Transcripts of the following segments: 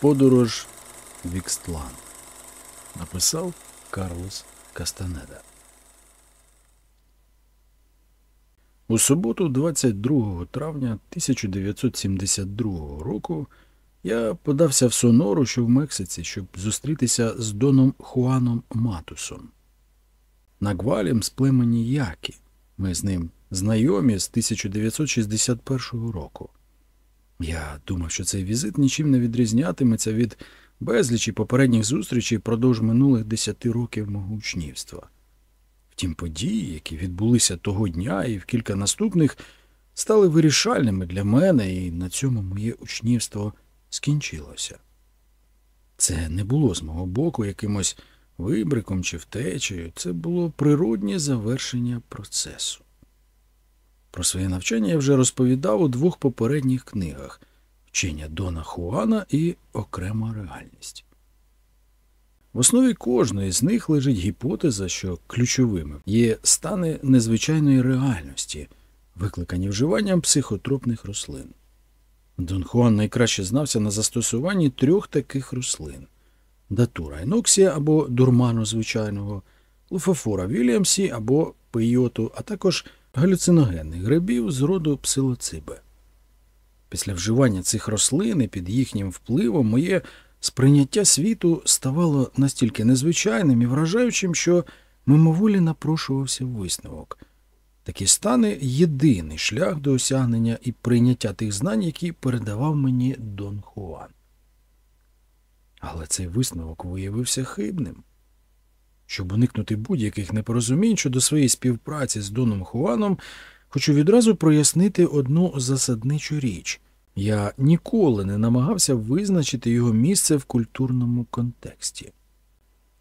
Подорож в Ікстлан. Написав Карлос Кастанеда. У суботу, 22 травня 1972 року, я подався в Сонору, що в Мексиці, щоб зустрітися з Доном Хуаном Матусом. Нагвалем з племені Які. Ми з ним знайомі з 1961 року. Я думав, що цей візит нічим не відрізнятиметься від безлічі попередніх зустрічей впродовж минулих десяти років мого учнівства. Втім, події, які відбулися того дня і в кілька наступних, стали вирішальними для мене, і на цьому моє учнівство скінчилося. Це не було з мого боку якимось вибриком чи втечею, це було природнє завершення процесу. Про своє навчання я вже розповідав у двох попередніх книгах вчення Дона Хуана і окрема реальність. В основі кожної з них лежить гіпотеза, що ключовими є стани незвичайної реальності, викликані вживанням психотропних рослин. Дон Хуан найкраще знався на застосуванні трьох таких рослин датура еноксія або дурману звичайного, луфофора Вільямсі або пейоту, а також галюциногенних грибів з роду псилоцибе. Після вживання цих рослин і під їхнім впливом моє сприйняття світу ставало настільки незвичайним і вражаючим, що мимоволі напрошувався висновок. Такі стани єдиний шлях до осягнення і прийняття тих знань, які передавав мені Дон Хуан. Але цей висновок виявився хибним. Щоб уникнути будь-яких непорозумінь щодо своєї співпраці з Доном Хуаном, хочу відразу прояснити одну засадничу річ я ніколи не намагався визначити його місце в культурному контексті.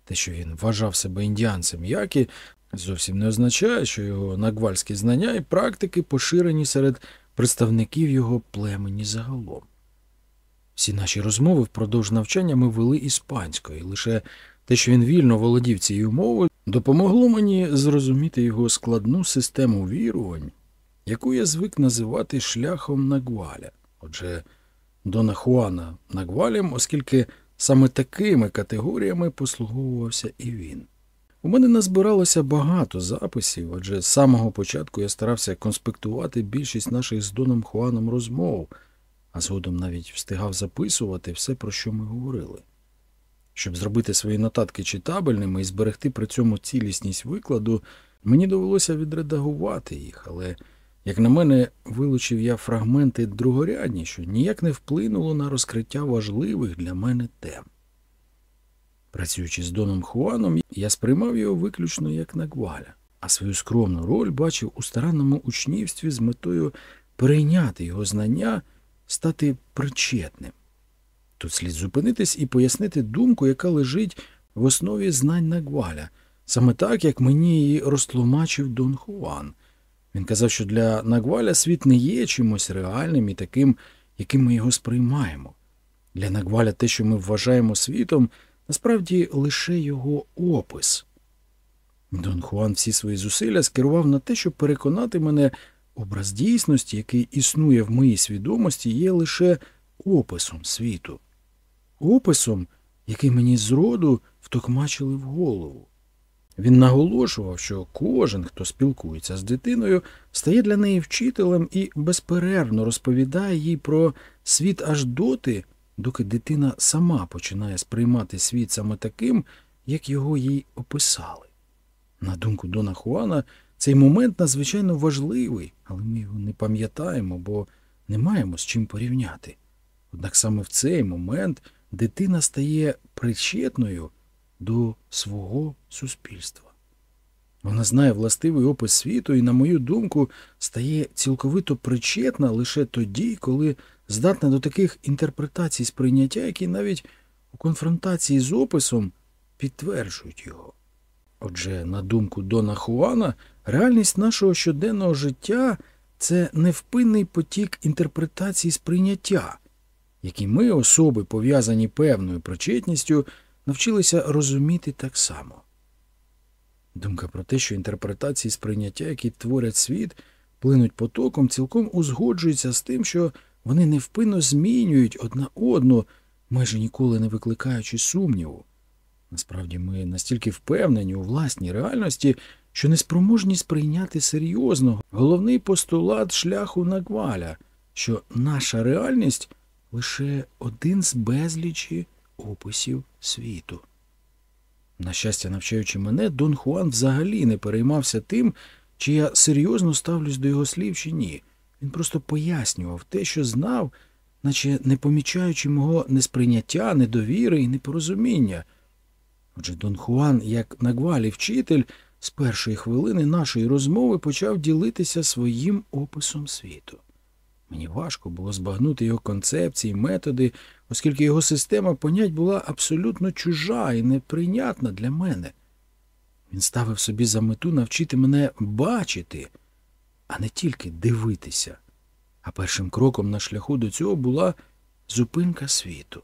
Те, що він вважав себе індіанцем Які, зовсім не означає, що його нагвальські знання і практики поширені серед представників його племені загалом. Всі наші розмови впродовж навчання ми вели іспанською, лише те, що він вільно володів цією мовою, допомогло мені зрозуміти його складну систему вірувань, яку я звик називати шляхом Нагваля. Отже, Дона Хуана Нагвалем, оскільки саме такими категоріями послуговувався і він. У мене назбиралося багато записів, адже з самого початку я старався конспектувати більшість наших з Доном Хуаном розмов, а згодом навіть встигав записувати все, про що ми говорили. Щоб зробити свої нотатки читабельними і зберегти при цьому цілісність викладу, мені довелося відредагувати їх, але, як на мене, вилучив я фрагменти другорядні, що ніяк не вплинуло на розкриття важливих для мене тем. Працюючи з Доном Хуаном, я сприймав його виключно як Нагваля, а свою скромну роль бачив у старанному учнівстві з метою перейняти його знання, стати причетним. Тут слід зупинитись і пояснити думку, яка лежить в основі знань Нагваля, саме так, як мені її розтлумачив Дон Хуан. Він казав, що для Нагваля світ не є чимось реальним і таким, яким ми його сприймаємо. Для Нагваля те, що ми вважаємо світом, насправді лише його опис. Дон Хуан всі свої зусилля скерував на те, щоб переконати мене, образ дійсності, який існує в моїй свідомості, є лише описом світу, описом, який мені зроду втокмачили в голову. Він наголошував, що кожен, хто спілкується з дитиною, стає для неї вчителем і безперервно розповідає їй про світ аж доти, доки дитина сама починає сприймати світ саме таким, як його їй описали. На думку Дона Хуана, цей момент надзвичайно важливий, але ми його не пам'ятаємо, бо не маємо з чим порівняти. Однак саме в цей момент дитина стає причетною до свого суспільства. Вона знає властивий опис світу і, на мою думку, стає цілковито причетна лише тоді, коли здатна до таких інтерпретацій сприйняття, які навіть у конфронтації з описом підтверджують його. Отже, на думку Дона Хуана, реальність нашого щоденного життя це невпинний потік інтерпретацій сприйняття, які ми, особи, пов'язані певною причетністю, навчилися розуміти так само. Думка про те, що інтерпретації сприйняття, які творять світ, плинуть потоком, цілком узгоджується з тим, що вони невпинно змінюють одна одну, майже ніколи не викликаючи сумніву. Насправді ми настільки впевнені у власній реальності, що неспроможні сприйняти серйозно головний постулат шляху Нагваля, що наша реальність лише один з безлічі описів світу. На щастя, навчаючи мене, Дон Хуан взагалі не переймався тим, чи я серйозно ставлюсь до його слів чи ні. Він просто пояснював те, що знав, наче не помічаючи мого несприйняття, недовіри і непорозуміння. Отже, Дон Хуан, як нагвалі вчитель, з першої хвилини нашої розмови почав ділитися своїм описом світу. Мені важко було збагнути його концепції, методи, оскільки його система понять була абсолютно чужа і неприйнятна для мене. Він ставив собі за мету навчити мене бачити, а не тільки дивитися. А першим кроком на шляху до цього була зупинка світу.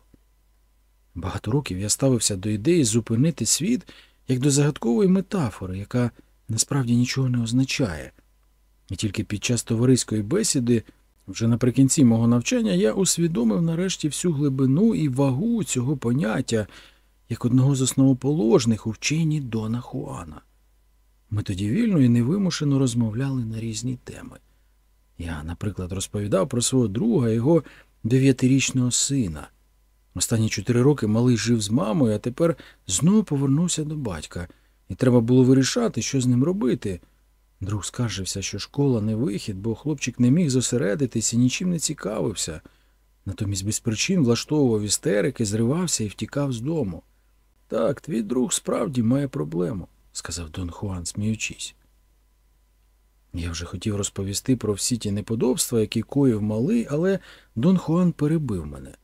Багато років я ставився до ідеї зупинити світ як до загадкової метафори, яка насправді нічого не означає. І тільки під час товариської бесіди, вже наприкінці мого навчання, я усвідомив нарешті всю глибину і вагу цього поняття як одного з основоположних у вченні Дона Хуана. Ми тоді вільно і невимушено розмовляли на різні теми. Я, наприклад, розповідав про свого друга, його дев'ятирічного сина. Останні чотири роки малий жив з мамою, а тепер знову повернувся до батька, і треба було вирішати, що з ним робити. Друг скаржився, що школа не вихід, бо хлопчик не міг зосередитись і нічим не цікавився. Натомість без причин влаштовував істерики, зривався і втікав з дому. Так, твій друг справді має проблему, сказав Дон Хуан, сміючись. Я вже хотів розповісти про всі ті неподобства, які коїв малий, але Дон Хуан перебив мене.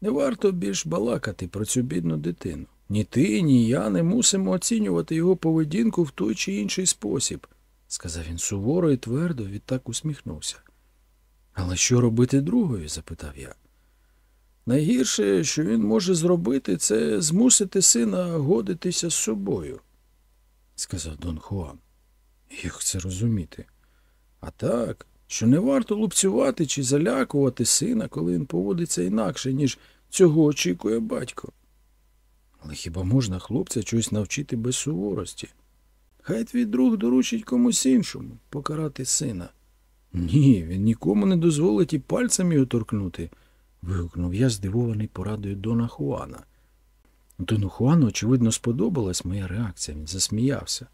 Не варто більш балакати про цю бідну дитину. Ні ти, ні я не мусимо оцінювати його поведінку в той чи інший спосіб, сказав він суворо і твердо, відтак усміхнувся. Але що робити другові? запитав я. Найгірше, що він може зробити, це змусити сина годитися з собою, сказав Дон Хуан. Як це розуміти? А так, що не варто лупцювати чи залякувати сина, коли він поводиться інакше, ніж цього очікує батько. Але хіба можна хлопця чогось навчити без суворості? Хай твій друг доручить комусь іншому покарати сина. Ні, він нікому не дозволить і пальцем його торкнути, вигукнув я, здивований порадою Дона Хуана. Дону Хуану, очевидно, сподобалась моя реакція, він засміявся.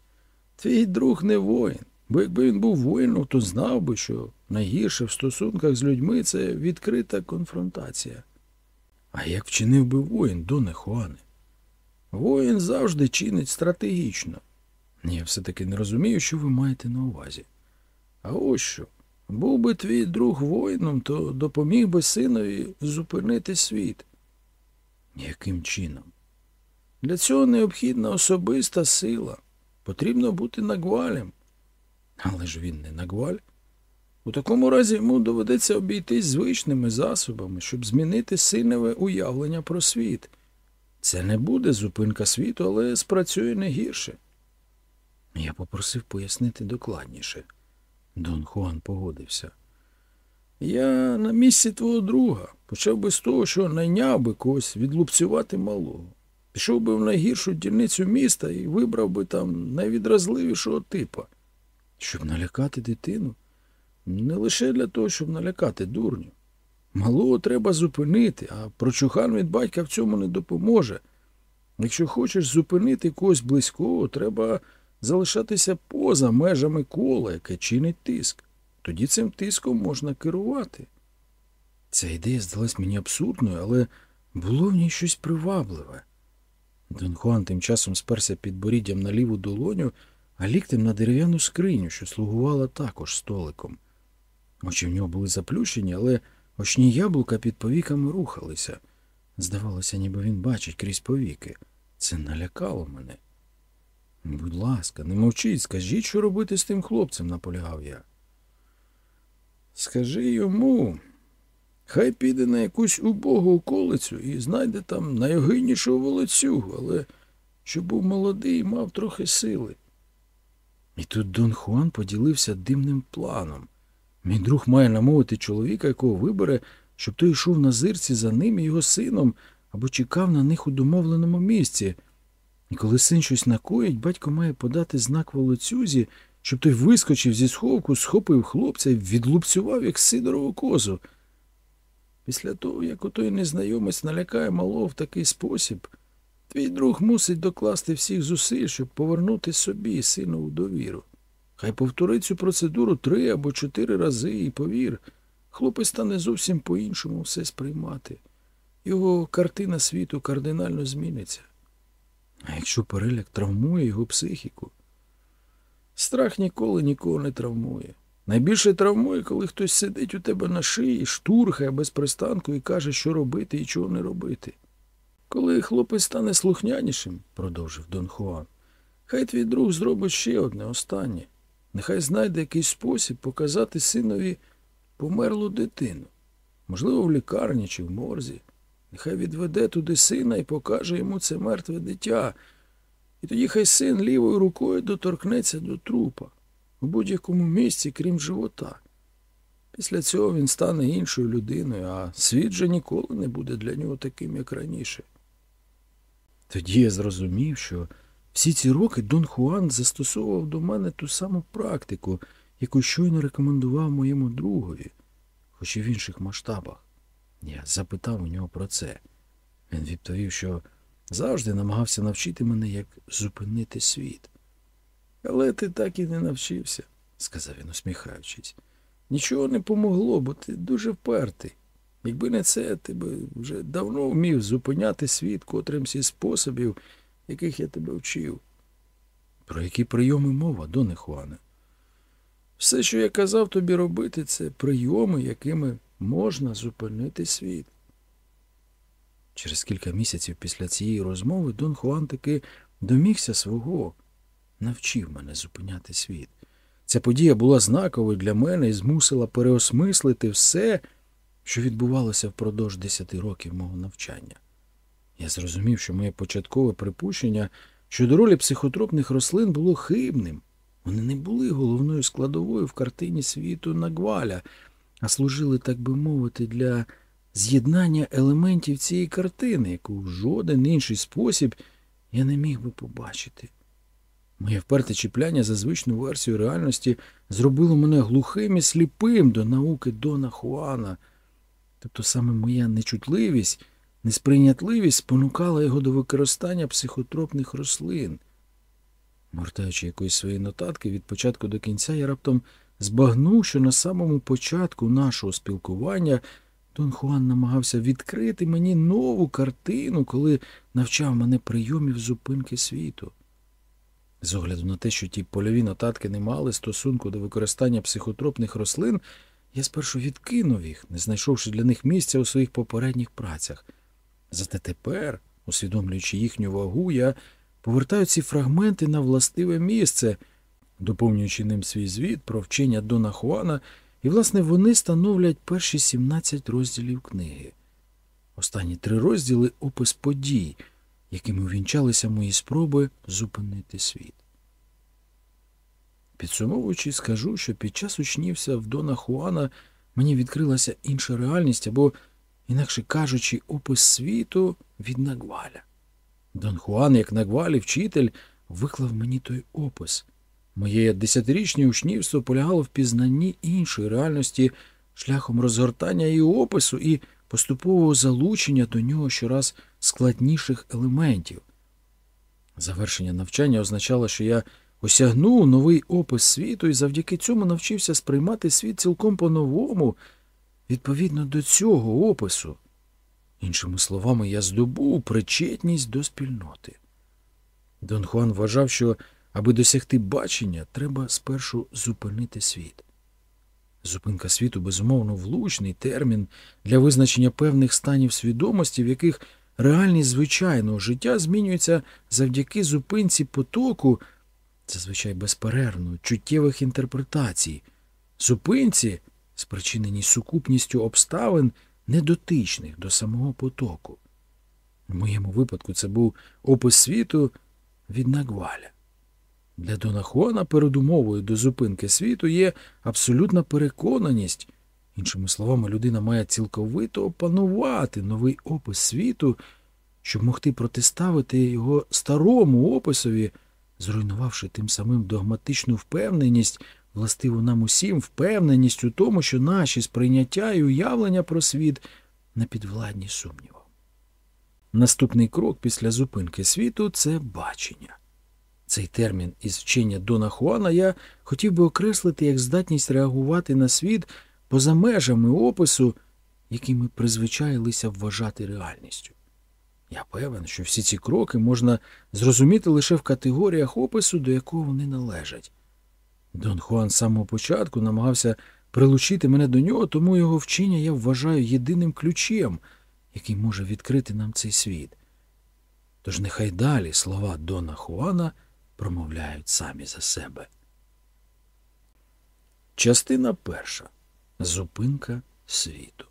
Твій друг не воїн, бо якби він був воїном, то знав би, що найгірше в стосунках з людьми це відкрита конфронтація. А як вчинив би воїн, Доне Хуане? Воїн завжди чинить стратегічно. Я все-таки не розумію, що ви маєте на увазі. А ось що. Був би твій друг воїном, то допоміг би синові зупинити світ. Яким чином? Для цього необхідна особиста сила. Потрібно бути нагвалем. Але ж він не нагваль. У такому разі йому доведеться обійтись звичними засобами, щоб змінити сильне уявлення про світ. Це не буде зупинка світу, але спрацює не гірше. Я попросив пояснити докладніше. Дон Хуан погодився. Я на місці твого друга почав би з того, що найняв би когось відлупцювати малого. Пішов би в найгіршу дільницю міста і вибрав би там найвідразливішого типа, щоб налякати дитину. Не лише для того, щоб налякати дурню. Малого треба зупинити, а прочухан від батька в цьому не допоможе. Якщо хочеш зупинити когось близького, треба залишатися поза межами кола, яке чинить тиск. Тоді цим тиском можна керувати. Ця ідея здалась мені абсурдною, але було в ній щось привабливе. Дон Хуан тим часом сперся під боріддям на ліву долоню, а ліктем на дерев'яну скриню, що слугувала також столиком. Очі в нього були заплющені, але очні яблука під повіками рухалися. Здавалося, ніби він бачить крізь повіки. Це налякало мене. Будь ласка, не мовчіть, скажіть, що робити з тим хлопцем, наполягав я. Скажи йому, хай піде на якусь убогу околицю і знайде там найогиднішого волоцюгу, але щоб був молодий і мав трохи сили. І тут Дон Хуан поділився дивним планом. Мій друг має намовити чоловіка, якого вибере, щоб той йшов на зирці за ним і його сином, або чекав на них у домовленому місці. І коли син щось накоїть, батько має подати знак волоцюзі, щоб той вискочив зі сховку, схопив хлопця і відлупцював, як сидорову козу. Після того, як отой незнайомець налякає малого в такий спосіб, твій друг мусить докласти всіх зусиль, щоб повернути собі синову довіру. Хай повторить цю процедуру три або чотири рази і повір, хлопець стане зовсім по-іншому все сприймати. Його картина світу кардинально зміниться. А якщо переляк травмує його психіку? Страх ніколи нікого не травмує. Найбільше травмує, коли хтось сидить у тебе на шиї, штурхає без пристанку і каже, що робити і чого не робити. Коли хлопець стане слухнянішим, продовжив Дон Хуан, хай твій друг зробить ще одне останнє. Нехай знайде якийсь спосіб показати синові померлу дитину. Можливо, в лікарні чи в морзі. Нехай відведе туди сина і покаже йому це мертве дитя. І тоді хай син лівою рукою доторкнеться до трупа у будь-якому місці, крім живота. Після цього він стане іншою людиною, а світ же ніколи не буде для нього таким, як раніше. Тоді я зрозумів, що всі ці роки Дон Хуан застосовував до мене ту саму практику, яку щойно рекомендував моєму другові, хоч і в інших масштабах. Я запитав у нього про це. Він відповів, що завжди намагався навчити мене, як зупинити світ. Але ти так і не навчився, сказав він, усміхаючись. Нічого не помогло, бо ти дуже впертий. Якби не це, ти би вже давно вмів зупиняти світ котримсь із способів, яких я тебе вчив. Про які прийоми мова, Доне Хуане? Все, що я казав тобі робити, це прийоми, якими можна зупинити світ. Через кілька місяців після цієї розмови Дон Хуан таки домігся свого, навчив мене зупиняти світ. Ця подія була знаковою для мене і змусила переосмислити все, що відбувалося впродовж десяти років мого навчання. Я зрозумів, що моє початкове припущення щодо ролі психотропних рослин було хибним. Вони не були головною складовою в картині світу Нагваля, а служили, так би мовити, для з'єднання елементів цієї картини, яку в жоден інший спосіб я не міг би побачити. Моє вперте чіпляння за звичну версію реальності зробило мене глухим і сліпим до науки Дона Хуана. Тобто саме моя нечутливість, несприйнятливість спонукала його до використання психотропних рослин. Мортаючи якоїсь своєї нотатки від початку до кінця, я раптом збагнув, що на самому початку нашого спілкування Дон Хуан намагався відкрити мені нову картину, коли навчав мене прийомів зупинки світу. З огляду на те, що ті польові нотатки не мали стосунку до використання психотропних рослин, я спершу відкинув їх, не знайшовши для них місця у своїх попередніх працях. Зате тепер, усвідомлюючи їхню вагу, я повертаю ці фрагменти на властиве місце, доповнюючи ним свій звіт про вчення Дона Хуана, і, власне, вони становлять перші 17 розділів книги. Останні три розділи опис подій, якими увінчалися мої спроби зупинити світ. Підсумовуючи, скажу, що під час учнівся в Дона Хуана мені відкрилася інша реальність або, інакше кажучи, опис світу від Нагваля. Дон Хуан, як Нагвалі, вчитель, виклав мені той опис. Моє десятирічне учнівство полягало в пізнанні іншої реальності шляхом розгортання її опису і поступового залучення до нього щораз складніших елементів. Завершення навчання означало, що я осягнув новий опис світу і завдяки цьому навчився сприймати світ цілком по-новому, відповідно до цього опису. Іншими словами, я здобув причетність до спільноти. Дон Хуан вважав, що, аби досягти бачення, треба спершу зупинити світ. Зупинка світу, безумовно, влучний термін для визначення певних станів свідомості, в яких реальність звичайного життя змінюється завдяки зупинці потоку, зазвичай безперервно, чуттєвих інтерпретацій, зупинці, спричиненій сукупністю обставин, недотичних до самого потоку. В моєму випадку це був опис світу від Нагваля. Для Дона Хуана передумовою до зупинки світу є абсолютна переконаність. Іншими словами, людина має цілковито опанувати новий опис світу, щоб могти протиставити його старому описові, зруйнувавши тим самим догматичну впевненість, властиву нам усім, впевненість у тому, що наші сприйняття і уявлення про світ не підвладні сумнівам. Наступний крок після зупинки світу це бачення. Цей термін із вчення Дона Хуана я хотів би окреслити як здатність реагувати на світ поза межами опису, який ми призвичаїлися вважати реальністю. Я певен, що всі ці кроки можна зрозуміти лише в категоріях опису, до якого вони належать. Дон Хуан з самого початку намагався прилучити мене до нього, тому його вчення я вважаю єдиним ключем, який може відкрити нам цей світ. Тож нехай далі слова Дона Хуана промовляють самі за себе. Частина перша. Зупинка світу.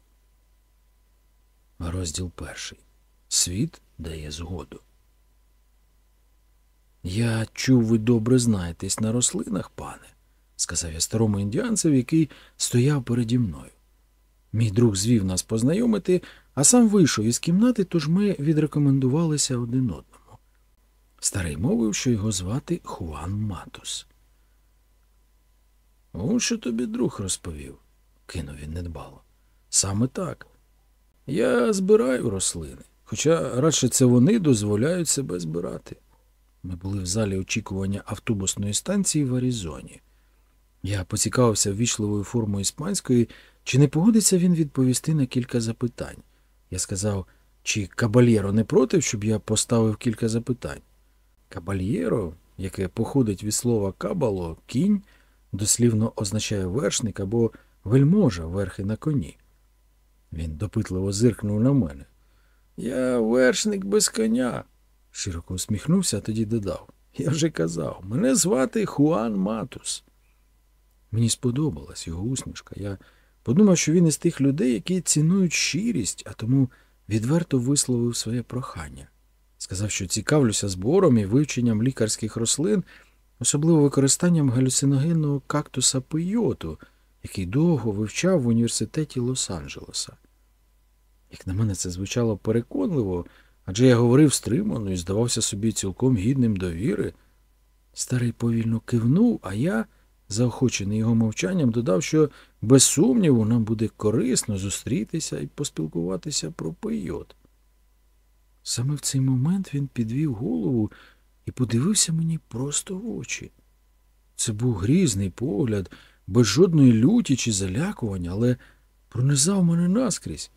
Розділ перший. Світ дає згоду. Я чув, ви добре знаєтесь на рослинах, пане, сказав я старому індіанцеві, який стояв переді мною. Мій друг звів нас познайомити, а сам вийшов із кімнати, тож ми відрекомендувалися один одному. Старий мовив, що його звати Хуан Матус. О, що тобі друг розповів, кинув він недбало. Саме так. Я збираю рослини, хоча радше це вони дозволяють себе збирати. Ми були в залі очікування автобусної станції в Аризоні. Я поцікавився ввічливою формою іспанської, чи не погодиться він відповісти на кілька запитань. Я сказав, чи кабальєро не проти, щоб я поставив кілька запитань. Кабальєро, яке походить від слова кабало, кінь, дослівно означає вершник або вельможа верхи на коні. Він допитливо зиркнув на мене. Я вершник без коня, широко усміхнувся, а тоді додав. Я вже казав, мене звати Хуан Матус. Мені сподобалась його усмішка. Я подумав, що він із тих людей, які цінують щирість, а тому відверто висловив своє прохання. Сказав, що цікавлюся збором і вивченням лікарських рослин, особливо використанням галюциногенного кактуса пейоту, який довго вивчав в університеті Лос-Анджелеса. Як на мене, це звучало переконливо, адже я говорив стримано і здавався собі цілком гідним довіри. Старий повільно кивнув, а я, заохочений його мовчанням, додав, що без сумніву нам буде корисно зустрітися і поспілкуватися про пейот. Саме в цей момент він підвів голову і подивився мені просто в очі. Це був грізний погляд, без жодної люті чи залякування, але пронизав мене наскрізь.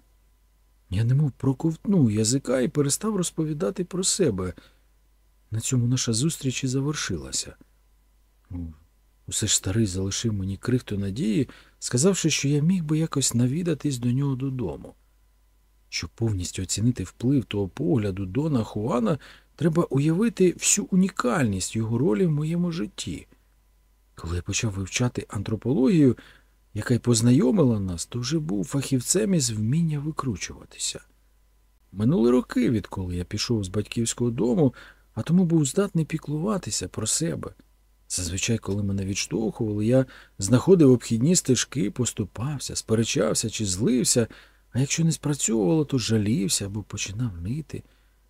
Я немов проковтнув язика і перестав розповідати про себе. На цьому наша зустріч і завершилася. Усе ж старий залишив мені крихту надії, сказавши, що я міг би якось навідатись до нього додому. Щоб повністю оцінити вплив того погляду Дона Хуана, треба уявити всю унікальність його ролі в моєму житті. Коли я почав вивчати антропологію, яка й познайомила нас, то вже був фахівцем із вміння викручуватися. Минули роки, відколи я пішов з батьківського дому, а тому був здатний піклуватися про себе. Зазвичай, коли мене відштовхували, я знаходив обхідні стежки, поступався, сперечався чи злився, а якщо не спрацьовувало, то жалівся або починав нити.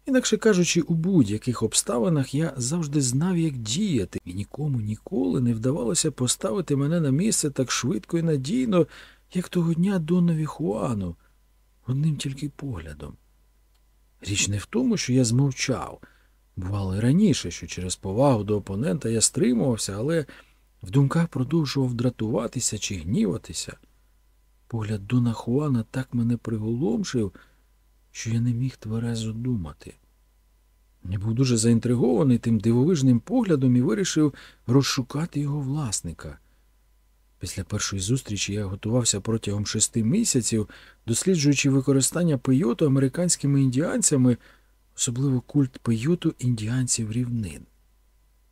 Інакше кажучи, у будь-яких обставинах я завжди знав, як діяти, і нікому ніколи не вдавалося поставити мене на місце так швидко і надійно, як того дня Донові Хуану, одним тільки поглядом. Річ не в тому, що я змовчав. Бувало і раніше, що через повагу до опонента я стримувався, але в думках продовжував дратуватися чи гніватися. Погляд Дона Хуана так мене приголомшив, що я не міг тверезо думати. Я був дуже заінтригований тим дивовижним поглядом і вирішив розшукати його власника. Після першої зустрічі я готувався протягом шести місяців, досліджуючи використання пейоту американськими індіанцями, особливо культ пейоту індіанців рівнин.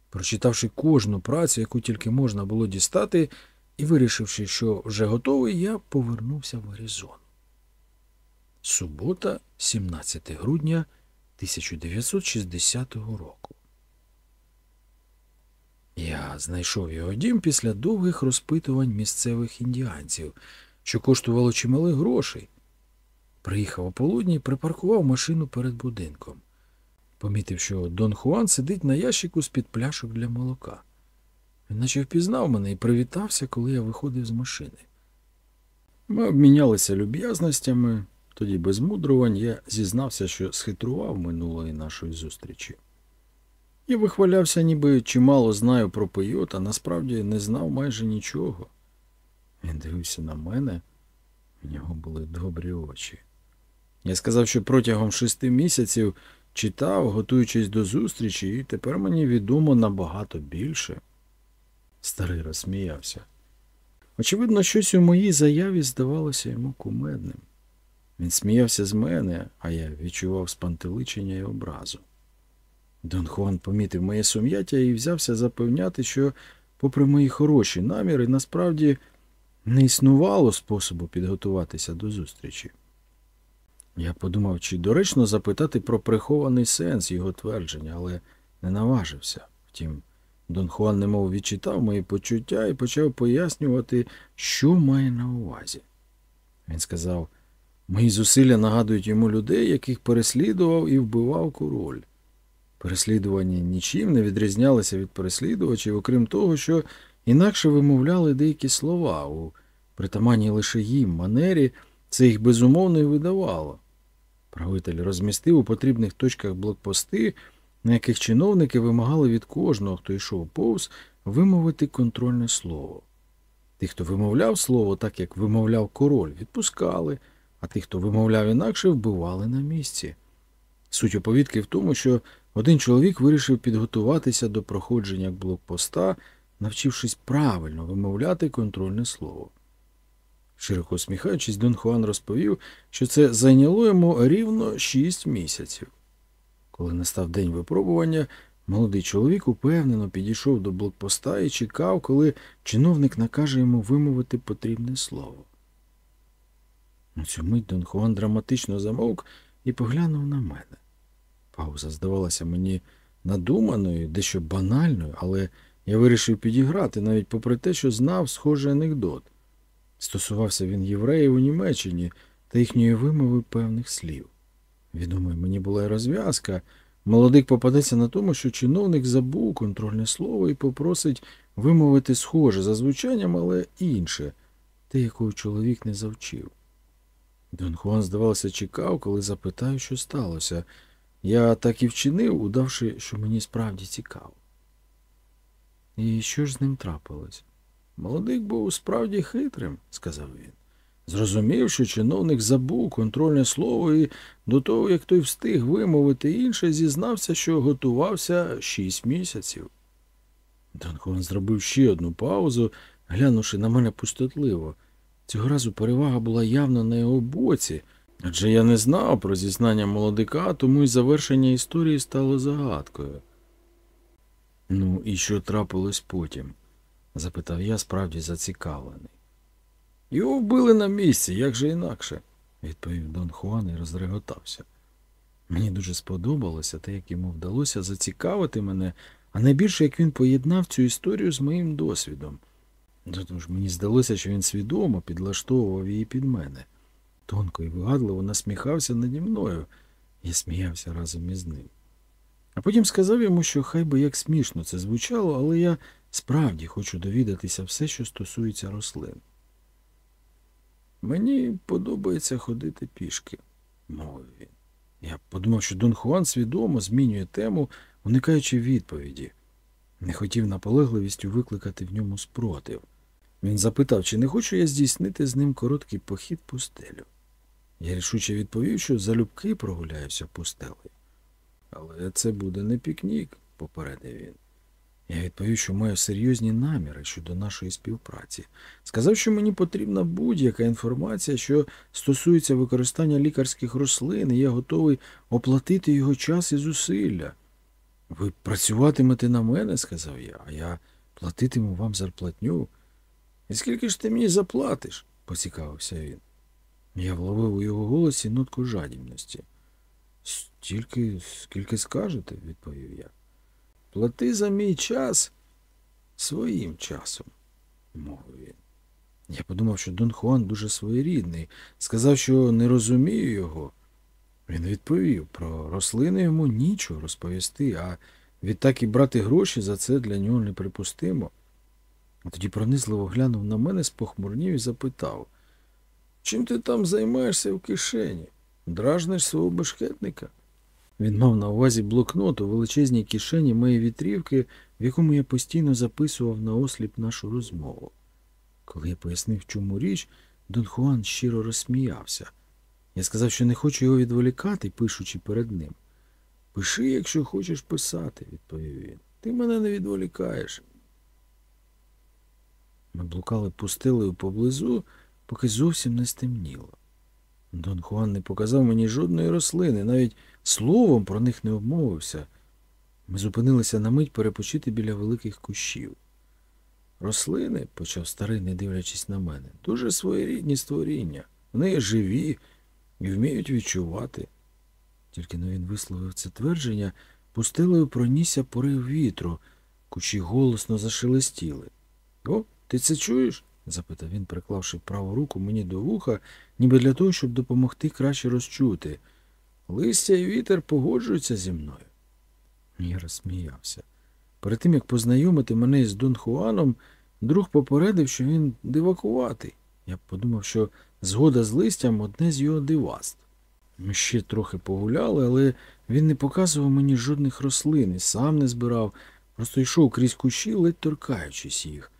Прочитавши кожну працю, яку тільки можна було дістати, і вирішивши, що вже готовий, я повернувся в Аризону. Субота, 17 грудня 1960 року. Я знайшов його дім після довгих розпитувань місцевих індіанців, що коштувало чималих грошей. Приїхав у полудні і припаркував машину перед будинком. помітив, що Дон Хуан сидить на ящику з-під пляшок для молока. Він наче впізнав мене і привітався, коли я виходив з машини. Ми обмінялися люб'язностями, тоді без мудрувань я зізнався, що схитрував минулої нашої зустрічі. Я вихвалявся, ніби чимало знаю про пейот, а насправді не знав майже нічого. Він дивився на мене, у нього були добрі очі. Я сказав, що протягом шести місяців читав, готуючись до зустрічі, і тепер мені відомо набагато більше. Старий розсміявся. Очевидно, щось у моїй заяві здавалося йому кумедним. Він сміявся з мене, а я відчував спантеличення і образу. Дон Хуан помітив моє сум'яття і взявся запевняти, що, попри мої хороші наміри, насправді не існувало способу підготуватися до зустрічі. Я подумав, чи доречно запитати про прихований сенс його твердження, але не наважився. Втім, Дон Хуан немов відчитав мої почуття і почав пояснювати, що має на увазі. Він сказав, мої зусилля нагадують йому людей, яких переслідував і вбивав король. Переслідування нічим не відрізнялися від переслідувачів, окрім того, що інакше вимовляли деякі слова у притаманній лише їм манері, це їх безумовно і видавало. Правитель розмістив у потрібних точках блокпости, на яких чиновники вимагали від кожного, хто йшов повз, вимовити контрольне слово. Тих, хто вимовляв слово так, як вимовляв король, відпускали, а тих, хто вимовляв інакше, вбивали на місці. Суть оповідки в тому, що один чоловік вирішив підготуватися до проходження блокпоста, навчившись правильно вимовляти контрольне слово. Широко усміхаючись, Дон Хуан розповів, що це зайняло йому рівно шість місяців. Коли настав день випробування, молодий чоловік упевнено підійшов до блокпоста і чекав, коли чиновник накаже йому вимовити потрібне слово. На цю мить Дон Хуан драматично замовк і поглянув на мене. Пауза здавалася мені надуманою, дещо банальною, але я вирішив підіграти, навіть попри те, що знав схожий анекдот. Стосувався він євреїв у Німеччині та їхньої вимови певних слів. Відомою мені була й розв'язка. Молодик попадеться на тому, що чиновник забув контрольне слово і попросить вимовити схоже за звучанням, але інше, те, якого чоловік не завчив. Дон Хуан, здавалося, чекав, коли запитаю, що сталося. Я так і вчинив, удавши, що мені справді цікаво. І що ж з ним трапилось? Молодик був справді хитрим, сказав він. Зрозумів, що чиновник забув контрольне слово і до того, як той встиг вимовити інше, зізнався, що готувався шість місяців. Дон зробив ще одну паузу, глянувши на мене пустотливо. Цього разу перевага була явно на його боці, адже я не знав про зізнання молодика, тому й завершення історії стало загадкою. Ну, і що трапилось потім? запитав я, справді зацікавлений. Його вбили на місці, як же інакше, відповів Дон Хуан і розреготався. Мені дуже сподобалося те, як йому вдалося зацікавити мене, а найбільше як він поєднав цю історію з моїм досвідом. Тож мені здалося, що він свідомо підлаштовував її під мене. Тонко і вигадливо насміхався наді мною і сміявся разом із ним. А потім сказав йому, що хай би як смішно це звучало, але я справді хочу довідатися все, що стосується рослин. Мені подобається ходити пішки, мовив він. Я подумав, що Дон Хуан свідомо змінює тему, уникаючи відповіді. Не хотів наполегливістю викликати в ньому спротив. Він запитав, чи не хочу я здійснити з ним короткий похід пустелю. Я рішуче відповів, що залюбки прогуляюся пустелею. Але це буде не пікнік, попередив він. Я відповів, що маю серйозні наміри щодо нашої співпраці. Сказав, що мені потрібна будь-яка інформація, що стосується використання лікарських рослин, і я готовий оплатити його час і зусилля. Ви працюватимете на мене, сказав я, а я платитиму вам зарплатню. І скільки ж ти мені заплатиш? поцікавився він. Я вловив у його голосі нотку жадібності. Стільки, скільки скажете, відповів я. Плати за мій час своїм часом, мовив він. Я подумав, що Дон Хуан дуже своєрідний, сказав, що не розумію його. Він відповів, про рослини йому нічого розповісти, а відтак і брати гроші за це для нього неприпустимо. А тоді пронизливо глянув на мене, спохмурнів і запитав, чим ти там займаєшся в кишені? Дражниш свого бешкетника? Він мав на увазі блокнот у величезній кишені моєї вітрівки, в якому я постійно записував на осліп нашу розмову. Коли я пояснив, чому річ, Дон Хуан щиро розсміявся. Я сказав, що не хочу його відволікати, пишучи перед ним. Пиши, якщо хочеш писати, відповів він. Ти мене не відволікаєш. Ми блукали пустелею поблизу, поки зовсім не стемніло. Дон Хуан не показав мені жодної рослини, навіть словом про них не обмовився. Ми зупинилися на мить перепочити біля великих кущів. Рослини, почав старий, не дивлячись на мене, дуже своєрідні створіння. Вони живі і вміють відчувати. Тільки но він висловив це твердження, пустелею пронісся порив вітру, кущі голосно зашелестіли. О, ти це чуєш? Запитав він, приклавши праву руку мені до вуха, ніби для того, щоб допомогти краще розчути. Листя і вітер погоджуються зі мною. Я розсміявся. Перед тим, як познайомити мене з Дон Хуаном, друг попередив, що він дивакуватий. Я подумав, що згода з листям одне з його диваст. Ми ще трохи погуляли, але він не показував мені жодних рослин і сам не збирав, просто йшов крізь кущі, ледь торкаючись їх.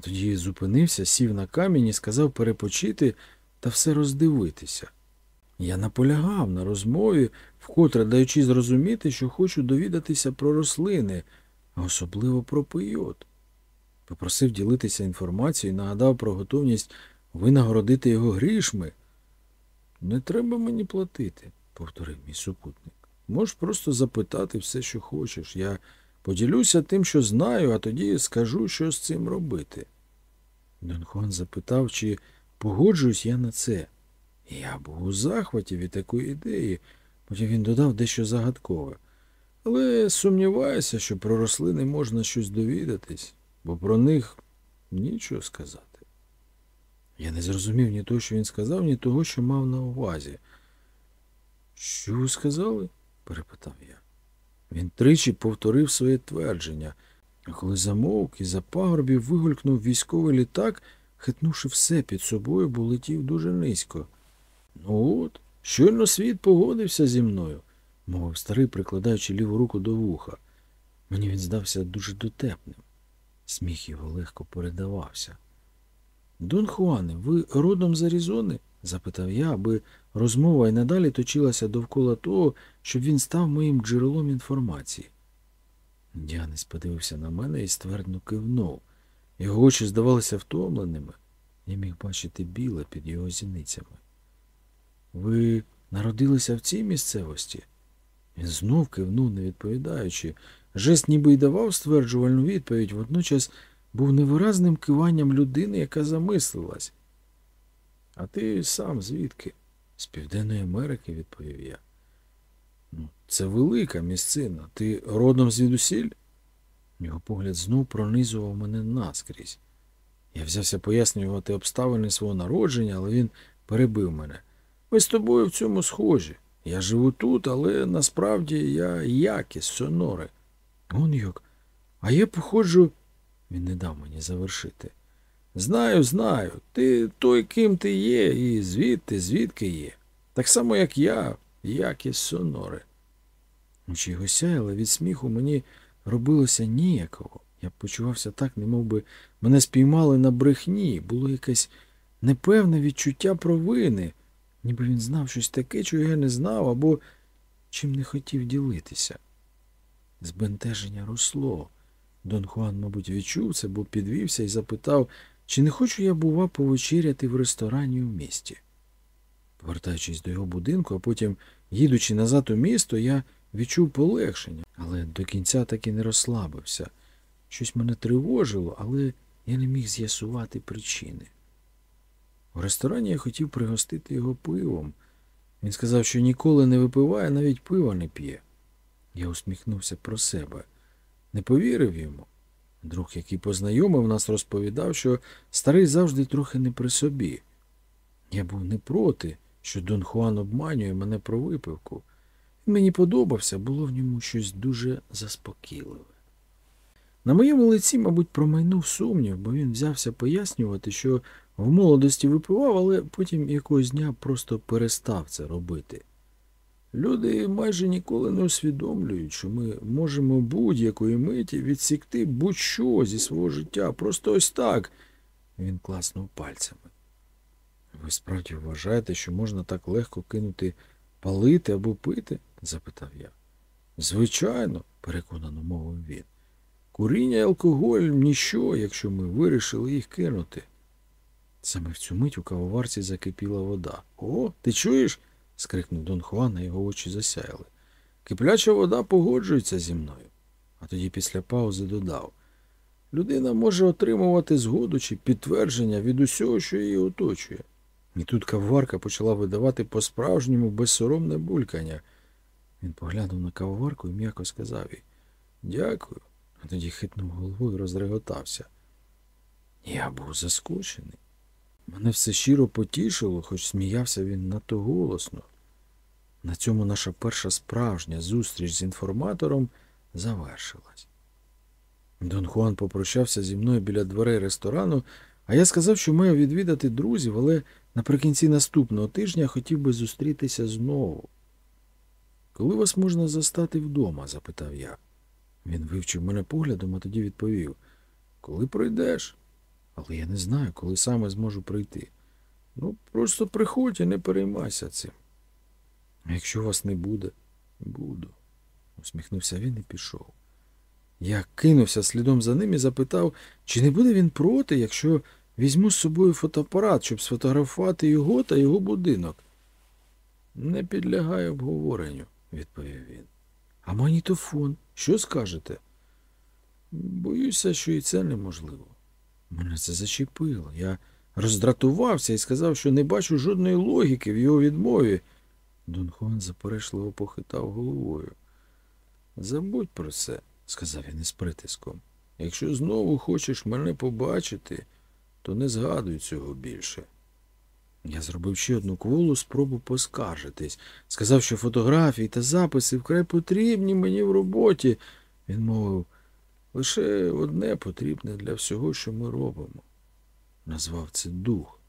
Тоді зупинився, сів на камінь і сказав перепочити та все роздивитися. Я наполягав на розмові, вкотре даючи зрозуміти, що хочу довідатися про рослини, а особливо про пийот. Попросив ділитися інформацією і нагадав про готовність винагородити його грішми. Не треба мені платити, повторив мій супутник. Можеш просто запитати все, що хочеш. Я поділюся тим, що знаю, а тоді скажу, що з цим робити. Дон Хуан запитав, чи погоджуюсь я на це. Я був у захваті від такої ідеї, потім він додав дещо загадкове. Але сумніваюся, що про рослини можна щось довідатись, бо про них нічого сказати. Я не зрозумів ні того, що він сказав, ні того, що мав на увазі. Що ви сказали? перепитав я. Він тричі повторив своє твердження, коли замовк і за пагорбів вигулькнув військовий літак, хитнувши все під собою, бо летів дуже низько. Ну от, щойно світ погодився зі мною, мовив старий, прикладаючи ліву руку до вуха. Мені він здався дуже дотепним. Сміх його легко передавався. Дон Хуане, ви родом з Аризони? запитав я, аби розмова й надалі точилася довкола того, щоб він став моїм джерелом інформації. Діанець подивився на мене і ствердно кивнув. Його очі здавалися втомленими. Я міг бачити біле під його зіницями. Ви народилися в цій місцевості? Він знов кивнув, не відповідаючи. Жест ніби й давав стверджувальну відповідь, водночас був невиразним киванням людини, яка замислилась. А ти сам звідки? З Південної Америки, відповів я. Ну, це велика місцина. Ти родом звідусіль? Його погляд знов пронизував мене наскрізь. Я взявся пояснювати обставини свого народження, але він перебив мене. Ми з тобою в цьому схожі. Я живу тут, але насправді я якіс, сонори. Он як. А я походжу. Він не дав мені завершити. Знаю, знаю. Ти той, ким ти є, і звідти, звідки є. Так само, як я, якіс сонори. Очі його сяяли від сміху мені робилося ніякого. Я почувався так, немов би мене спіймали на брехні, було якесь непевне відчуття провини, ніби він знав щось таке, чого я не знав, або чим не хотів ділитися. Збентеження росло. Дон Хуан, мабуть, відчув це, бо підвівся і запитав, чи не хочу я, бува, повечеряти в ресторані у місті. Повертаючись до його будинку, а потім, їдучи назад у місто, я відчув полегшення, але до кінця так і не розслабився. Щось мене тривожило, але я не міг з'ясувати причини. В ресторані я хотів пригостити його пивом. Він сказав, що ніколи не випиває, навіть пива не п'є. Я усміхнувся про себе, не повірив йому. Друг, який познайомив нас, розповідав, що старий завжди трохи не при собі. Я був не проти, що Дон Хуан обманює мене про випивку. Мені подобався, було в ньому щось дуже заспокійливе. На моєму лиці, мабуть, промайнув сумнів, бо він взявся пояснювати, що в молодості випивав, але потім якогось дня просто перестав це робити. Люди майже ніколи не усвідомлюють, що ми можемо будь-якої миті відсікти будь-що зі свого життя, просто ось так. Він класнув пальцями. Ви справді вважаєте, що можна так легко кинути палити або пити? запитав я. Звичайно, переконано мовив він. Куріння і алкоголь ніщо, якщо ми вирішили їх кинути. Саме в цю мить у кавоварці закипіла вода. О, ти чуєш? Скрикнув Дон Хуан, а його очі засяяли. Кипляча вода погоджується зі мною. А тоді після паузи додав. Людина може отримувати згоду чи підтвердження від усього, що її оточує. І тут кавоварка почала видавати по-справжньому безсоромне булькання. Він поглянув на кавоварку і м'яко сказав їй Дякую. А тоді хитнув головою і розреготався. Я був заскочений. Мене все щиро потішило, хоч сміявся він надто голосно. На цьому наша перша справжня зустріч з інформатором завершилась. Дон Хуан попрощався зі мною біля дверей ресторану, а я сказав, що маю відвідати друзів, але наприкінці наступного тижня хотів би зустрітися знову. Коли вас можна застати вдома? запитав я. Він вивчив мене поглядом, а тоді відповів Коли пройдеш? Але я не знаю, коли саме зможу прийти. Ну, просто приходь і не переймайся цим. А якщо вас не буде, буду. усміхнувся він і пішов. Я кинувся слідом за ним і запитав, чи не буде він проти, якщо візьму з собою фотоапарат, щоб сфотографувати його та його будинок. Не підлягає обговоренню, відповів він. А магнітофон, що скажете? Боюся, що і це неможливо. Мене це зачепило. Я роздратувався і сказав, що не бачу жодної логіки в його відмові. Дон Хуан заперечливо похитав головою. Забудь про це, сказав він із притиском. Якщо знову хочеш мене побачити, то не згадуй цього більше. Я зробив ще одну кволу спробу поскаржитись. Сказав, що фотографії та записи вкрай потрібні мені в роботі. Він мовив, лише одне потрібне для всього, що ми робимо. Назвав це дух.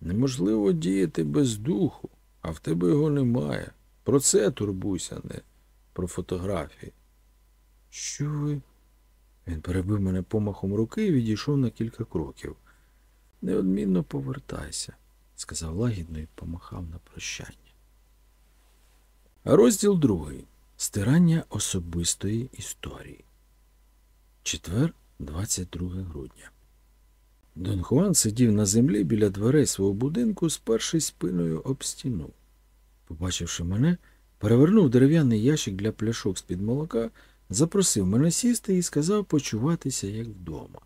Неможливо діяти без духу, а в тебе його немає. Про це турбуйся, не про фотографії. Що ви? Він перебив мене помахом руки і відійшов на кілька кроків. Неодмінно повертайся, сказав лагідно і помахав на прощання. Розділ другий. Стирання особистої історії. Четвер, 22 грудня. Дон Хуан сидів на землі біля дверей свого будинку, спершись спиною об стіну. Побачивши мене, перевернув дерев'яний ящик для пляшок з-під молока, запросив мене сісти і сказав почуватися як вдома.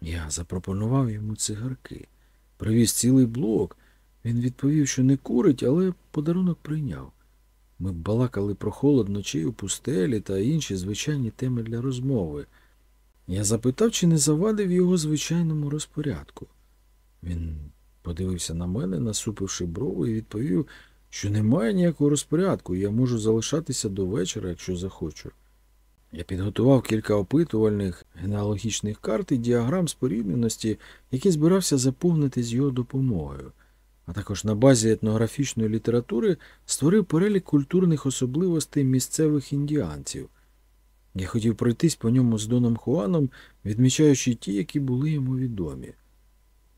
Я запропонував йому цигарки, привіз цілий блок. Він відповів, що не курить, але подарунок прийняв. Ми балакали про холод ночі у пустелі та інші звичайні теми для розмови. Я запитав, чи не завадив його звичайному розпорядку. Він подивився на мене, насупивши брову, і відповів, що немає ніякого розпорядку, я можу залишатися до вечора, якщо захочу. Я підготував кілька опитувальних генеалогічних карт і діаграм спорідненості, які збирався заповнити з його допомогою, а також на базі етнографічної літератури створив перелік культурних особливостей місцевих індіанців. Я хотів пройтись по ньому з Доном Хуаном, відмічаючи ті, які були йому відомі.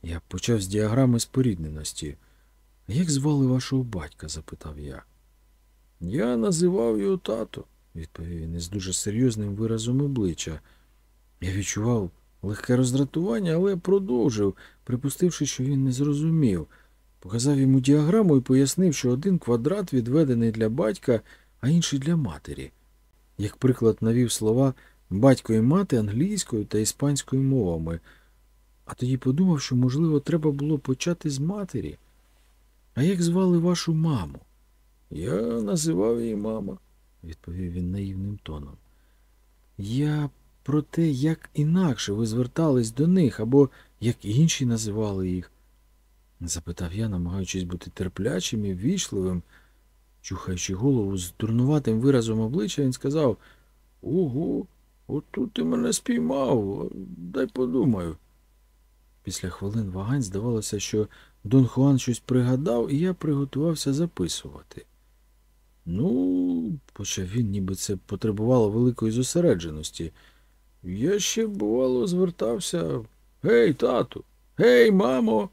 Я почав з діаграми спорідненості. Як звали вашого батька? запитав я. Я називав його тато відповів він із дуже серйозним виразом обличчя. Я відчував легке роздратування, але продовжив, припустивши, що він не зрозумів. Показав йому діаграму і пояснив, що один квадрат відведений для батька, а інший для матері. Як приклад навів слова батько і мати англійською та іспанською мовами, а тоді подумав, що, можливо, треба було почати з матері. А як звали вашу маму? Я називав її мама відповів він наївним тоном. Я про те, як інакше ви звертались до них, або як інші називали їх. запитав я, намагаючись бути терплячим і ввічливим. Чухаючи голову з дурнуватим виразом обличчя, він сказав Ого, отут ти мене спіймав, дай подумаю. Після хвилин вагань здавалося, що Дон Хуан щось пригадав, і я приготувався записувати. Ну, почав він, ніби це потребувало великої зосередженості. Я ще, бувало, звертався. Гей, тату, гей, мамо.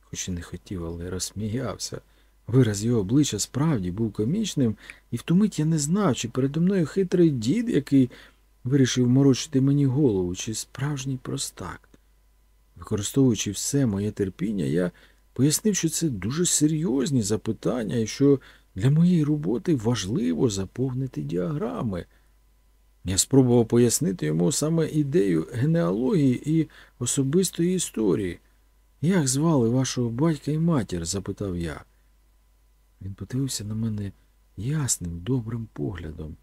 Хоч і не хотів, але розсміявся. Вираз його обличчя справді був комічним, і в ту мить я не знав, чи передо мною хитрий дід, який вирішив морочити мені голову, чи справжній простак. Використовуючи все моє терпіння, я пояснив, що це дуже серйозні запитання і що для моєї роботи важливо заповнити діаграми. Я спробував пояснити йому саме ідею генеалогії і особистої історії. Як звали вашого батька і матір? запитав я. Він подивився на мене ясним, добрим поглядом.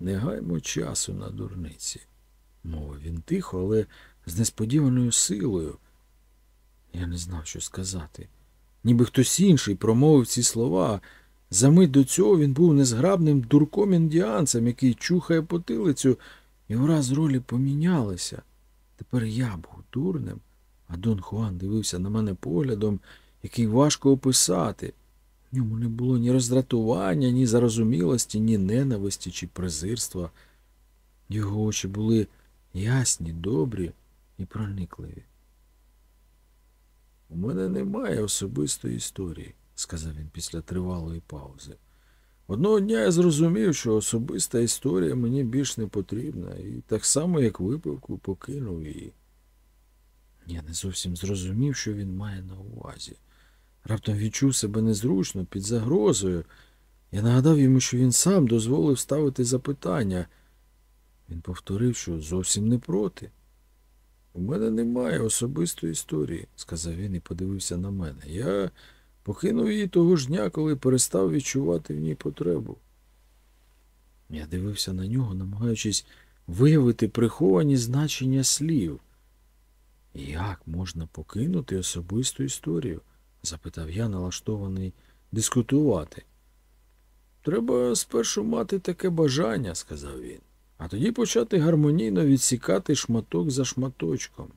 Не гаймо часу на дурниці, мовив він тихо, але з несподіваною силою. Я не знав, що сказати. Ніби хтось інший промовив ці слова. За мить до цього він був незграбним дурком індіанцем, який чухає потилицю, і враз ролі помінялися. Тепер я був дурним, а Дон Хуан дивився на мене поглядом, який важко описати. В ньому не було ні роздратування, ні зарозумілості, ні ненависті чи презирства. Його очі були ясні, добрі і проникливі. У мене немає особистої історії, сказав він після тривалої паузи. Одного дня я зрозумів, що особиста історія мені більш не потрібна, і так само, як випивку, покинув її. Я не зовсім зрозумів, що він має на увазі. Раптом відчув себе незручно, під загрозою. Я нагадав йому, що він сам дозволив ставити запитання. Він повторив, що зовсім не проти. У мене немає особистої історії, сказав він і подивився на мене. Я покинув її того ж дня, коли перестав відчувати в ній потребу. Я дивився на нього, намагаючись виявити приховані значення слів. Як можна покинути особисту історію? Запитав я, налаштований дискутувати. Треба спершу мати таке бажання, сказав він, а тоді почати гармонійно відсікати шматок за шматочком.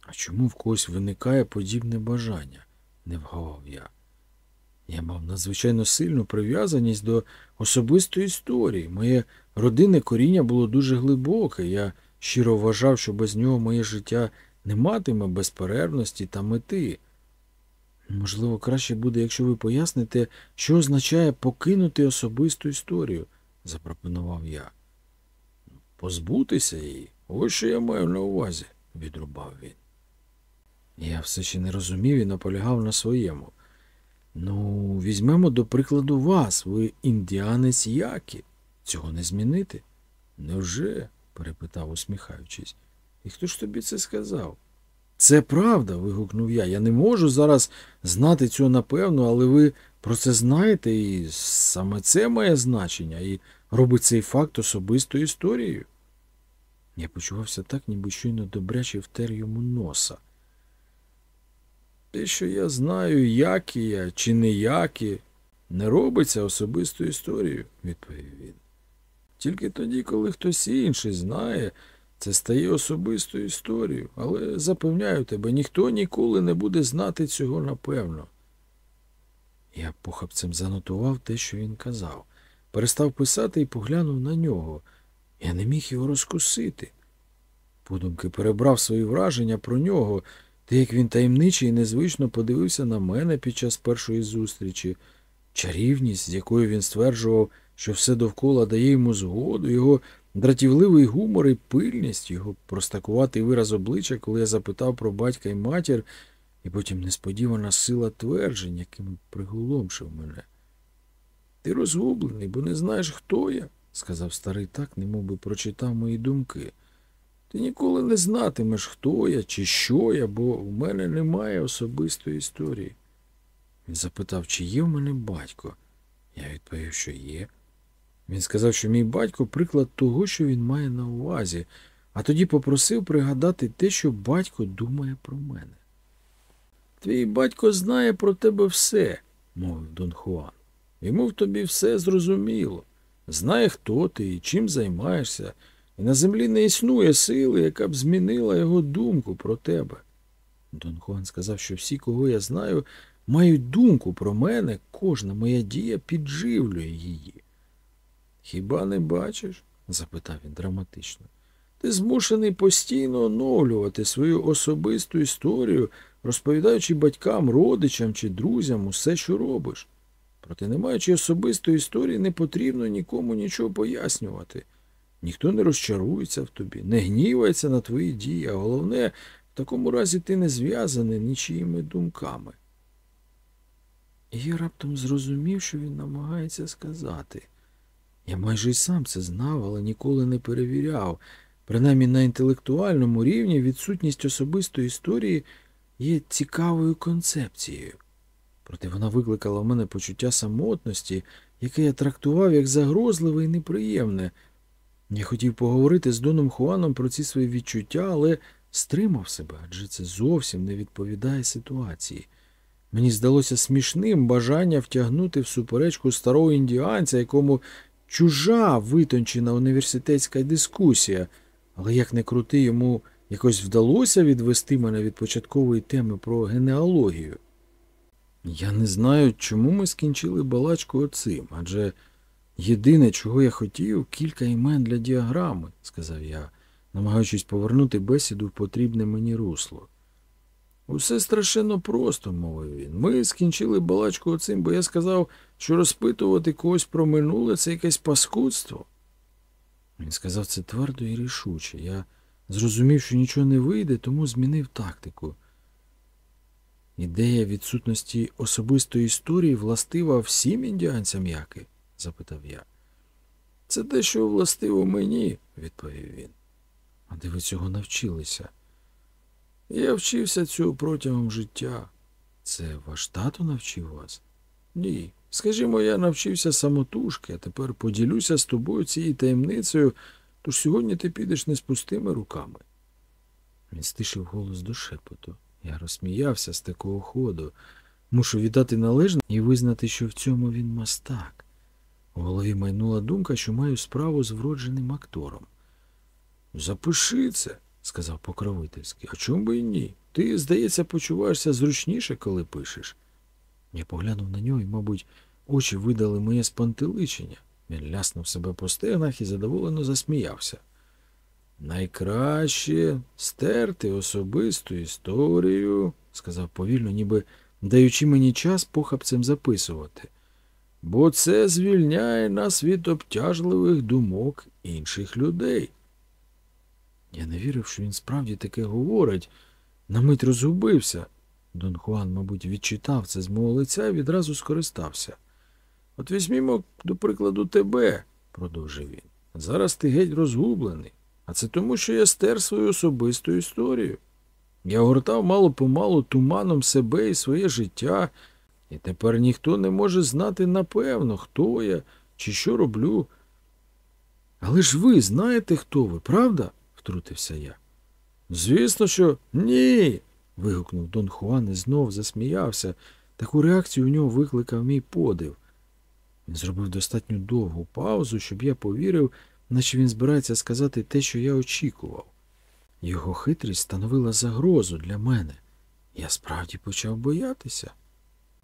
А чому в когось виникає подібне бажання? не вгавав я. Я мав надзвичайно сильну прив'язаність до особистої історії. Моє родинне коріння було дуже глибоке. Я щиро вважав, що без нього моє життя не матиме безперервності та мети. Можливо, краще буде, якщо ви поясните, що означає покинути особисту історію, запропонував я. Позбутися її, ось що я маю на увазі, відрубав він. Я все ще не розумів і наполягав на своєму. Ну, візьмемо до прикладу вас, ви індіанець Які. Цього не змінити? Невже? перепитав, усміхаючись. І хто ж тобі це сказав? Це правда. вигукнув я. Я не можу зараз знати цього напевно, але ви про це знаєте, і саме це має значення, і робить цей факт особистою історією. Я почувався так, ніби щойно добряче втер йому носа. Те, що я знаю, які я чи не які, не робиться особистою історією, відповів він. Тільки тоді, коли хтось інший знає, це стає особистою історією, але запевняю тебе, ніхто ніколи не буде знати цього напевно. Я похапцем занотував те, що він казав, перестав писати і поглянув на нього. Я не міг його розкусити. Подумки перебрав свої враження про нього, те, як він таємничий і незвично подивився на мене під час першої зустрічі, чарівність, з якою він стверджував, що все довкола дає йому згоду, його дратівливий гумор і пильність, його простакуватий вираз обличчя, коли я запитав про батька і матір, і потім несподівана сила тверджень, яким приголомшив мене. Ти розгублений, бо не знаєш, хто я, сказав старий так, немов прочитав мої думки. Ти ніколи не знатимеш, хто я чи що я, бо в мене немає особистої історії. Він запитав, чи є в мене батько. Я відповів, що є. Він сказав, що мій батько приклад того, що він має на увазі, а тоді попросив пригадати те, що батько думає про мене. Твій батько знає про тебе все, мовив Дон Хуан. Йому в тобі все зрозуміло. Знає, хто ти і чим займаєшся, і на землі не існує сили, яка б змінила його думку про тебе. Дон Хуан сказав, що всі, кого я знаю, мають думку про мене, кожна моя дія підживлює її. Хіба не бачиш? запитав він драматично. Ти змушений постійно оновлювати свою особисту історію, розповідаючи батькам, родичам чи друзям усе, що робиш. Проте, не маючи особистої історії, не потрібно нікому нічого пояснювати. Ніхто не розчарується в тобі, не гнівається на твої дії, а головне, в такому разі ти не зв'язаний нічиїми думками. І я раптом зрозумів, що він намагається сказати. Я майже й сам це знав, але ніколи не перевіряв. Принаймні на інтелектуальному рівні відсутність особистої історії є цікавою концепцією. Проте вона викликала в мене почуття самотності, яке я трактував як загрозливе і неприємне. Я хотів поговорити з Доном Хуаном про ці свої відчуття, але стримав себе, адже це зовсім не відповідає ситуації. Мені здалося смішним бажання втягнути в суперечку старого індіанця, якому чужа витончена університетська дискусія, але як не крути, йому якось вдалося відвести мене від початкової теми про генеалогію. Я не знаю, чому ми скінчили балачку оцим, адже єдине, чого я хотів, кілька імен для діаграми, сказав я, намагаючись повернути бесіду в потрібне мені русло. Усе страшенно просто, мовив він. Ми скінчили балачку оцим, бо я сказав, що розпитувати когось про минуле це якесь паскудство. Він сказав це твердо і рішуче. Я зрозумів, що нічого не вийде, тому змінив тактику. Ідея відсутності особистої історії властива всім індіанцям яки? запитав я. Це те, що властиво мені, відповів він. А де ви цього навчилися? Я вчився цього протягом життя. Це ваш тато навчив вас? Ні. Скажімо, я навчився самотужки, а тепер поділюся з тобою цією таємницею, тож сьогодні ти підеш не з пустими руками. Він стишив голос до шепоту. Я розсміявся з такого ходу. Мушу віддати належне і визнати, що в цьому він мастак. У голові майнула думка, що маю справу з вродженим актором. Запиши це, сказав покровительський. А чому би і ні? Ти, здається, почуваєшся зручніше, коли пишеш. Я поглянув на нього і, мабуть, очі видали моє спантеличення. Він ляснув себе по стегнах і задоволено засміявся. Найкраще стерти особисту історію, сказав повільно, ніби даючи мені час похапцем записувати, бо це звільняє нас від обтяжливих думок інших людей. Я не вірив, що він справді таке говорить, на мить розгубився. Дон Хуан, мабуть, відчитав це з мого лиця і відразу скористався. От візьмімо, до прикладу, тебе, продовжив він. Зараз ти геть розгублений. А це тому, що я стер свою особисту історію. Я гортав мало помалу туманом себе і своє життя, і тепер ніхто не може знати напевно, хто я чи що роблю. Але ж ви знаєте, хто ви, правда? Втрутився я. Звісно, що ні. вигукнув Дон Хуан і знов засміявся. Таку реакцію в нього викликав мій подив. Він зробив достатньо довгу паузу, щоб я повірив, наче він збирається сказати те, що я очікував. Його хитрість становила загрозу для мене. Я справді почав боятися.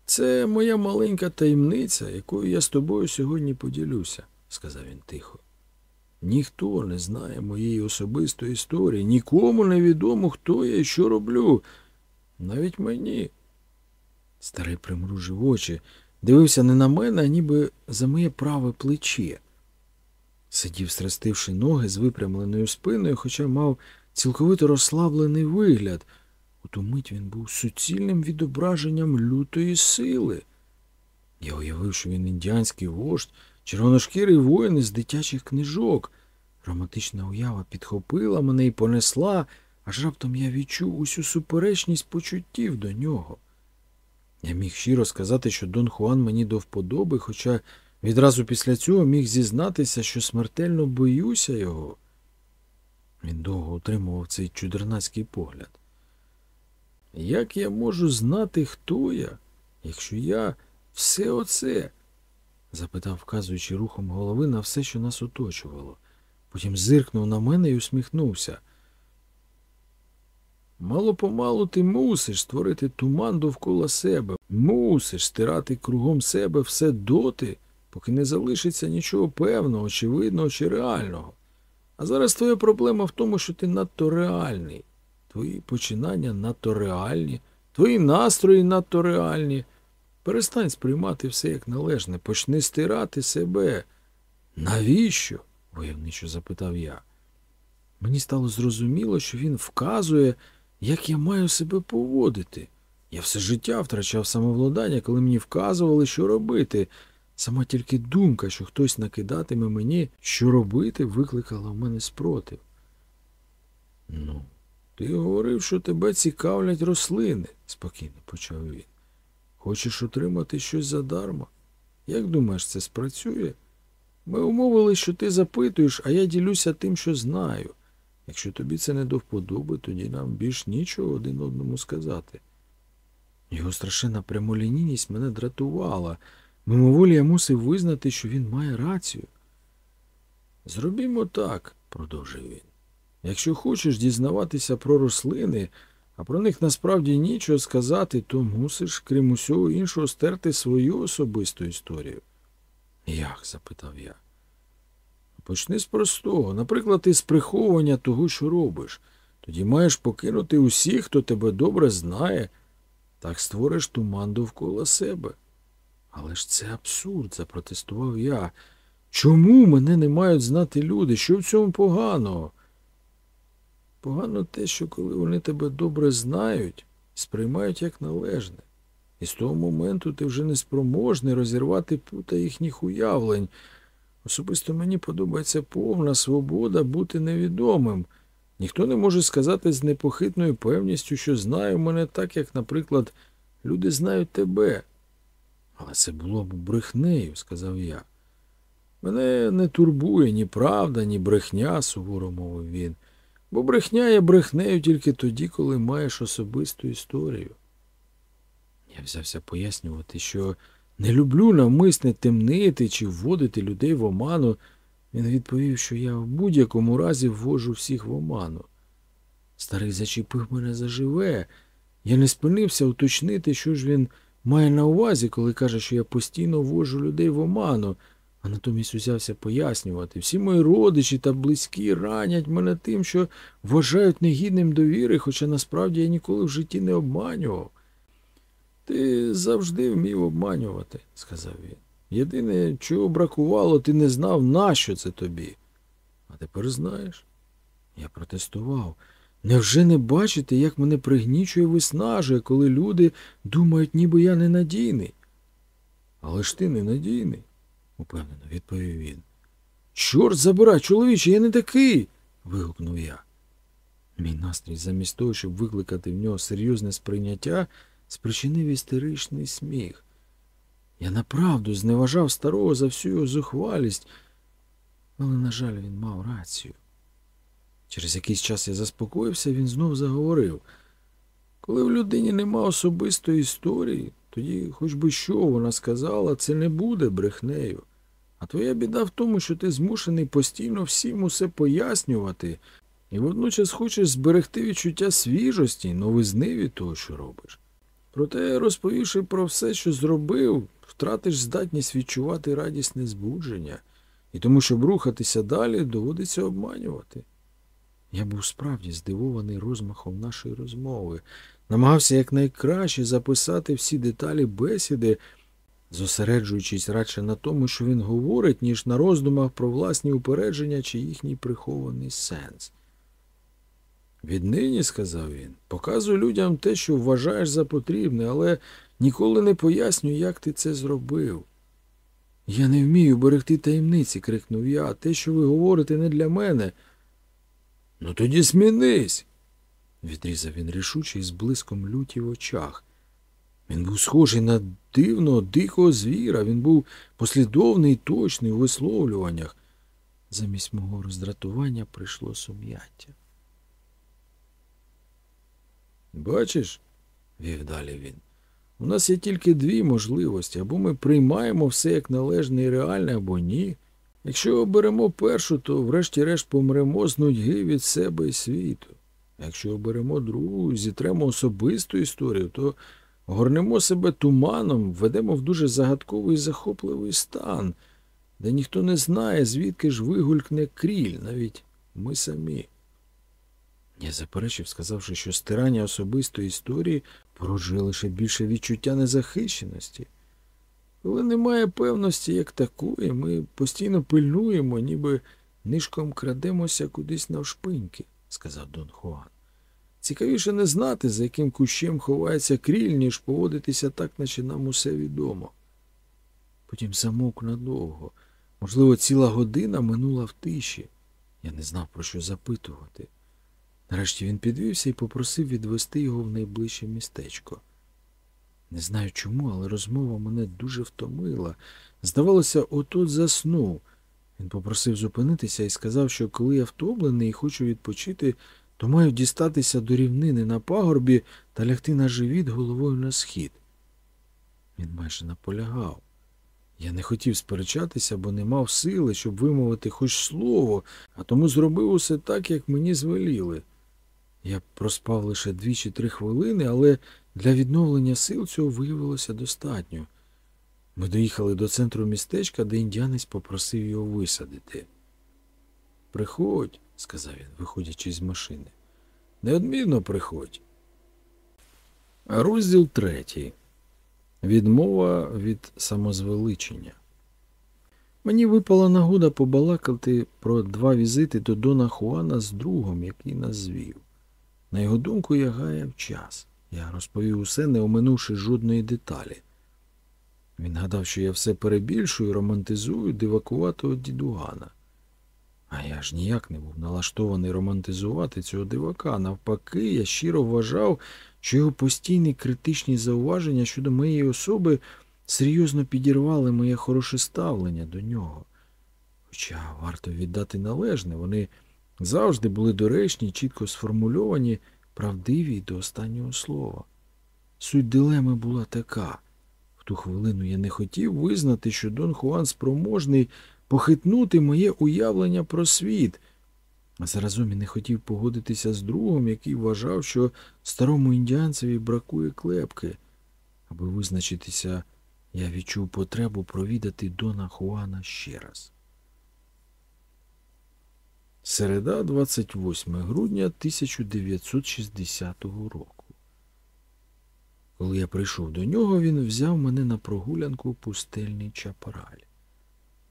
Це моя маленька таємниця, якою я з тобою сьогодні поділюся, сказав він тихо. Ніхто не знає моєї особистої історії, нікому не відомо, хто я і що роблю. Навіть мені. Старий примружив очі, дивився не на мене, а ніби за моє праве плече. Сидів, стрестивши ноги з випрямленою спиною, хоча мав цілковито розслаблений вигляд. У ту мить він був суцільним відображенням лютої сили. Я уявив, що він індіанський вождь, червоношкірий воїн із дитячих книжок. Романтична уява підхопила мене і понесла, аж раптом я відчув усю суперечність почуттів до нього. Я міг щиро сказати, що Дон Хуан мені до вподоби, хоча відразу після цього міг зізнатися, що смертельно боюся його. Він довго утримував цей чудернацький погляд. Як я можу знати, хто я, якщо я все оце? Запитав, вказуючи рухом голови на все, що нас оточувало. Потім зиркнув на мене і усміхнувся. Мало помалу ти мусиш створити туман довкола себе, мусиш стирати кругом себе все доти, поки не залишиться нічого певного, очевидного чи реального. А зараз твоя проблема в тому, що ти надто реальний. Твої починання надто реальні, твої настрої надто реальні. Перестань сприймати все як належне, почни стирати себе. Навіщо? войовничо запитав я. Мені стало зрозуміло, що він вказує, як я маю себе поводити. Я все життя втрачав самовладання, коли мені вказували, що робити. Сама тільки думка, що хтось накидатиме мені, що робити, викликала в мене спротив. Ну, ти говорив, що тебе цікавлять рослини, спокійно почав він. Хочеш отримати щось задарма? Як думаєш, це спрацює? Ми умовили, що ти запитуєш, а я ділюся тим, що знаю. Якщо тобі це не до вподоби, тоді нам більш нічого один одному сказати. Його страшенна прямолінійність мене дратувала. Мимоволі я мусив визнати, що він має рацію. Зробімо так, продовжив він. Якщо хочеш дізнаватися про рослини, а про них насправді нічого сказати, то мусиш, крім усього іншого, стерти свою особисту історію. Як? запитав я. Почни з простого, наприклад, із приховування того, що робиш. Тоді маєш покинути усіх, хто тебе добре знає, так створиш туман довкола себе. Але ж це абсурд, запротестував я. Чому мене не мають знати люди? Що в цьому поганого? Погано те, що коли вони тебе добре знають, сприймають як належне. І з того моменту ти вже не спроможний розірвати пута їхніх уявлень. Особисто мені подобається повна свобода бути невідомим. Ніхто не може сказати з непохитною певністю, що знає мене так, як, наприклад, люди знають тебе. Але це було б брехнею, сказав я. Мене не турбує ні правда, ні брехня, суворо мовив він, бо брехня є брехнею тільки тоді, коли маєш особисту історію. Я взявся пояснювати, що не люблю навмисне темнити чи вводити людей в оману. Він відповів, що я в будь-якому разі ввожу всіх в оману. Старий зачепив мене заживе. Я не спинився уточнити, що ж він має на увазі, коли каже, що я постійно ввожу людей в оману, а натомість узявся пояснювати. Всі мої родичі та близькі ранять мене тим, що вважають негідним довіри, хоча насправді я ніколи в житті не обманював. Ти завжди вмів обманювати, сказав він. Єдине, чого бракувало, ти не знав, нащо це тобі. А тепер знаєш. Я протестував. Невже не бачите, як мене пригнічує виснажує, коли люди думають, ніби я ненадійний? Але ж ти ненадійний, упевнено відповів він. Чорт забирай, чоловіче, я не такий. вигукнув я. Мій настрій, замість того, щоб викликати в нього серйозне сприйняття, спричинив істеричний сміх. Я направду зневажав старого за всю його зухвалість, але, на жаль, він мав рацію. Через якийсь час я заспокоївся, він знов заговорив. Коли в людині нема особистої історії, тоді, хоч би що вона сказала, це не буде брехнею. А твоя біда в тому, що ти змушений постійно всім усе пояснювати, і водночас хочеш зберегти відчуття свіжості новизни від того, що робиш. Проте, розповівши про все, що зробив, втратиш здатність відчувати радісне збудження, і тому, щоб рухатися далі, доводиться обманювати. Я був справді здивований розмахом нашої розмови, намагався якнайкраще записати всі деталі бесіди, зосереджуючись радше на тому, що він говорить, ніж на роздумах про власні упередження чи їхній прихований сенс. Віднині, сказав він, показуй людям те, що вважаєш за потрібне, але ніколи не пояснюй, як ти це зробив. Я не вмію берегти таємниці, крикнув я, те, що ви говорите, не для мене. Ну тоді змінись, відрізав він рішуче з блиском люті в очах. Він був схожий на дивного, дикого звіра, він був послідовний і точний у висловлюваннях. Замість мого роздратування прийшло сум'яття. Бачиш, вів далі він. У нас є тільки дві можливості, або ми приймаємо все як належне і реальне, або ні. Якщо оберемо першу, то врешті-решт помремо з нудьги від себе і світу. Якщо оберемо другу зітремо особисту історію, то горнемо себе туманом, введемо в дуже загадковий і захопливий стан, де ніхто не знає, звідки ж вигулькне кріль, навіть ми самі. Я заперечив, сказавши, що стирання особистої історії породжує лише більше відчуття незахищеності. Коли немає певності як такої, ми постійно пильнуємо, ніби нишком крадемося кудись навшпиньки, сказав Дон Хуан. Цікавіше не знати, за яким кущем ховається кріль, ніж поводитися так, наче нам усе відомо. Потім замовк надовго. Можливо, ціла година минула в тиші. Я не знав, про що запитувати. Нарешті він підвівся і попросив відвести його в найближче містечко. Не знаю чому, але розмова мене дуже втомила. Здавалося, отут заснув. Він попросив зупинитися і сказав, що коли я втомлений і хочу відпочити, то маю дістатися до рівнини на пагорбі та лягти на живіт головою на схід. Він майже наполягав. Я не хотів сперечатися, бо не мав сили, щоб вимовити хоч слово, а тому зробив усе так, як мені звеліли. Я проспав лише дві чи три хвилини, але для відновлення сил цього виявилося достатньо. Ми доїхали до центру містечка, де індіанець попросив його висадити. Приходь, сказав він, виходячи з машини. Неодмінно приходь. Розділ третій. Відмова від самозвеличення. Мені випала нагода побалакати про два візити до Дона Хуана з другом, який нас звів. На його думку, я гаяв час. Я розповів усе, не оминувши жодної деталі. Він гадав, що я все перебільшую, романтизую дивакуватого дідугана. А я ж ніяк не був налаштований романтизувати цього дивака. Навпаки, я щиро вважав, що його постійні критичні зауваження щодо моєї особи серйозно підірвали моє хороше ставлення до нього. Хоча варто віддати належне, вони завжди були доречні, чітко сформульовані, правдиві до останнього слова. Суть дилеми була така. Ту хвилину я не хотів визнати, що Дон Хуан спроможний похитнути моє уявлення про світ, а заразом і не хотів погодитися з другом, який вважав, що старому індіанцеві бракує клепки. Аби визначитися, я відчув потребу провідати Дона Хуана ще раз. Середа, 28 грудня 1960 року. Коли я прийшов до нього, він взяв мене на прогулянку пустельний чапараль.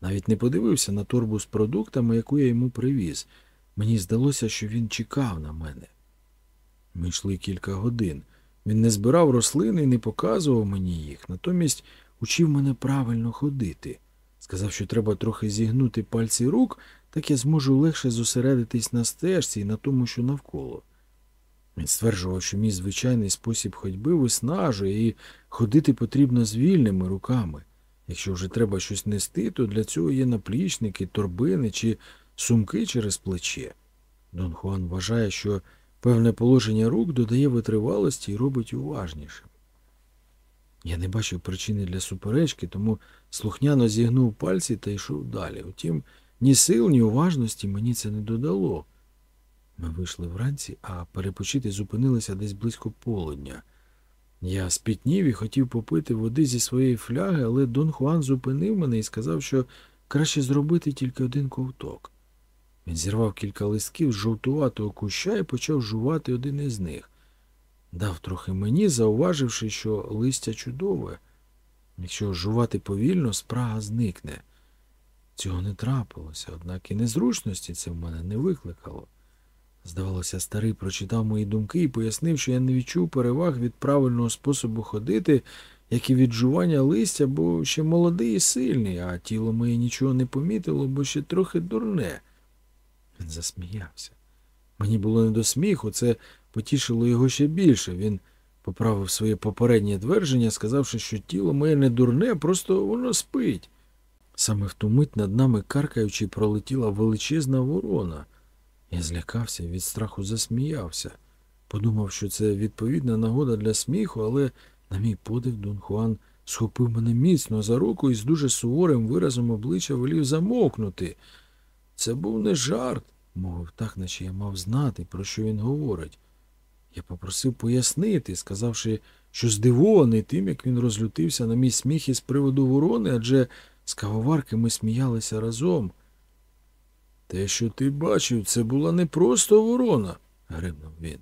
Навіть не подивився на торбу з продуктами, яку я йому привіз. Мені здалося, що він чекав на мене. Ми йшли кілька годин. Він не збирав рослини і не показував мені їх, натомість учив мене правильно ходити. Сказав, що треба трохи зігнути пальці рук, так я зможу легше зосередитись на стежці і на тому, що навколо. Він стверджував, що мій звичайний спосіб ходьби виснажує і ходити потрібно з вільними руками. Якщо вже треба щось нести, то для цього є наплічники, торбини чи сумки через плече. Дон Хуан вважає, що певне положення рук додає витривалості і робить уважнішим. Я не бачив причини для суперечки, тому слухняно зігнув пальці та йшов далі. Утім, ні сил, ні уважності мені це не додало. Ми вийшли вранці, а перепочити зупинилися десь близько полудня. Я спітнів і хотів попити води зі своєї фляги, але Дон Хуан зупинив мене і сказав, що краще зробити тільки один ковток. Він зірвав кілька листків з жовтуватого куща і почав жувати один із них. Дав трохи мені, зауваживши, що листя чудове. Якщо жувати повільно, спрага зникне. Цього не трапилося, однак і незручності це в мене не викликало. Здавалося, старий прочитав мої думки і пояснив, що я не відчув переваг від правильного способу ходити, як і від жування листя, бо ще молодий і сильний, а тіло моє нічого не помітило, бо ще трохи дурне. Він засміявся. Мені було не до сміху, це потішило його ще більше. Він поправив своє попереднє твердження, сказавши, що тіло моє не дурне, просто воно спить. Саме в ту мить над нами каркаючи пролетіла величезна ворона. Я злякався від страху засміявся. Подумав, що це відповідна нагода для сміху, але, на мій подив, Дон Хуан схопив мене міцно за руку і з дуже суворим виразом обличчя волів замовкнути. Це був не жарт, мовив так, наче я мав знати, про що він говорить. Я попросив пояснити, сказавши, що здивований тим, як він розлютився на мій сміх із приводу ворони, адже з кавоварки ми сміялися разом. Те, що ти бачив, це була не просто ворона, гримнув він.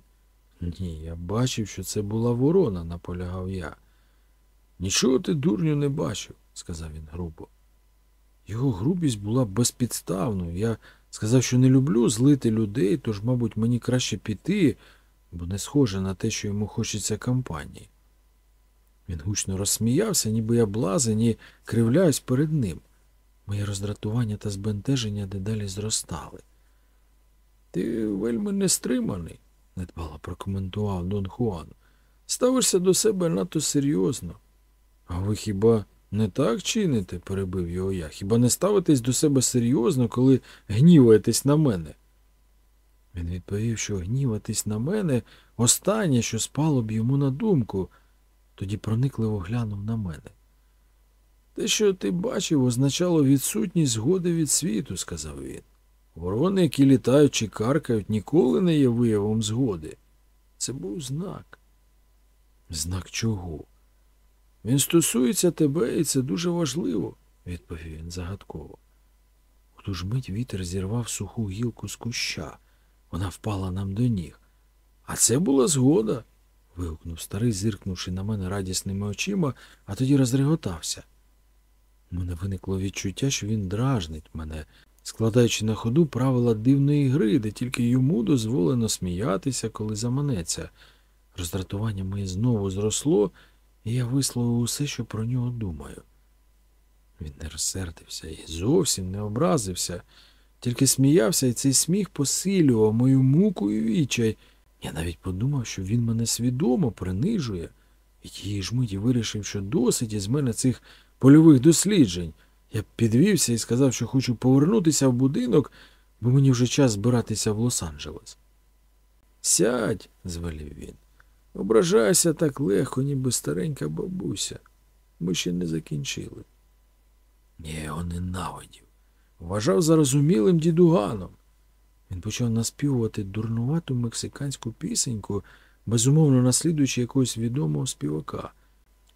Ні, я бачив, що це була ворона, наполягав я. Нічого ти, дурню, не бачив, сказав він грубо. Його грубість була безпідставною. Я сказав, що не люблю злити людей, тож, мабуть, мені краще піти, бо не схоже на те, що йому хочеться компанії. Він гучно розсміявся, ніби я блазень і кривляюсь перед ним. Моє роздратування та збентеження дедалі зростали. Ти вельми нестриманий, недбало прокоментував Дон Хуан. Ставишся до себе надто серйозно. А ви хіба не так чините? перебив його я. Хіба не ставитесь до себе серйозно, коли гніваєтесь на мене? Він відповів, що гніватись на мене останнє, що спало б йому на думку, тоді проникливо глянув на мене. Те, що ти бачив, означало відсутність згоди від світу, сказав він. Ворони, які літають чи каркають, ніколи не є виявом згоди. Це був знак. Знак чого? Він стосується тебе, і це дуже важливо, відповів він загадково. У ту ж мить вітер зірвав суху гілку з куща. Вона впала нам до ніг. А це була згода. вигукнув старий, зиркнувши на мене радісними очима, а тоді розреготався. Мене виникло відчуття, що він дражнить мене, складаючи на ходу правила дивної гри, де тільки йому дозволено сміятися, коли заманеться. Роздратування моє знову зросло, і я висловив усе, що про нього думаю. Він не розсердився і зовсім не образився, тільки сміявся, і цей сміх посилював мою муку і відчай. Я навіть подумав, що він мене свідомо принижує, і тієї ж миті вирішив, що досить із мене цих польових досліджень. Я підвівся і сказав, що хочу повернутися в будинок, бо мені вже час збиратися в Лос-Анджелес. Сядь, звелів він. Ображайся так легко, ніби старенька бабуся. Ми ще не закінчили. Я його ненавидів. Вважав зарозумілим дідуганом. Він почав наспівувати дурнувату мексиканську пісеньку, безумовно наслідуючи якогось відомого співака.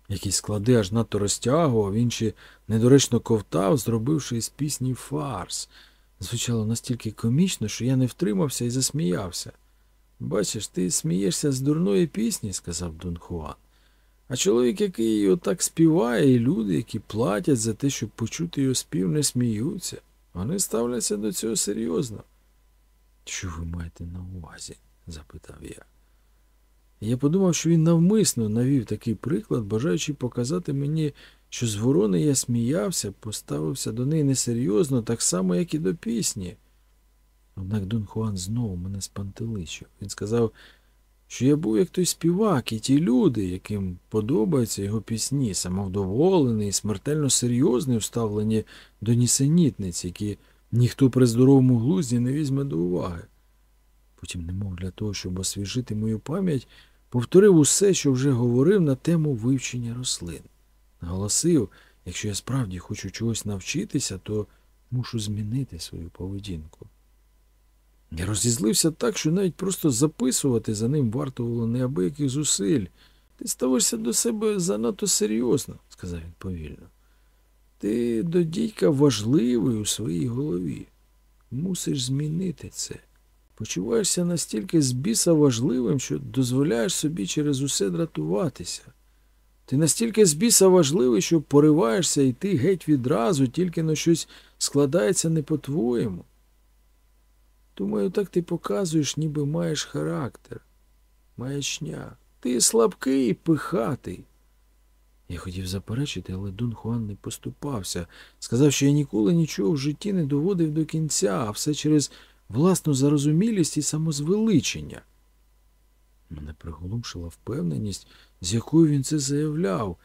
Якісь склади аж надто розтягував, інші недоречно ковтав, зробивши із пісні фарс. Звучало настільки комічно, що я не втримався і засміявся. Бачиш, ти смієшся з дурної пісні, сказав Дон Хуан. А чоловік, який її отак співає, і люди, які платять за те, щоб почути його спів, не сміються. Вони ставляться до цього серйозно. Що ви маєте на увазі? запитав я. Я подумав, що він навмисно навів такий приклад, бажаючи показати мені, що з ворони я сміявся, поставився до неї несерйозно, так само, як і до пісні. Однак Дон Хуан знову мене спантеличив. Він сказав, що я був як той співак, і ті люди, яким подобаються його пісні, самовдоволений, смертельно серйозний вставлені до нісенітниць, які ніхто при здоровому глузді не візьме до уваги. Потім, немов для того, щоб освіжити мою пам'ять, повторив усе, що вже говорив на тему вивчення рослин. Наголосив, якщо я справді хочу чогось навчитися, то мушу змінити свою поведінку. Я розізлився так, що навіть просто записувати за ним вартувало неабияких зусиль. Ти ставишся до себе занадто серйозно, сказав він повільно. Ти до дідька важливий у своїй голові. Мусиш змінити це. Почуваєшся настільки з біса важливим, що дозволяєш собі через усе дратуватися. Ти настільки з біса важливий, що пориваєшся йти геть відразу, тільки на щось складається не по-твоєму. Думаю, так ти показуєш, ніби маєш характер. Маячня. Ти слабкий і пихатий. Я хотів заперечити, але Дон Хуан не поступався. Сказав, що я ніколи нічого в житті не доводив до кінця, а все через власну зарозумілість і самозвеличення. Мене приголомшила впевненість, з якою він це заявляв.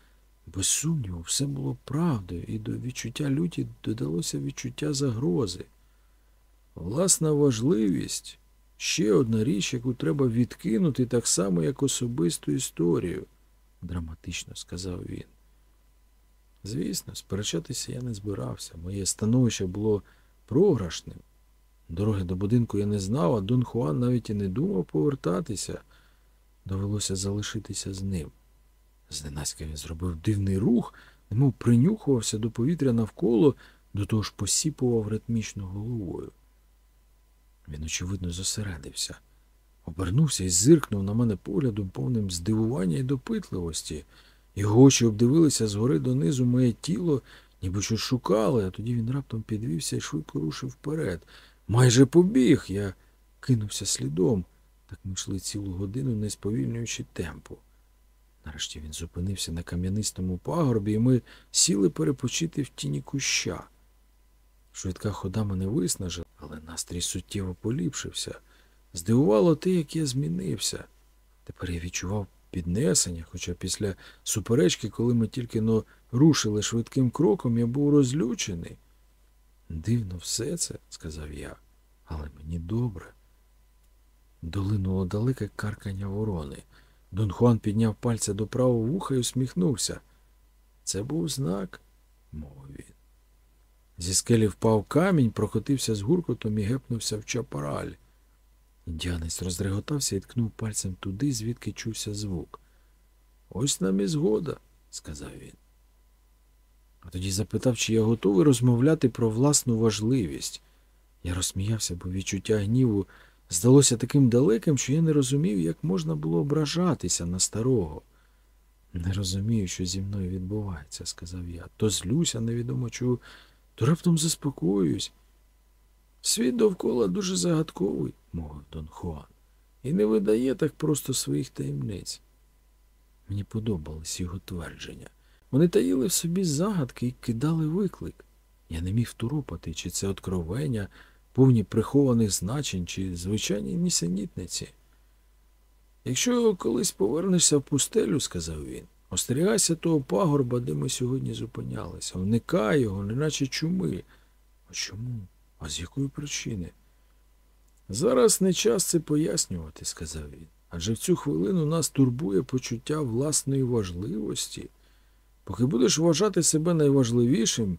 Без сумніву, все було правдою, і до відчуття люті додалося відчуття загрози. Власна важливість ще одна річ, яку треба відкинути так само, як особисту історію, драматично сказав він. Звісно, сперечатися я не збирався. Моє становище було програшним. Дороги до будинку я не знав, а Дон Хуан навіть і не думав повертатися. Довелося залишитися з ним. Зненацька він зробив дивний рух, немов принюхувався до повітря навколо, до того ж посіпував ритмічно головою. Він, очевидно, зосередився, обернувся і зиркнув на мене поглядом, повним здивування і допитливості. Його очі обдивилися згори донизу моє тіло, ніби щось шукали, а тоді він раптом підвівся і швидко рушив вперед. Майже побіг. Я кинувся слідом. Так ми йшли цілу годину, не сповільнюючи темпу. Нарешті він зупинився на кам'янистому пагорбі, і ми сіли перепочити в тіні куща. Швидка хода мене виснажила, але настрій суттєво поліпшився. Здивувало те, як я змінився. Тепер я відчував піднесення, хоча після суперечки, коли ми тільки но рушили швидким кроком, я був розлючений. Дивно все це, сказав я, але мені добре. Долинуло далеке каркання ворони. Дон Хуан підняв пальця до правого вуха і усміхнувся. Це був знак, мовив він. Зі скелі впав камінь, прокотився з гуркотом і гепнувся в чапараль. Індіанець розреготався і ткнув пальцем туди, звідки чувся звук. Ось нам і згода, сказав він. А тоді запитав, чи я готовий розмовляти про власну важливість. Я розсміявся, бо відчуття гніву здалося таким далеким, що я не розумів, як можна було ображатися на старого. Не розумію, що зі мною відбувається, сказав я. То злюся, невідомо чого, то раптом заспокоююсь. Світ довкола дуже загадковий, мовив Дон Хуан, і не видає так просто своїх таємниць. Мені подобались його твердження. Вони таїли в собі загадки і кидали виклик. Я не міг второпати, чи це откровення, повні прихованих значень, чи звичайні нісенітниці. Якщо колись повернешся в пустелю, сказав він, остерігайся того пагорба, де ми сьогодні зупинялися, уникай його, неначе чуми. А чому? А з якої причини? Зараз не час це пояснювати, сказав він. Адже в цю хвилину нас турбує почуття власної важливості. Поки будеш вважати себе найважливішим,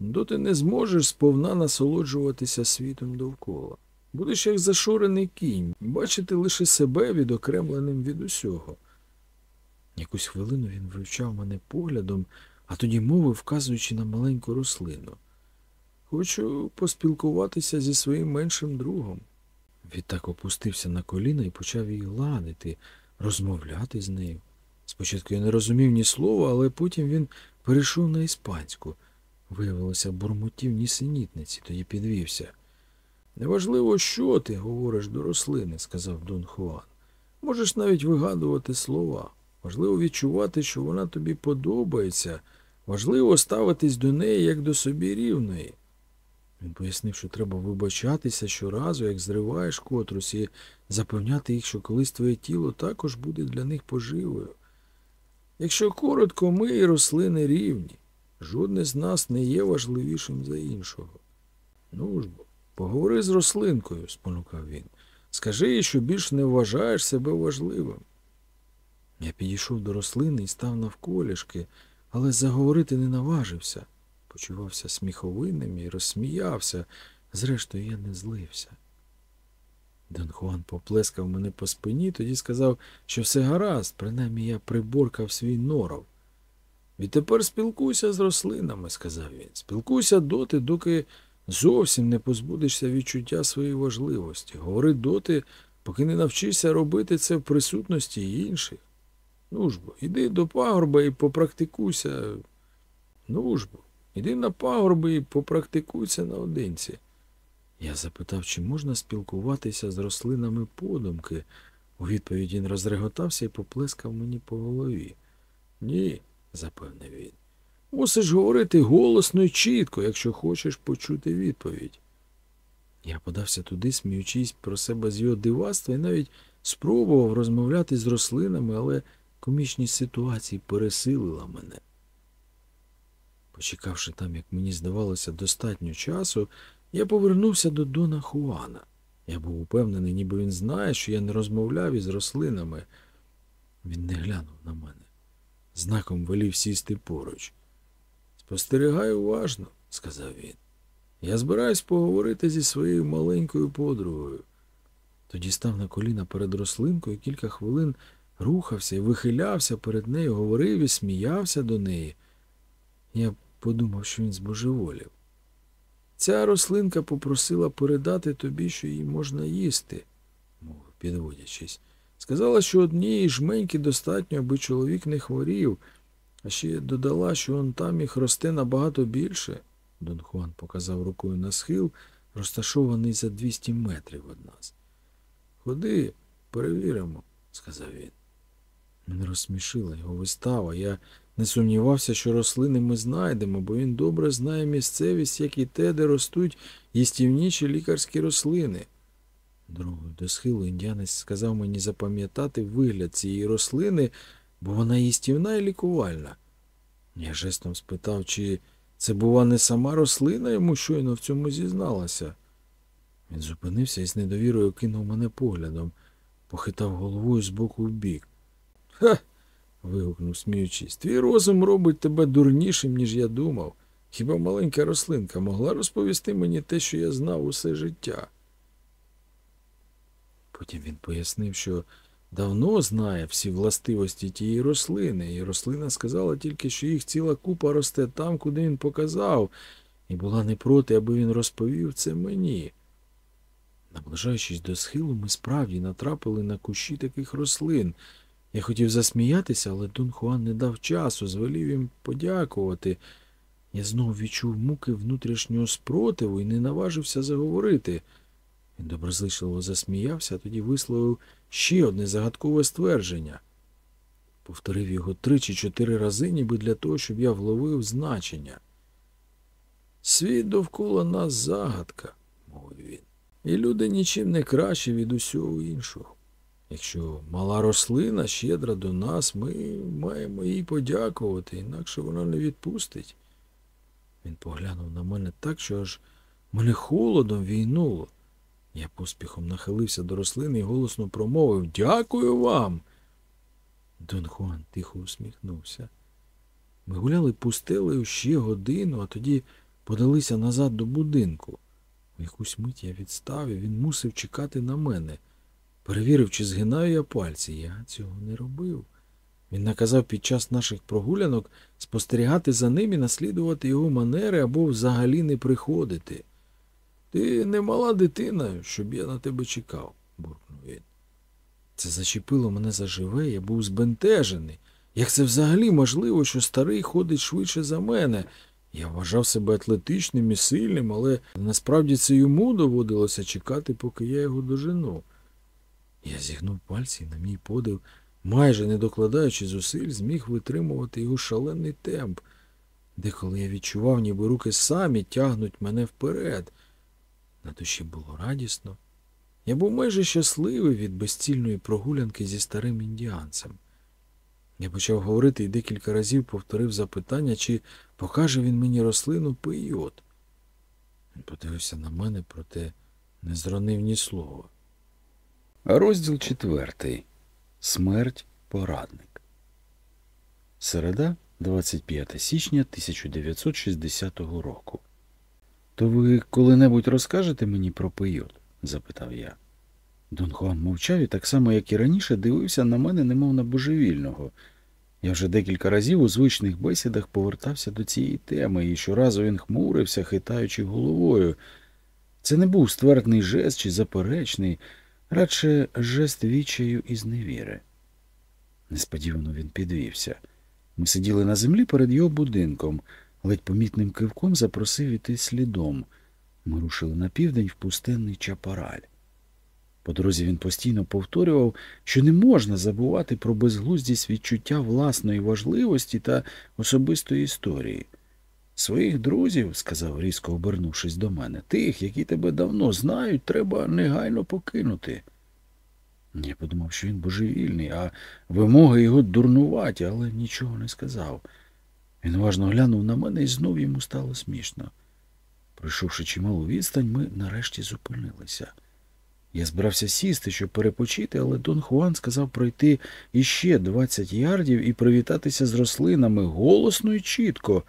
доти не зможеш сповна насолоджуватися світом довкола. Будеш як зашорений кінь, бачити лише себе відокремленим від усього. Якусь хвилину він вивчав мене поглядом, а тоді мовив, вказуючи на маленьку рослину. Хочу поспілкуватися зі своїм меншим другом. Відтак опустився на коліна і почав її гладити, розмовляти з нею. Спочатку я не розумів ні слова, але потім він перейшов на іспанську. Виявилося, бурмотів нісенітниці, тоді підвівся. Неважливо, що ти говориш до рослини, сказав Дон Хуан. Можеш навіть вигадувати слова. Важливо відчувати, що вона тобі подобається. Важливо ставитись до неї як до собі рівної. Він пояснив, що треба вибачатися щоразу, як зриваєш котрусь, і запевняти їх, що колись твоє тіло також буде для них поживою. Якщо коротко, ми і рослини рівні. Жодне з нас не є важливішим за іншого. Ну ж бо, поговори з рослинкою, спонукав він. Скажи їй, що більш не вважаєш себе важливим. Я підійшов до рослини і став навколішки, але заговорити не наважився. Почувався сміховинним і розсміявся, зрештою, я не злився. Дон Хуан поплескав мене по спині, тоді сказав, що все гаразд, принаймні я приборкав свій норов. Відтепер спілкуйся з рослинами, сказав він. Спілкуйся доти, доки зовсім не позбудешся відчуття своєї важливості. Говори доти, поки не навчишся робити це в присутності інших. Ну ж бо, іди до пагорба і попрактикуйся. Ну ж бо, іди на пагорби і попрактикуйся наодинці. Я запитав, чи можна спілкуватися з рослинами подумки. У відповідь він розреготався і поплескав мені по голові. Ні, запевнив він. Мусиш говорити голосно і чітко, якщо хочеш почути відповідь. Я подався туди, сміючись про себе з його дивацтва, і навіть спробував розмовляти з рослинами, але комічність ситуації пересилила мене. Почекавши там, як мені здавалося, достатньо часу, я повернувся до Дона Хуана. Я був упевнений, ніби він знає, що я не розмовляв із рослинами. Він не глянув на мене. Знаком велів сісти поруч. Спостерігай уважно, сказав він. Я збираюсь поговорити зі своєю маленькою подругою. Тоді став на коліна перед рослинкою і кілька хвилин рухався і вихилявся перед нею, говорив і сміявся до неї. Я подумав, що він збожеволів. Ця рослинка попросила передати тобі, що їй можна їсти, мовив, підводячись. Сказала, що однієї жменьки достатньо, аби чоловік не хворів, а ще додала, що он там їх росте набагато більше. Дон Хуан показав рукою на схил, розташований за 200 метрів від нас. Ходи, перевіримо, сказав він. Мене розсмішила його вистава. Я не сумнівався, що рослини ми знайдемо, бо він добре знає місцевість, як і те, де ростуть їстівніші лікарські рослини. Дорогою до схилу індіанець сказав мені запам'ятати вигляд цієї рослини, бо вона їстівна і лікувальна. Я жестом спитав, чи це, бува, не сама рослина йому щойно в цьому зізналася. Він зупинився і з недовірою кинув мене поглядом, похитав головою з боку в бік. Ха. Вигукнув, сміючись. Твій розум робить тебе дурнішим, ніж я думав. Хіба маленька рослинка могла розповісти мені те, що я знав усе життя? Потім він пояснив, що давно знає всі властивості тієї рослини, і рослина сказала тільки, що їх ціла купа росте там, куди він показав, і була не проти, аби він розповів це мені. Наближаючись до схилу, ми справді натрапили на кущі таких рослин. Я хотів засміятися, але Дон Хуан не дав часу, звелів їм подякувати. Я знову відчув муки внутрішнього спротиву і не наважився заговорити. Він доброзичливо засміявся, а тоді висловив ще одне загадкове ствердження. Повторив його три чи чотири рази, ніби для того, щоб я вловив значення. Світ довкола нас загадка, мовив він, і люди нічим не кращі від усього іншого. Якщо мала рослина щедра до нас, ми маємо їй подякувати, інакше вона не відпустить. Він поглянув на мене так, що аж мене холодом війнуло. Я поспіхом нахилився до рослини і голосно промовив Дякую вам. Дон Хуан тихо усміхнувся. Ми гуляли пустелею ще годину, а тоді подалися назад до будинку. В якусь мить я відстав і він мусив чекати на мене. Перевірив, чи згинаю я пальці. Я цього не робив. Він наказав під час наших прогулянок спостерігати за ним і наслідувати його манери або взагалі не приходити. Ти не мала дитина, щоб я на тебе чекав, буркнув він. Це зачепило мене заживе, я був збентежений. Як це взагалі можливо, що старий ходить швидше за мене? Я вважав себе атлетичним і сильним, але насправді це йому доводилося чекати, поки я його дожену. Я зігнув пальці на мій подив, майже не докладаючи зусиль, зміг витримувати його шалений темп. Деколи я відчував, ніби руки самі тягнуть мене вперед. На душі було радісно. Я був майже щасливий від безцільної прогулянки зі старим індіанцем. Я почав говорити і декілька разів повторив запитання, чи покаже він мені рослину пейот. Він подивився на мене, проте не зронив ні слова. Розділ четвертий. Смерть порадник. Середа, 25 січня 1960 року. То ви коли-небудь розкажете мені про пейот? запитав я. Дон Хуан мовчав і так само, як і раніше, дивився на мене, немов на божевільного. Я вже декілька разів у звичних бесідах повертався до цієї теми, і щоразу він хмурився, хитаючи головою. Це не був ствердний жест чи заперечний, радше жест відчаю і зневіри. Несподівано він підвівся. Ми сиділи на землі перед його будинком, ледь помітним кивком запросив іти слідом. Ми рушили на південь в пустенний чапараль. По дорозі він постійно повторював, що не можна забувати про безглуздість відчуття власної важливості та особистої історії. Своїх друзів, сказав різко обернувшись до мене, тих, які тебе давно знають, треба негайно покинути. Я подумав, що він божевільний, а вимоги його дурнуваті, але нічого не сказав. Він уважно глянув на мене і знов йому стало смішно. Пройшовши чималу відстань, ми нарешті зупинилися. Я збирався сісти, щоб перепочити, але Дон Хуан сказав пройти іще 20 ярдів і привітатися з рослинами голосно і чітко.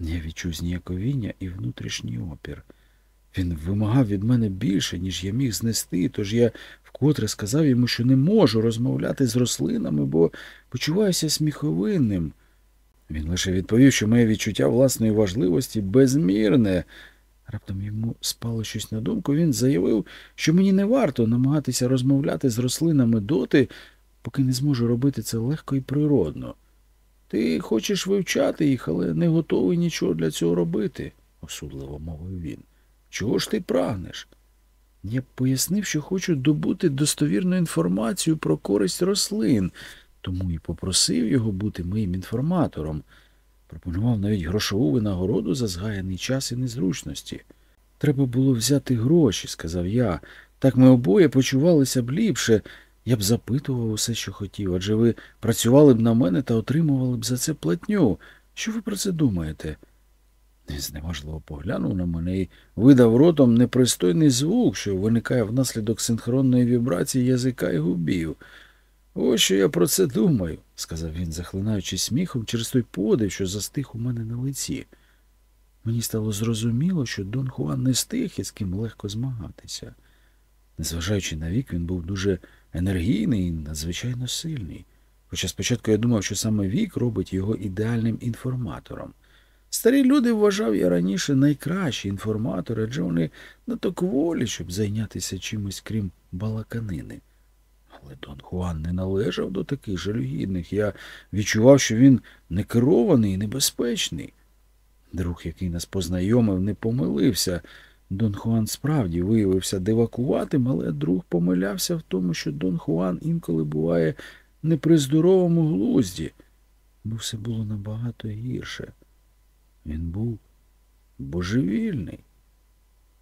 Я відчув зніяковіння і внутрішній опір. Він вимагав від мене більше, ніж я міг знести, тож я вкотре сказав йому, що не можу розмовляти з рослинами, бо почуваюся сміховинним. Він лише відповів, що моє відчуття власної важливості безмірне. Раптом йому спало щось на думку, він заявив, що мені не варто намагатися розмовляти з рослинами доти, поки не зможу робити це легко і природно. Ти хочеш вивчати їх, але не готовий нічого для цього робити, осудливо мовив він. Чого ж ти прагнеш? Я пояснив, що хочу добути достовірну інформацію про користь рослин, тому і попросив його бути моїм інформатором. Пропонував навіть грошову винагороду за згаяний час і незручності. Треба було взяти гроші, сказав я. Так ми обоє почувалися б ліпше. Я б запитував усе, що хотів, адже ви працювали б на мене та отримували б за це платню. Що ви про це думаєте? Він зневажливо поглянув на мене і видав ротом непристойний звук, що виникає внаслідок синхронної вібрації язика і губів. Ось що я про це думаю, сказав він, захлинаючись сміхом через той подив, що застиг у мене на лиці. Мені стало зрозуміло, що Дон Хуан не з тих, із ким легко змагатися. Незважаючи на вік, він був дуже енергійний і надзвичайно сильний. Хоча спочатку я думав, що саме вік робить його ідеальним інформатором. Старі люди вважав я раніше найкращі інформатори, адже вони надто кволі, щоб зайнятися чимось крім балаканини. Але Дон Хуан не належав до таких жалюгідних. Я відчував, що він некерований і небезпечний. Друг, який нас познайомив, не помилився. Дон Хуан справді виявився дивакуватим, але друг помилявся в тому, що Дон Хуан інколи буває не при здоровому глузді, бо все було набагато гірше. Він був божевільний.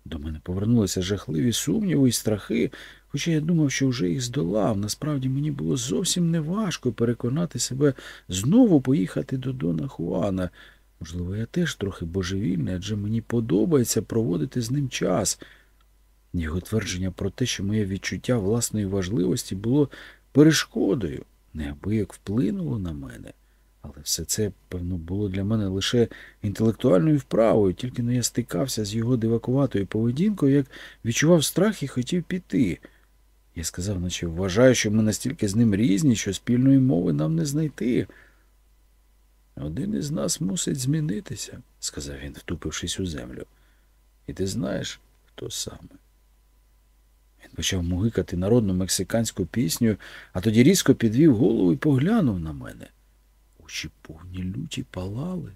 До мене повернулися жахливі сумніви і страхи, хоча я думав, що вже їх здолав. Насправді мені було зовсім неважко переконати себе знову поїхати до Дона Хуана. Можливо, я теж трохи божевільний, адже мені подобається проводити з ним час. Його твердження про те, що моє відчуття власної важливості було перешкодою, неабияк вплинуло на мене. Але все це, певно, було для мене лише інтелектуальною вправою, тільки не я стикався з його дивакуватою поведінкою, як відчував страх і хотів піти. Я сказав, наче вважаю, що ми настільки з ним різні, що спільної мови нам не знайти. Один із нас мусить змінитися, сказав він, втупившись у землю. І ти знаєш, хто саме. Він почав мугикати народну мексиканську пісню, а тоді різко підвів голову і поглянув на мене. Очі повні люті палали.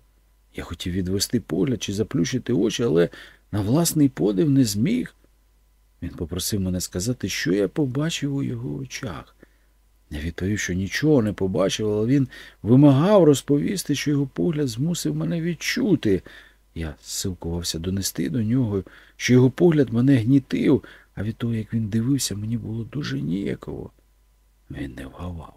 Я хотів відвести погляд чи заплющити очі, але на власний подив не зміг. Він попросив мене сказати, що я побачив у його очах. Я відповів, що нічого не побачив, але він вимагав розповісти, що його погляд змусив мене відчути. Я силкувався донести до нього, що його погляд мене гнітив, а від того, як він дивився, мені було дуже ніяково. Він не вгавав,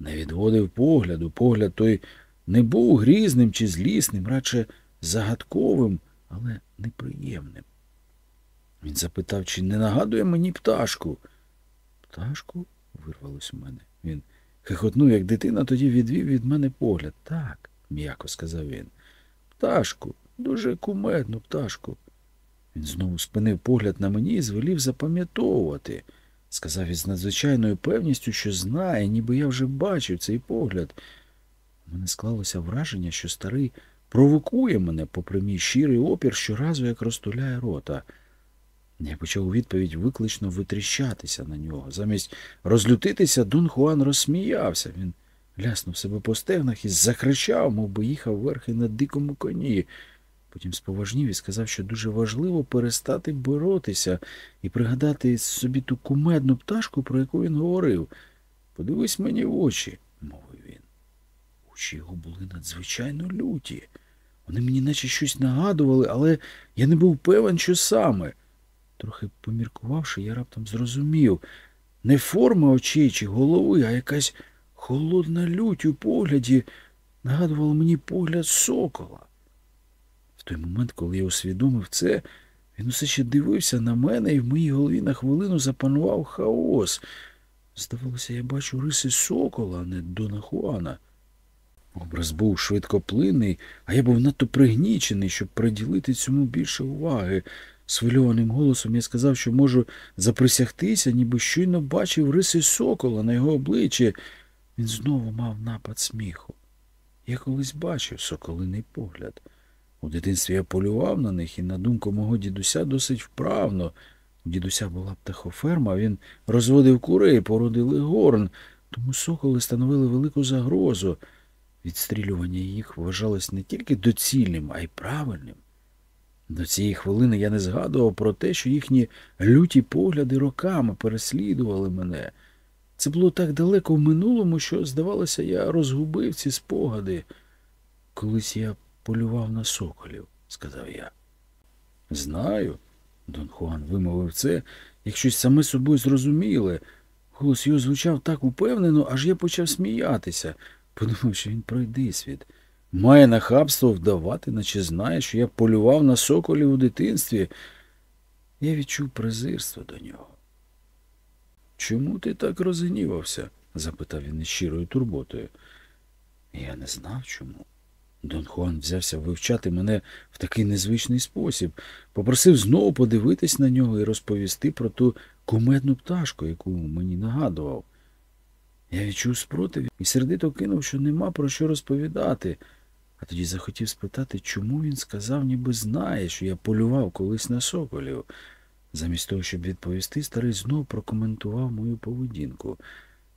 не відводив погляду. Погляд той не був грізним чи злісним, радше загадковим, але неприємним. Він запитав, чи не нагадує мені пташку. Пташку? Вирвалось у мене. Він хихотнув, як дитина, тоді відвів від мене погляд. Так, м'яко сказав він. Пташку, дуже кумедну пташку. Він знову спинив погляд на мені і звелів запам'ятовувати. Сказав із надзвичайною певністю, що знає, ніби я вже бачив цей погляд. У мене склалося враження, що старий провокує мене, попри мій щирий опір, щоразу як розтуляє рота. Я почав у відповідь виклично витріщатися на нього. Замість розлютитися, Дон Хуан розсміявся. Він ляснув себе по стегнах і закричав, мов би їхав верхи на дикому коні. Потім споважнів і сказав, що дуже важливо перестати боротися і пригадати собі ту кумедну пташку, про яку він говорив. Подивись мені в очі, мовив він. Очі його були надзвичайно люті. Вони мені наче щось нагадували, але я не був певен, що саме. Трохи поміркувавши, я раптом зрозумів не форма очей чи голови, а якась холодна лють у погляді нагадувала мені погляд сокола. В той момент, коли я усвідомив це, Він усе ще дивився на мене, і в моїй голові на хвилину запанував хаос. Здавалося, я бачу риси сокола, а не Дона Хуана. Образ був швидкоплинний, а я був надто пригнічений, щоб приділити цьому більше уваги. Свильованим голосом я сказав, що можу заприсягтися, ніби щойно бачив риси сокола на його обличчі. Він знову мав напад сміху. Я колись бачив соколиний погляд. У дитинстві я полював на них, і, на думку мого дідуся, досить вправно. У дідуся була птахоферма, він розводив курей, породили горн, тому соколи становили велику загрозу. Відстрілювання їх вважалось не тільки доцільним, а й правильним. До цієї хвилини я не згадував про те, що їхні люті погляди роками переслідували мене. Це було так далеко в минулому, що, здавалося, я розгубив ці спогади. Колись я полював на соколів, сказав я. Знаю, Дон Хуан вимовив це, як щось саме собою зрозуміле. Голос його звучав так упевнено, аж я почав сміятися. Подумав, що він пройде світ. Має нахабство вдавати, наче знає, що я полював на соколів у дитинстві. Я відчув презирство до нього. Чому ти так розгнівався? запитав він із щирою турботою. Я не знав чому. Дон Хуан взявся вивчати мене в такий незвичний спосіб, попросив знову подивитись на нього і розповісти про ту кумедну пташку, яку мені нагадував. Я відчув спротив і сердито кинув, що нема про що розповідати, а тоді захотів спитати, чому він сказав, ніби знає, що я полював колись на соколів. Замість того, щоб відповісти, старий знов прокоментував мою поведінку.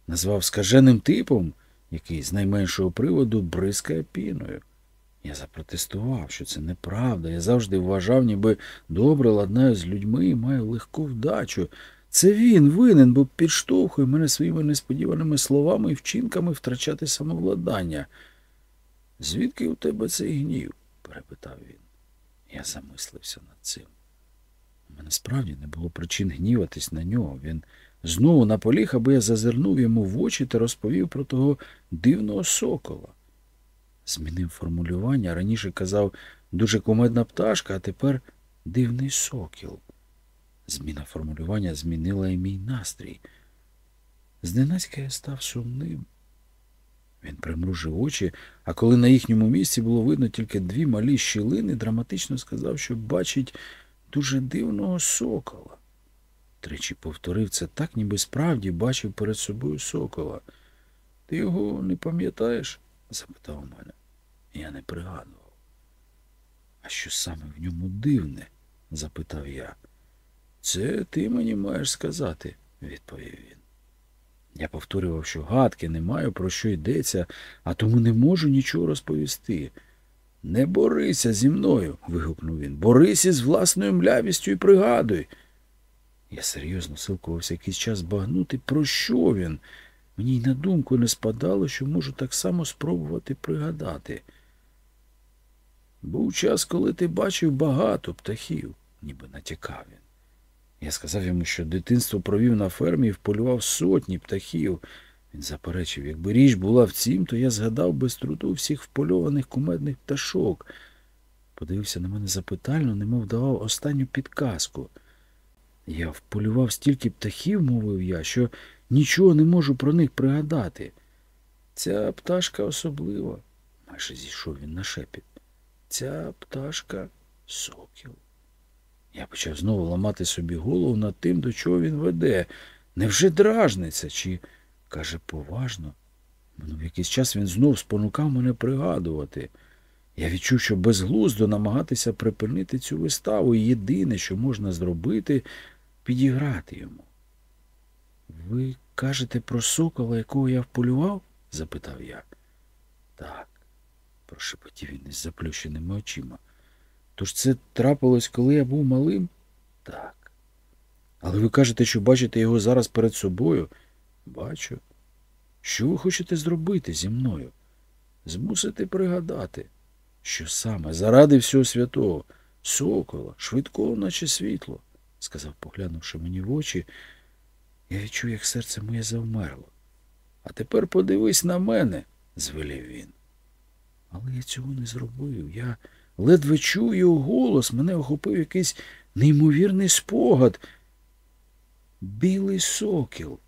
Назвав скаженим типом, який з найменшого приводу бризкає піною. Я запротестував, що це неправда. Я завжди вважав, ніби добре ладнаю з людьми і маю легку вдачу. Це він винен, бо підштовхує мене своїми несподіваними словами і вчинками втрачати самовладання. Звідки у тебе цей гнів? перепитав він. Я замислився над цим. У мене справді не було причин гніватись на нього. Він знову наполіг, аби я зазирнув йому в очі та розповів про того дивного сокола. Змінив формулювання, раніше казав дуже кумедна пташка, а тепер дивний сокіл. Зміна формулювання змінила і мій настрій. Зненацька я став сумним. Він примружив очі, а коли на їхньому місці було видно тільки дві малі щілини, драматично сказав, що бачить дуже дивного сокола. Тричі повторив це так, ніби справді бачив перед собою сокола. Ти його не пам'ятаєш? запитав у мене. Я не пригадував. А що саме в ньому дивне? запитав я. Це ти мені маєш сказати, відповів він. Я повторював, що гадки не маю, про що йдеться, а тому не можу нічого розповісти. Не борися зі мною. вигукнув він. Борися з власною млявістю і пригадуй. Я серйозно силкувався якийсь час багнути, про що він. Мені й на думку не спадало, що можу так само спробувати пригадати. Був час, коли ти бачив багато птахів, ніби натякав він. Я сказав йому, що дитинство провів на фермі і вполював сотні птахів. Він заперечив, якби річ була в цім, то я згадав без труду всіх впольованих кумедних пташок. Подивився на мене запитально, немов давав останню підказку. Я вполював стільки птахів, мовив я, що нічого не можу про них пригадати. Ця пташка особлива, майже зійшов він на шепіт. Ця пташка сокіл. Я почав знову ламати собі голову над тим, до чого він веде. Невже дражниться, чи каже поважно? Ну, в якийсь час він знов спонукав мене пригадувати. Я відчув, що безглуздо намагатися припинити цю виставу, і єдине, що можна зробити, підіграти йому. Ви кажете про сокола, якого я вполював? запитав я. Так, прошепотів він із заплющеними очима. Тож це трапилось, коли я був малим? Так. Але ви кажете, що бачите його зараз перед собою? Бачу. Що ви хочете зробити зі мною? Змусити пригадати, що саме заради всього святого, сокола, швидкого, наче світло, сказав, поглянувши мені в очі, я відчув, як серце моє завмерло. А тепер подивись на мене, звелів він. Але я цього не зробив. Я ледве його голос, мене охопив якийсь неймовірний спогад. Білий сокіл.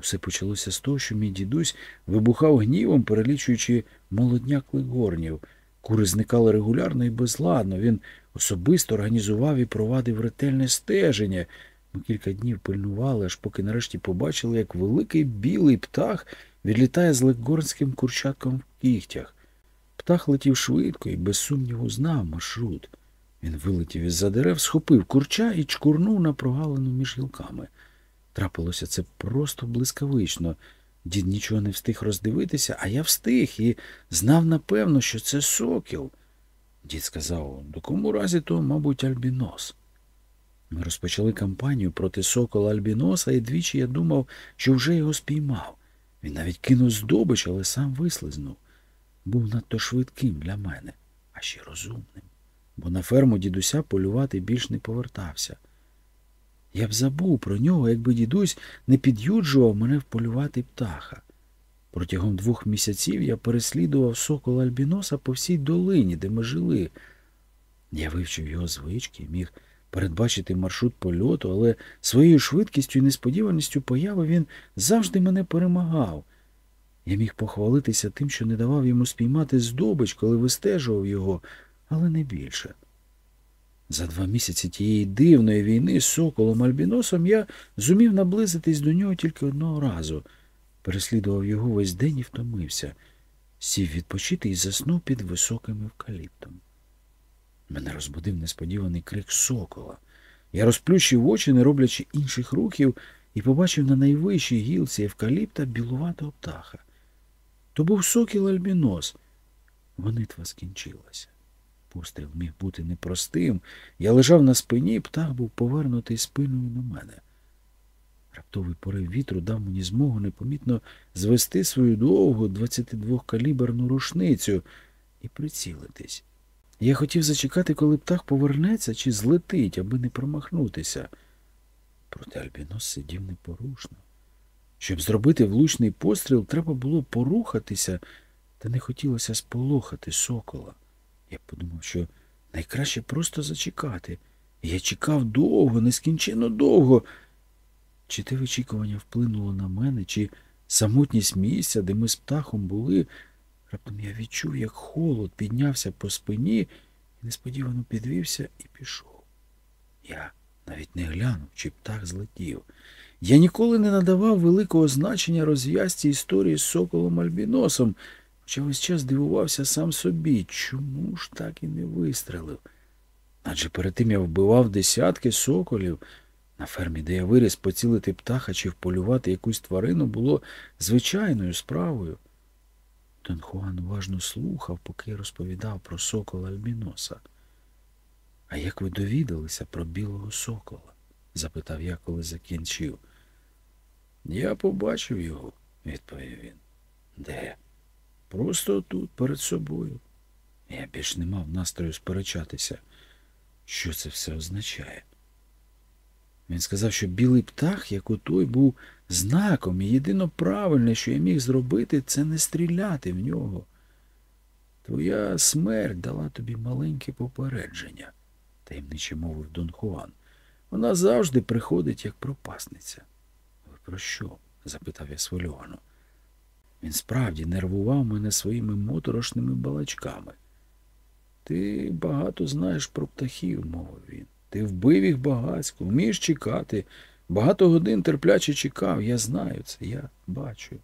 Усе почалося з того, що мій дідусь вибухав гнівом, перелічуючи молодняк легорнів. Кури зникали регулярно і безладно. Він особисто організував і провадив ретельне стеження. Ми кілька днів пильнували, аж поки нарешті побачили, як великий білий птах відлітає з легорнським курчатком в кігтях. Птах летів швидко і без сумніву знав маршрут. Він вилетів із-за дерев, схопив курча і чкурнув на прогалину між гілками. Трапилося це просто блискавично. Дід нічого не встиг роздивитися, а я встиг і знав напевно, що це сокіл. Дід сказав, до кому разі то, мабуть, альбінос. Ми розпочали кампанію проти сокола Альбіноса, і двічі я думав, що вже його спіймав. Він навіть кинув здобич, але сам вислизнув. Був надто швидким для мене, а ще розумним, бо на ферму дідуся полювати більш не повертався. Я б забув про нього, якби дідусь не під'юджував мене вполювати птаха. Протягом двох місяців я переслідував сокола Альбіноса по всій долині, де ми жили. Я вивчив його звички, міг передбачити маршрут польоту, але своєю швидкістю і несподіваністю появи він завжди мене перемагав. Я міг похвалитися тим, що не давав йому спіймати здобич, коли вистежував його, але не більше. За два місяці тієї дивної війни з соколом Альбіносом я зумів наблизитись до нього тільки одного разу. Переслідував його весь день і втомився, сів відпочити і заснув під високим евкаліптом. Мене розбудив несподіваний крик сокола. Я розплющив очі, не роблячи інших рухів, і побачив на найвищій гілці евкаліпта білуватого птаха. То був сокіл Альбінос. Гонитва скінчилася. Постріл міг бути непростим. Я лежав на спині, птах був повернутий спиною на мене. Раптовий порив вітру дав мені змогу непомітно звести свою довгу 22-каліберну рушницю і прицілитись. Я хотів зачекати, коли птах повернеться чи злетить, аби не промахнутися. Проте Альбінос сидів непорушно. Щоб зробити влучний постріл, треба було порухатися, та не хотілося сполохати сокола. Я подумав, що найкраще просто зачекати. Я чекав довго, нескінченно довго. Чи те вичікування вплинуло на мене, чи самотність місця, де ми з птахом були, раптом я відчув, як холод піднявся по спині і несподівано підвівся і пішов. Я навіть не глянув, чи птах злетів. Я ніколи не надавав великого значення розв'язці історії з соколом Альбіносом, хоча весь час дивувався сам собі, чому ж так і не вистрелив. Адже перед тим я вбивав десятки соколів. На фермі, де я виріс, поцілити птаха чи вполювати якусь тварину було звичайною справою. Дон Хуан уважно слухав, поки я розповідав про сокола Альбіноса. А як ви довідалися про білого сокола? запитав я, коли закінчив. Я побачив його, відповів він. Де? Просто тут, перед собою. Я більш не мав настрою сперечатися. Що це все означає? Він сказав, що білий птах, як у той, був знаком, і єдино правильне, що я міг зробити, це не стріляти в нього. Твоя смерть дала тобі маленьке попередження, таємниче мовив Дон Хуан. Вона завжди приходить як пропасниця. Про що? запитав я свильовано. Він справді нервував мене своїми моторошними балачками. Ти багато знаєш про птахів, мовив він. Ти вбив їх багацько, вмієш чекати. Багато годин терпляче чекав. Я знаю це, я бачу.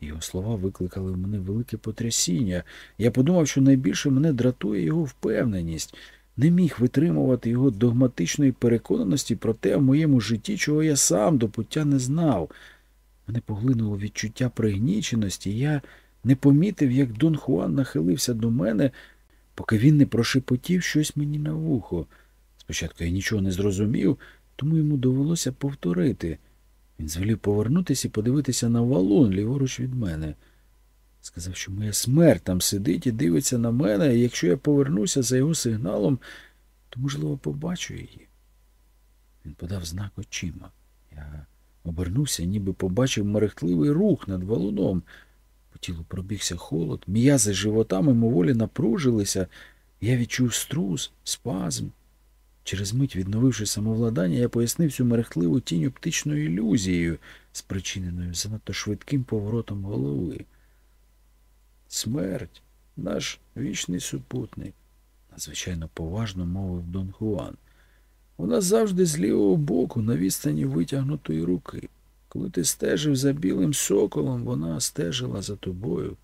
Його слова викликали в мене велике потрясіння. Я подумав, що найбільше мене дратує його впевненість. Не міг витримувати його догматичної переконаності про те в моєму житті, чого я сам до пуття не знав. Мене поглинуло відчуття пригніченості, я не помітив, як Дон Хуан нахилився до мене, поки він не прошепотів щось мені на вухо. Спочатку я нічого не зрозумів, тому йому довелося повторити. Він звелів повернутися і подивитися на валун ліворуч від мене. Сказав, що моя смерть там сидить і дивиться на мене, і якщо я повернуся за його сигналом, то, можливо, побачу її. Він подав знак очима. Я обернувся, ніби побачив мерехтливий рух над валуном. По тілу пробігся холод, м'язи живота мимоволі напружилися, я відчув струс, спазм. Через мить, відновивши самовладання, я пояснив цю мерехтливу тінь оптичною ілюзією, спричиненою занадто швидким поворотом голови. Смерть наш вічний супутник, надзвичайно поважно мовив Дон Хуан. Вона завжди з лівого боку на відстані витягнутої руки. Коли ти стежив за білим соколом, вона стежила за тобою,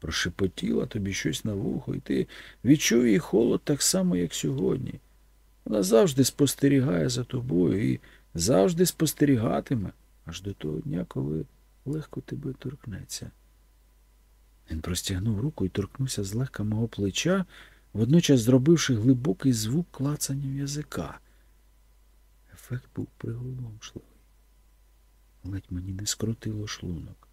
прошепотіла тобі щось на вухо, і ти відчув її холод так само, як сьогодні. Вона завжди спостерігає за тобою і завжди спостерігатиме аж до того дня, коли легко тебе торкнеться. Він простягнув руку і торкнувся злегка мого плеча, водночас зробивши глибокий звук клацанням язика. Ефект був приголомшливий. Ледь мені не скрутило шлунок.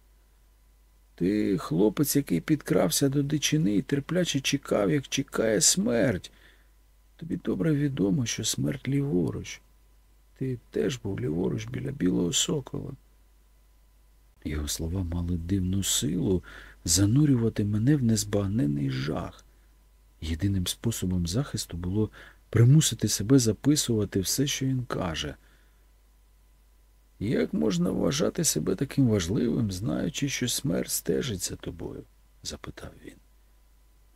Ти хлопець, який підкрався до дичини і терпляче чекав, як чекає смерть. Тобі добре відомо, що смерть ліворуч. Ти теж був ліворуч біля білого сокола. Його слова мали дивну силу занурювати мене в незбагнений жах. Єдиним способом захисту було примусити себе записувати все, що він каже. Як можна вважати себе таким важливим, знаючи, що смерть стежить за тобою? запитав він.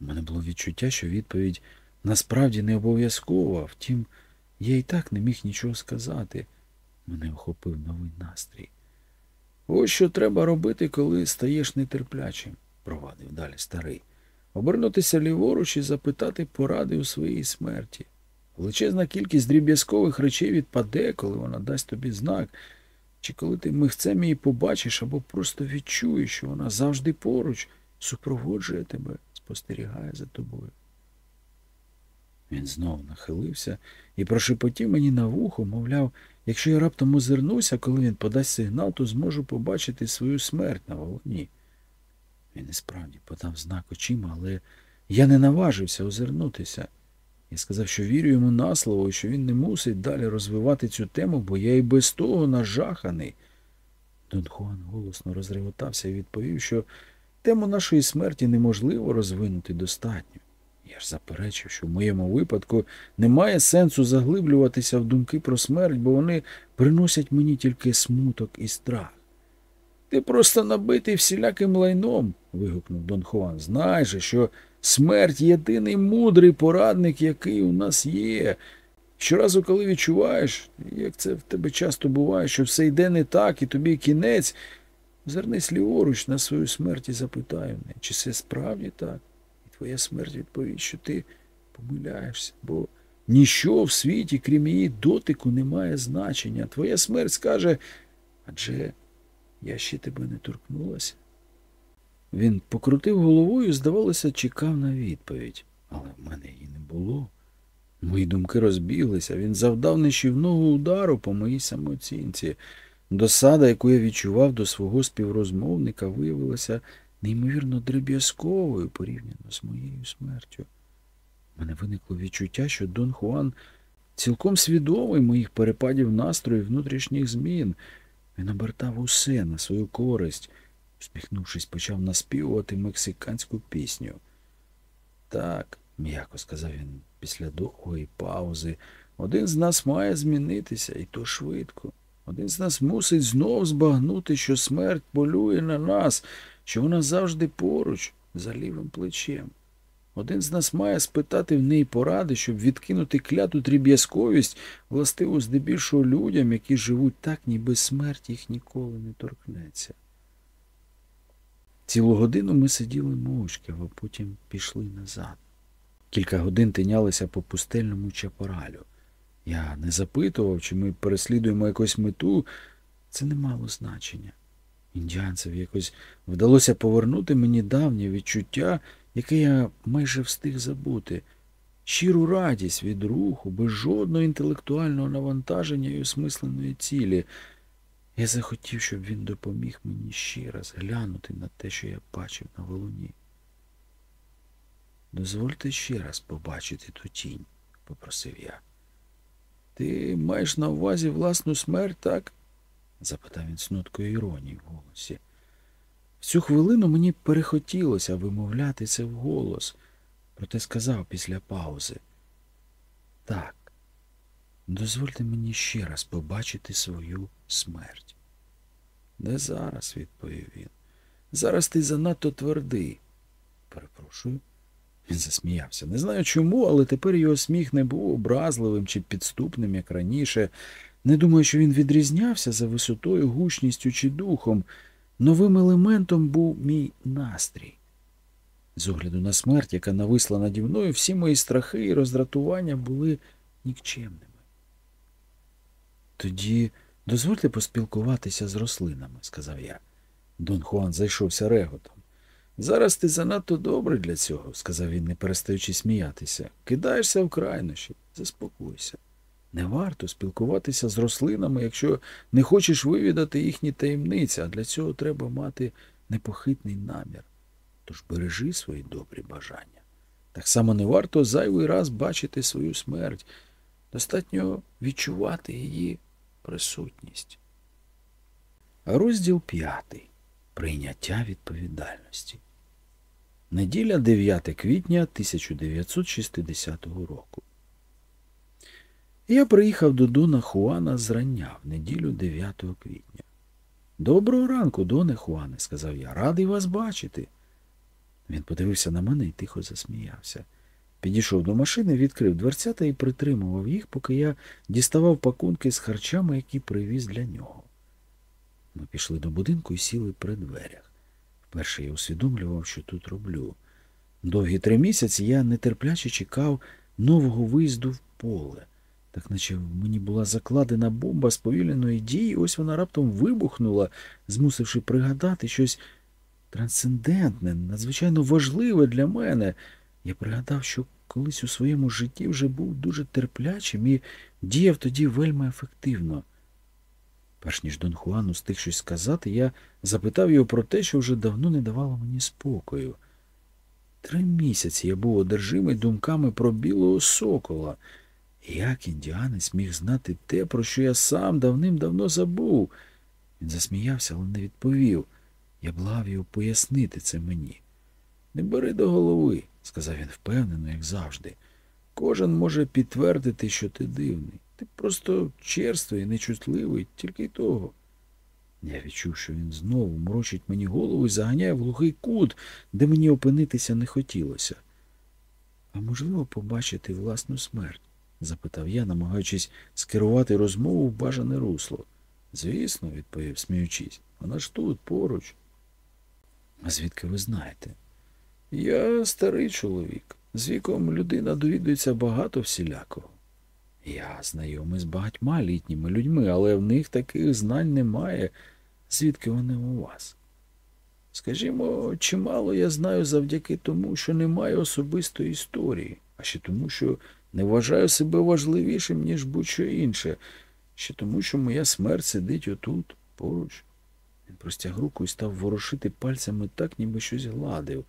У мене було відчуття, що відповідь насправді не обов'язкова, втім, я і так не міг нічого сказати. Мене охопив новий настрій. Ось що треба робити, коли стаєш нетерплячим, провадив далі старий. Обернутися ліворуч і запитати поради у своїй смерті. Величезна кількість дріб'язкових речей відпаде, коли вона дасть тобі знак, чи коли ти михцем її побачиш або просто відчуєш, що вона завжди поруч, супроводжує тебе, спостерігає за тобою. Він знову нахилився і прошепотів мені на вухо, мовляв, якщо я раптом озирнуся, коли він подасть сигнал, то зможу побачити свою смерть на волоні. Він і справді подав знак очима, але я не наважився озирнутися. Я сказав, що вірю йому на слово, і що він не мусить далі розвивати цю тему, бо я і без того нажаханий. Дон Хуан голосно розреготався і відповів, що тему нашої смерті неможливо розвинути достатньо. Я ж заперечив, що в моєму випадку немає сенсу заглиблюватися в думки про смерть, бо вони приносять мені тільки смуток і страх. Ти просто набитий всіляким лайном, вигукнув Дон Хуан. Знай же, що смерть єдиний мудрий порадник, який у нас є. Щоразу, коли відчуваєш, як це в тебе часто буває, що все йде не так, і тобі кінець, зернись ліворуч на свою смерть і запитай мене, чи це справді так? Твоя смерть відповість, що ти помиляєшся, бо ніщо в світі, крім її дотику, не має значення. Твоя смерть скаже, адже я ще тебе не торкнулася. Він покрутив головою, здавалося, чекав на відповідь, але в мене її не було. Мої думки розбіглися, він завдав нищівного удару по моїй самооцінці. Досада, яку я відчував до свого співрозмовника, виявилася неймовірно дріб'язковою порівняно з моєю смертю. Мене виникло відчуття, що Дон Хуан цілком свідомий моїх перепадів настрою і внутрішніх змін. Він обертав усе на свою користь, усміхнувшись, почав наспівувати мексиканську пісню. Так, м'яко сказав він після довгої паузи, один з нас має змінитися, і то швидко. Один з нас мусить знов збагнути, що смерть полює на нас, що вона завжди поруч, за лівим плечем. Один з нас має спитати в неї поради, щоб відкинути кляту дріб'язковість, властиву здебільшого людям, які живуть так, ніби смерть їх ніколи не торкнеться. Цілу годину ми сиділи мовчки, а потім пішли назад. Кілька годин тинялися по пустельному чапоралю. Я не запитував, чи ми переслідуємо якусь мету, це не мало значення. Індіанцеві якось вдалося повернути мені давнє відчуття, яке я майже встиг забути, щиру радість від руху, без жодного інтелектуального навантаження і осмисленої цілі. Я захотів, щоб він допоміг мені ще раз глянути на те, що я бачив на волоні. Дозвольте ще раз побачити ту тінь, попросив я. Ти маєш на увазі власну смерть, так? Запитав він з ноткою іронії в голосі. В цю хвилину мені перехотілося вимовляти це вголос, проте сказав після паузи. Так, Дозвольте мені ще раз побачити свою смерть. Не зараз, відповів він. Зараз ти занадто твердий. Перепрошую. Він засміявся. Не знаю чому, але тепер його сміх не був образливим чи підступним, як раніше. Не думаю, що він відрізнявся за висотою, гучністю чи духом. Новим елементом був мій настрій. З огляду на смерть, яка нависла наді мною, всі мої страхи і роздратування були нікчемними. Тоді дозвольте поспілкуватися з рослинами, сказав я. Дон Хуан зайшовся реготом. Зараз ти занадто добрий для цього, сказав він, не перестаючи сміятися. Кидаєшся в крайнощі, заспокойся. Не варто спілкуватися з рослинами, якщо не хочеш вивідати їхні таємниці, а для цього треба мати непохитний намір. Тож бережи свої добрі бажання. Так само не варто зайвий раз бачити свою смерть. Достатньо відчувати її присутність. Розділ п'ятий. Прийняття відповідальності. Неділя 9 квітня 1960 року. Я приїхав до Дона Хуана зрання в неділю 9 квітня. Доброго ранку, Доне Хуане, сказав я, радий вас бачити. Він подивився на мене і тихо засміявся. Підійшов до машини, відкрив дверцята і притримував їх, поки я діставав пакунки з харчами, які привіз для нього. Ми пішли до будинку і сіли при дверях. Вперше я усвідомлював, що тут роблю. Довгі три місяці я нетерпляче чекав нового виїзду в поле. Так наче в мені була закладена бомба сповільненої дії, ось вона раптом вибухнула, змусивши пригадати щось трансцендентне, надзвичайно важливе для мене. Я пригадав, що колись у своєму житті вже був дуже терплячим і діяв тоді вельми ефективно. Перш ніж Дон Хуан устиг щось сказати, я запитав його про те, що вже давно не давало мені спокою. Три місяці я був одержимий думками про білого сокола. Як індіанець міг знати те, про що я сам давним-давно забув? Він засміявся, але не відповів. Я благав його пояснити це мені. Не бери до голови, сказав він впевнено, як завжди. Кожен може підтвердити, що ти дивний. Ти просто черствий, нечутливий, тільки й того. Я відчув, що він знову морочить мені голову і заганяє в глухий кут, де мені опинитися не хотілося. А можливо, побачити власну смерть? Запитав я, намагаючись скерувати розмову в бажане русло. Звісно, відповів, сміючись, вона ж тут, поруч. А звідки ви знаєте? Я старий чоловік. З віком людина довідується багато всілякого. Я знайомий з багатьма літніми людьми, але в них таких знань немає, звідки вони у вас. Скажімо, чимало я знаю завдяки тому, що не маю особистої історії, а ще тому, що не вважаю себе важливішим, ніж будь-що інше, ще тому, що моя смерть сидить отут, поруч. Він простяг руку і став ворушити пальцями так, ніби щось гладив.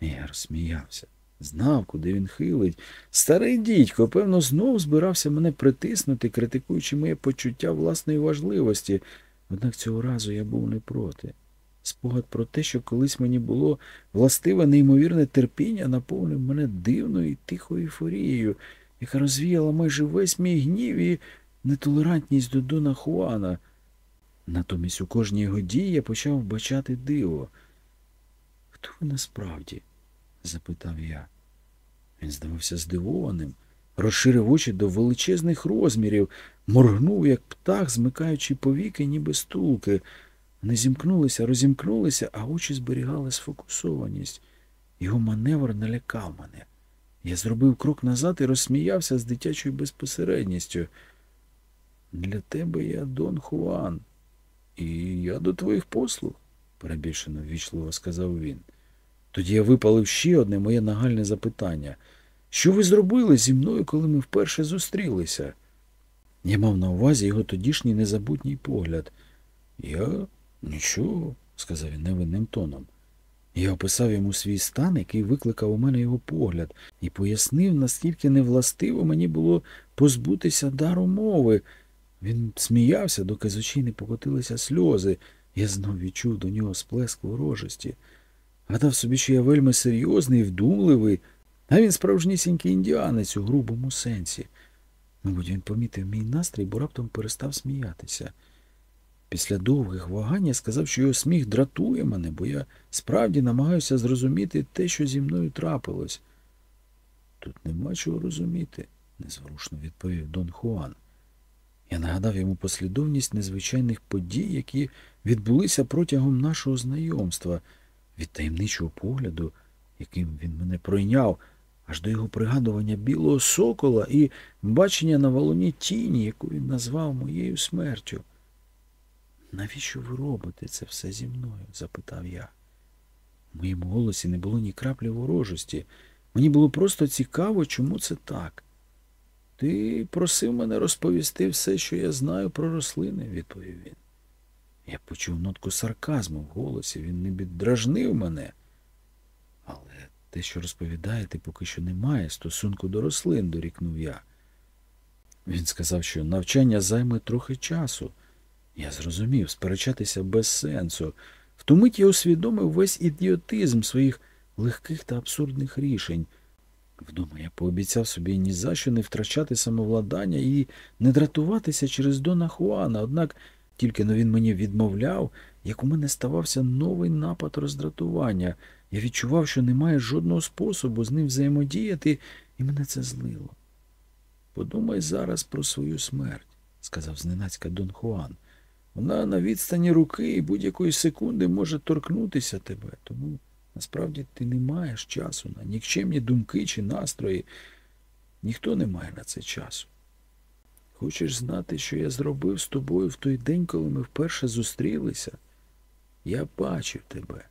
Я розсміявся. Знав, куди він хилить. Старий дідько, певно, знов збирався мене притиснути, критикуючи моє почуття власної важливості. Однак цього разу я був не проти. Спогад про те, що колись мені було властиве неймовірне терпіння, наповнив мене дивною і тихою ейфорією, яка розвіяла майже весь мій гнів і нетолерантність до Дона Хуана. Натомість у кожній його дії я почав вбачати диво. Хто ви насправді? запитав я. Він здавався здивованим, розширив очі до величезних розмірів, моргнув, як птах, змикаючи повіки, ніби стулки. Вони зімкнулися, розімкнулися, а очі зберігали сфокусованість. Його маневр налякав мене. Я зробив крок назад і розсміявся з дитячою безпосередністю. Для тебе я Дон Хуан, і я до твоїх послуг, перебільшено ввічливо сказав він. Тоді я випалив ще одне моє нагальне запитання. Що ви зробили зі мною, коли ми вперше зустрілися? Я мав на увазі його тодішній незабутній погляд. Я нічого, сказав він невинним тоном. Я описав йому свій стан, який викликав у мене його погляд, і пояснив, наскільки невластиво мені було позбутися дару мови. Він сміявся, доки з очей не покотилися сльози. Я знов відчув до нього сплеск ворожості. Гадав собі, що я вельми серйозний, вдумливий, а він справжнісінький індіанець у грубому сенсі. Мабуть, він помітив мій настрій, бо раптом перестав сміятися. Після довгих вагань я сказав, що його сміх дратує мене, бо я справді намагаюся зрозуміти те, що зі мною трапилось. Тут нема чого розуміти, незворушно відповів Дон Хуан. Я нагадав йому послідовність незвичайних подій, які відбулися протягом нашого знайомства, від таємничого погляду, яким він мене пройняв, аж до його пригадування білого сокола і бачення на волоні тіні, яку він назвав моєю смертю. Навіщо ви робите це все зі мною? запитав я. В моєму голосі не було ні краплі ворожості. Мені було просто цікаво, чому це так. Ти просив мене розповісти все, що я знаю про рослини, відповів він. Я почув нотку сарказму в голосі, він не піддражнив мене. Але те, що розповідаєте, поки що не має стосунку до рослин, дорікнув я. Він сказав, що навчання займе трохи часу. Я зрозумів, сперечатися без сенсу. В ту мить я усвідомив весь ідіотизм своїх легких та абсурдних рішень. Вдома я пообіцяв собі ні за що не втрачати самовладання і не дратуватися через Дона Хуана, однак тільки но він мені відмовляв, як у мене ставався новий напад роздратування. Я відчував, що немає жодного способу з ним взаємодіяти, і мене це злило. Подумай зараз про свою смерть, сказав зненацька Дон Хуан. Вона на відстані руки і будь-якої секунди може торкнутися тебе, тому насправді ти не маєш часу на нікчемні думки чи настрої. Ніхто не має на це часу. Хочеш знати, що я зробив з тобою в той день, коли ми вперше зустрілися? Я бачив тебе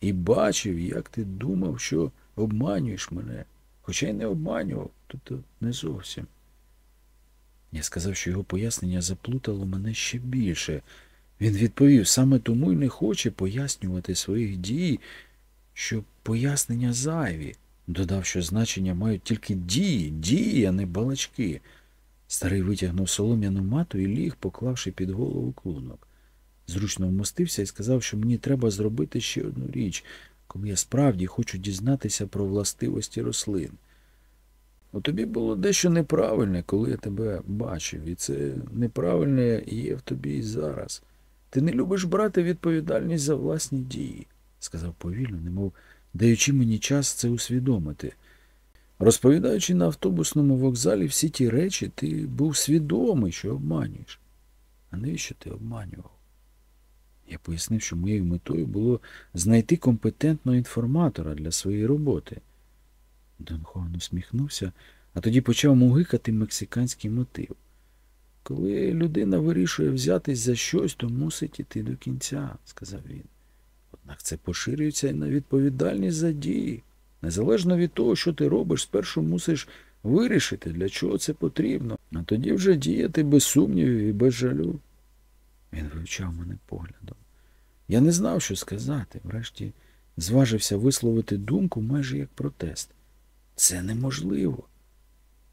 і бачив, як ти думав, що обманюєш мене, хоча й не обманював, тобто не зовсім. Я сказав, що його пояснення заплутало мене ще більше. Він відповів, саме тому й не хоче пояснювати своїх дій, що пояснення зайві. Додав, що значення мають тільки дії, дії, а не балачки. Старий витягнув солом'яну мату і ліг, поклавши під голову клунок. Зручно вмостився і сказав, що мені треба зробити ще одну річ, коли я справді хочу дізнатися про властивості рослин. У тобі було дещо неправильне, коли я тебе бачив, і це неправильне є в тобі і зараз. Ти не любиш брати відповідальність за власні дії, сказав повільно, немов даючи мені час це усвідомити. Розповідаючи на автобусному вокзалі всі ті речі, ти був свідомий, що обманюєш. А навіщо ти обманював? Я пояснив, що моєю метою було знайти компетентного інформатора для своєї роботи. Дон Хуан усміхнувся, а тоді почав мугикати мексиканський мотив. Коли людина вирішує взятись за щось, то мусить іти до кінця, сказав він. Однак це поширюється і на відповідальність за дії. Незалежно від того, що ти робиш, спершу мусиш вирішити, для чого це потрібно, а тоді вже діяти без сумнівів і без жалю. Він вивчав мене поглядом. Я не знав, що сказати, врешті зважився висловити думку майже як протест. Це неможливо.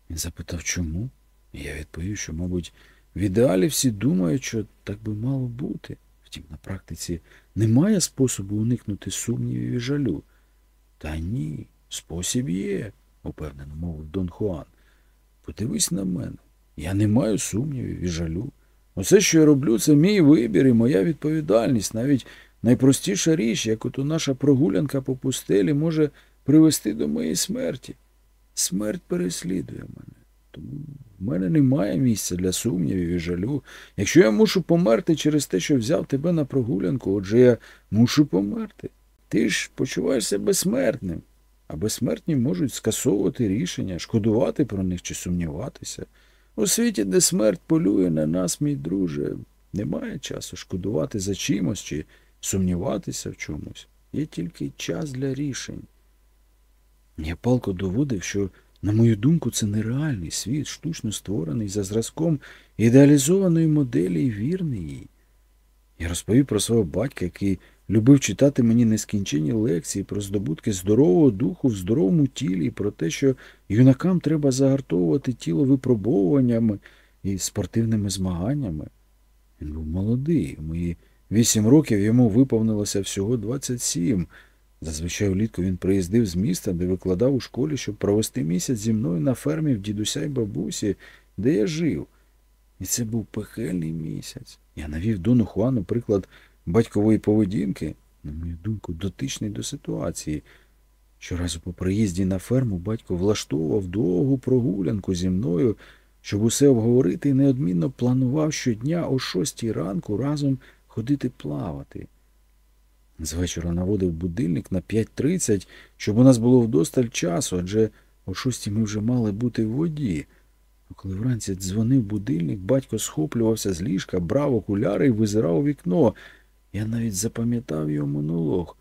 Він запитав, чому? Я відповів, що, мабуть, в ідеалі всі думають, що так би мало бути. Втім, на практиці немає способу уникнути сумнівів і жалю. Та ні, спосіб є, упевнено мовив Дон Хуан. Подивись на мене. Я не маю сумнівів і жалю. Усе, що я роблю, це мій вибір і моя відповідальність. Навіть найпростіша річ, як ото наша прогулянка по пустелі, може привести до моєї смерті. Смерть переслідує мене. Тому в мене немає місця для сумнівів і жалю. Якщо я мушу померти через те, що взяв тебе на прогулянку, отже я мушу померти. Ти ж почуваєшся безсмертним, а безсмертні можуть скасовувати рішення, шкодувати про них чи сумніватися. У світі, де смерть полює на нас, мій друже, немає часу шкодувати за чимось чи сумніватися в чомусь. Є тільки час для рішень. Я палко доводив, що, на мою думку, це нереальний світ, штучно створений за зразком ідеалізованої моделі і вірний їй. Я розповів про свого батька, який любив читати мені нескінченні лекції про здобутки здорового духу в здоровому тілі, і про те, що юнакам треба загартовувати тіло випробовуваннями і спортивними змаганнями. Він був молодий. Мої вісім років йому виповнилося всього 27. Зазвичай влітку він приїздив з міста, де викладав у школі, щоб провести місяць зі мною на фермі в дідуся й бабусі, де я жив. І це був пекельний місяць. Я навів Дону Хуану приклад батькової поведінки, на мою думку, дотичний до ситуації. Щоразу по приїзді на ферму батько влаштовував довгу прогулянку зі мною, щоб усе обговорити і неодмінно планував щодня о шостій ранку разом ходити плавати. З вечора наводив будильник на 5.30, щоб у нас було вдосталь часу, адже о шостій ми вже мали бути в воді. А коли вранці дзвонив будильник, батько схоплювався з ліжка, брав окуляри і визирав у вікно. Я навіть запам'ятав його монолог.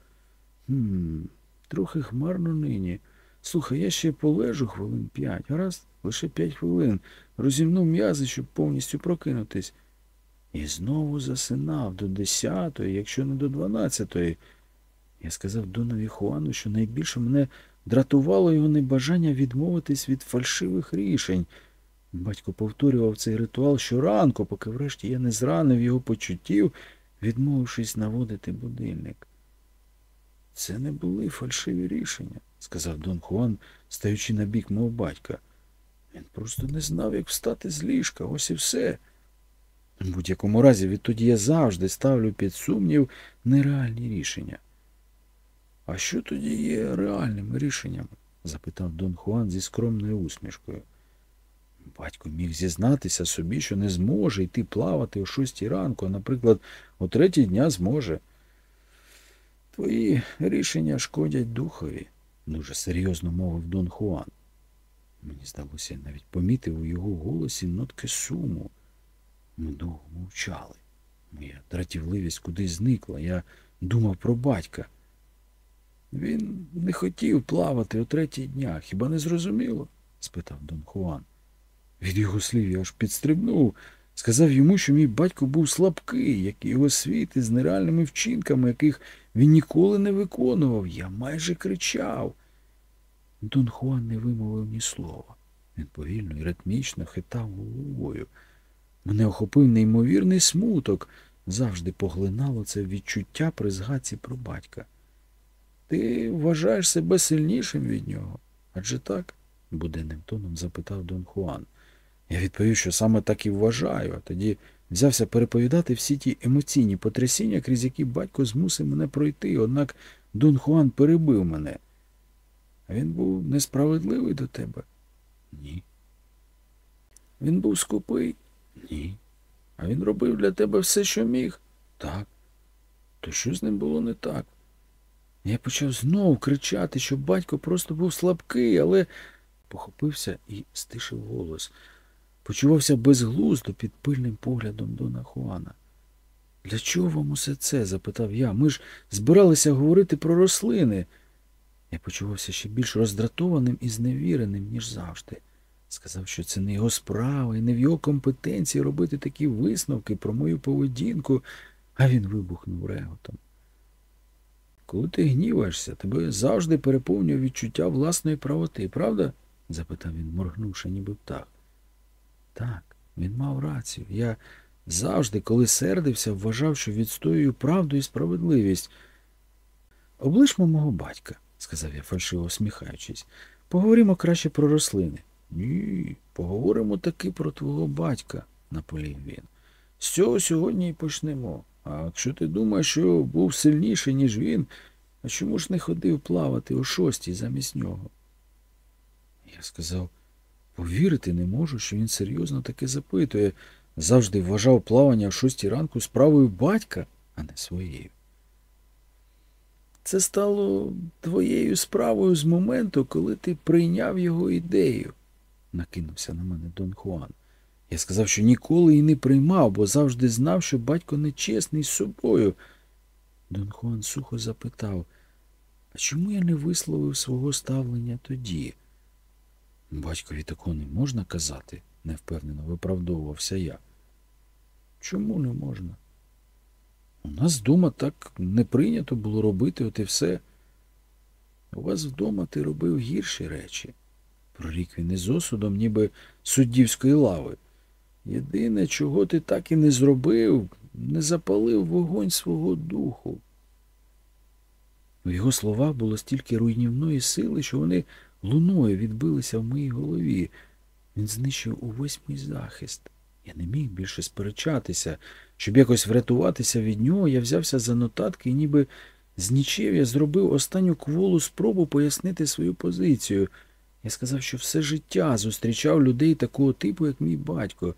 Хм, трохи хмарно нині. Слухай, я ще полежу хвилин п'ять, гаразд, лише п'ять хвилин. Розімнув м'язи, щоб повністю прокинутись. І знову засинав до десятої, якщо не до дванадцятої. Я сказав Донові Хуану, що найбільше мене дратувало його небажання відмовитись від фальшивих рішень. Батько повторював цей ритуал щоранку, поки врешті я не зранив його почуттів, відмовившись наводити будильник. Це не були фальшиві рішення, сказав Дон Хуан, стаючи на бік мого батька. Він просто не знав, як встати з ліжка, ось і все. В будь-якому разі, відтоді я завжди ставлю під сумнів нереальні рішення. А що тоді є реальними рішеннями? запитав Дон Хуан зі скромною усмішкою. Батько міг зізнатися собі, що не зможе йти плавати о шостій ранку, а, наприклад, о третій дня зможе. Твої рішення шкодять духові, дуже серйозно мовив Дон Хуан. Мені здалося, навіть помітив у його голосі нотки суму. Ми довго мовчали. Моя дратівливість кудись зникла. Я думав про батька. Він не хотів плавати о третій дня. Хіба не зрозуміло? спитав Дон Хуан. Від його слів я аж підстрибнув. Сказав йому, що мій батько був слабкий, як і його світ із нереальними вчинками, яких він ніколи не виконував. Я майже кричав. Дон Хуан не вимовив ні слова. Він повільно і ритмічно хитав головою. Мене охопив неймовірний смуток. Завжди поглинало це відчуття при згадці про батька. Ти вважаєш себе сильнішим від нього? Адже так? буденним тоном запитав Дон Хуан. Я відповів, що саме так і вважаю, а тоді взявся переповідати всі ті емоційні потрясіння, крізь які батько змусив мене пройти, однак Дон Хуан перебив мене. А він був несправедливий до тебе? Ні. Він був скупий? Ні. А він робив для тебе все, що міг? Так. То що з ним було не так? Я почав знову кричати, що батько просто був слабкий, але похопився і стишив голос. Почувався безглуздо під пильним поглядом Дона Хуана. Для чого вам усе це? запитав я. Ми ж збиралися говорити про рослини. Я почувався ще більш роздратованим і зневіреним, ніж завжди. Сказав, що це не його справа і не в його компетенції робити такі висновки про мою поведінку, а він вибухнув реготом. Коли ти гніваєшся, тебе завжди переповнює відчуття власної правоти, правда? запитав він, моргнувши, ніби птах. Так, він мав рацію. Я завжди, коли сердився, вважав, що відстоюю правду і справедливість. Облишмо мого батька, сказав я, фальшиво усміхаючись. Поговоримо краще про рослини. Ні, поговоримо таки про твого батька, наполів він. З цього сьогодні і почнемо. А якщо ти думаєш, що був сильніший, ніж він, а чому ж не ходив плавати о шостій замість нього? Я сказав, повірити не можу, що він серйозно таке запитує. Завжди вважав плавання о шостій ранку справою батька, а не своєю. Це стало твоєю справою з моменту, коли ти прийняв його ідею, накинувся на мене Дон Хуан. Я сказав, що ніколи її не приймав, бо завжди знав, що батько нечесний з собою. Дон Хуан сухо запитав, а чому я не висловив свого ставлення тоді? Батькові такого не можна казати, невпевнено виправдовувався я. Чому не можна? У нас вдома так не прийнято було робити, от і все. У вас вдома ти робив гірші речі. Прорік він із осудом, ніби суддівської лави. Єдине, чого ти так і не зробив, не запалив вогонь свого духу. У його словах було стільки руйнівної сили, що вони луною відбилися в моїй голові. Він знищив увесь мій захист. Я не міг більше сперечатися. Щоб якось врятуватися від нього, я взявся за нотатки і ніби з нічів я зробив останню кволу спробу пояснити свою позицію. Я сказав, що все життя зустрічав людей такого типу, як мій батько.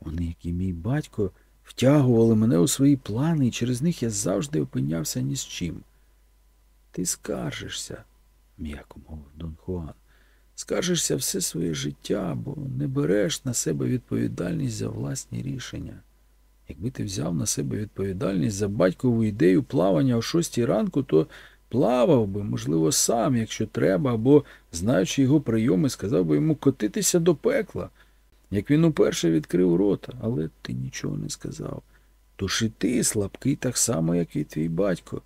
Вони, як і мій батько, втягували мене у свої плани, і через них я завжди опинявся ні з чим. Ти скаржишся, м'яко мовив Дон Хуан. Скаржишся все своє життя, бо не береш на себе відповідальність за власні рішення. Якби ти взяв на себе відповідальність за батькову ідею плавання о шостій ранку, то плавав би, можливо, сам, якщо треба, або, знаючи його прийоми, сказав би йому котитися до пекла, як він уперше відкрив рота, але ти нічого не сказав. Тож і ти слабкий так само, як і твій батько.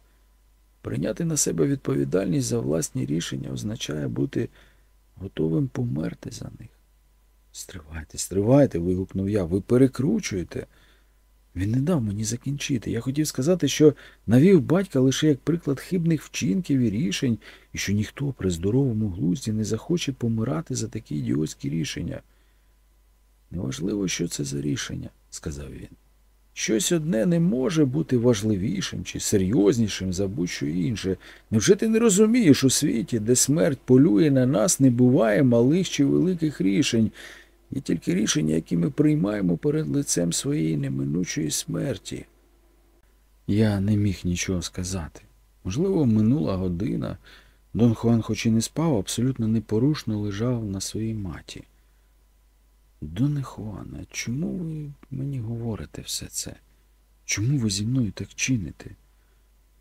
Прийняти на себе відповідальність за власні рішення означає бути готовим померти за них. Стривайте, стривайте, вигукнув я, ви перекручуєте. Він не дав мені закінчити. Я хотів сказати, що навів батька лише як приклад хибних вчинків і рішень, і що ніхто при здоровому глузді не захоче помирати за такі ідіотські рішення. Неважливо, що це за рішення, сказав він. Щось одне не може бути важливішим чи серйознішим за будь-що інше. Невже ти не розумієш у світі, де смерть полює на нас, не буває малих чи великих рішень, Є тільки рішення, які ми приймаємо перед лицем своєї неминучої смерті. Я не міг нічого сказати. Можливо, минула година. Дон Хуан, хоч і не спав, абсолютно непорушно лежав на своїй маті. Доне Хуане, чому ви мені говорите все це? Чому ви зі мною так чините?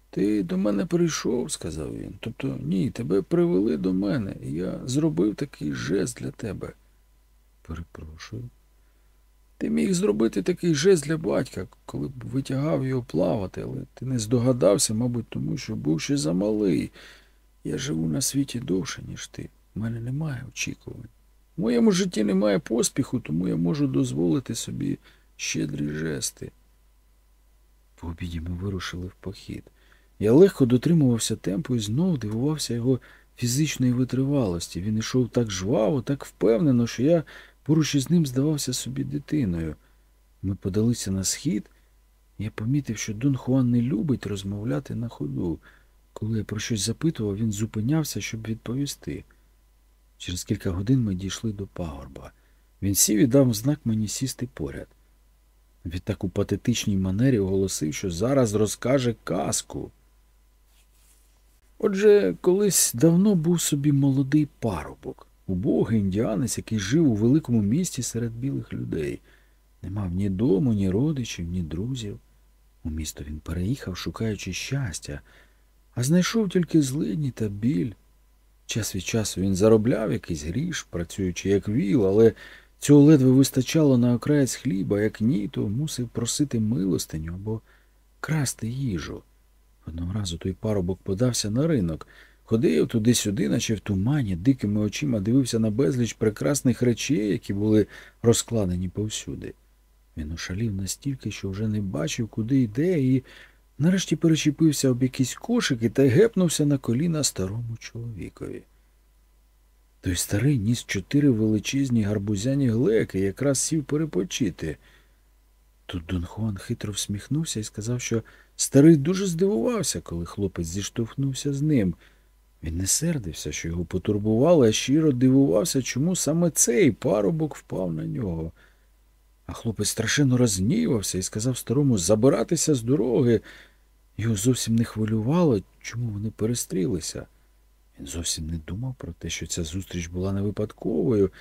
Ти до мене прийшов, сказав він. Тобто ні, тебе привели до мене, і я зробив такий жест для тебе. Перепрошую. Ти міг зробити такий жест для батька, коли б витягав його плавати, але ти не здогадався, мабуть, тому що був ще замалий. Я живу на світі довше, ніж ти. У мене немає очікувань. В моєму житті немає поспіху, тому я можу дозволити собі щедрі жести. По обіді ми вирушили в похід. Я легко дотримувався темпу і знов дивувався його фізичної витривалості. Він йшов так жваво, так впевнено, що я поруч із ним здавався собі дитиною. Ми подалися на схід, я помітив, що Дон Хуан не любить розмовляти на ходу. Коли я про щось запитував, він зупинявся, щоб відповісти. Через кілька годин ми дійшли до пагорба. Він сів і дав знак мені сісти поряд. Відтак у патетичній манері оголосив, що зараз розкаже казку. Отже, колись давно був собі молодий парубок, убогий індіанець, який жив у великому місті серед білих людей. Не мав ні дому, ні родичів, ні друзів. У місто він переїхав, шукаючи щастя, а знайшов тільки злидні та біль. Час від часу він заробляв якийсь гріш, працюючи як віл, але цього ледве вистачало на окраєць хліба, як ні, то мусив просити милостиню або красти їжу. Одного разу той парубок подався на ринок, ходив туди-сюди, наче в тумані, дикими очима дивився на безліч прекрасних речей, які були розкладені повсюди. Він ошалів настільки, що вже не бачив, куди йде, і нарешті перечепився об якісь кошики та гепнувся на коліна старому чоловікові. Той старий ніс чотири величезні гарбузяні глеки, якраз сів перепочити. Тут Дон Хуан хитро всміхнувся і сказав, що старий дуже здивувався, коли хлопець зіштовхнувся з ним. Він не сердився, що його потурбували, а щиро дивувався, чому саме цей парубок впав на нього. А хлопець страшенно рознівався і сказав старому забиратися з дороги. Його зовсім не хвилювало, чому вони перестрілися. Він зовсім не думав про те, що ця зустріч була не випадковою,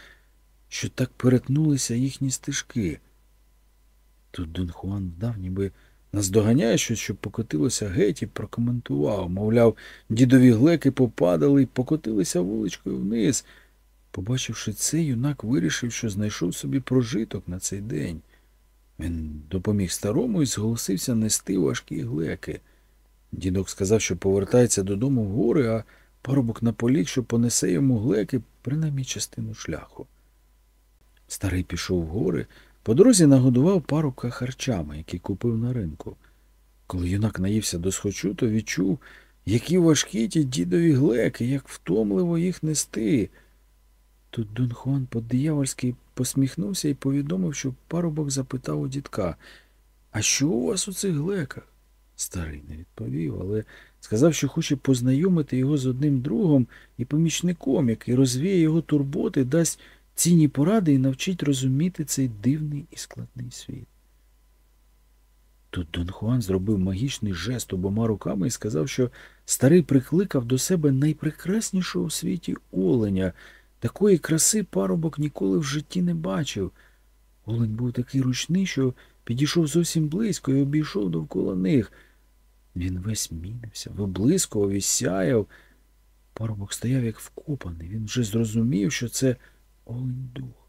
що так перетнулися їхні стежки. Тут Дон Хуан вдав, ніби наздоганяє щось, що покотилося геть і прокоментував. Мовляв, дідові глеки попадали і покотилися вуличкою вниз. Побачивши це, юнак вирішив, що знайшов собі прожиток на цей день. Він допоміг старому і зголосився нести важкі глеки. Дідок сказав, що повертається додому в гори, а парубок наполіг, що понесе йому глеки принаймні частину шляху. Старий пішов в гори, по дорозі нагодував парубка харчами, які купив на ринку. Коли юнак наївся до схочу, то відчув, які важкі ті дідові глеки, як втомливо їх нести. Тут Дон Хуан по-диявольськи посміхнувся і повідомив, що парубок запитав у дідка, а що у вас у цих глеках? Старий не відповів, але сказав, що хоче познайомити його з одним другом і помічником, який розвіє його турботи, дасть цінні поради і навчить розуміти цей дивний і складний світ. Тут Дон Хуан зробив магічний жест обома руками і сказав, що старий прикликав до себе найпрекраснішого у світі оленя. Такої краси парубок ніколи в житті не бачив. Олень був такий ручний, що підійшов зовсім близько і обійшов довкола них. Він весь мінився, виблискував і сяяв. Парубок стояв як вкопаний. Він вже зрозумів, що це олень дух.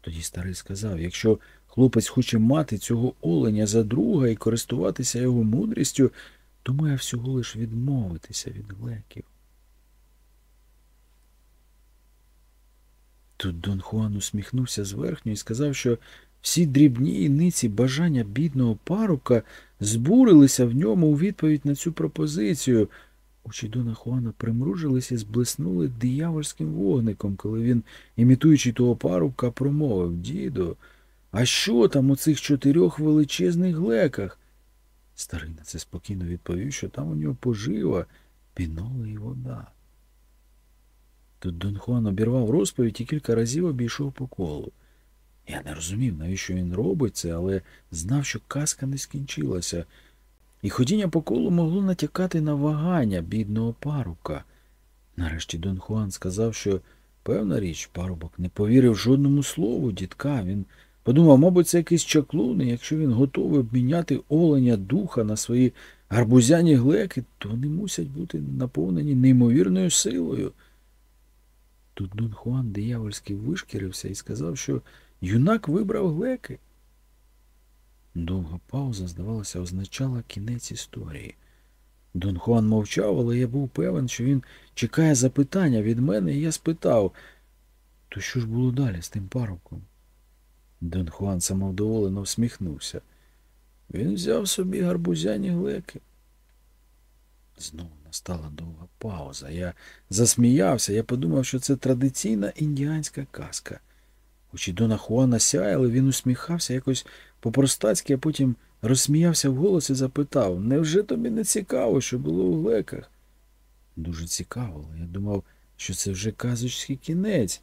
Тоді старий сказав, якщо хлопець хоче мати цього оленя за друга і користуватися його мудрістю, то має всього лиш відмовитися від глеків. Тут Дон Хуан усміхнувся зверхньо і сказав, що всі дрібні іниці бажання бідного парубка збурилися в ньому у відповідь на цю пропозицію. Очі Дона Хуана примружилися і зблиснули диявольським вогником, коли він, імітуючи того парубка, промовив Дідо, а що там у цих чотирьох величезних глеках? Старий на це спокійно відповів, що там у нього пожива, пінола і вода. Тут Дон Хуан обірвав розповідь і кілька разів обійшов по колу. Я не розумів, навіщо він робить це, але знав, що казка не скінчилася, і ходіння по колу могло натякати на вагання бідного парубка. Нарешті Дон Хуан сказав, що певна річ, парубок не повірив жодному слову дідка. Він подумав, мабуть, це якийсь чаклун, і якщо він готовий обміняти оленя духа на свої гарбузяні глеки, то вони мусять бути наповнені неймовірною силою. Тут Дон Хуан диявольськи вишкірився і сказав, що юнак вибрав глеки. Довга пауза, здавалося, означала кінець історії. Дон Хуан мовчав, але я був певен, що він чекає запитання від мене, і я спитав, то що ж було далі з тим парубком? Дон Хуан самовдоволено всміхнувся. Він взяв собі гарбузяні глеки. Знову настала довга пауза. Я засміявся, я подумав, що це традиційна індіанська казка. Очі Дона Хуана сяяли, він усміхався якось по-простацьки, а потім розсміявся вголос і запитав, невже тобі не цікаво, що було у глеках? Дуже цікаво, я думав, що це вже казочний кінець.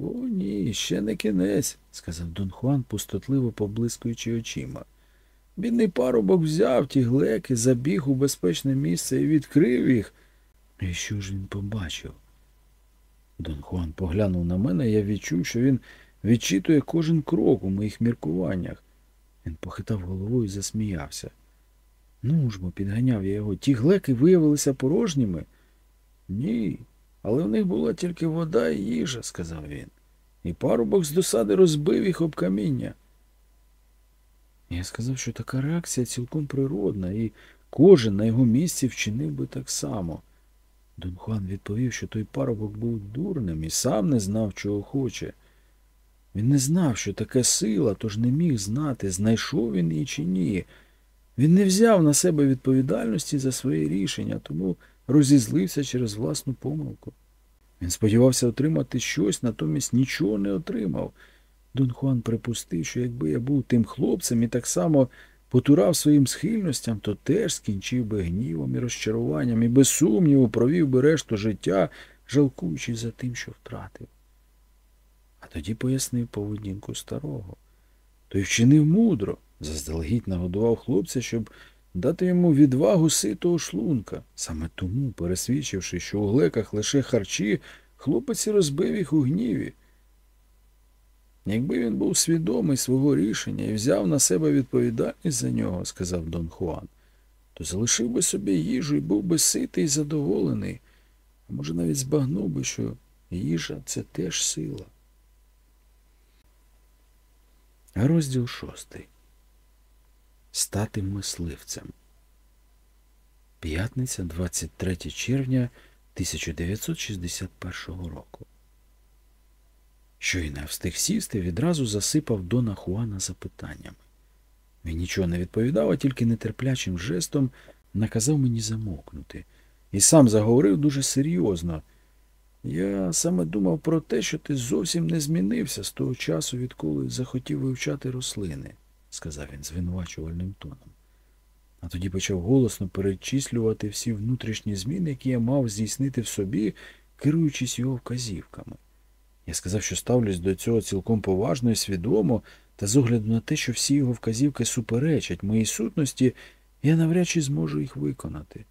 О, ні, ще не кінець, сказав Дон Хуан, пустотливо поблискуючи очима. Бідний парубок взяв ті глеки, забіг у безпечне місце і відкрив їх. І що ж він побачив? Дон Хуан поглянув на мене, і я відчув, що він відчитує кожен крок у моїх міркуваннях. Він похитав головою і засміявся. Ну ж бо, підганяв я його, ті глеки виявилися порожніми? Ні, але в них була тільки вода і їжа, сказав він. І парубок з досади розбив їх об каміння. Я сказав, що така реакція цілком природна, і кожен на його місці вчинив би так само. Дон Хуан відповів, що той парубок був дурним і сам не знав, чого хоче. Він не знав, що таке сила, тож не міг знати, знайшов він її чи ні. Він не взяв на себе відповідальності за своє рішення, тому розізлився через власну помилку. Він сподівався отримати щось, натомість нічого не отримав. Дон Хуан припустив, що якби я був тим хлопцем і так само потурав своїм схильностям, то теж скінчив би гнівом і розчаруванням і без сумніву провів би решту життя, жалкуючи за тим, що втратив. А тоді пояснив поведінку старого. Той вчинив мудро, заздалегідь нагодував хлопця, щоб дати йому відвагу ситого шлунка. Саме тому, пересвідчивши, що у глеках лише харчі, хлопець розбив їх у гніві. Якби він був свідомий свого рішення і взяв на себе відповідальність за нього, сказав Дон Хуан, то залишив би собі їжу і був би ситий і задоволений, а може навіть збагнув би, що їжа це теж сила. Розділ шостий. Стати мисливцем. П'ятниця, 23 червня 1961 року. Щойно встиг сісти, відразу засипав Дона Хуана запитаннями. Він нічого не відповідав, а тільки нетерплячим жестом наказав мені замовкнути. І сам заговорив дуже серйозно. Я саме думав про те, що ти зовсім не змінився з того часу, відколи захотів вивчати рослини, сказав він звинувачувальним тоном. А тоді почав голосно перечислювати всі внутрішні зміни, які я мав здійснити в собі, керуючись його вказівками. Я сказав, що ставлюсь до цього цілком поважно і свідомо, та з огляду на те, що всі його вказівки суперечать моїй сутності, я навряд чи зможу їх виконати.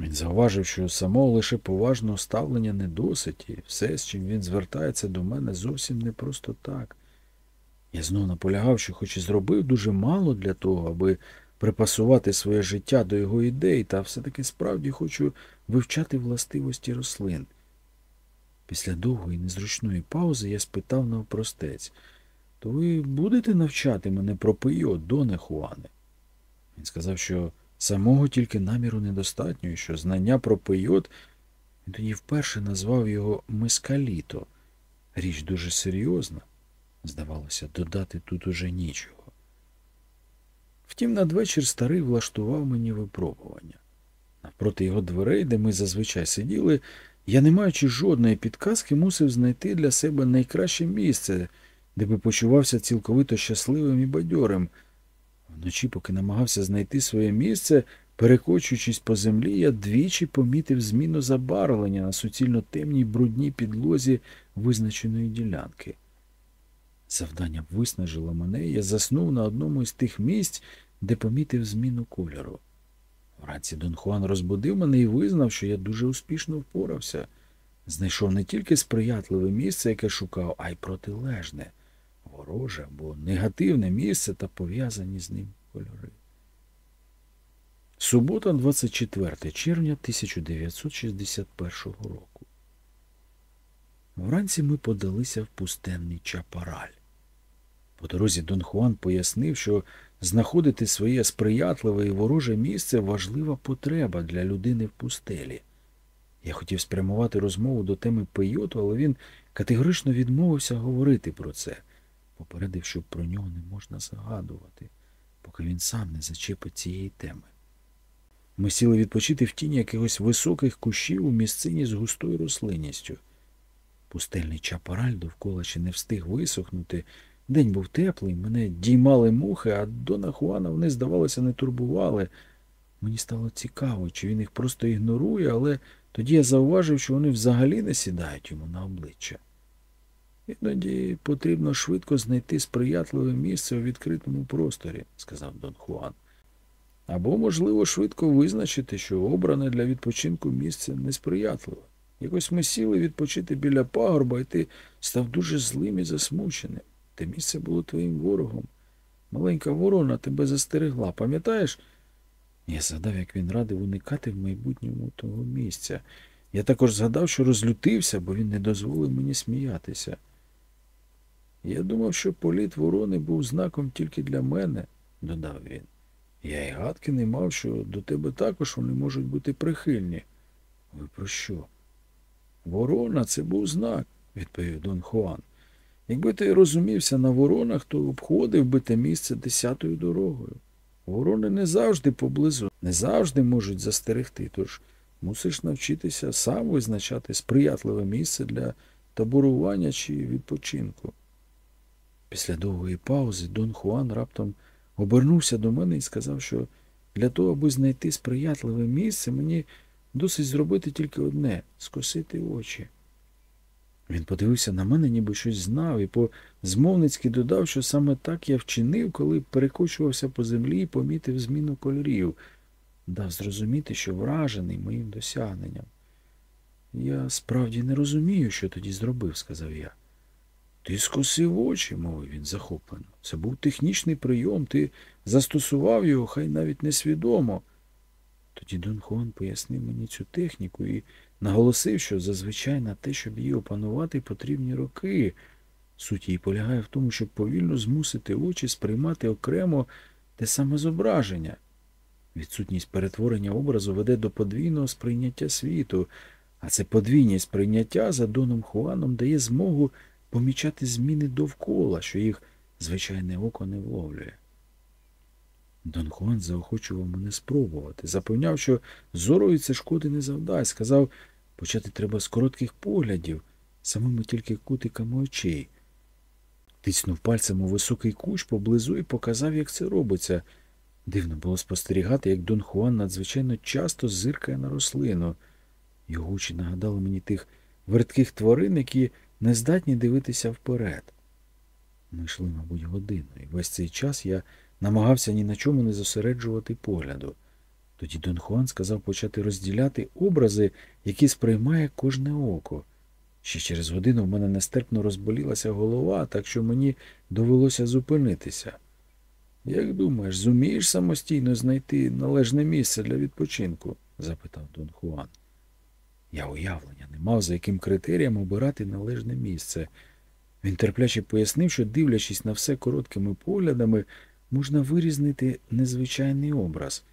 Він зауважив, що самого лише поважного ставлення не досить, і все, з чим він звертається до мене, зовсім не просто так. Я знов наполягав, що хоч і зробив дуже мало для того, аби припасувати своє життя до його ідей, та все-таки справді хочу вивчати властивості рослин. Після довгої незручної паузи я спитав навпростець, то ви будете навчати мене про пийот, доне Хуане? Він сказав, що самого тільки наміру недостатньо, і що знання про пийот, він тоді вперше назвав його мискаліто. Річ дуже серйозна. Здавалося, додати тут уже нічого. Втім, надвечір старий влаштував мені випробування. Навпроти його дверей, де ми зазвичай сиділи, я, не маючи жодної підказки, мусив знайти для себе найкраще місце, де би почувався цілковито щасливим і бадьорим. Вночі, поки намагався знайти своє місце, перекочуючись по землі, я двічі помітив зміну забарвлення на суцільно темній брудній підлозі визначеної ділянки. Завдання виснажило мене, я заснув на одному із тих місць, де помітив зміну кольору. Вранці Дон Хуан розбудив мене і визнав, що я дуже успішно впорався. Знайшов не тільки сприятливе місце, яке шукав, а й протилежне, вороже або негативне місце та пов'язані з ним кольори. Субота, 24 червня 1961 року. Вранці ми подалися в пустенний чапараль. По дорозі Дон Хуан пояснив, що знаходити своє сприятливе і вороже місце важлива потреба для людини в пустелі. Я хотів спрямувати розмову до теми пейоту, але він категорично відмовився говорити про це, попередив, що про нього не можна згадувати, поки він сам не зачепить цієї теми. Ми сіли відпочити в тіні якихось високих кущів у місцині з густою рослинністю. Пустельний чапараль довкола ще не встиг висохнути. День був теплий, мене діймали мухи, а Дона Хуана вони, здавалося, не турбували. Мені стало цікаво, чи він їх просто ігнорує, але тоді я зауважив, що вони взагалі не сідають йому на обличчя. Іноді потрібно швидко знайти сприятливе місце у відкритому просторі, сказав Дон Хуан. Або, можливо, швидко визначити, що обране для відпочинку місце несприятливе. Якось ми сіли відпочити біля пагорба, і ти став дуже злим і засмученим. Те місце було твоїм ворогом. Маленька ворона тебе застерегла, пам'ятаєш? Я згадав, як він радив уникати в майбутньому того місця. Я також згадав, що розлютився, бо він не дозволив мені сміятися. Я думав, що політ ворони був знаком тільки для мене, додав він. Я й гадки не мав, що до тебе також вони можуть бути прихильні. Ви про що? Ворона це був знак, відповів Дон Хуан. Якби ти розумівся на воронах, то обходив би те місце десятою дорогою. Ворони не завжди поблизу, не завжди можуть застерегти, тож мусиш навчитися сам визначати сприятливе місце для таборування чи відпочинку. Після довгої паузи Дон Хуан раптом обернувся до мене і сказав, що для того, аби знайти сприятливе місце, мені досить зробити тільки одне скосити очі. Він подивився на мене, ніби щось знав, і по змовницьки додав, що саме так я вчинив, коли перекочувався по землі і помітив зміну кольорів, дав зрозуміти, що вражений моїм досягненням. Я справді не розумію, що тоді зробив, сказав я. Ти скосив очі, мовив він захоплено. Це був технічний прийом, ти застосував його, хай навіть несвідомо. Тоді Дон Хуан пояснив мені цю техніку і наголосив, що зазвичай на те, щоб її опанувати, потрібні роки. Суть її полягає в тому, щоб повільно змусити очі сприймати окремо те саме зображення. Відсутність перетворення образу веде до подвійного сприйняття світу, а це подвійне сприйняття за Доном Хуаном дає змогу помічати зміни довкола, що їх звичайне око не вловлює. Дон Хуан заохочував мене спробувати, запевняв, що зорою це шкоди не завдасть, сказав, Почати треба з коротких поглядів, самими тільки кутиками очей. Тиснув пальцем у високий кущ поблизу і показав, як це робиться. Дивно було спостерігати, як Дон Хуан надзвичайно часто зиркає на рослину. Його очі нагадали мені тих вертких тварин, які не здатні дивитися вперед. Ми йшли, мабуть, годину, і весь цей час я намагався ні на чому не зосереджувати погляду. Тоді Дон Хуан сказав почати розділяти образи, які сприймає кожне око. Ще через годину в мене нестерпно розболілася голова, так що мені довелося зупинитися. Як думаєш, зумієш самостійно знайти належне місце для відпочинку? запитав Дон Хуан. Я уявлення не мав, за яким критерієм обирати належне місце. Він терпляче пояснив, що, дивлячись на все короткими поглядами, можна вирізнити незвичайний образ.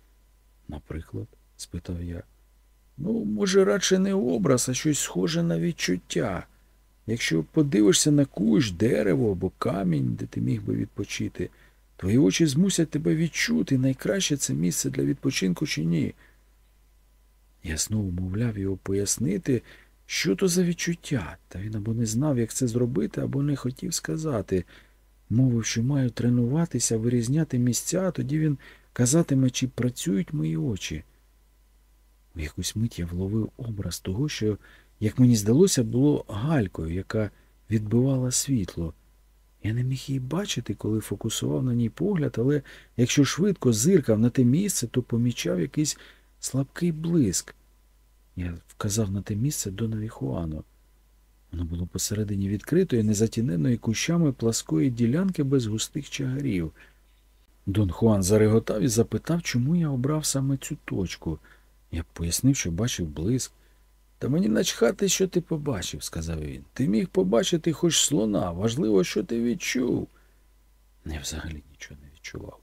Наприклад, спитав я. Ну, може, радше не образ, а щось схоже на відчуття. Якщо подивишся на кущ, дерево або камінь, де ти міг би відпочити, твої очі змусять тебе відчути, найкраще це місце для відпочинку чи ні. Я знову мовляв його пояснити, що то за відчуття, та він або не знав, як це зробити, або не хотів сказати. Мовив, що маю тренуватися, вирізняти місця, тоді він казатиме, чи працюють мої очі. У якусь мить я вловив образ того, що, як мені здалося, було галькою, яка відбивала світло. Я не міг її бачити, коли фокусував на ній погляд, але якщо швидко зиркав на те місце, то помічав якийсь слабкий блиск. Я вказав на те місце Донові Хуану. Воно було посередині відкритої, незатіненої кущами пласкої ділянки без густих чагарів. Дон Хуан зареготав і запитав, чому я обрав саме цю точку. Я пояснив, що бачив блиск. Та мені начхати, що ти побачив, сказав він. Ти міг побачити хоч слона. Важливо, що ти відчув. Я взагалі нічого не відчував.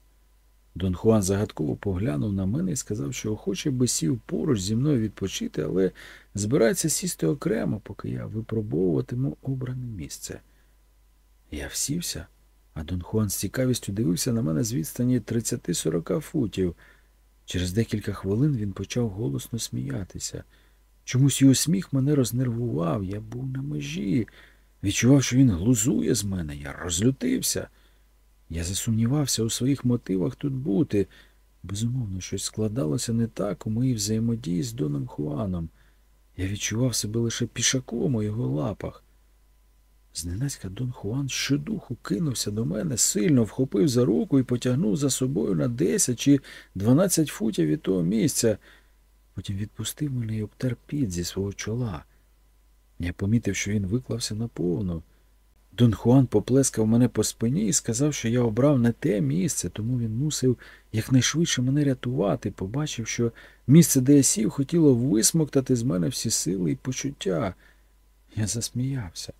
Дон Хуан загадково поглянув на мене і сказав, що охоче би сів поруч зі мною відпочити, але збирається сісти окремо, поки я випробовуватиму обране місце. Я всівся, а Дон Хуан з цікавістю дивився на мене з відстані 30-40 футів. Через декілька хвилин він почав голосно сміятися. Чомусь його сміх мене рознервував, я був на межі, відчував, що він глузує з мене, я розлютився. Я засумнівався у своїх мотивах тут бути. Безумовно, щось складалося не так у моїй взаємодії з Доном Хуаном. Я відчував себе лише пішаком у його лапах. Зненацька Дон Хуан щодуху кинувся до мене, сильно вхопив за руку і потягнув за собою на 10 чи 12 футів від того місця. Потім відпустив мене і обтер під зі свого чола. Я помітив, що він виклався наповну. Дон Хуан поплескав мене по спині і сказав, що я обрав не те місце, тому він мусив якнайшвидше мене рятувати, побачив, що місце, де я сів, хотіло висмоктати з мене всі сили і почуття. Я засміявся.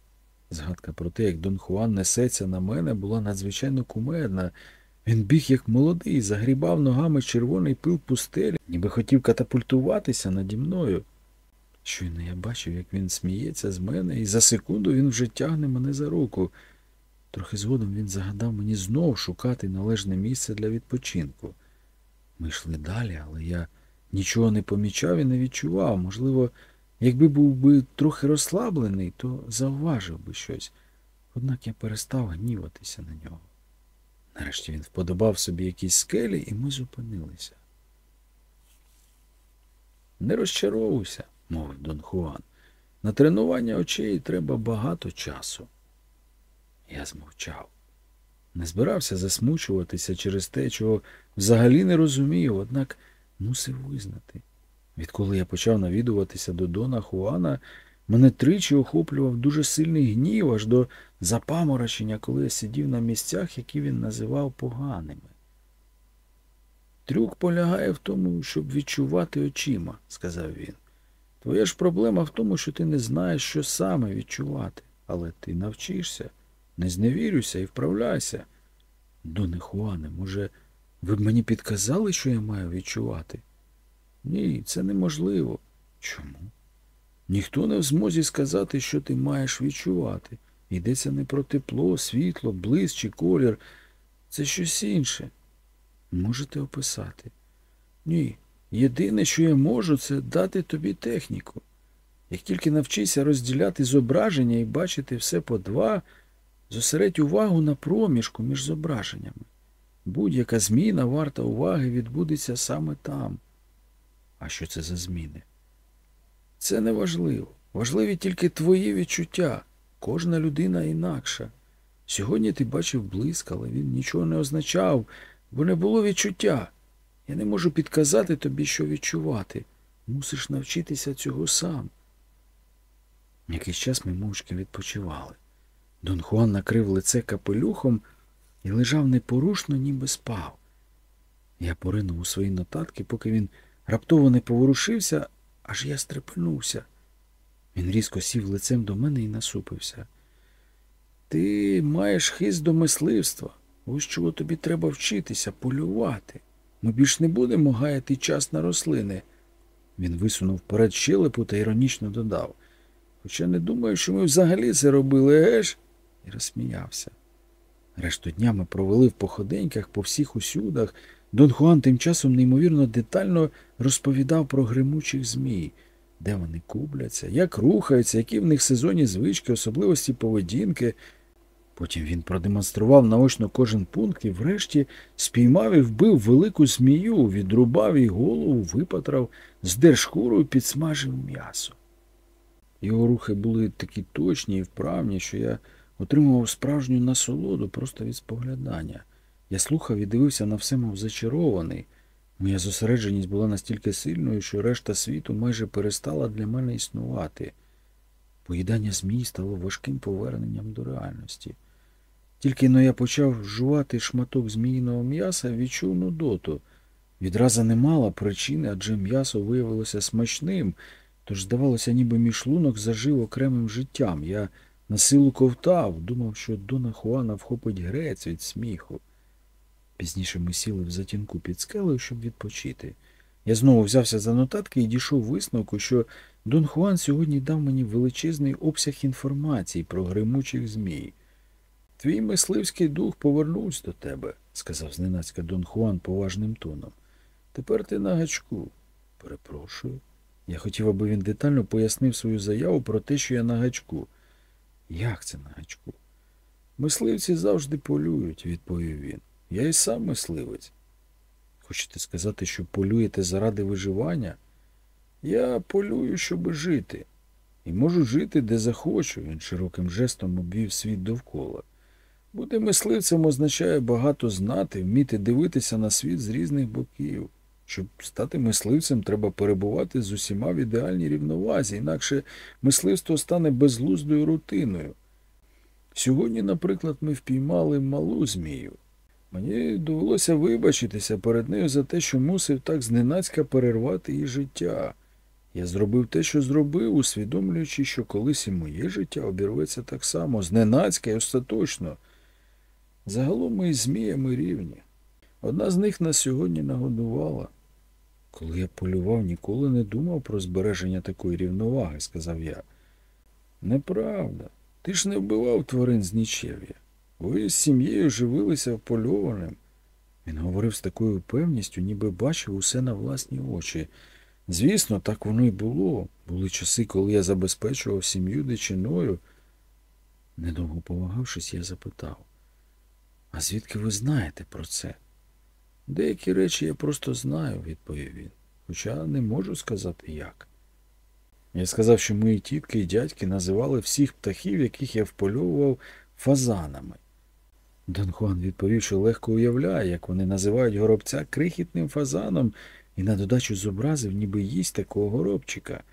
Згадка про те, як Дон Хуан несеться на мене, була надзвичайно кумедна. Він біг, як молодий, загрібав ногами червоний пил пустелі, ніби хотів катапультуватися наді мною. Щойно я бачив, як він сміється з мене, і за секунду він вже тягне мене за руку. Трохи згодом він загадав мені знов шукати належне місце для відпочинку. Ми йшли далі, але я нічого не помічав і не відчував. Можливо, якби був би трохи розслаблений, то завважив би щось. Однак я перестав гніватися на нього. Нарешті він вподобав собі якісь скелі, і ми зупинилися. Не розчаровуйся, мовив Дон Хуан. На тренування очей треба багато часу. Я змовчав. Не збирався засмучуватися через те, чого взагалі не розумію, однак мусив визнати. Відколи я почав навідуватися до Дона Хуана, мене тричі охоплював дуже сильний гнів аж до запаморочення, коли я сидів на місцях, які він називав поганими. Трюк полягає в тому, щоб відчувати очима, сказав він. Твоя ж проблема в тому, що ти не знаєш, що саме відчувати, але ти навчишся, не зневірюйся і вправляйся. Доне Хуане, може, ви б мені підказали, що я маю відчувати? Ні, це неможливо. Чому? Ніхто не в змозі сказати, що ти маєш відчувати. Йдеться не про тепло, світло, блиск чи колір. Це щось інше. Можете описати? Ні. Єдине, що я можу, це дати тобі техніку. Як тільки навчися розділяти зображення і бачити все по два, зосередь увагу на проміжку між зображеннями. Будь-яка зміна варта уваги відбудеться саме там. А що це за зміни? Це не важливо. Важливі тільки твої відчуття. Кожна людина інакша. Сьогодні ти бачив блиск, але він нічого не означав, бо не було відчуття. Я не можу підказати тобі, що відчувати. Мусиш навчитися цього сам. Якийсь час ми мовчки відпочивали. Дон Хуан накрив лице капелюхом і лежав непорушно, ніби спав. Я поринув у свої нотатки, поки він раптово не поворушився, аж я стрепенувся. Він різко сів лицем до мене і насупився. Ти маєш хист до мисливства. Ось чого тобі треба вчитися, полювати. Ми більш не будемо гаяти час на рослини. Він висунув вперед щелепу та іронічно додав. Хоча не думаю, що ми взагалі це робили, геш? І розсміявся. Решту дня ми провели в походеньках по всіх усюдах. Дон Хуан тим часом неймовірно детально розповідав про гримучих змій, де вони кубляться, як рухаються, які в них сезонні звички, особливості поведінки. Потім він продемонстрував наочно кожен пункт і врешті спіймав і вбив велику змію, відрубав їй голову, випатрав, здер шкуру і підсмажив м'ясо. Його рухи були такі точні і вправні, що я отримував справжню насолоду просто від споглядання. Я слухав і дивився на все, мов зачарований. Моя зосередженість була настільки сильною, що решта світу майже перестала для мене існувати. Поїдання змій стало важким поверненням до реальності. Тільки но я почав жувати шматок зміїного м'яса, відчув нудоту. Відразу не мала причини, адже м'ясо виявилося смачним, тож, здавалося, ніби мій шлунок зажив окремим життям. Я на силу ковтав, думав, що Дона Хуана вхопить грець від сміху. Пізніше ми сіли в затінку під скелею, щоб відпочити. Я знову взявся за нотатки і дійшов висновку, що Дон Хуан сьогодні дав мені величезний обсяг інформації про гримучих змій. Твій мисливський дух повернувся до тебе, сказав зненацька Дон Хуан поважним тоном. Тепер ти на гачку. Перепрошую. Я хотів, аби він детально пояснив свою заяву про те, що я на гачку. Як це на гачку? Мисливці завжди полюють, відповів він. Я і сам мисливець. Хочете сказати, що полюєте заради виживання? Я полюю, щоб жити. І можу жити, де захочу, він широким жестом обвів світ довкола. Бути мисливцем означає багато знати, вміти дивитися на світ з різних боків. Щоб стати мисливцем, треба перебувати з усіма в ідеальній рівновазі, інакше мисливство стане безглуздою рутиною. Сьогодні, наприклад, ми впіймали малу змію. Мені довелося вибачитися перед нею за те, що мусив так зненацька перервати її життя. Я зробив те, що зробив, усвідомлюючи, що колись і моє життя обірветься так само, зненацька і остаточно. Загалом ми із зміями рівні. Одна з них нас сьогодні нагодувала. Коли я полював, ніколи не думав про збереження такої рівноваги, сказав я. Неправда. Ти ж не вбивав тварин з нічев'я. Ви з сім'єю живилися впольованим. Він говорив з такою впевністю, ніби бачив усе на власні очі. Звісно, так воно й було. Були часи, коли я забезпечував сім'ю дичиною. Недовго повагавшись, я запитав. А звідки ви знаєте про це? Деякі речі я просто знаю, відповів він, хоча не можу сказати як. Я сказав, що мої тітки і дядьки називали всіх птахів, яких я впольовував, фазанами. Дон Хуан відповів, що легко уявляє, як вони називають горобця крихітним фазаном і на додачу зобразив, ніби їсть такого горобчика.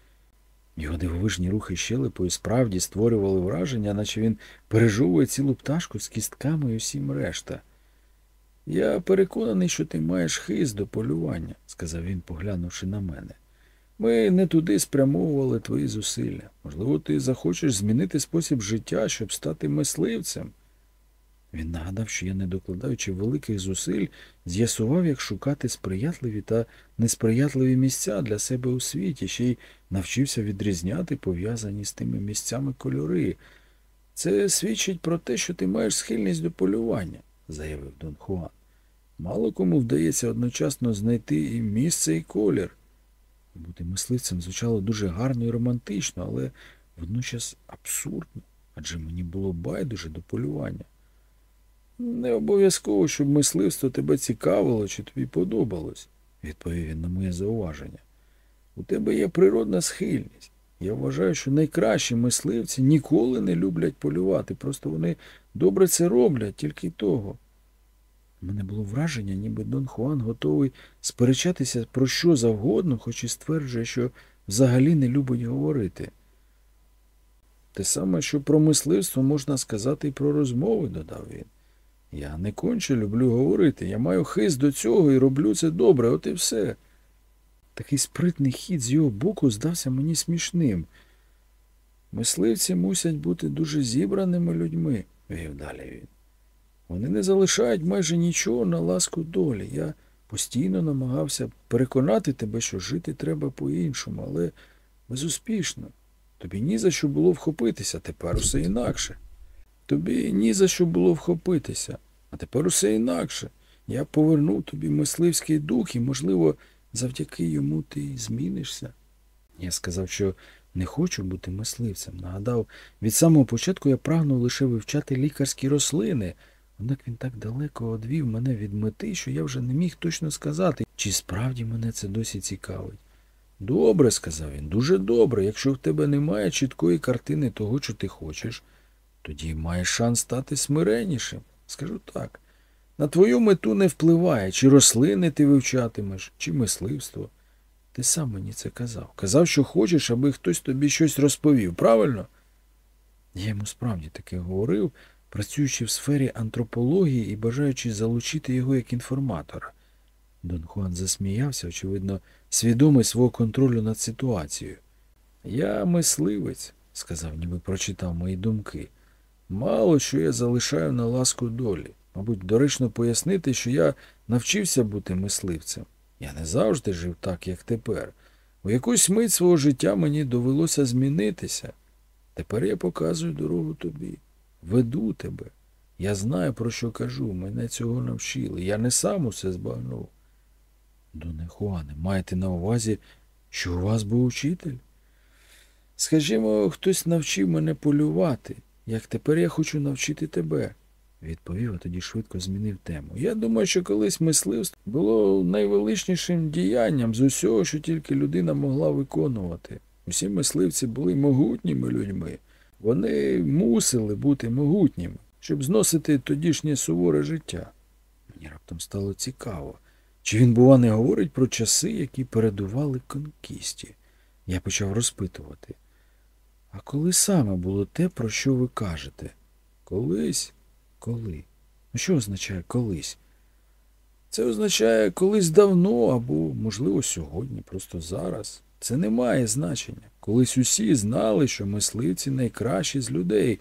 Його дивовижні рухи щелепою справді створювали враження, наче він пережовує цілу пташку з кістками і усім решта. Я переконаний, що ти маєш хист до полювання, сказав він, поглянувши на мене. Ми не туди спрямовували твої зусилля. Можливо, ти захочеш змінити спосіб життя, щоб стати мисливцем. Він нагадав, що я, не докладаючи великих зусиль, з'ясував, як шукати сприятливі та несприятливі місця для себе у світі, ще й навчився відрізняти пов'язані з тими місцями кольори. Це свідчить про те, що ти маєш схильність до полювання, заявив Дон Хуан. Мало кому вдається одночасно знайти і місце, і колір. Бути мисливцем звучало дуже гарно і романтично, але водночас абсурдно, адже мені було байдуже до полювання. Не обов'язково, щоб мисливство тебе цікавило чи тобі подобалось, відповів він на моє зауваження. У тебе є природна схильність. Я вважаю, що найкращі мисливці ніколи не люблять полювати, просто вони добре це роблять, тільки й того. У мене було враження, ніби Дон Хуан готовий сперечатися про що завгодно, хоч і стверджує, що взагалі не любить говорити. Те саме, що про мисливство можна сказати і про розмови, додав він. Я не конче люблю говорити. Я маю хист до цього і роблю це добре, от і все. Такий спритний хід з його боку здався мені смішним. Мисливці мусять бути дуже зібраними людьми, вів далі він. Вони не залишають майже нічого на ласку долі. Я постійно намагався переконати тебе, що жити треба по-іншому, але безуспішно. Тобі ні за що було вхопитися, тепер усе інакше. Тобі ні за що було вхопитися, а тепер усе інакше. Я повернув тобі мисливський дух, і, можливо, завдяки йому ти змінишся. Я сказав, що не хочу бути мисливцем. Нагадав, від самого початку я прагнув лише вивчати лікарські рослини. Однак він так далеко одвів мене від мети, що я вже не міг точно сказати, чи справді мене це досі цікавить. Добре, сказав він, дуже добре. Якщо в тебе немає чіткої картини того, що ти хочеш, тоді маєш шанс стати смиреннішим. Скажу так. На твою мету не впливає, чи рослини ти вивчатимеш, чи мисливство. Ти сам мені це казав. Казав, що хочеш, аби хтось тобі щось розповів, правильно? Я йому справді таке говорив, працюючи в сфері антропології і бажаючи залучити його як інформатора. Дон Хуан засміявся, очевидно, свідомий свого контролю над ситуацією. Я мисливець, сказав, ніби прочитав мої думки. Мало що я залишаю на ласку долі. Мабуть, доречно пояснити, що я навчився бути мисливцем. Я не завжди жив так, як тепер. У якусь мить свого життя мені довелося змінитися. Тепер я показую дорогу тобі, веду тебе. Я знаю, про що кажу, мене цього навчили. Я не сам усе збагнув. Доне Хуане, маєте на увазі, що у вас був учитель? Скажімо, хтось навчив мене полювати, як тепер я хочу навчити тебе, відповів, а тоді швидко змінив тему. Я думаю, що колись мисливство було найвеличнішим діянням з усього, що тільки людина могла виконувати. Усі мисливці були могутніми людьми. Вони мусили бути могутніми, щоб зносити тодішнє суворе життя. Мені раптом стало цікаво. Чи він, бува, не говорить про часи, які передували конкісті? Я почав розпитувати. А коли саме було те, про що ви кажете? Колись? Коли? Ну що означає колись? Це означає колись давно або, можливо, сьогодні, просто зараз. Це не має значення. Колись усі знали, що мисливці найкращі з людей.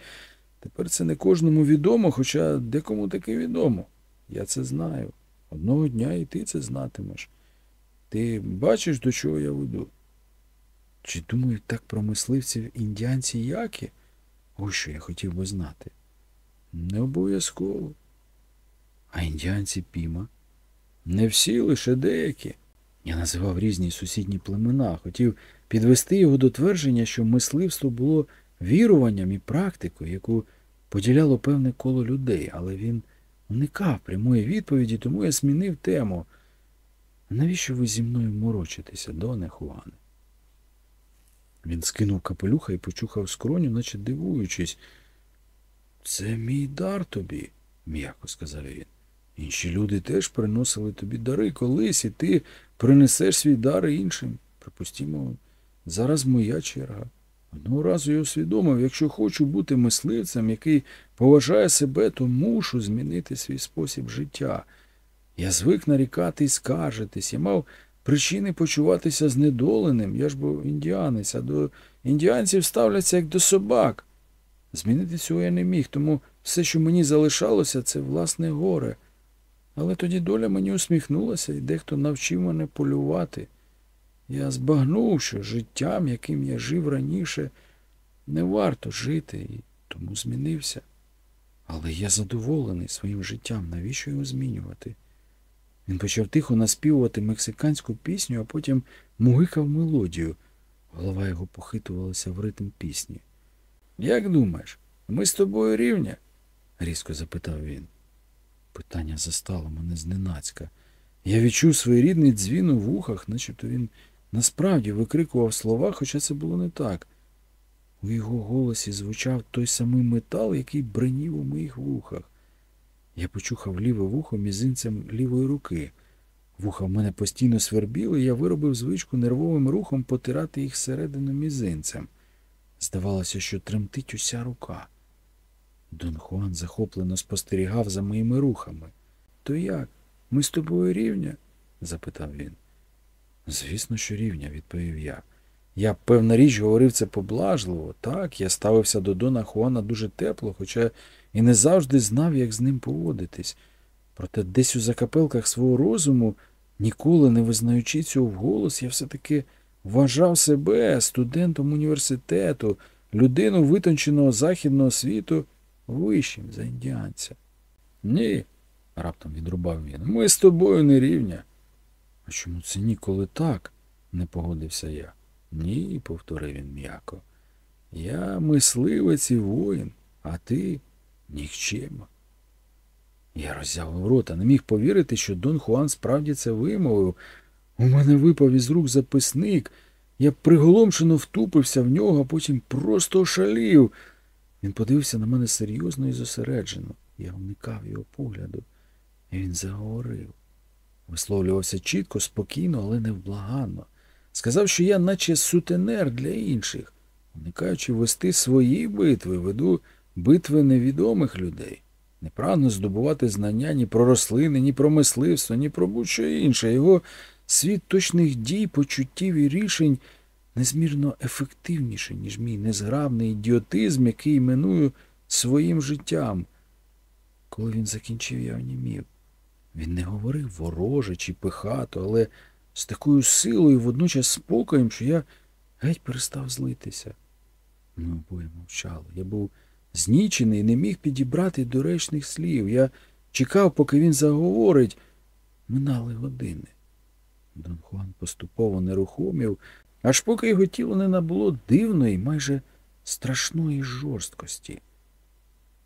Тепер це не кожному відомо, хоча декому таки відомо. Я це знаю. Одного дня і ти це знатимеш. Ти бачиш, до чого я веду? Чи думають так про мисливців індіанці які? Ось що я хотів би знати. Не обов'язково. А індіанці піма? Не всі, лише деякі. Я називав різні сусідні племена, хотів підвести його до твердження, що мисливство було віруванням і практикою, яку поділяло певне коло людей, але він уникав прямої відповіді, тому я змінив тему. Навіщо ви зі мною морочитеся, доне Хуане? Він скинув капелюха і почухав скроню, наче дивуючись. Це мій дар тобі, м'яко сказав він. Інші люди теж приносили тобі дари колись, і ти принесеш свій дар іншим. Припустімо, зараз моя черга. Одного разу я усвідомив, якщо хочу бути мисливцем, який поважає себе, то мушу змінити свій спосіб життя. Я звик нарікати і скаржитись, я мав причини почуватися знедоленим, я ж був індіанець, а до індіанців ставляться як до собак. Змінити цього я не міг, тому все, що мені залишалося, це власне горе. Але тоді доля мені усміхнулася, і дехто навчив мене полювати. Я збагнув, що життям, яким я жив раніше, не варто жити, і тому змінився. Але я задоволений своїм життям, навіщо його змінювати? Він почав тихо наспівувати мексиканську пісню, а потім мугикав мелодію. Голова його похитувалася в ритм пісні. Як думаєш, ми з тобою рівня? різко запитав він. Питання застало мене зненацька. Я відчув своєрідний дзвін у вухах, начебто він насправді викрикував слова, хоча це було не так. У його голосі звучав той самий метал, який бринів у моїх вухах. Я почухав ліве вухо мізинцем лівої руки. Вуха в мене постійно свербіли, і я виробив звичку нервовим рухом потирати їх середину мізинцем. Здавалося, що тремтить уся рука. Дон Хуан захоплено спостерігав за моїми рухами. То як? Ми з тобою рівня? запитав він. Звісно, що рівня, відповів я. Я, певна річ, говорив це поблажливо. Так, я ставився до Дона Хуана дуже тепло, хоча і не завжди знав, як з ним поводитись. Проте десь у закапелках свого розуму, ніколи не визнаючи цього вголос, я все-таки вважав себе студентом університету, людину витонченого західного світу вищим за індіанця. Ні, раптом відрубав він. Ми з тобою не рівня. А чому це ніколи так? не погодився я. Ні, повторив він м'яко. Я мисливець і воїн, а ти нікчема. Я роззявив рота, не міг повірити, що Дон Хуан справді це вимовив. У мене випав із рук записник. Я приголомшено втупився в нього, а потім просто ошалів. Він подивився на мене серйозно і зосереджено. Я уникав його погляду, і він заговорив. Висловлювався чітко, спокійно, але невблаганно. Сказав, що я наче сутенер для інших, уникаючи вести свої битви, веду битви невідомих людей. Не прагну здобувати знання ні про рослини, ні про мисливство, ні про будь-що інше. Його світ точних дій, почуттів і рішень незмірно ефективніший, ніж мій незграбний ідіотизм, який іменую своїм життям. Коли він закінчив, я онімів. Він не говорив вороже чи пихато, але з такою силою, водночас спокоєм, що я геть перестав злитися. Ми обоє мовчали. Я був знічений не міг підібрати доречних слів. Я чекав, поки він заговорить. Минали години. Дон Хуан поступово нерухомів, аж поки його тіло не набуло дивної, майже страшної жорсткості.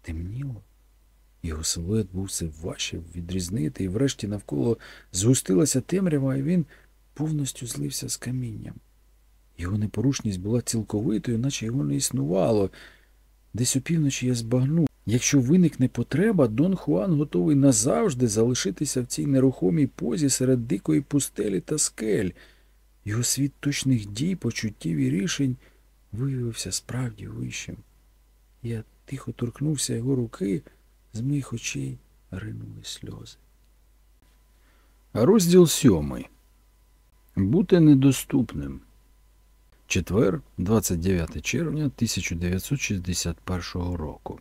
Темніло. Його силует був все важче відрізнити, і врешті навколо згустилася темрява, і він повністю злився з камінням. Його непорушність була цілковитою, наче його не існувало. Десь опівночі я збагнув. Якщо виникне потреба, Дон Хуан готовий назавжди залишитися в цій нерухомій позі серед дикої пустелі та скель. Його світ точних дій, почуттів і рішень виявився справді вищим. Я тихо торкнувся його руки, з моїх очей ринули сльози. Розділ сьомий. Бути недоступним. Четвер, 29 червня 1961 року.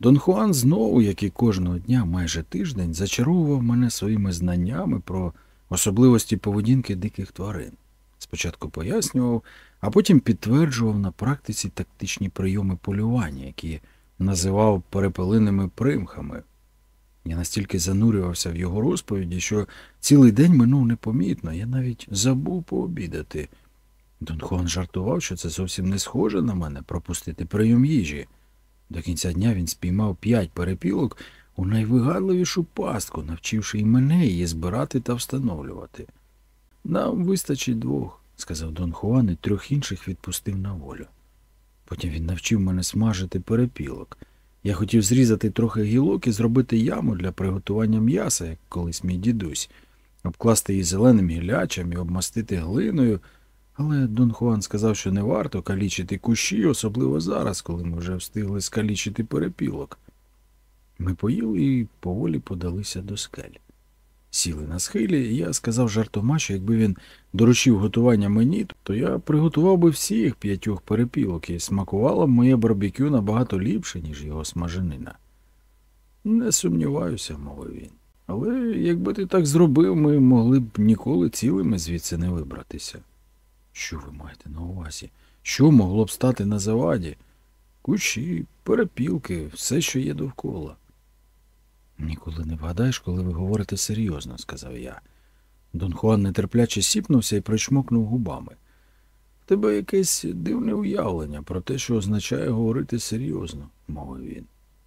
Дон Хуан знову, як і кожного дня, майже тиждень, зачаровував мене своїми знаннями про особливості поведінки диких тварин. Спочатку пояснював, а потім підтверджував на практиці тактичні прийоми полювання, які називав перепелиними примхами. Я настільки занурювався в його розповіді, що цілий день минув непомітно, я навіть забув пообідати. Дон Хуан жартував, що це зовсім не схоже на мене пропустити прийом їжі. До кінця дня він спіймав п'ять перепілок у найвигадливішу пастку, навчивши і мене її збирати та встановлювати. Нам вистачить двох, сказав Дон Хуан, і трьох інших відпустив на волю. Потім він навчив мене смажити перепілок. Я хотів зрізати трохи гілок і зробити яму для приготування м'яса, як колись мій дідусь, обкласти її зеленим гілячем і обмастити глиною. Але Дон Хуан сказав, що не варто калічити кущі, особливо зараз, коли ми вже встигли скалічити перепілок. Ми поїли і поволі подалися до скель. Сіли на схилі, і я сказав жартома, що якби він доручив готування мені, то я приготував би всіх п'ятьох перепілок і смакувало б моє барбекю набагато ліпше, ніж його смаженина. Не сумніваюся, мовив він. Але якби ти так зробив, ми могли б ніколи цілими звідси не вибратися. Що ви маєте на увазі? Що могло б стати на заваді? Кущі, перепілки, все, що є довкола. Ніколи не вгадаєш, коли ви говорите серйозно, сказав я. Дон Хуан нетерпляче сіпнувся і причмокнув губами. В тебе якесь дивне уявлення про те, що означає говорити серйозно, мовив він.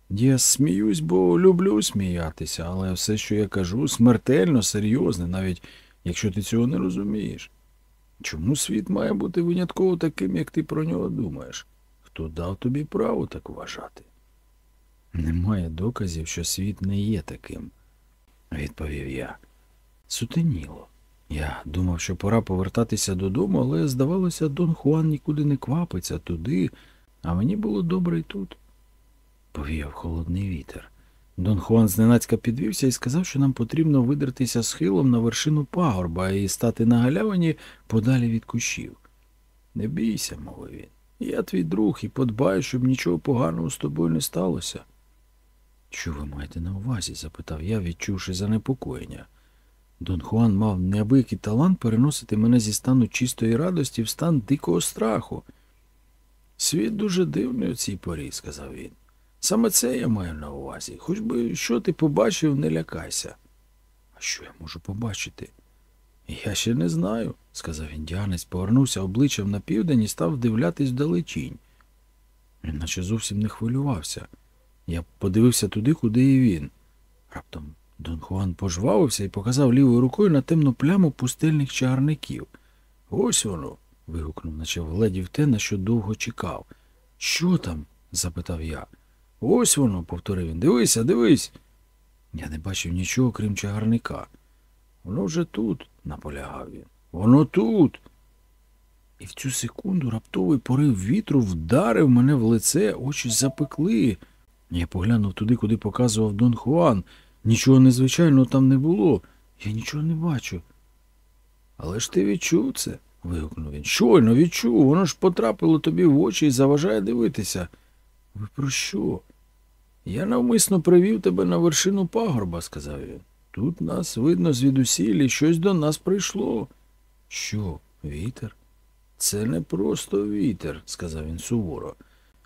Я сміюсь, бо люблю сміятися, але все, що я кажу, смертельно серйозне, навіть якщо ти цього не розумієш. Чому світ має бути винятково таким, як ти про нього думаєш? Хто дав тобі право так вважати? Немає доказів, що світ не є таким, відповів я. Сутеніло. Я думав, що пора повертатися додому, але, здавалося, Дон Хуан нікуди не квапиться туди, а мені було добре й тут. Повіяв холодний вітер. Дон Хуан зненацька підвівся і сказав, що нам потрібно видертися схилом на вершину пагорба і стати на галявині подалі від кущів. Не бійся, мовив він. Я твій друг і подбаю, щоб нічого поганого з тобою не сталося. Що ви маєте на увазі? запитав я, відчувши занепокоєння. Дон Хуан мав неабиякий талант переносити мене зі стану чистої радості в стан дикого страху. Світ дуже дивний у цій порі, сказав він. Саме це я маю на увазі. Хоч би що ти побачив, не лякайся. А що я можу побачити? Я ще не знаю, сказав індіанець, повернувся обличчям на південь і став вдивлятись вдалечінь. Він наче зовсім не хвилювався. Я подивився туди, куди і він. Раптом Дон Хуан пожвавився і показав лівою рукою на темну пляму пустельних чагарників. Ось воно. вигукнув, наче вгледів те, на що довго чекав. Що там? запитав я. Ось воно, повторив він. Дивися, дивись. Я не бачив нічого, крім чагарника. Воно вже тут, наполягав він. Воно тут. І в цю секунду раптовий порив вітру вдарив мене в лице, очі запекли. Я поглянув туди, куди показував Дон Хуан. Нічого незвичайного там не було. Я нічого не бачу. Але ж ти відчув це, вигукнув він. Щойно відчув, воно ж потрапило тобі в очі і заважає дивитися. Ви про що? Я навмисно привів тебе на вершину пагорба, сказав він. Тут нас видно звідусіль і щось до нас прийшло. Що, вітер? Це не просто вітер, сказав він суворо.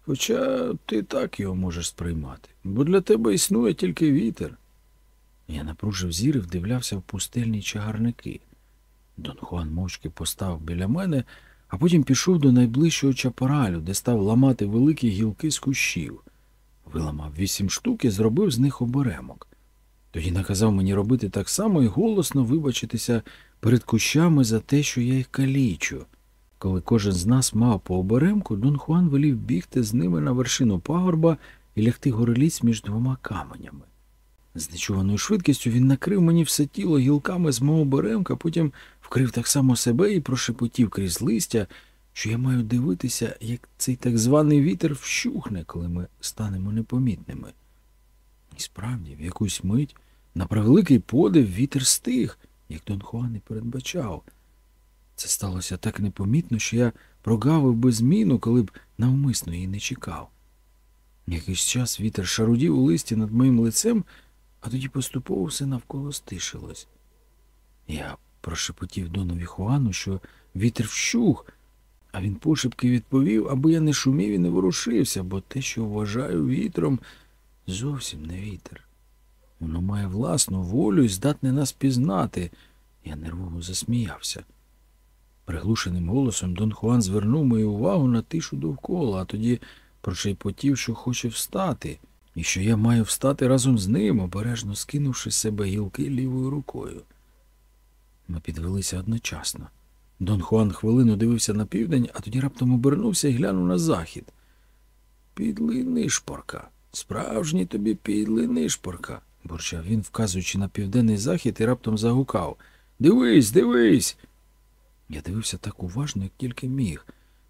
Хоча ти так його можеш сприймати, бо для тебе існує тільки вітер. Я напружив зір і вдивлявся в пустельні чагарники. Дон Хуан мовчки постав біля мене, а потім пішов до найближчого чапоралю, де став ламати великі гілки з кущів. Виламав вісім штук і зробив з них оберемок. Тоді наказав мені робити так само і голосно вибачитися перед кущами за те, що я їх калічу. Коли кожен з нас мав по оберемку, Дон Хуан велів бігти з ними на вершину пагорба і лягти гореліць між двома каменями. З нечуваною швидкістю він накрив мені все тіло гілками з мого беремка, потім вкрив так само себе і прошепотів крізь листя, що я маю дивитися, як цей так званий вітер вщухне, коли ми станемо непомітними. І справді, в якусь мить, на превеликий подив вітер стих, як Дон Хуан і передбачав. Це сталося так непомітно, що я прогавив би зміну, коли б навмисно її не чекав. Якийсь час вітер шарудів у листі над моїм лицем, а тоді поступово все навколо стишилось. Я прошепотів Донові Хуану, що вітер вщух, а він пошепки відповів, аби я не шумів і не ворушився, бо те, що вважаю вітром, зовсім не вітер. Воно має власну волю і здатне нас пізнати. Я нервово засміявся. Приглушеним голосом Дон Хуан звернув мою увагу на тишу довкола, а тоді прошепотів, що хоче встати, і що я маю встати разом з ним, обережно скинувши з себе гілки лівою рукою. Ми підвелися одночасно. Дон Хуан хвилину дивився на південь, а тоді раптом обернувся і глянув на захід. Підлий нишпорка, справжній тобі підлий нишпорка, бурчав він, вказуючи на південний захід, і раптом загукав Дивись, дивись. Я дивився так уважно, як тільки міг.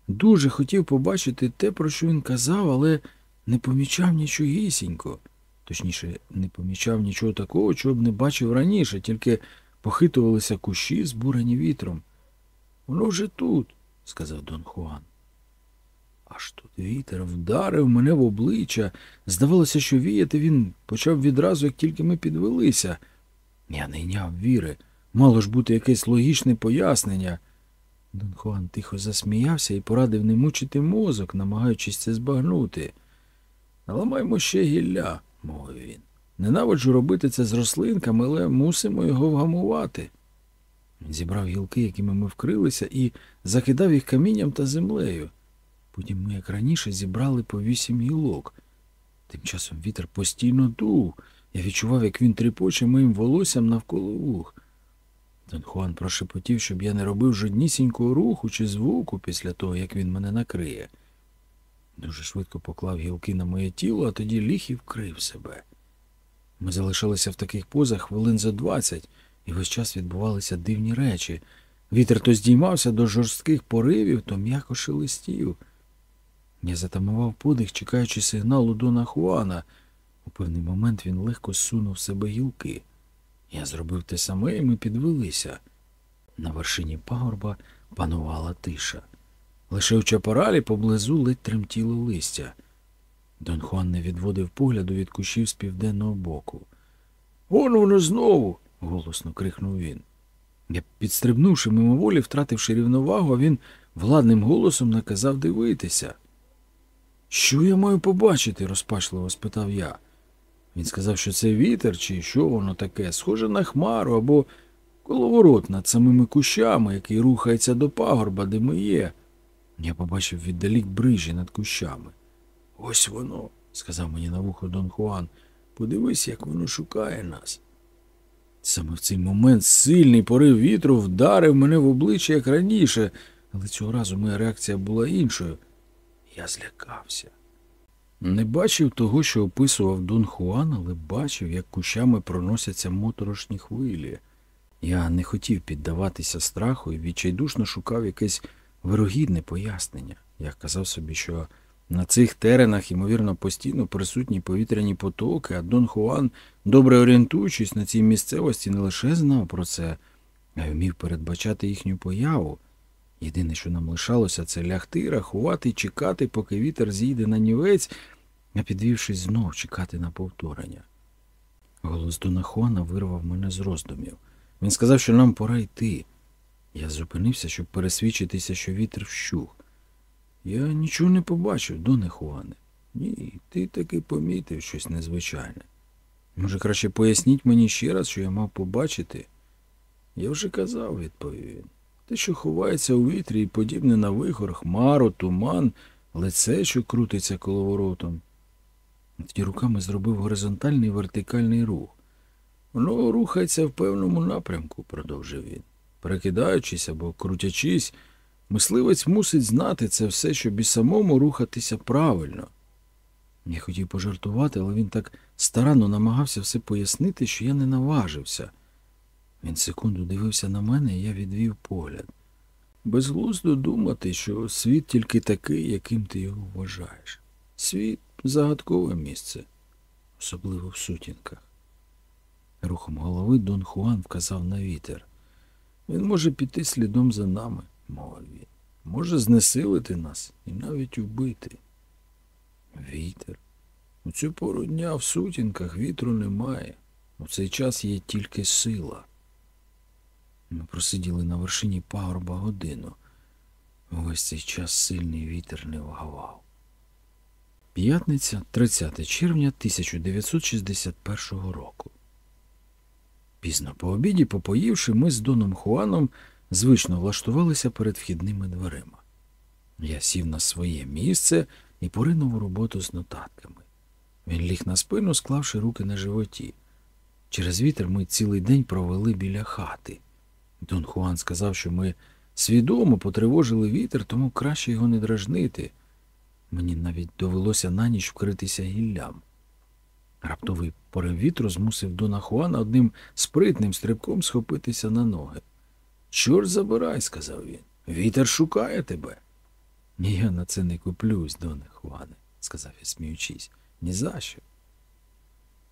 Дуже хотів побачити те, про що він казав, але не помічав нічогісінько. Точніше, не помічав нічого такого, чого б не бачив раніше, тільки похитувалися кущі, збурені вітром. Воно вже тут, сказав Дон Хуан. Аж тут вітер вдарив мене в обличчя. Здавалося, що віяти він почав відразу, як тільки ми підвелися. Я не йняв віри. Мало ж бути якесь логічне пояснення. Дон Хуан тихо засміявся і порадив не мучити мозок, намагаючись це збагнути. Наламаймо ще гілля, мовив він. Ненавиджу робити це з рослинками, але мусимо його вгамувати. Він зібрав гілки, якими ми вкрилися, і закидав їх камінням та землею. Потім ми, як раніше, зібрали по вісім гілок. Тим часом вітер постійно дув. Я відчував, як він тріпоче моїм волоссям навколо вух. Дон Хуан прошепотів, щоб я не робив жоднісінького руху чи звуку після того, як він мене накриє. Дуже швидко поклав гілки на моє тіло, а тоді ліг і вкрив себе. Ми залишалися в таких позах хвилин за двадцять, і весь час відбувалися дивні речі. Вітер то здіймався до жорстких поривів, то м'яко шелестів. Я затамував подих, чекаючи сигналу Дона Хуана. У певний момент він легко сунув себе гілки. Я зробив те саме, і ми підвелися. На вершині пагорба панувала тиша. Лише в чапоралі поблизу ледь тремтіло листя. Дон Хуан не відводив погляду від кущів з південного боку. Он воно знову. Голосно крикнув він. Я, підстрибнувши мимоволі, втративши рівновагу, він владним голосом наказав дивитися. Що я маю побачити? розпачливо спитав я. Він сказав, що це вітер, чи що воно таке, схоже на хмару або коловорот над самими кущами, який рухається до пагорба, де ми є. Я побачив віддалік брижі над кущами. Ось воно, сказав мені на вухо Дон Хуан. Подивись, як воно шукає нас. Саме в цей момент сильний порив вітру вдарив мене в обличчя, як раніше, але цього разу моя реакція була іншою. Я злякався. Не бачив того, що описував Дон Хуан, але бачив, як кущами проносяться моторошні хвилі. Я не хотів піддаватися страху і відчайдушно шукав якесь вирогідне пояснення. Я казав собі, що на цих теренах, ймовірно, постійно присутні повітряні потоки, а Дон Хуан, добре орієнтуючись на цій місцевості, не лише знав про це, а й вмів передбачати їхню появу. Єдине, що нам лишалося, це лягти, рахувати, чекати, поки вітер зійде на нівець, а підвівшись знов чекати на повторення. Голос Дона Хуана вирвав мене з роздумів. Він сказав, що нам пора йти. Я зупинився, щоб пересвідчитися, що вітер вщух. Я нічого не побачив, Доне Хуане. Ні, ти таки помітив щось незвичайне. Може, краще поясніть мені ще раз, що я мав побачити? Я вже казав, відповів він. Те, що ховається у вітрі і подібне на вихор, хмару, туман, лице, що крутиться коловоротом. Тоді руками зробив горизонтальний вертикальний рух. Воно рухається в певному напрямку, продовжив він. Перекидаючись або крутячись, мисливець мусить знати це все, щоб і самому рухатися правильно. Я хотів пожартувати, але він так старанно намагався все пояснити, що я не наважився. Він секунду дивився на мене, і я відвів погляд. Безглуздо думати, що світ тільки такий, яким ти його вважаєш. Світ загадкове місце, особливо в сутінках. Рухом голови Дон Хуан вказав на вітер. Він може піти слідом за нами, мовив він. Може знесилити нас і навіть убити. Вітер. У цю пору дня в сутінках вітру немає. У цей час є тільки сила. Ми просиділи на вершині пагорба годину. Увесь цей час сильний вітер не вгавав. П'ятниця, 30 червня 1961 року. Пізно по обіді, попоївши, ми з Доном Хуаном звично влаштувалися перед вхідними дверима. Я сів на своє місце і поринув у роботу з нотатками. Він ліг на спину, склавши руки на животі. Через вітер ми цілий день провели біля хати. Дон Хуан сказав, що ми свідомо потривожили вітер, тому краще його не дражнити. Мені навіть довелося на ніч вкритися гіллям. Раптовий порив вітру змусив Дона Хуана одним спритним стрибком схопитися на ноги. Чорт забирай, сказав він. Вітер шукає тебе. Я на це не куплюсь, Доне Хуане, сказав я, сміючись. Ні за що.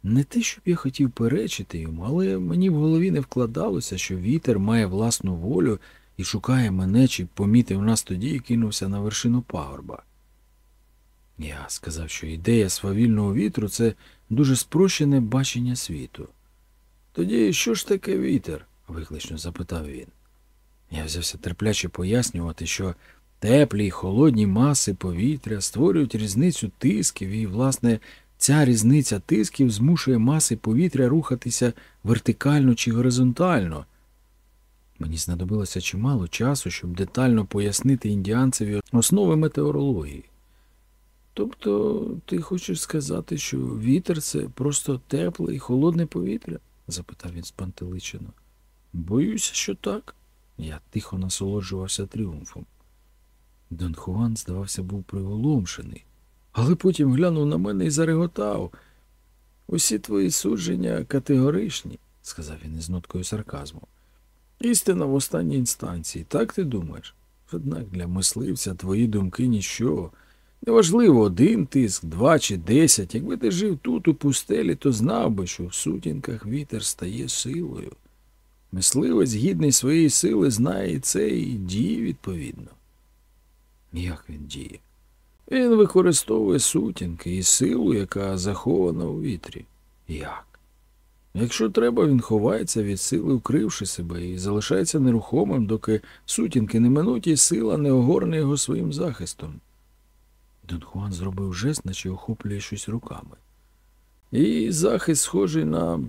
Не те, щоб я хотів перечити йому, але мені в голові не вкладалося, що вітер має власну волю і шукає мене, чи помітив нас тоді і кинувся на вершину пагорба. Я сказав, що ідея свавільного вітру це дуже спрощене бачення світу. Тоді що ж таке вітер? виклично запитав він. Я взявся терпляче пояснювати, що теплі й холодні маси повітря створюють різницю тисків і, власне, ця різниця тисків змушує маси повітря рухатися вертикально чи горизонтально. Мені знадобилося чимало часу, щоб детально пояснити індіанцеві основи метеорології. Тобто ти хочеш сказати, що вітер це просто тепле і холодне повітря? запитав він спантеличено. Боюся, що так. Я тихо насолоджувався тріумфом. Дон Хуан, здавався, був приголомшений, але потім глянув на мене і зареготав. Усі твої судження категоричні, сказав він із ноткою сарказму. Істина в останній інстанції, так ти думаєш? Однак для мисливця твої думки ніщо. Неважливо, один тиск, два чи десять. Якби ти жив тут, у пустелі, то знав би, що в сутінках вітер стає силою. Мисливець, гідний своєї сили, знає це і діє відповідно. Як він діє? Він використовує сутінки і силу, яка захована у вітрі. Як? Якщо треба, він ховається від сили, укривши себе, і залишається нерухомим, доки сутінки не минуть, і сила не огорне його своїм захистом. Дон Хуан зробив жест, наче охоплює щось руками. І захист схожий на.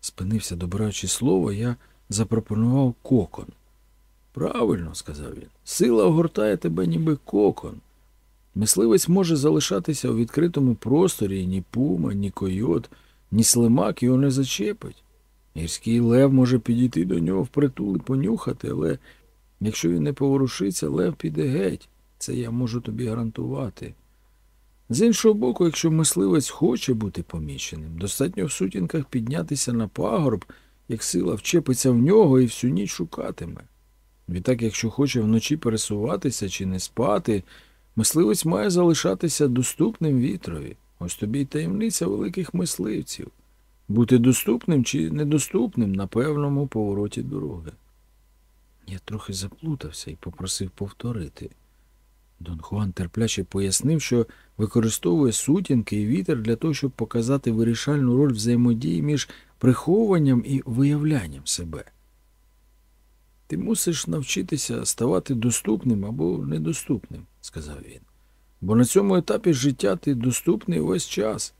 Спинився, добираючи слово, я запропонував кокон. Правильно, сказав він. Сила огортає тебе ніби кокон. Мисливець може залишатися у відкритому просторі, ні пума, ні койот, ні слимак його не зачепить. Гірський лев може підійти до нього впритул і понюхати, але якщо він не поворушиться, лев піде геть. Це я можу тобі гарантувати. З іншого боку, якщо мисливець хоче бути поміченим, достатньо в сутінках піднятися на пагорб, як сила вчепиться в нього і всю ніч шукатиме. Відтак, якщо хоче вночі пересуватися чи не спати, мисливець має залишатися доступним вітрові. Ось тобі й таємниця великих мисливців бути доступним чи недоступним на певному повороті дороги. Я трохи заплутався і попросив повторити. Дон Хуан терпляче пояснив, що використовує сутінки і вітер для того, щоб показати вирішальну роль взаємодії між приховуванням і виявлянням себе. Ти мусиш навчитися ставати доступним або недоступним, сказав він. Бо на цьому етапі життя ти доступний увесь час.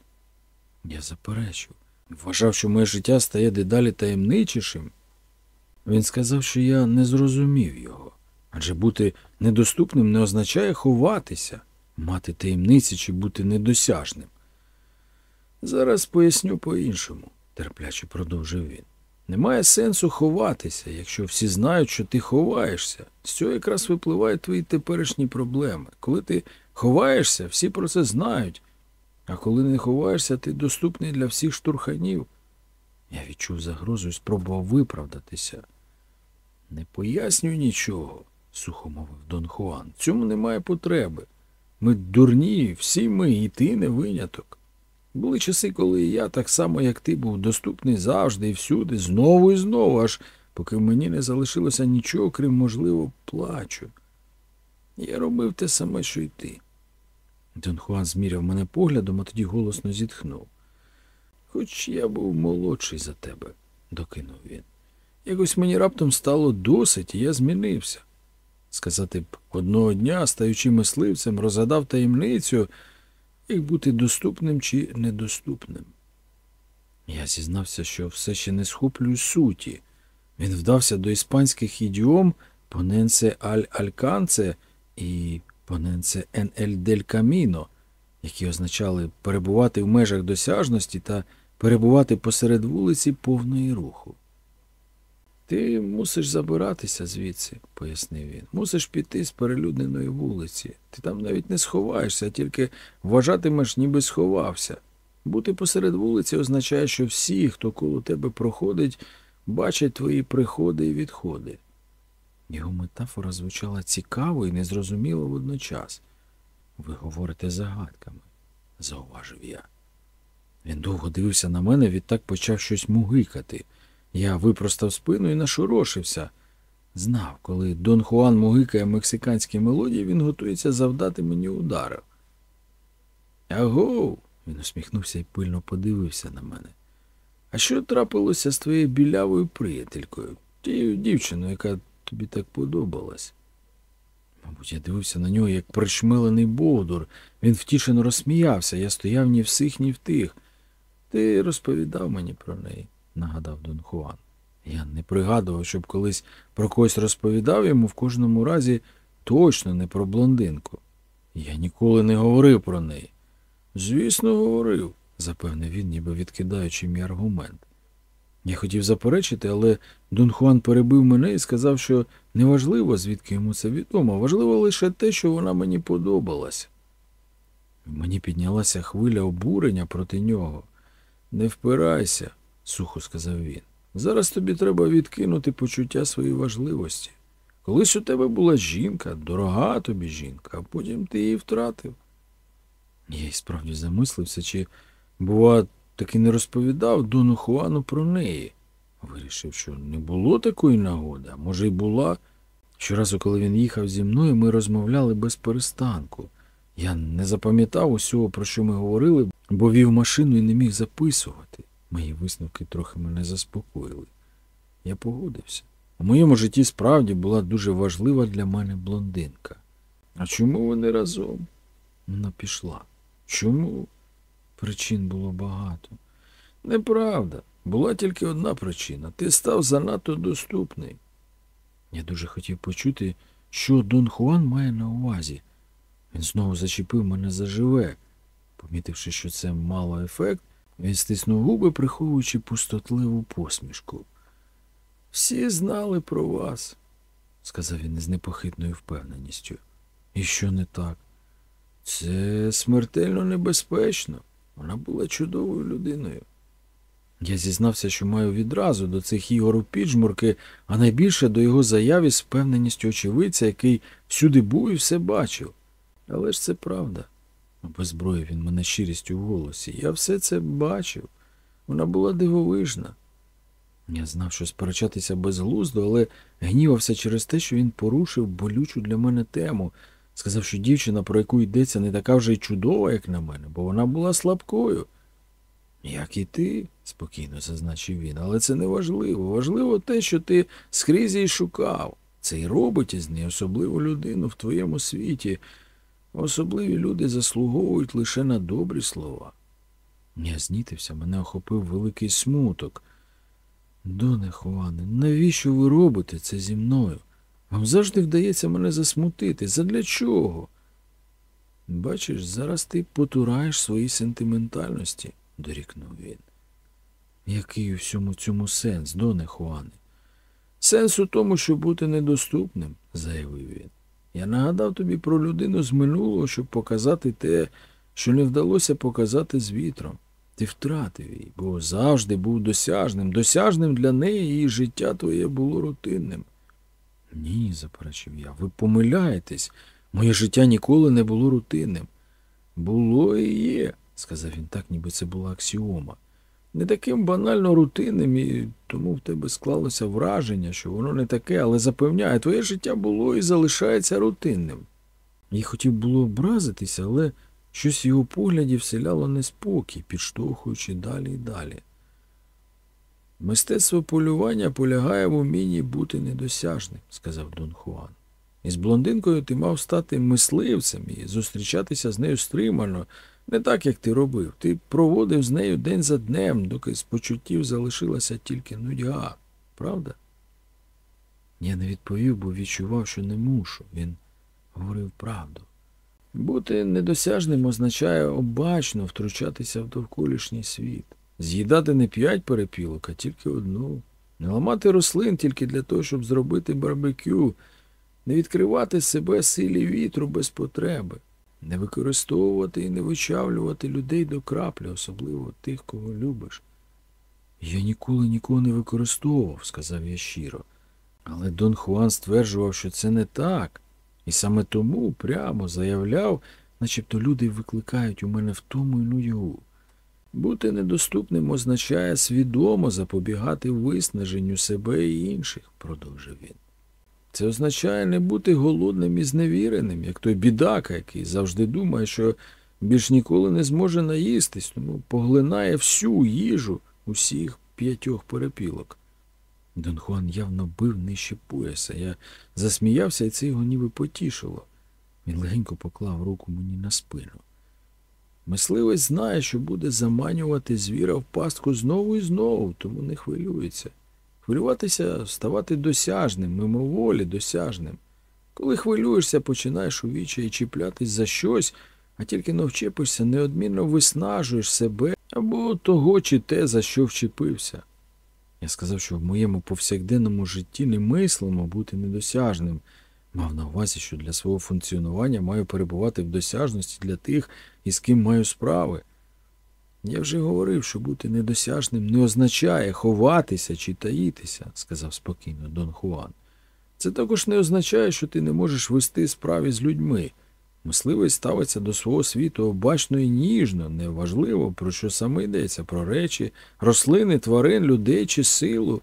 Я заперечив. Вважав, що моє життя стає дедалі таємничішим. Він сказав, що я не зрозумів його. Адже бути недоступним не означає ховатися, мати таємниці чи бути недосяжним. Зараз поясню по-іншому, терпляче продовжив він. Немає сенсу ховатися, якщо всі знають, що ти ховаєшся. З цього якраз випливають твої теперішні проблеми. Коли ти ховаєшся, всі про це знають, а коли не ховаєшся, ти доступний для всіх штурханів. Я відчув загрозу і спробував виправдатися. Не пояснюй нічого, сухо мовив Дон Хуан. Цьому немає потреби. Ми дурні, всі ми, і ти не виняток. Були часи, коли я, так само, як ти, був доступний завжди і всюди, знову і знову, аж поки мені не залишилося нічого, крім, можливо, плачу. Я робив те саме, що й ти. Дон Хуан зміряв мене поглядом, а тоді голосно зітхнув. Хоч я був молодший за тебе, докинув він. Якось мені раптом стало досить, і я змінився. Сказати б, одного дня, стаючи мисливцем, розгадав таємницю, як бути доступним чи недоступним. Я зізнався, що все ще не схоплюю суті. Він вдався до іспанських ідіом поненце аль альканце і поненце ен ель дель каміно, які означали перебувати в межах досяжності та перебувати посеред вулиці повної руху. Ти мусиш забиратися звідси, пояснив він. Мусиш піти з перелюдненої вулиці. Ти там навіть не сховаєшся, тільки вважатимеш, ніби сховався. Бути посеред вулиці означає, що всі, хто коло тебе проходить, бачать твої приходи і відходи. Його метафора звучала цікаво і незрозуміло водночас. Ви говорите загадками, зауважив я. Він довго дивився на мене, відтак почав щось мугикати. Я випростав спину і нашорошився. Знав, коли Дон Хуан мугикає мексиканські мелодії, він готується завдати мені удару. Агоу. Він усміхнувся і пильно подивився на мене. А що трапилося з твоєю білявою приятелькою, тією дівчиною, яка тобі так подобалась? Мабуть, я дивився на нього, як пришмелений бовдур. Він втішено розсміявся, я стояв ні в сих, ні в тих. Ти розповідав мені про неї, нагадав Дон Хуан. Я не пригадував, щоб колись про когось розповідав йому в кожному разі точно не про блондинку. Я ніколи не говорив про неї. Звісно, говорив, запевнив він, ніби відкидаючи мій аргумент. Я хотів заперечити, але Дон Хуан перебив мене і сказав, що неважливо, звідки йому це відомо, важливо лише те, що вона мені подобалась. Мені піднялася хвиля обурення проти нього. Не впирайся, сухо сказав він. Зараз тобі треба відкинути почуття своєї важливості. Колись у тебе була жінка, дорога тобі жінка, а потім ти її втратив. Я й справді замислився, чи, бува, таки не розповідав Дону Хуану про неї. Вирішив, що не було такої нагоди, а може, й була. Щоразу, коли він їхав зі мною, ми розмовляли без перестанку. Я не запам'ятав усього, про що ми говорили, бо вів машину і не міг записувати. Мої висновки трохи мене заспокоїли. Я погодився. У моєму житті справді була дуже важлива для мене блондинка. А чому вони разом? Вона пішла. Чому? Причин було багато. Неправда. Була тільки одна причина. Ти став занадто доступний. Я дуже хотів почути, що Дон Хуан має на увазі. Він знову зачепив мене заживе. Помітивши, що це мало ефект, він стиснув губи, приховуючи пустотливу посмішку. Всі знали про вас, сказав він із непохитною впевненістю. І що не так? Це смертельно небезпечно. Вона була чудовою людиною. Я зізнався, що маю відразу до цих ігор у піджмурки, а найбільше до його заяви з впевненістю очевидця, який всюди був і все бачив. Але ж це правда. Без зброї він мене щирістю в голосі. Я все це бачив. Вона була дивовижна. Я знав, що сперечатися безглуздо, але гнівався через те, що він порушив болючу для мене тему. Сказав, що дівчина, про яку йдеться, не така вже й чудова, як на мене, бо вона була слабкою. Як і ти, спокійно зазначив він, але це не важливо. Важливо те, що ти скрізь її шукав. Це й робить із неї особливу людину в твоєму світі. Особливі люди заслуговують лише на добрі слова. Я знітився, мене охопив великий смуток. Доне Хуане, навіщо ви робите це зі мною? Вам завжди вдається мене засмутити. Задля чого? Бачиш, зараз ти потураєш свої сентиментальності, дорікнув він. Який у всьому цьому сенс, Доне Хуане? Сенс у тому, щоб бути недоступним, заявив він. Я нагадав тобі про людину з минулого, щоб показати те, що не вдалося показати з вітром. Ти втратив її, бо завжди був досяжним. Досяжним для неї і життя твоє було рутинним. Ні, заперечив я, ви помиляєтесь. Моє життя ніколи не було рутинним. Було і є, сказав він так, ніби це була аксіома. Не таким банально рутинним, і тому в тебе склалося враження, що воно не таке, але запевняє, твоє життя було і залишається рутинним. Я хотів було образитися, але щось його погляді вселяло неспокій, підштовхуючи далі і далі. Мистецтво полювання полягає в умінні бути недосяжним, сказав Дон Хуан. Із блондинкою ти мав стати мисливцем і зустрічатися з нею стримано, не так, як ти робив. Ти проводив з нею день за днем, доки з почуттів залишилася тільки нудьга. Правда? Я не відповів, бо відчував, що не мушу. Він говорив правду. Бути недосяжним означає обачно втручатися в довколишній світ, з'їдати не п'ять перепілок, а тільки одну, не ламати рослин тільки для того, щоб зробити барбекю, не відкривати себе силі вітру без потреби, не використовувати і не вичавлювати людей до краплі, особливо тих, кого любиш. Я ніколи нікого не використовував, сказав я щиро. Але Дон Хуан стверджував, що це не так. І саме тому прямо заявляв, начебто люди викликають у мене втому і нудьгу. Бути недоступним означає свідомо запобігати виснаженню себе і інших, продовжив він. Це означає не бути голодним і зневіреним, як той бідака, який завжди думає, що більш ніколи не зможе наїстись, тому поглинає всю їжу усіх п'ятьох перепілок. Дон Хуан явно бив нижче пояса. Я засміявся, і це його ніби потішило. Він легенько поклав руку мені на спину. Мисливець знає, що буде заманювати звіра в пастку знову і знову, тому не хвилюється. Хвилюватися, ставати досяжним, мимоволі досяжним. Коли хвилюєшся, починаєш у вічі чіплятись за щось, а тільки но вчепишся, неодмінно виснажуєш себе або того чи те, за що вчепився. Я сказав, що в моєму повсякденному житті немислимо бути недосяжним. Мав на увазі, що для свого функціонування маю перебувати в досяжності для тих, із ким маю справи. Я вже говорив, що бути недосяжним не означає ховатися чи таїтися, сказав спокійно Дон Хуан. Це також не означає, що ти не можеш вести справи з людьми. Мисливець ставиться до свого світу обачно і ніжно, неважливо, про що саме йдеться, про речі, рослини, тварин, людей чи силу.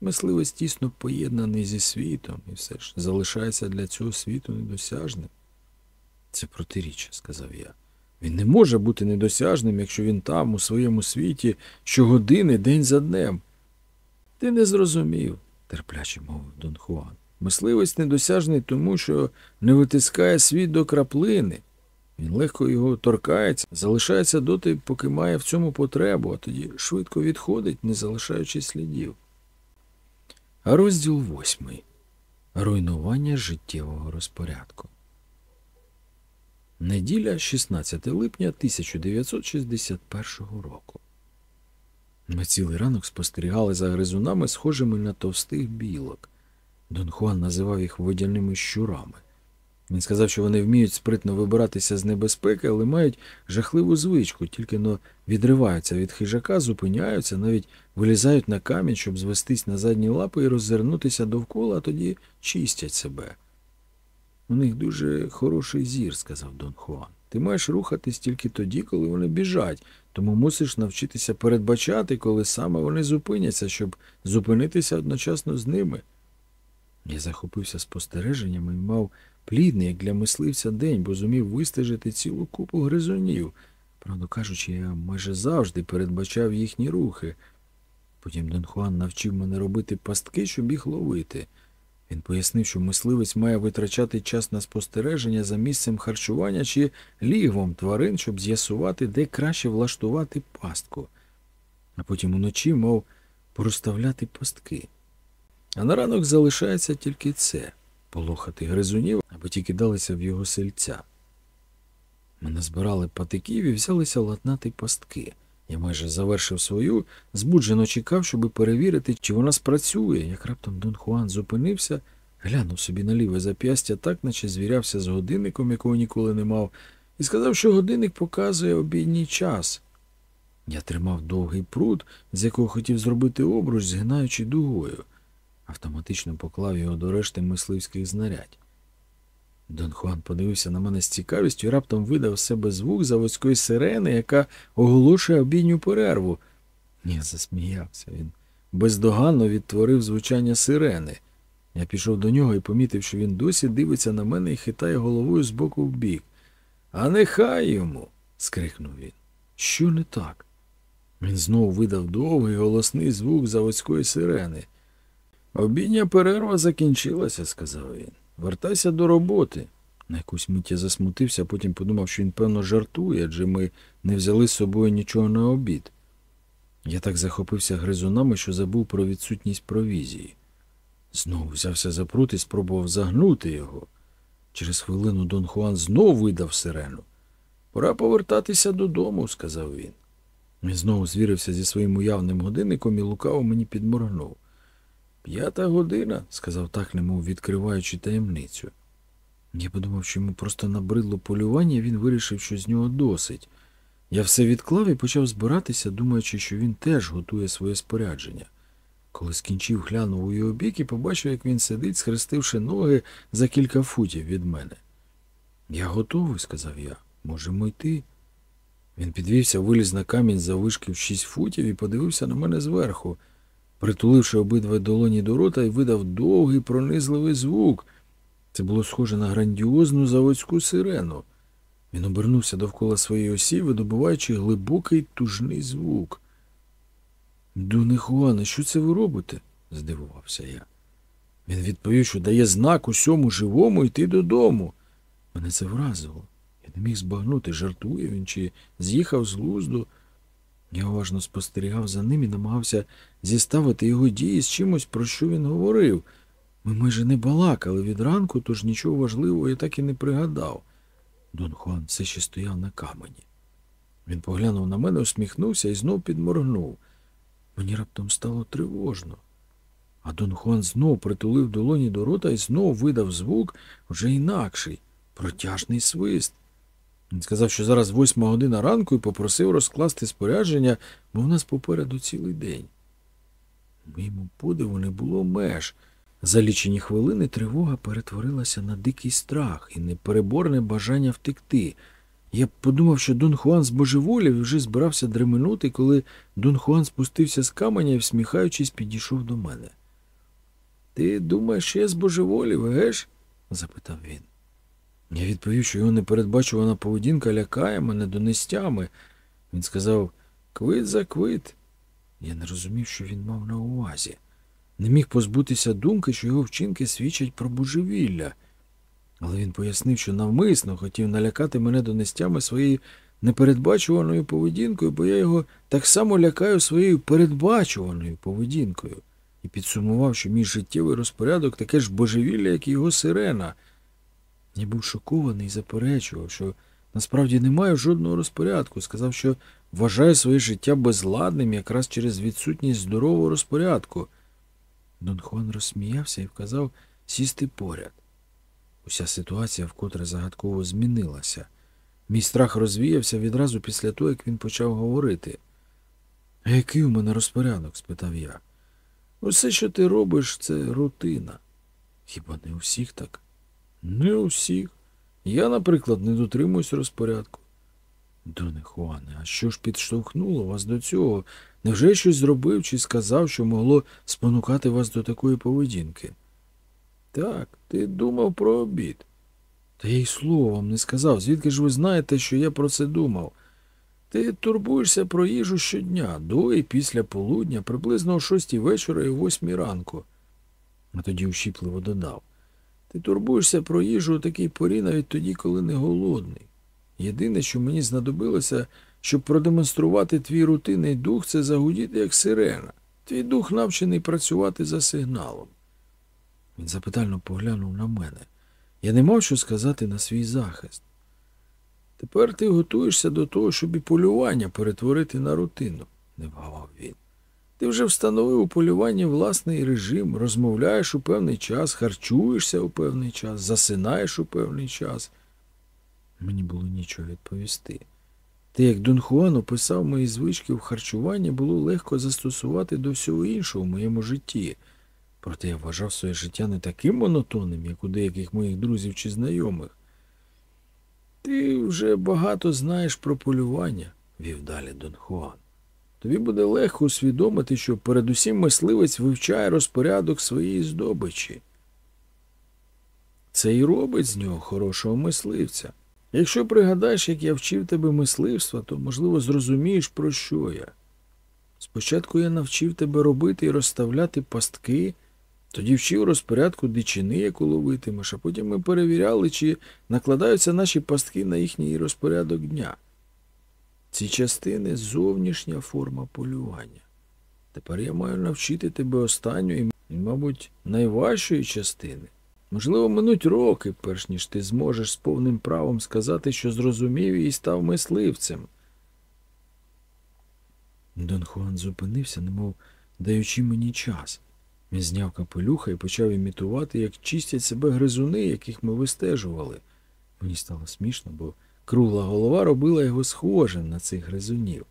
Мисливець тісно поєднаний зі світом і все ж залишається для цього світу недосяжним. Це протиріччя, сказав я. Він не може бути недосяжним, якщо він там, у своєму світі, щогодини, день за днем. Ти не зрозумів, терпляче мовив Дон Хуан. Мисливець недосяжний тому, що не витискає світ до краплини. Він легко його торкається, залишається доти, поки має в цьому потребу, а тоді швидко відходить, не залишаючи слідів. Розділ восьмий. Руйнування життєвого розпорядку. Неділя 16 липня 1961 року. Ми цілий ранок спостерігали за гризунами, схожими на товстих білок. Дон Хуан називав їх водяними щурами. Він сказав, що вони вміють спритно вибиратися з небезпеки, але мають жахливу звичку, тільки но відриваються від хижака, зупиняються, навіть вилізають на камінь, щоб звестись на задні лапи і роззирнутися довкола, а тоді чистять себе. У них дуже хороший зір, сказав Дон Хуан. Ти маєш рухатись тільки тоді, коли вони біжать, тому мусиш навчитися передбачати, коли саме вони зупиняться, щоб зупинитися одночасно з ними. Я захопився спостереженнями і мав плідний, як для мисливця, день, бо зумів вистежити цілу купу гризунів. Правду кажучи, я майже завжди передбачав їхні рухи. Потім Дон Хуан навчив мене робити пастки, щоб їх ловити. Він пояснив, що мисливець має витрачати час на спостереження за місцем харчування чи лігвом тварин, щоб з'ясувати, де краще влаштувати пастку, а потім уночі мов порозставляти пастки. А на ранок залишається тільки це полохати гризунів, аби ті кидалися в його сельця. Ми назбирали патиків і взялися латнати пастки. Я майже завершив свою, збуджено чекав, щоби перевірити, чи вона спрацює, як раптом Дон Хуан зупинився, глянув собі на ліве зап'ястя, так наче звірявся з годинником, якого ніколи не мав, і сказав, що годинник показує обідній час. Я тримав довгий пруд, з якого хотів зробити обруч, згинаючи дугою. Автоматично поклав його до решти мисливських знарядь. Дон Хуан подивився на мене з цікавістю і раптом видав себе звук заводської сирени, яка оголошує обідню перерву. Я засміявся. Він бездоганно відтворив звучання сирени. Я пішов до нього і помітив, що він досі дивиться на мене і хитає головою з боку в бік. А нехай йому. скрикнув він. Що не так? Він знову видав довгий голосний звук заводської сирени. Обідня перерва закінчилася, сказав він. Вертайся до роботи. На якусь мить я засмутився, потім подумав, що він, певно, жартує, адже ми не взяли з собою нічого на обід. Я так захопився гризунами, що забув про відсутність провізії. Знову взявся за прут і спробував загнути його. Через хвилину Дон Хуан знову видав сирену. Пора повертатися додому, сказав він. Він знову звірився зі своїм уявним годинником і лукаво мені підморгнув. П'ята година, сказав так, немов відкриваючи таємницю. Я подумав, що йому просто набридло полювання, він вирішив, що з нього досить. Я все відклав і почав збиратися, думаючи, що він теж готує своє спорядження. Коли скінчив, глянув у його бік і побачив, як він сидить, схрестивши ноги за кілька футів від мене. Я готовий, сказав я. Можемо йти. Він підвівся, виліз на камінь за вишки в шість футів і подивився на мене зверху притуливши обидва долоні до рота, і видав довгий пронизливий звук. Це було схоже на грандіозну заводську сирену. Він обернувся довкола своєї осі, видобуваючи глибокий тужний звук. Дуне Хуане, що це ви робите? здивувався я. Він відповів, що дає знак усьому живому йти додому. Мене це вразило. Я не міг збагнути, жартує він чи з'їхав з глузду. Я уважно спостерігав за ним і намагався зіставити його дії з чимось, про що він говорив. Ми майже не балакали від ранку, тож нічого важливого я так і не пригадав. Дон Хуан все ще стояв на камені. Він поглянув на мене, усміхнувся і знов підморгнув. Мені раптом стало тривожно. А Дон Хуан знов притулив долоні до рота і знов видав звук вже інакший, протяжний свист. Він сказав, що зараз восьма година ранку і попросив розкласти спорядження, бо в нас попереду цілий день. Моєму подиву не було меж. За лічені хвилини тривога перетворилася на дикий страх і непереборне бажання втекти. Я подумав, що Дон Хуан збожеволів і вже збирався дременути, коли Дон Хуан спустився з каменя і, всміхаючись, підійшов до мене. Ти думаєш, що я збожеволів, геш? запитав він. Я відповів, що його непередбачувана поведінка лякає мене донестями. Він сказав квит за квит. Я не розумів, що він мав на увазі. Не міг позбутися думки, що його вчинки свідчать про божевілля. Але він пояснив, що навмисно хотів налякати мене донестями своєю непередбачуваною поведінкою, бо я його так само лякаю своєю передбачуваною поведінкою, і підсумував, що мій життєвий розпорядок таке ж божевілля, як і його сирена. Я був шокований і заперечував, що насправді не маю жодного розпорядку. Сказав, що вважаю своє життя безладним якраз через відсутність здорового розпорядку. Дон Хуан розсміявся і вказав сісти поряд. Уся ситуація вкотре загадково змінилася. Мій страх розвіявся відразу після того, як він почав говорити. А який у мене розпорядок? спитав я. Усе, що ти робиш, це рутина. Хіба не у всіх так? Не у всіх. Я, наприклад, не дотримуюсь розпорядку. Доне Хуане, а що ж підштовхнуло вас до цього? Невже щось зробив чи сказав, що могло спонукати вас до такої поведінки? Так, ти думав про обід. Та я й слова вам не сказав. Звідки ж ви знаєте, що я про це думав? Ти турбуєшся про їжу щодня, до і після полудня, приблизно о шостій вечора і о восьмій ранку. А тоді ущіпливо додав. Ти турбуєшся про їжу у такій порі навіть тоді, коли не голодний. Єдине, що мені знадобилося, щоб продемонструвати твій рутинний дух, це загудіти як сирена. Твій дух навчений працювати за сигналом. Він запитально поглянув на мене. Я не мав що сказати на свій захист. Тепер ти готуєшся до того, щоб і полювання перетворити на рутину, не вгавав він. Ти вже встановив у полюванні власний режим, розмовляєш у певний час, харчуєшся у певний час, засинаєш у певний час. Мені було нічого відповісти. Те, як Дон Хуан описав мої звички в харчуванні, було легко застосувати до всього іншого в моєму житті. Проте я вважав своє життя не таким монотонним, як у деяких моїх друзів чи знайомих. Ти вже багато знаєш про полювання, вів далі Дон Хуан. Тобі буде легко усвідомити, що передусім мисливець вивчає розпорядок своєї здобичі. Це і робить з нього хорошого мисливця. Якщо пригадаєш, як я вчив тебе мисливства, то, можливо, зрозумієш, про що я. Спочатку я навчив тебе робити і розставляти пастки, тоді вчив розпорядку дичини, яку ловитимеш, а потім ми перевіряли, чи накладаються наші пастки на їхній розпорядок дня. Ці частини зовнішня форма полювання. Тепер я маю навчити тебе останньої мабуть, найважчої частини. Можливо, минуть роки, перш ніж ти зможеш з повним правом сказати, що зрозумів і став мисливцем. Дон Хуан зупинився, немов даючи мені час. Він зняв капелюха і почав імітувати, як чистять себе гризуни, яких ми вистежували. Мені стало смішно, бо кругла голова робила його схожим на цих гризунів.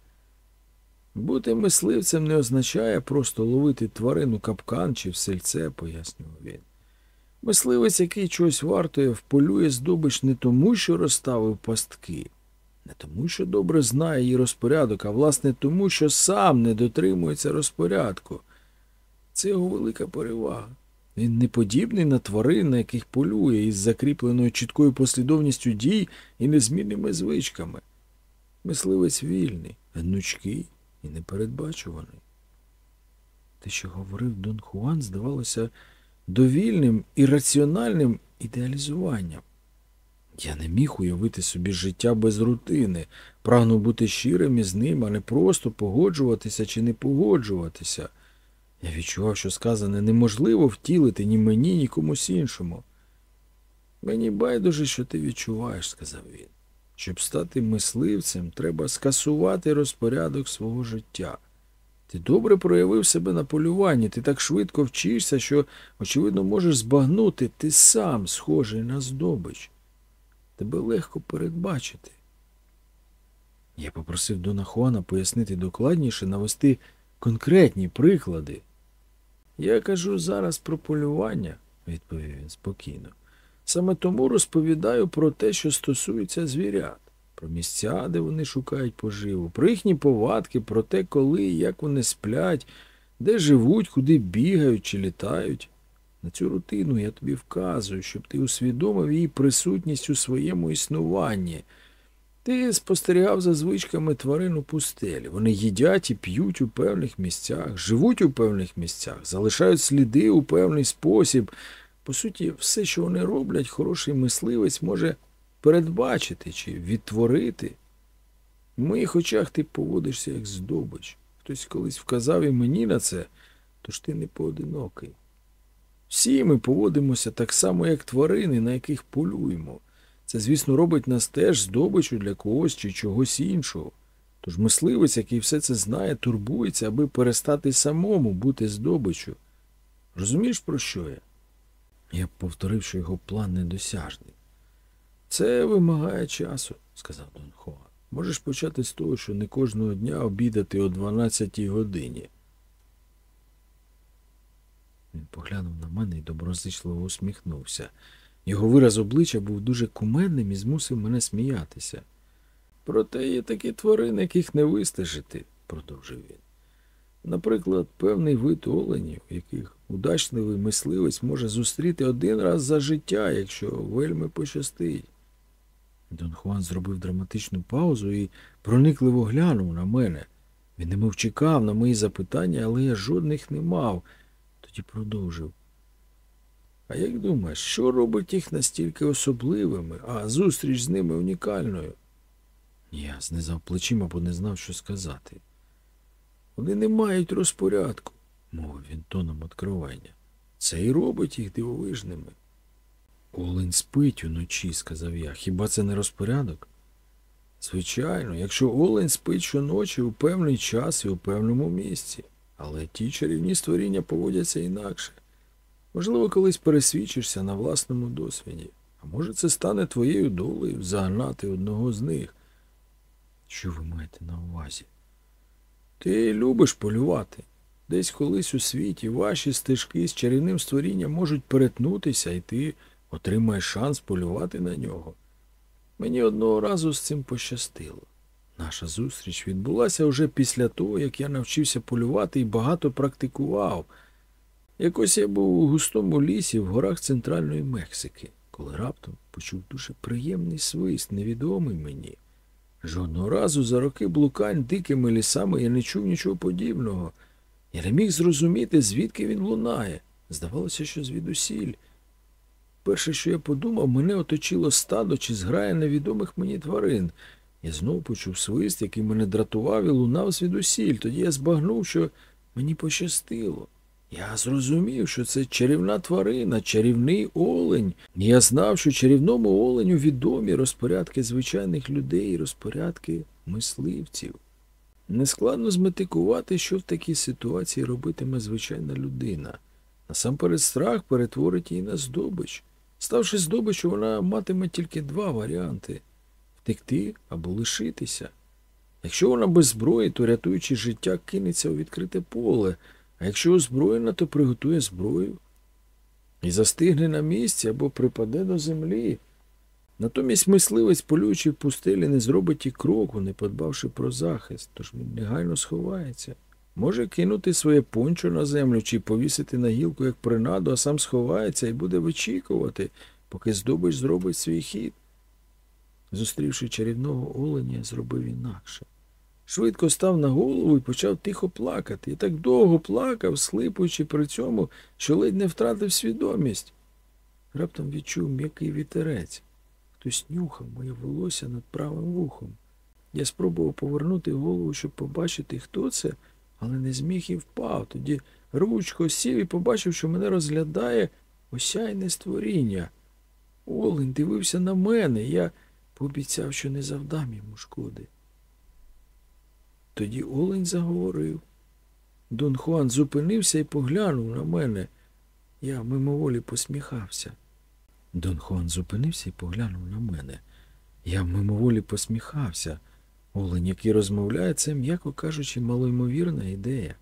Бути мисливцем не означає просто ловити тварину капкан чи в сельце, пояснював він. Мисливець, який чогось вартує, вполює здобич не тому, що розставив пастки, не тому, що добре знає її розпорядок, а власне тому, що сам не дотримується розпорядку. Це його велика перевага. Він не подібний на тварин, на яких полює, із закріпленою чіткою послідовністю дій і незмінними звичками. Мисливець вільний, гнучкий і непередбачуваний. Те, що говорив Дон Хуан, здавалося довільним і раціональним ідеалізуванням. Я не міг уявити собі життя без рутини, прагнув бути щирим із ним, а не просто погоджуватися чи не погоджуватися. Я відчував, що сказане неможливо втілити ні мені, ні комусь іншому. Мені байдуже, що ти відчуваєш, сказав він. Щоб стати мисливцем, треба скасувати розпорядок свого життя. Ти добре проявив себе на полюванні, ти так швидко вчишся, що, очевидно, можеш збагнути, ти сам схожий на здобич. Тебе легко передбачити. Я попросив Дона Хуана пояснити докладніше, навести конкретні приклади. Я кажу зараз про полювання, відповів він спокійно. Саме тому розповідаю про те, що стосується звірят, про місця, де вони шукають поживу, про їхні повадки, про те, коли і як вони сплять, де живуть, куди бігають чи літають. На цю рутину я тобі вказую, щоб ти усвідомив її присутність у своєму існуванні. Ти спостерігав за звичками тварин у пустелі. Вони їдять і п'ють у певних місцях, живуть у певних місцях, залишають сліди у певний спосіб. По суті, все, що вони роблять, хороший мисливець може передбачити чи відтворити. В моїх очах ти поводишся як здобич. Хтось колись вказав і мені на це, тож ти не поодинокий. Всі ми поводимося так само, як тварини, на яких полюємо. Це, звісно, робить нас теж здобичу для когось чи чогось іншого. Тож мисливець, який все це знає, турбується, аби перестати самому бути здобичю. Розумієш, про що я? Я повторив, що його план недосяжний. Це вимагає часу, сказав Дон Хуан. Можеш почати з того, що не кожного дня обідати о 12-й годині. Він поглянув на мене і доброзичливо усміхнувся. Його вираз обличчя був дуже кумедним і змусив мене сміятися. Проте є такі тварини, яких не вистежити, продовжив він. Наприклад, певний вид оленів, яких удачливий мисливець може зустріти один раз за життя, якщо вельми пощастить. Дон Хуан зробив драматичну паузу і проникливо глянув на мене. Він немов чекав на мої запитання, але я жодних не мав. Тоді продовжив. А як думаєш, що робить їх настільки особливими, а зустріч з ними унікальною? Я знизав плечима, бо не знав, що сказати. Вони не мають розпорядку, мовив він тоном откровення. Це і робить їх дивовижними. Олень спить уночі, сказав я. Хіба це не розпорядок? Звичайно, якщо Олень спить щоночі у певний час і у певному місці, але ті чарівні створіння поводяться інакше. Можливо, колись пересвідчишся на власному досвіді, а може, це стане твоєю долею загнати одного з них. Що ви маєте на увазі? Ти любиш полювати. Десь колись у світі ваші стежки з чарівним створінням можуть перетнутися, і ти отримаєш шанс полювати на нього. Мені одного разу з цим пощастило. Наша зустріч відбулася вже після того, як я навчився полювати і багато практикував. Якось я був у густому лісі в горах центральної Мексики, коли раптом почув дуже приємний свист, невідомий мені. Жодного разу за роки блукань дикими лісами я не чув нічого подібного. Я не міг зрозуміти, звідки він лунає. Здавалося, що звідусіль. Перше, що я подумав, мене оточило стадо чи зграя невідомих мені тварин. Я знову почув свист, який мене дратував і лунав звідусіль. Тоді я збагнув, що мені пощастило. Я зрозумів, що це чарівна тварина, чарівний олень. Я знав, що чарівному оленю відомі розпорядки звичайних людей і розпорядки мисливців. Нескладно зметикувати, що в такій ситуації робитиме звичайна людина. Насамперед страх перетворить її на здобич. Ставши здобичю, вона матиме тільки два варіанти втекти або лишитися. Якщо вона без зброї, то рятуючи життя, кинеться у відкрите поле, а якщо озброєна, то приготує зброю і застигне на місці або припаде до землі. Натомість мисливець, полюючи в пустелі, не зробить і кроку, не подбавши про захист, тож він негайно сховається. Може кинути своє пончо на землю чи повісити на гілку як принаду, а сам сховається і буде вичікувати, поки здобич зробить свій хід. Зустрівши чарівного оленя, зробив інакше. швидко став на голову і почав тихо плакати. І так довго плакав, слипуючи при цьому, що ледь не втратив свідомість. Раптом відчув м'який вітерець. Хтось нюхав моє волосся над правим вухом. Я спробував повернути голову, щоб побачити, хто це, але не зміг і впав. Тоді ручко сів і побачив, що мене розглядає осяйне створіння. Олень дивився на мене, я пообіцяв, що не завдам йому шкоди. Тоді Олень заговорив. Дон Хуан зупинився і поглянув на мене. Я мимоволі посміхався. Дон Хуан зупинився і поглянув на мене. Я мимоволі посміхався. Олень, який розмовляє, це, м'яко кажучи, малоймовірна ідея.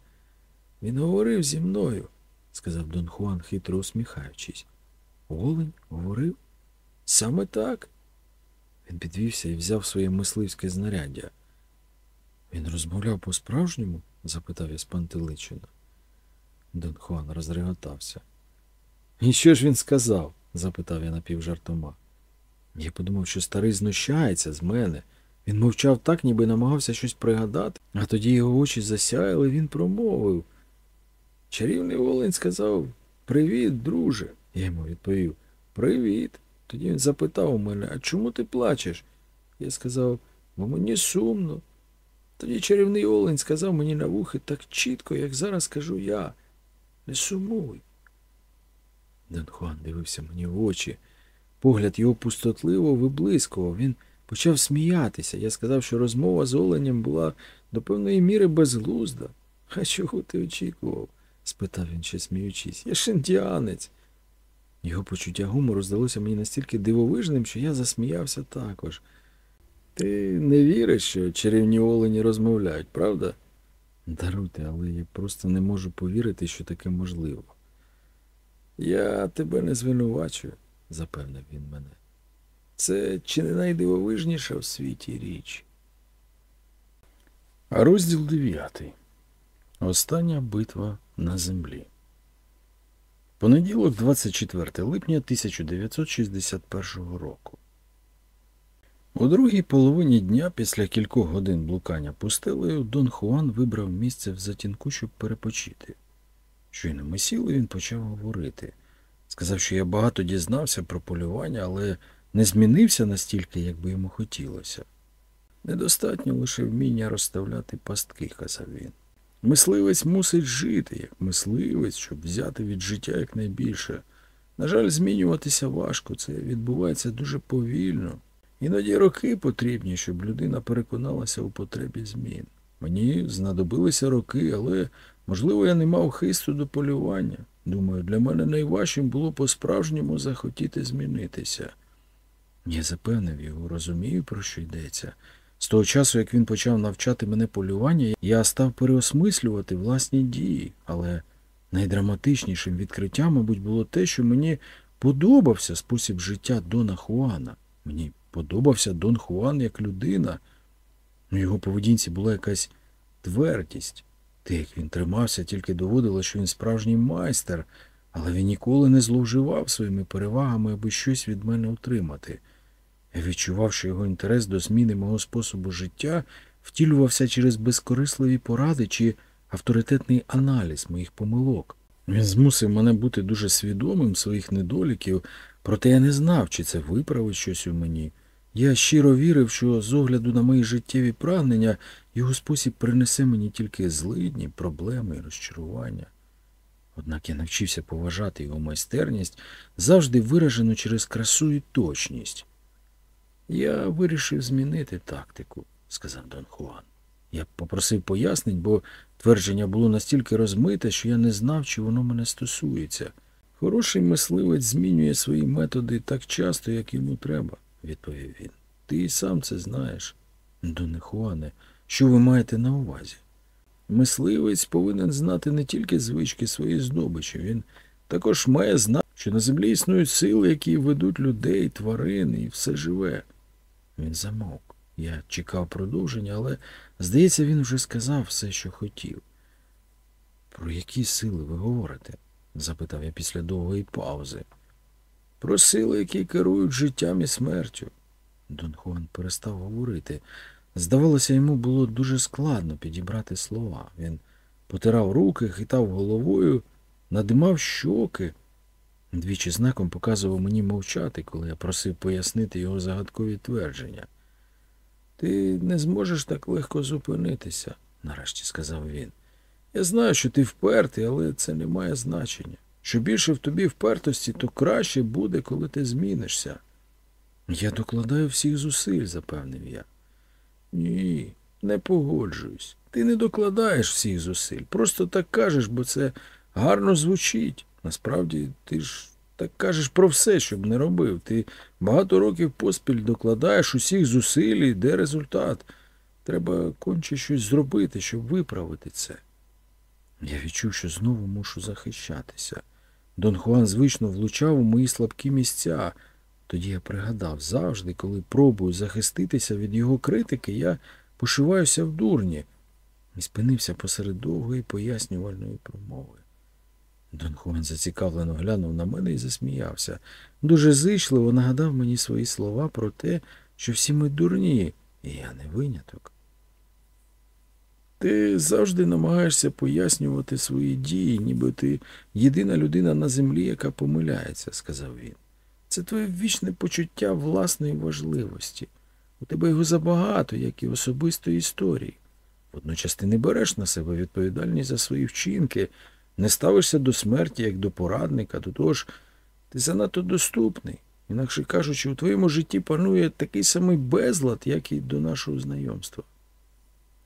Він говорив зі мною, сказав Дон Хуан, хитро усміхаючись. Олень говорив? Саме так. Він підвівся і взяв своє мисливське знаряддя. Він розмовляв по-справжньому? запитав я спантеличено. Дон Хуан розреготався. І що ж він сказав? запитав я напівжартома. Я подумав, що старий знущається з мене. Він мовчав так, ніби намагався щось пригадати, а тоді його очі засяяли, він промовив. Чарівний Олень сказав Привіт, друже. Я йому відповів Привіт. Тоді він запитав у мене, а чому ти плачеш? Я сказав, бо мені сумно. Тоді чарівний Олень сказав мені на вухи так чітко, як зараз кажу я. Не сумуй. Дон Хуан дивився мені в очі. Погляд його пустотливо виблискував. Він почав сміятися. Я сказав, що розмова з Оленем була до певної міри безглузда. А чого ти очікував? спитав він ще сміючись. Я ж індіанець. Його почуття гумору здалося мені настільки дивовижним, що я засміявся також. Ти не віриш, що чарівні олені розмовляють, правда? Даруйте, але я просто не можу повірити, що таке можливо. Я тебе не звинувачую, запевнив він мене. Це чи не найдивовижніша в світі річ? Розділ 9. Остання битва на землі. Понеділок, 24 липня 1961 року. У другій половині дня, після кількох годин блукання пустелею, Дон Хуан вибрав місце в затінку, щоб перепочити. Щойно ми сіли, він почав говорити. Сказав, що я багато дізнався про полювання, але не змінився настільки, як би йому хотілося. Недостатньо лише вміння розставляти пастки, казав він. Мисливець мусить жити, як мисливець, щоб взяти від життя якнайбільше. На жаль, змінюватися важко, це відбувається дуже повільно. Іноді роки потрібні, щоб людина переконалася у потребі змін. Мені знадобилися роки, але, можливо, я не мав хисту до полювання. Думаю, для мене найважчим було по-справжньому захотіти змінитися. Я запевнив його, розумію, про що йдеться. З того часу, як він почав навчати мене полювання, я став переосмислювати власні дії, але найдраматичнішим відкриттям, мабуть, було те, що мені подобався спосіб життя Дона Хуана. Мені подобався Дон Хуан як людина. У його поведінці була якась твердість. Те, як він тримався, тільки доводило, що він справжній майстер, але він ніколи не зловживав своїми перевагами, аби щось від мене отримати. Я відчував, що його інтерес до зміни мого способу життя втілювався через безкорисливі поради чи авторитетний аналіз моїх помилок. Він змусив мене бути дуже свідомим своїх недоліків, проте я не знав, чи це виправить щось у мені. Я щиро вірив, що з огляду на мої життєві прагнення його спосіб принесе мені тільки злидні, проблеми і розчарування. Однак я навчився поважати його майстерність, завжди виражену через красу і точність. Я вирішив змінити тактику, сказав Дон Хуан. Я попросив пояснень, бо твердження було настільки розмите, що я не знав, чи воно мене стосується. Хороший мисливець змінює свої методи так часто, як йому треба, відповів він. Ти і сам це знаєш. Доне Хуане, що ви маєте на увазі? Мисливець повинен знати не тільки звички своєї здобичі, він також має знати, що на землі існують сили, які ведуть людей, тварин і все живе. Він замовк. Я чекав продовження, але, здається, він вже сказав все, що хотів. Про які сили ви говорите? запитав я після довгої паузи. Про сили, які керують життям і смертю. Дон Хуан перестав говорити. Здавалося, йому було дуже складно підібрати слова. Він потирав руки, хитав головою, надимав щоки. Двічі знаком показував мені мовчати, коли я просив пояснити його загадкові твердження. Ти не зможеш так легко зупинитися, нарешті сказав він. Я знаю, що ти впертий, але це не має значення. Що більше в тобі впертості, то краще буде, коли ти змінишся. Я докладаю всіх зусиль, запевнив я. Ні, не погоджуюсь. Ти не докладаєш всіх зусиль. Просто так кажеш, бо це гарно звучить. Насправді, ти ж так кажеш про все, щоб не робив. Ти багато років поспіль докладаєш усіх зусиль де результат. Треба конче щось зробити, щоб виправити це. Я відчув, що знову мушу захищатися. Дон Хуан звично влучав у мої слабкі місця. Тоді я пригадав, завжди, коли пробую захиститися від його критики, я пошиваюся в дурні і спинився посеред довгої пояснювальної промови. Дон Хуан зацікавлено глянув на мене і засміявся. Дуже зичливо нагадав мені свої слова про те, що всі ми дурні, і я не виняток. Ти завжди намагаєшся пояснювати свої дії, ніби ти єдина людина на землі, яка помиляється, сказав він. Це твоє вічне почуття власної важливості. У тебе його забагато, як і особистої історії. Водночас ти не береш на себе відповідальність за свої вчинки, не ставишся до смерті як до порадника, до того ж, ти занадто доступний. Інакше кажучи, у твоєму житті панує такий самий безлад, як і до нашого знайомства.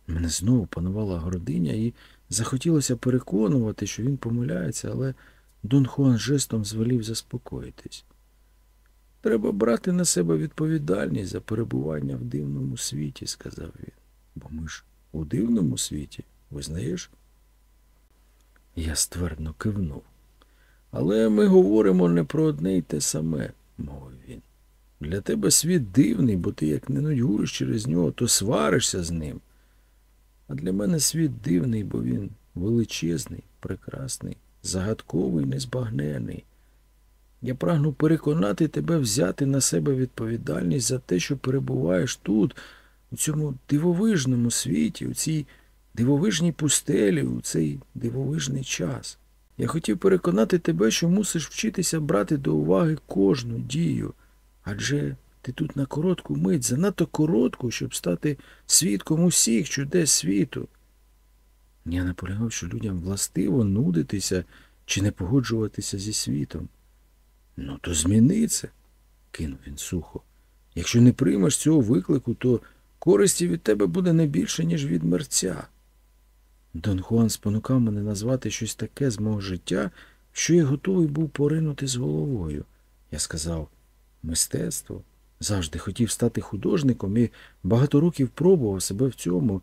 Мене знову панувала гординя і захотілося переконувати, що він помиляється, але Дон Хуан жестом звелів заспокоїтись. Треба брати на себе відповідальність за перебування в дивному світі, сказав він. Бо ми ж у дивному світі, визнаєш? Я ствердно кивнув. Але ми говоримо не про одне й те саме, мовив він. Для тебе світ дивний, бо ти як не нудьгуєш через нього, то сваришся з ним. А для мене світ дивний, бо він величезний, прекрасний, загадковий, незбагнений. Я прагну переконати тебе взяти на себе відповідальність за те, що перебуваєш тут, у цьому дивовижному світі, у цій дивовижній пустелі, у цей дивовижний час. Я хотів переконати тебе, що мусиш вчитися брати до уваги кожну дію, адже ти тут на коротку мить, занадто коротку, щоб стати свідком усіх чудес світу. Я наполягав, що людям властиво нудитися чи не погоджуватися зі світом. Ну, то зміни це, кинув він сухо. Якщо не приймеш цього виклику, то користі від тебе буде не більше, ніж від мерця. Дон Хуан спонукав мене назвати щось таке з мого життя, що я готовий був поринути з головою. Я сказав мистецтво. Завжди хотів стати художником і багато років пробував себе в цьому.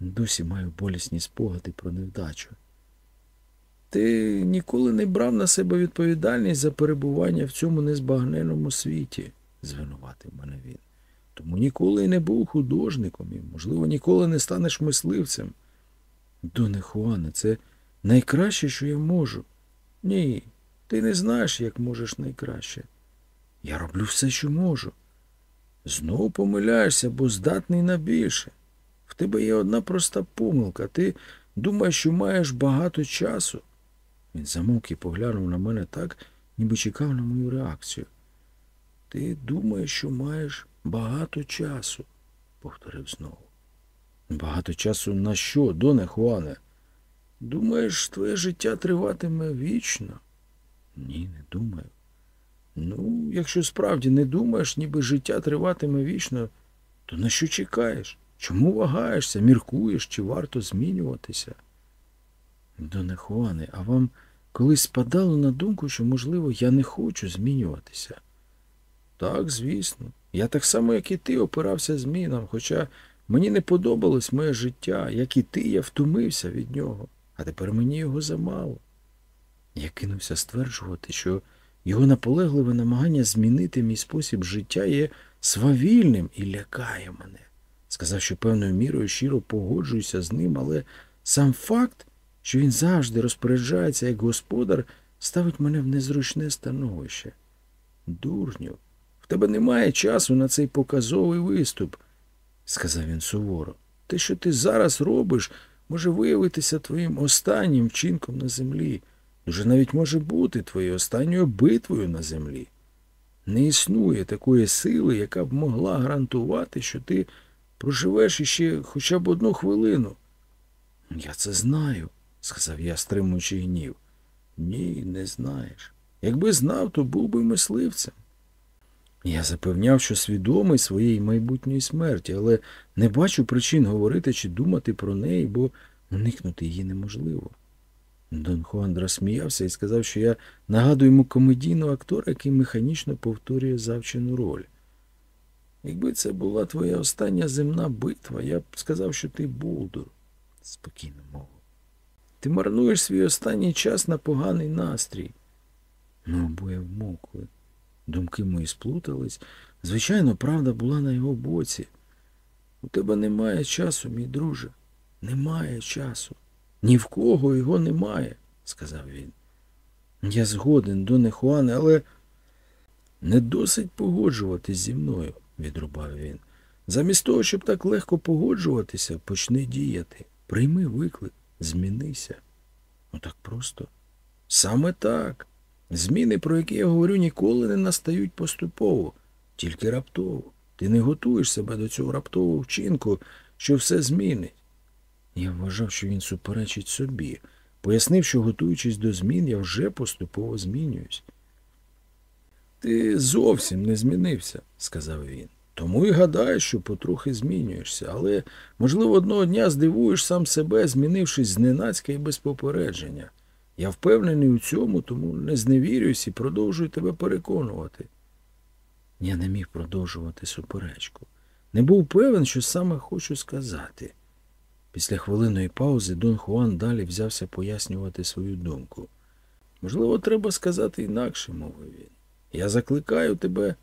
Досі маю болісні спогади про невдачу. Ти ніколи не брав на себе відповідальність за перебування в цьому незбагненому світі, звинуватив мене він. Тому ніколи не був художником і, можливо, ніколи не станеш мисливцем. Доне Хуане, це найкраще, що я можу. Ні, ти не знаєш, як можеш найкраще. Я роблю все, що можу. Знову помиляєшся, бо здатний на більше. В тебе є одна проста помилка. Ти думаєш, що маєш багато часу. Він замовк і поглянув на мене так, ніби чекав на мою реакцію. Ти думаєш, що маєш багато часу, повторив знову. Багато часу на що, доне Хуане? Думаєш, твоє життя триватиме вічно? Ні, не думаю. Ну, якщо справді не думаєш, ніби життя триватиме вічно, то на що чекаєш? Чому вагаєшся, міркуєш, чи варто змінюватися? Доне Хуане, а вам колись спадало на думку, що, можливо, я не хочу змінюватися? Так, звісно. Я так само, як і ти, опирався змінам, хоча мені не подобалось моє життя, як і ти, я втомився від нього, а тепер мені його замало. Я кинувся стверджувати, що його наполегливе намагання змінити мій спосіб життя є свавільним і лякає мене. Сказав, що певною мірою щиро погоджуюся з ним, але сам факт, що він завжди розпоряджається як господар, ставить мене в незручне становище. Дурню, в тебе немає часу на цей показовий виступ. Сказав він суворо. Те, що ти зараз робиш, може виявитися твоїм останнім вчинком на землі. Дуже навіть може бути твоєю останньою битвою на землі. Не існує такої сили, яка б могла гарантувати, що ти проживеш іще хоча б одну хвилину. Я це знаю, сказав я, стримуючи гнів. Ні, не знаєш. Якби знав, то був би мисливцем. Я запевняв, що свідомий своєї майбутньої смерті, але не бачу причин говорити чи думати про неї, бо уникнути її неможливо. Дон Хуан розсміявся і сказав, що я нагадую йому комедійного актора, який механічно повторює завчену роль. Якби це була твоя остання земна битва, я б сказав, що ти булдур, спокійно мовив. Ти марнуєш свій останній час на поганий настрій. Ми обоє вмокли. Думки мої сплутались. Звичайно, правда була на його боці. У тебе немає часу, мій друже. Немає часу. Ні в кого його немає, сказав він. Я згоден, Доне Хуане, але не досить погоджуватись зі мною, відрубав він. Замість того, щоб так легко погоджуватися, почни діяти. Прийми виклик, змінися. Ну так просто. Саме так. Зміни, про які я говорю, ніколи не настають поступово, тільки раптово. Ти не готуєш себе до цього раптового вчинку, що все змінить. Я вважав, що він суперечить собі. Пояснив, що готуючись до змін, я вже поступово змінююсь. Ти зовсім не змінився, сказав він. Тому і гадаєш, що потрохи змінюєшся, але, можливо, одного дня здивуєш сам себе, змінившись зненацька і без попередження. Я впевнений у цьому, тому не зневірююсь і продовжую тебе переконувати. Я не міг продовжувати суперечку. Не був певен, що саме хочу сказати. Після хвилинної паузи Дон Хуан далі взявся пояснювати свою думку. Можливо, треба сказати інакше, мовив він. Я закликаю тебе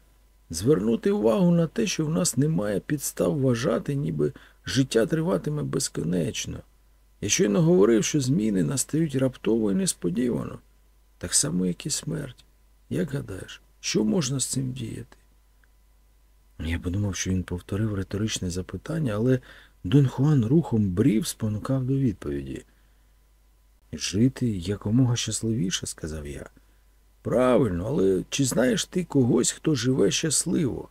звернути увагу на те, що в нас немає підстав вважати, ніби життя триватиме безконечно. Я щойно говорив, що зміни настають раптово і несподівано, так само, як і смерть. Як гадаєш, що можна з цим діяти? Я подумав, що він повторив риторичне запитання, але Дон Хуан рухом брів спонукав до відповіді. Жити якомога щасливіше, сказав я. Правильно, але чи знаєш ти когось, хто живе щасливо?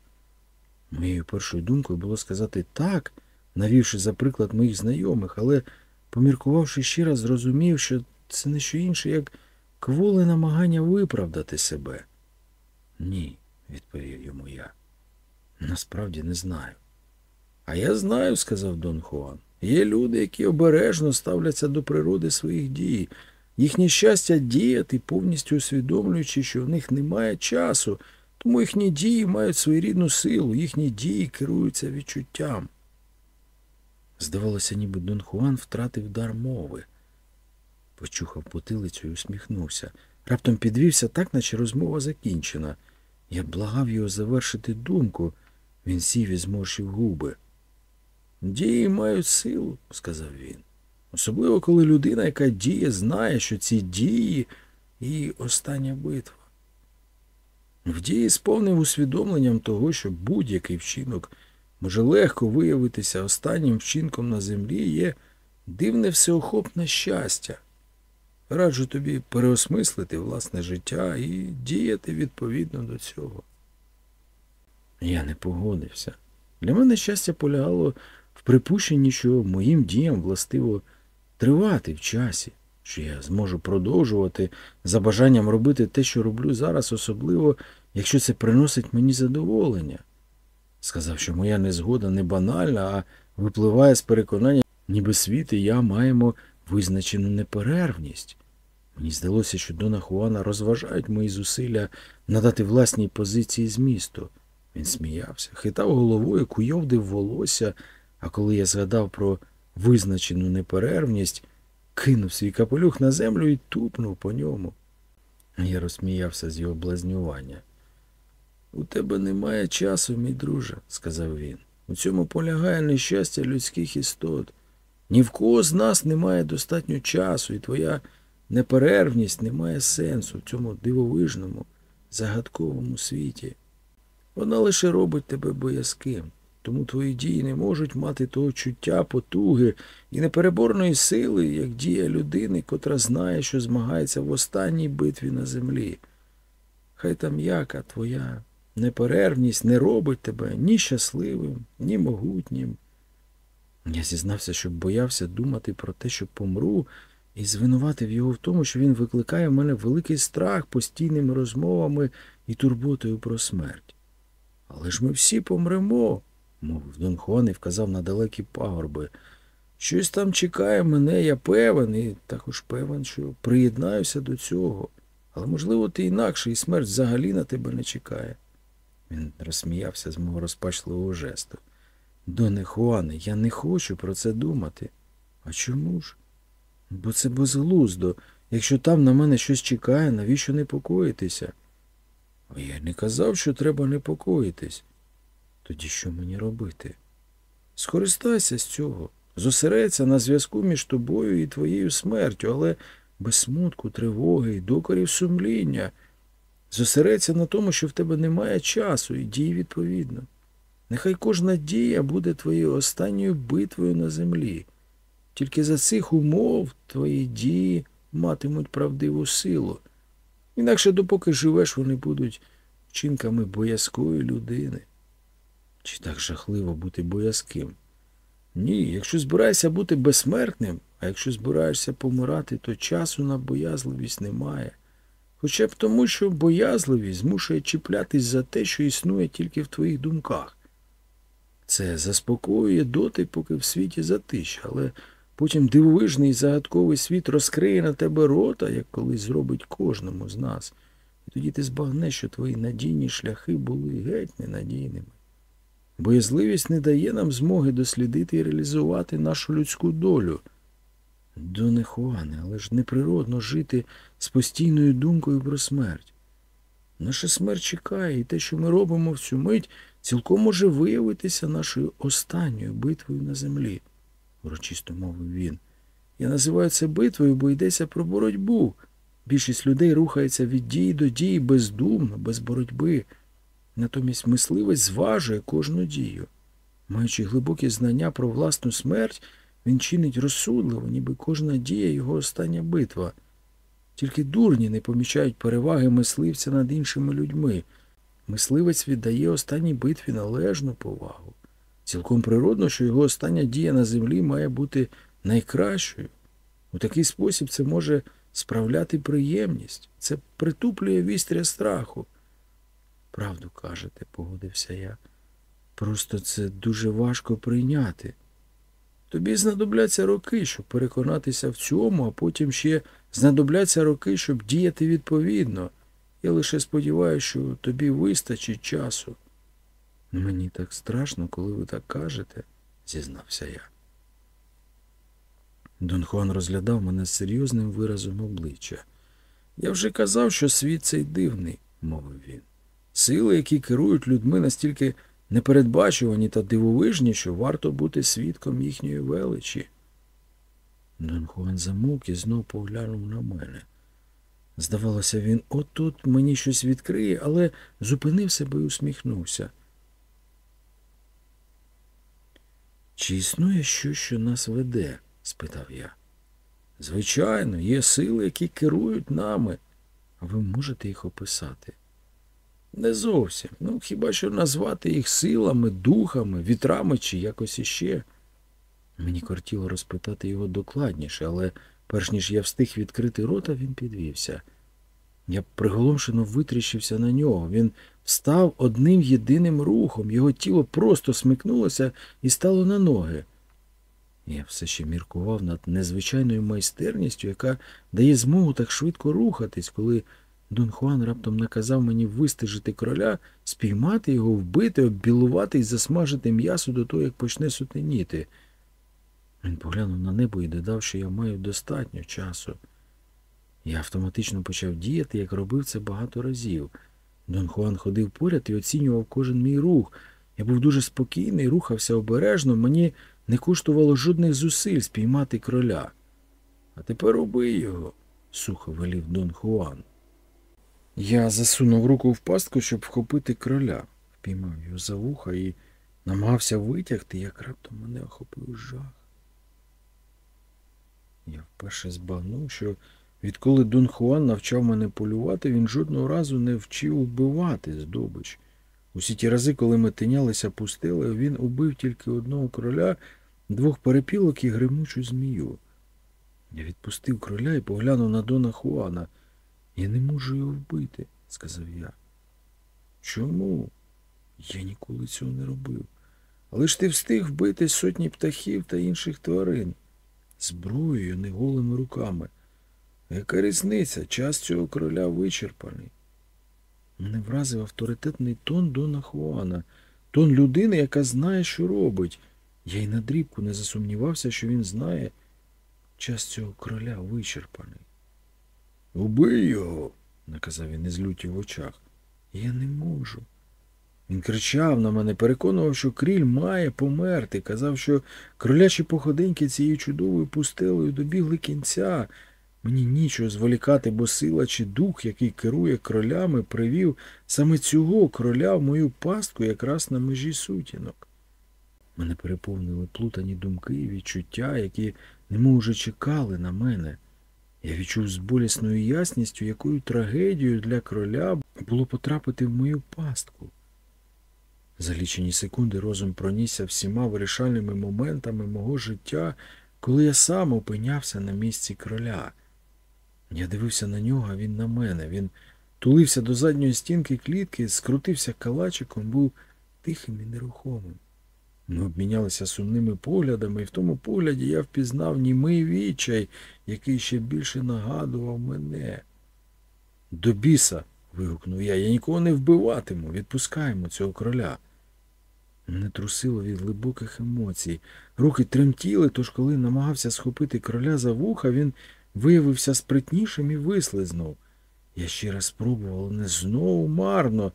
Моєю першою думкою було сказати так, навівши за приклад моїх знайомих, але, поміркувавши ще раз, зрозумів, що це не що інше, як кволе намагання виправдати себе. Ні, відповів йому я. Насправді не знаю. А я знаю, сказав Дон Хуан. Є люди, які обережно ставляться до природи своїх дій. Їхнє щастя діяти, повністю усвідомлюючи, що в них немає часу, тому їхні дії мають своєрідну силу, їхні дії керуються відчуттям. Здавалося, ніби Дон Хуан втратив дар мови. Почухав потилицю і усміхнувся. Раптом підвівся так, наче розмова закінчена. Я благав його завершити думку. Він сів і зморщив губи. Дії мають силу, сказав він. Особливо, коли людина, яка діє, знає, що ці дії її остання битва. В дії з повним усвідомленням того, що будь-який вчинок може легко виявитися останнім вчинком на землі, є дивне всеохопне щастя. Раджу тобі переосмислити власне життя і діяти відповідно до цього. Я не погодився. Для мене щастя полягало в припущенні, що моїм діям властиво тривати в часі, що я зможу продовжувати за бажанням робити те, що роблю зараз, особливо, якщо це приносить мені задоволення. Сказав, що моя незгода не банальна, а випливає з переконання, ніби світ і я маємо визначену неперервність. Мені здалося, що Дона Хуана розважають мої зусилля надати власній позиції змісту. Він сміявся, хитав головою, куйовдив волосся, а коли я згадав про визначену неперервність, кинув свій капелюх на землю і тупнув по ньому. Я розсміявся з його блазнювання. У тебе немає часу, мій друже, сказав він. У цьому полягає нещастя людських істот. Ні в кого з нас немає достатньо часу, і твоя неперервність не має сенсу в цьому дивовижному, загадковому світі. Вона лише робить тебе боязким. тому твої дії не можуть мати того чуття, потуги і непереборної сили, як дія людини, котра знає, що змагається в останній битві на землі. Хай там яка твоя неперервність не робить тебе ні щасливим, ні могутнім. Я зізнався, що боявся думати про те, що помру, і звинуватив його в тому, що він викликає в мене великий страх постійними розмовами і турботою про смерть. Але ж ми всі помремо, мовив Дон Хуан і вказав на далекі пагорби. Щось там чекає мене, я певен, і також певен, що приєднаюся до цього. Але, можливо, ти інакше, і смерть взагалі на тебе не чекає. Він розсміявся з мого розпачливого жесту. Доне Хуане, я не хочу про це думати. А чому ж? Бо це безглуздо. Якщо там на мене щось чекає, навіщо непокоїтися? А я не казав, що треба непокоїтись. Тоді що мені робити? Скористайся з цього, зосередься на зв'язку між тобою і твоєю смертю, але без смутку, тривоги і докорів сумління. Зосередься на тому, що в тебе немає часу, і дій відповідно. Нехай кожна дія буде твоєю останньою битвою на землі. Тільки за цих умов твої дії матимуть правдиву силу. Інакше, допоки живеш, вони будуть вчинками боязкої людини. Чи так жахливо бути боязким? Ні, якщо збираєшся бути безсмертним, а якщо збираєшся помирати, то часу на боязливість немає. Хоча б тому, що боязливість змушує чіплятись за те, що існує тільки в твоїх думках. Це заспокоює доти, поки в світі затища, але потім дивовижний загадковий світ розкриє на тебе рота, як колись зробить кожному з нас. І тоді ти збагнеш, що твої надійні шляхи були геть ненадійними. Боязливість не дає нам змоги дослідити і реалізувати нашу людську долю. Доне Хуане, але ж неприродно жити з постійною думкою про смерть. Наша смерть чекає, і те, що ми робимо в цю мить, цілком може виявитися нашою останньою битвою на землі, урочисто мовив він. Я називаю це битвою, бо йдеться про боротьбу. Більшість людей рухається від дії до дії бездумно, без боротьби. Натомість мисливець зважує кожну дію. Маючи глибокі знання про власну смерть, він чинить розсудливо, ніби кожна дія його остання битва. Тільки дурні не помічають переваги мисливця над іншими людьми. Мисливець віддає останній битві належну повагу. Цілком природно, що його остання дія на землі має бути найкращою. У такий спосіб це може справляти приємність, це притуплює вістря страху. Правду кажете, погодився я. Просто це дуже важко прийняти. Тобі знадобляться роки, щоб переконатися в цьому, а потім ще знадобляться роки, щоб діяти відповідно. Я лише сподіваюся, що тобі вистачить часу. Мені так страшно, коли ви так кажете, зізнався я. Дон Хуан розглядав мене з серйозним виразом обличчя. Я вже казав, що світ цей дивний, мовив він. Сили, які керують людьми, настільки непередбачувані та дивовижні, що варто бути свідком їхньої величі. Дон замовк і знов поглянув на мене. Здавалося, він от-от мені щось відкриє, але зупинив себе і усміхнувся. Чи існує щось, що нас веде? спитав я. Звичайно, є сили, які керують нами. А ви можете їх описати? Не зовсім. Ну, хіба що назвати їх силами, духами, вітрами чи якось іще. Мені кортіло розпитати його докладніше, але перш ніж я встиг відкрити рота, він підвівся. Я приголомшено витріщився на нього. Він встав одним єдиним рухом, його тіло просто смикнулося і стало на ноги. Я все ще міркував над незвичайною майстерністю, яка дає змогу так швидко рухатись, коли Дон Хуан раптом наказав мені вистежити короля, спіймати його, вбити, оббілувати і засмажити м'ясо до того, як почне сутеніти. Він поглянув на небо і додав, що я маю достатньо часу. Я автоматично почав діяти, як робив це багато разів. Дон Хуан ходив поряд і оцінював кожен мій рух. Я був дуже спокійний, рухався обережно, мені не коштувало жодних зусиль спіймати кроля. А тепер убий його, сухо велів Дон Хуан. Я засунув руку в пастку, щоб вхопити кроля, впіймав його за вуха і намагався витягти, як раптом мене охопив жах. Я вперше збагнув, що відколи Дон Хуан навчав мене полювати, він жодного разу не вчив убивати здобич. Усі ті рази, коли ми тинялися пустелею, він убив тільки одного кроля, двох перепілок і гримучу змію. Я відпустив кроля і поглянув на Дона Хуана. Я не можу його вбити, сказав я. Чому? Я ніколи цього не робив. Але ж ти встиг вбити сотні птахів та інших тварин зброєю, не голими руками. Яка різниця? Час цього короля вичерпаний. Мене вразив авторитетний тон Дона Хуана, тон людини, яка знає, що робить. Я й на дрібку не засумнівався, що він знає, час цього короля вичерпаний. Убий його, наказав він із люті в очах. Я не можу. Він кричав на мене, переконував, що кріль має померти, казав, що кролячі походеньки цією чудовою пустелею добігли кінця. Мені нічого зволікати, бо сила чи дух, який керує кролями, привів саме цього кроля в мою пастку якраз на межі сутінок. Мене переповнили плутані думки і відчуття, які немов уже чекали на мене. Я відчув з болісною ясністю, якою трагедією для кроля було потрапити в мою пастку. За лічені секунди розум пронісся всіма вирішальними моментами мого життя, коли я сам опинявся на місці кроля. Я дивився на нього, а він на мене. Він тулився до задньої стінки клітки, скрутився калачиком, був тихим і нерухомим. Ми обмінялися сумними поглядами, і в тому погляді я впізнав німий відчай, який ще більше нагадував мене. До біса. вигукнув я. Я нікого не вбиватиму. Відпускаємо цього кроля. Мене трусило від глибоких емоцій. Руки тремтіли, тож коли намагався схопити кроля за вуха, він виявився спритнішим і вислизнув. Я ще раз спробував, але не знову марно.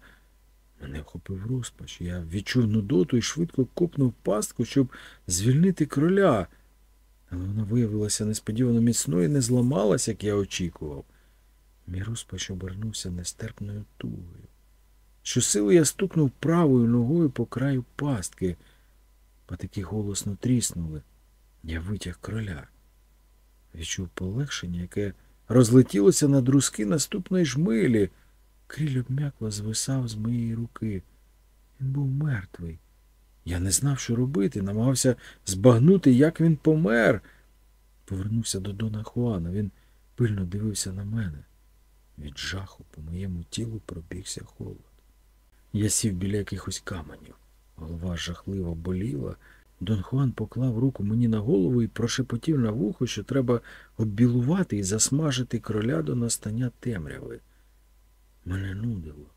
Мене охопив розпач. Я відчув нудоту і швидко копнув пастку, щоб звільнити кроля. Але вона виявилася несподівано міцною і не зламалась, як я очікував. Мій розпач обернувся нестерпною тугою. Щосили я стукнув правою ногою по краю пастки. Патики голосно тріснули. Я витяг кроля. Відчув полегшення, яке розлетілося на друзки наступної жмилі. Кріль обмякло звисав з моєї руки. Він був мертвий. Я не знав, що робити, намагався збагнути, як він помер. Повернувся до Дона Хуана. Він пильно дивився на мене. Від жаху по моєму тілу пробігся холод. Я сів біля якихось каменів. Голова жахливо боліла. Дон Хуан поклав руку мені на голову і прошепотів на вухо, що треба оббілувати і засмажити кроля до настання темряви. Мене нудило.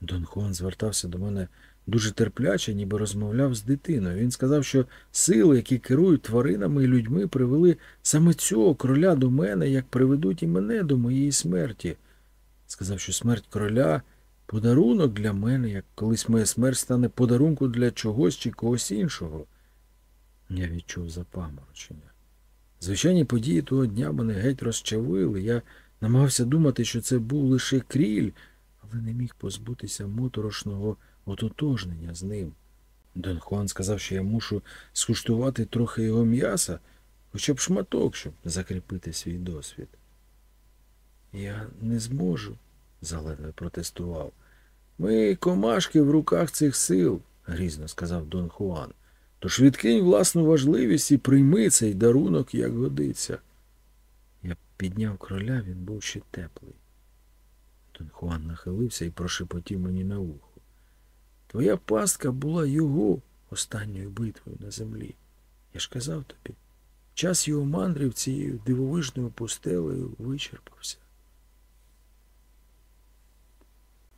Дон Хуан звертався до мене дуже терпляче, ніби розмовляв з дитиною. Він сказав, що сили, які керують тваринами і людьми, привели саме цього кроля до мене, як приведуть і мене до моєї смерті. Сказав, що смерть кроля подарунок для мене, як колись моя смерть стане подарунком для чогось чи когось іншого. Я відчув запаморочення. Звичайні події того дня мене геть розчавили. Я намагався думати, що це був лише кріль, але не міг позбутися моторошного ототожнення з ним. Дон Хуан сказав, що я мушу скуштувати трохи його м'яса, хоча б шматок, щоб закріпити свій досвід. Я не зможу, заледве протестував. Ми комашки в руках цих сил, грізно сказав Дон Хуан. Тож відкинь власну важливість і прийми цей дарунок, як годиться. Підняв кроля, він був ще теплий. Дон Хуан нахилився і прошепотів мені на вухо. Твоя пастка була його останньою битвою на землі. Я ж казав тобі, час його мандрів цією дивовижною пустелею вичерпався.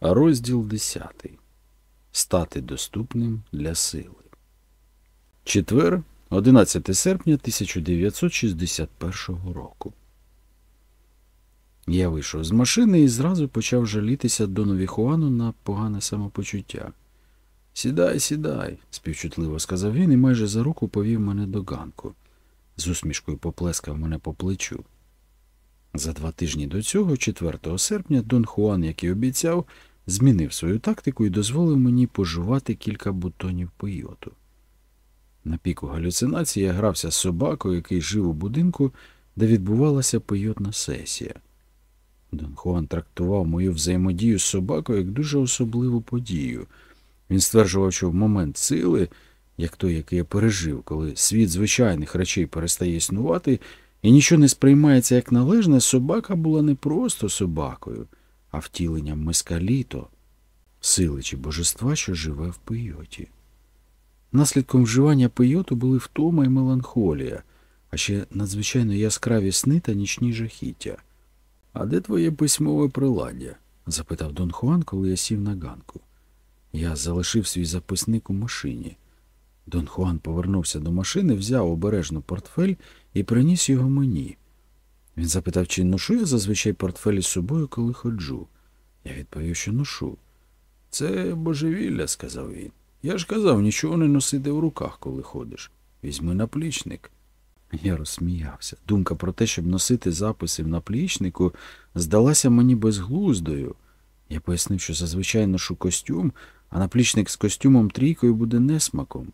Розділ 10. Стати доступним для сили. Четвер, 11 серпня 1961 року. Я вийшов з машини і зразу почав жалітися Донові Хуану на погане самопочуття. Сідай, сідай, співчутливо сказав він і майже за руку повів мене до ганку. З усмішкою поплескав мене по плечу. За два тижні до цього, 4 серпня, Дон Хуан, як і обіцяв, змінив свою тактику і дозволив мені пожувати кілька бутонів пейоту. На піку галюцинації я грався з собакою, який жив у будинку, де відбувалася пейотна сесія. Дон Хуан трактував мою взаємодію з собакою як дуже особливу подію. Він стверджував, що в момент сили, як той, який я пережив, коли світ звичайних речей перестає існувати, і нічого не сприймається як належне, собака була не просто собакою, а втіленням мескаліто, сили чи божества, що живе в пейоті. Наслідком вживання пейоту були втома і меланхолія, а ще надзвичайно яскраві сни та нічні жахіття. А де твоє письмове приладдя? запитав Дон Хуан, коли я сів на ганку. Я залишив свій записник у машині. Дон Хуан повернувся до машини, взяв обережно портфель і приніс його мені. Він запитав, чи ношу я зазвичай портфель із собою, коли ходжу. Я відповів, що ношу. Це божевілля, сказав він. Я ж казав, нічого не носити в руках, коли ходиш. Візьми наплічник. Я розсміявся. Думка про те, щоб носити записи в наплічнику, здалася мені безглуздою. Я пояснив, що зазвичай ношу костюм, а наплічник з костюмом трійкою буде несмаком.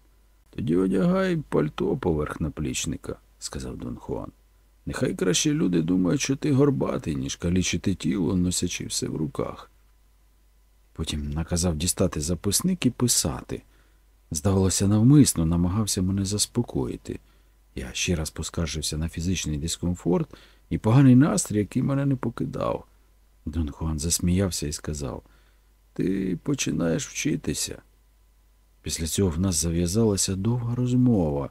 Тоді одягай пальто поверх наплічника, сказав Дон Хуан. Нехай краще люди думають, що ти горбатий, ніж калічити тіло, носячи все в руках. Потім наказав дістати записник і писати. Здавалося, навмисно намагався мене заспокоїти. Я ще раз поскаржився на фізичний дискомфорт і поганий настрій, який мене не покидав. Дон Хуан засміявся і сказав Ти починаєш вчитися. Після цього в нас зав'язалася довга розмова.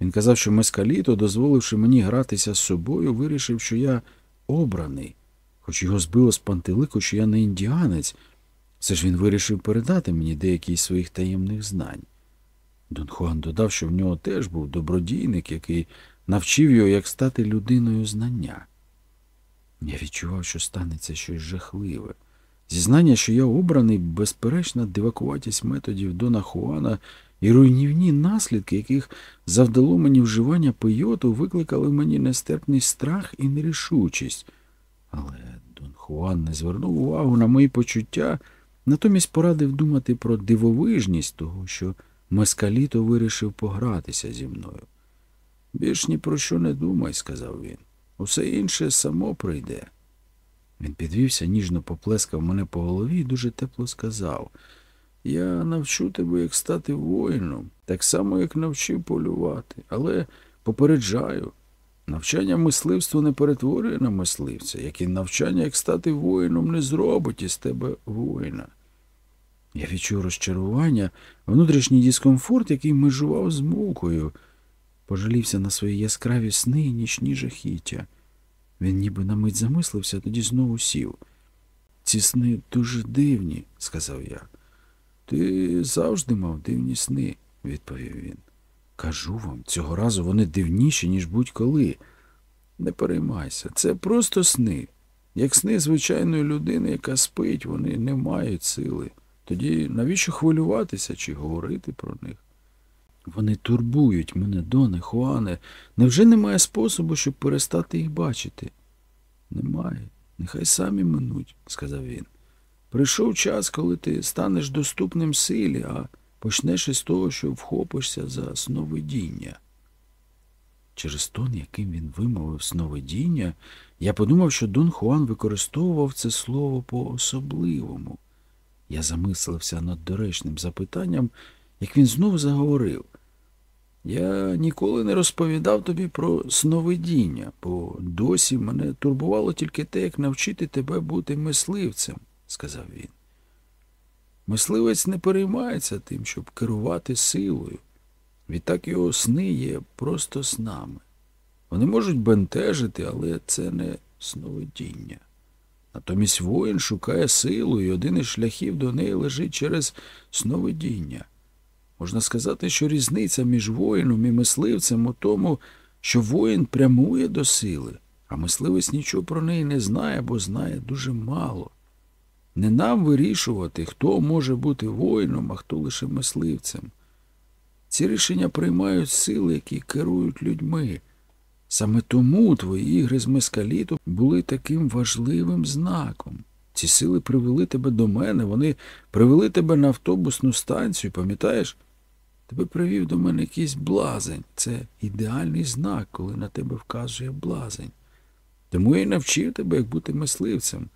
Він казав, що Мескаліто, дозволивши мені гратися з собою, вирішив, що я обраний, хоч його збило з пантелику, що я не індіанець. Все ж він вирішив передати мені деякі з своїх таємних знань. Дон Хуан додав, що в нього теж був добродійник, який навчив його, як стати людиною знання. Я відчував, що станеться щось жахливе. Зізнання, що я обраний, безперечна дивакуватість методів Дона Хуана і руйнівні наслідки, яких завдало мені вживання пейоту, викликали в мені нестерпний страх і нерішучість. Але Дон Хуан не звернув увагу на мої почуття, натомість порадив думати про дивовижність того, що Мескаліто вирішив погратися зі мною. Більш ні про що не думай, сказав він. Усе інше само прийде. Він підвівся, ніжно поплескав мене по голові і дуже тепло сказав Я навчу тебе, як стати воїном, так само, як навчив полювати, але попереджаю, навчання мисливства не перетворює на мисливця, як і навчання, як стати воїном, не зробить із тебе воїна. Я відчув розчарування, внутрішній дискомфорт, який межував з мукою, пожалівся на свої яскраві сни і нічні жахіття. Він ніби на мить замислився, тоді знову сів. Ці сни дуже дивні, сказав я. Ти завжди мав дивні сни, відповів він. Кажу вам, цього разу вони дивніші, ніж будь-коли. Не переймайся, це просто сни. Як сни звичайної людини, яка спить, вони не мають сили. Тоді навіщо хвилюватися чи говорити про них? Вони турбують мене, Доне, Хуане. Невже немає способу, щоб перестати їх бачити? Немає. Нехай самі минуть, сказав він. Прийшов час, коли ти станеш доступним силі, а почнеш із того, що вхопишся за сновидіння. Через тон, яким він вимовив сновидіння, я подумав, що Дон Хуан використовував це слово по-особливому. Я замислився над доречним запитанням, як він знову заговорив. Я ніколи не розповідав тобі про сновидіння, бо досі мене турбувало тільки те, як навчити тебе бути мисливцем, сказав він. Мисливець не переймається тим, щоб керувати силою. Відтак його сни є просто снами. Вони можуть бентежити, але це не сновидіння. Натомість воїн шукає силу, і один із шляхів до неї лежить через сновидіння. Можна сказати, що різниця між воїном і мисливцем у тому, що воїн прямує до сили, а мисливець нічого про неї не знає, бо знає дуже мало. Не нам вирішувати, хто може бути воїном, а хто лише мисливцем. Ці рішення приймають сили, які керують людьми. Саме тому твої ігри з мескаліту були таким важливим знаком. Ці сили привели тебе до мене, вони привели тебе на автобусну станцію, пам'ятаєш? Тебе привів до мене якийсь блазень. Це ідеальний знак, коли на тебе вказує блазень. Тому я й навчив тебе, як бути мисливцем.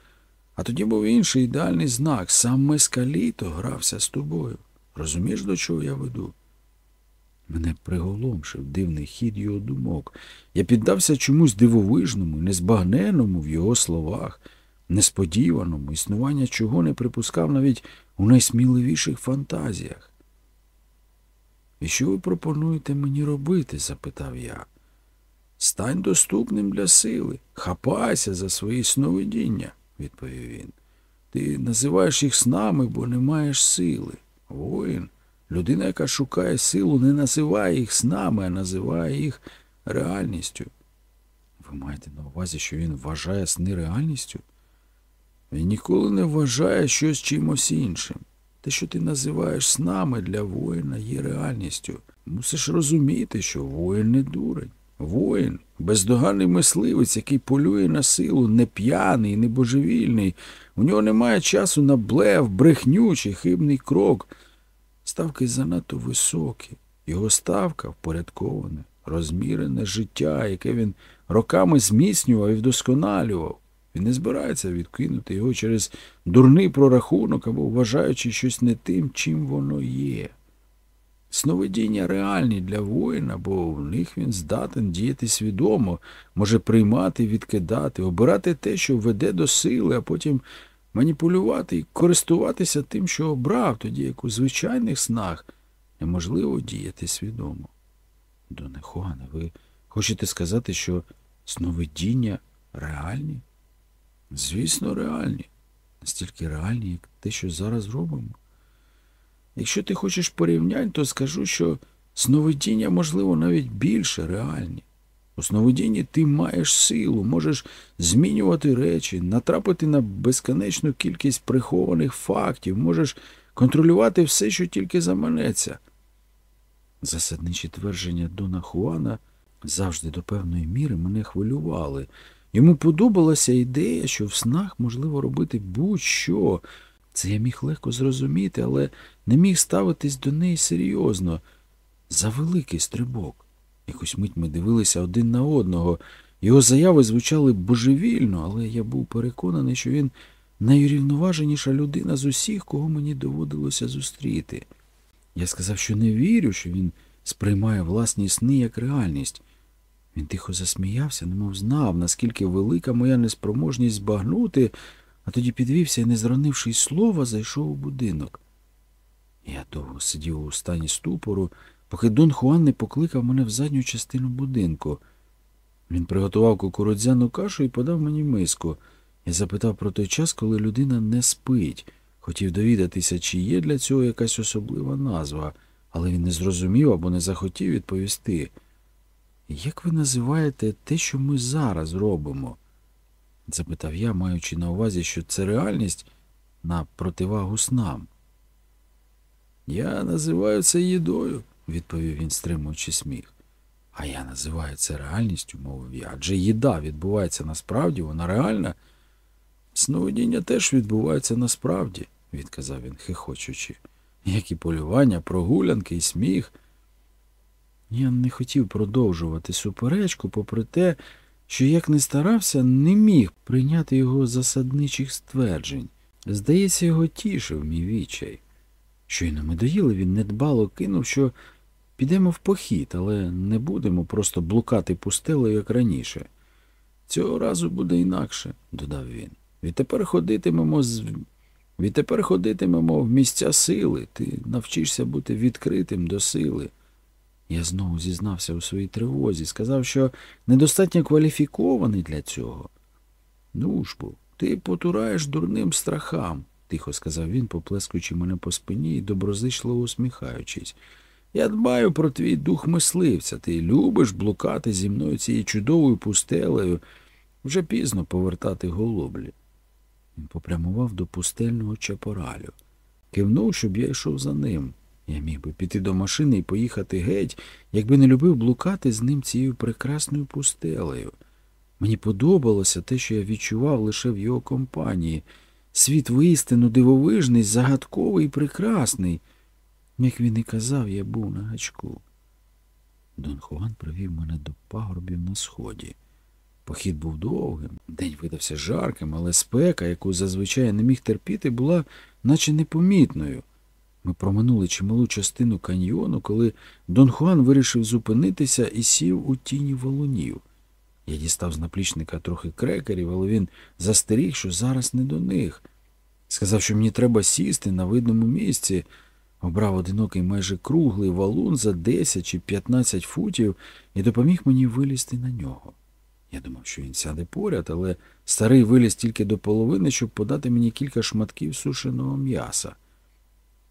А тоді був інший ідеальний знак. Сам Мескаліто грався з тобою. Розумієш, до чого я веду? Мене приголомшив дивний хід його думок. Я піддався чомусь дивовижному, незбагненному в його словах, несподіваному, існування чого не припускав навіть у найсміливіших фантазіях. І що ви пропонуєте мені робити? запитав я. Стань доступним для сили, хапайся за свої сновидіння, відповів він. Ти називаєш їх снами, бо не маєш сили. Воїн, людина, яка шукає силу, не називає їх снами, а називає їх реальністю. Ви маєте на увазі, що він вважає сни реальністю? Він ніколи не вважає щось чимось іншим. Те, що ти називаєш снами для воїна, є реальністю. Мусиш розуміти, що воїн не дурень. Воїн, бездоганний мисливець, який полює на силу, не п'яний, не божевільний. У нього немає часу на блев, брехню чи хибний крок. Ставки занадто високі. Його ставка впорядковане, розмірене життя, яке він роками зміцнював і вдосконалював. Він не збирається відкинути його через дурний прорахунок або вважаючи щось не тим, чим воно є. Сновидіння реальні для воїна, бо в них він здатен діяти свідомо, може приймати, відкидати, обирати те, що веде до сили, а потім маніпулювати і користуватися тим, що обрав, тоді як у звичайних снах неможливо діяти свідомо. Доне Хуане, ви хочете сказати, що сновидіння реальні? Звісно, реальні. Настільки реальні, як те, що зараз робимо. Якщо ти хочеш порівнянь, то скажу, що сновидіння, можливо, навіть більше реальні. У сновидінні ти маєш силу, можеш змінювати речі, натрапити на безконечну кількість прихованих фактів, можеш контролювати все, що тільки заманеться. Засадничі твердження Дона Хуана завжди до певної міри мене хвилювали. Йому подобалася ідея, що в снах можливо робити будь-що. Це я міг легко зрозуміти, але не міг ставитись до неї серйозно. За великий стрибок. Якусь мить ми дивилися один на одного. Його заяви звучали божевільно, але я був переконаний, що він найурівноваженіша людина з усіх, кого мені доводилося зустріти. Я сказав, що не вірю, що він сприймає власні сни як реальність. Він тихо засміявся, немов знав, наскільки велика моя неспроможність збагнути, а тоді підвівся і, не зронивши й слова, зайшов у будинок. Я довго сидів у стані ступору, поки Дон Хуан не покликав мене в задню частину будинку. Він приготував кукурудзяну кашу і подав мені миску. Я запитав про той час, коли людина не спить. Хотів довідатися, чи є для цього якась особлива назва, але він не зрозумів або не захотів відповісти. Як ви називаєте те, що ми зараз робимо? запитав я, маючи на увазі, що це реальність на противагу снам. Я називаю це їдою, відповів він, стримуючи сміх. А я називаю це реальністю, мовив я. Адже їда відбувається насправді, вона реальна. Сновидіння теж відбувається насправді, відказав він, хихочучи. Як і полювання, прогулянки і сміх. Я не хотів продовжувати суперечку, попри те, що як не старався, не міг прийняти його засадничих стверджень. Здається, його тішив мій відчай. Щойно ми доїли, він недбало кинув, що підемо в похід, але не будемо просто блукати пустелею, як раніше. Цього разу буде інакше, додав він. Відтепер ходитимемо з. Відтепер ходитимемо в місця сили, ти навчишся бути відкритим до сили. Я знову зізнався у своїй тривозі, сказав, що недостатньо кваліфікований для цього. Ну ж бо, ти потураєш дурним страхам, тихо сказав він, поплескуючи мене по спині і доброзичливо усміхаючись. Я дбаю про твій дух мисливця. Ти любиш блукати зі мною цією чудовою пустелею, вже пізно повертати голоблі. Він попрямував до пустельного чапоралю. Кивнув, щоб я йшов за ним. Я міг би піти до машини і поїхати геть, якби не любив блукати з ним цією прекрасною пустелею. Мені подобалося те, що я відчував лише в його компанії. Світ воістину дивовижний, загадковий і прекрасний. Як він і казав, я був на гачку. Дон Хуан привів мене до пагорбів на сході. Похід був довгим, день видався жарким, але спека, яку зазвичай не міг терпіти, була наче непомітною. Ми проминули чималу частину каньйону, коли Дон Хуан вирішив зупинитися і сів у тіні валунів. Я дістав з наплічника трохи крекерів, але він застеріг, що зараз не до них. Сказав, що мені треба сісти на видному місці. Обрав одинокий майже круглий валун за 10 чи 15 футів і допоміг мені вилізти на нього. Я думав, що він сяде поряд, але старий виліз тільки до половини, щоб подати мені кілька шматків сушеного м'яса.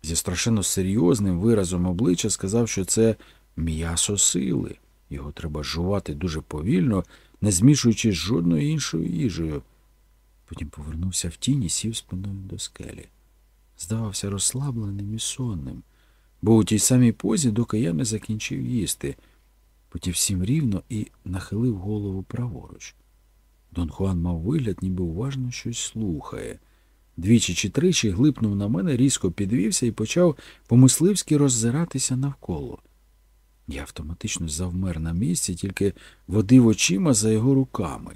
Зі страшенно серйозним виразом обличчя сказав, що це м'ясо сили. Його треба жувати дуже повільно, не змішуючи з жодною іншою їжею. Потім повернувся в тінь і сів спиною до скелі. Здавався розслабленим і сонним, бо у тій самій позі, доки я не закінчив їсти, потім сів рівно і нахилив голову праворуч. Дон Хуан мав вигляд, ніби уважно щось слухає. Двічі чи тричі глипнув на мене, різко підвівся і почав по-мисливськи роззиратися навколо. Я автоматично завмер на місці, тільки водив очима за його руками.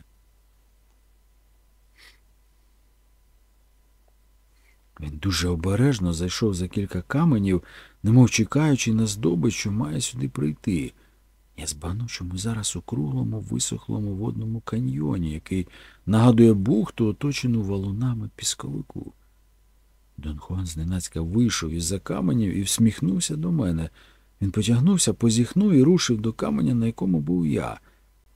Він дуже обережно зайшов за кілька каменів, немов чекаючи на здобич, що має сюди прийти. Я збагнув, що ми зараз у круглому, висохлому водному каньйоні, який нагадує бухту, оточену валунами пісковику. Дон Хуан зненацька вийшов із-за каменів і всміхнувся до мене. Він потягнувся, позіхнув і рушив до каменя, на якому був я.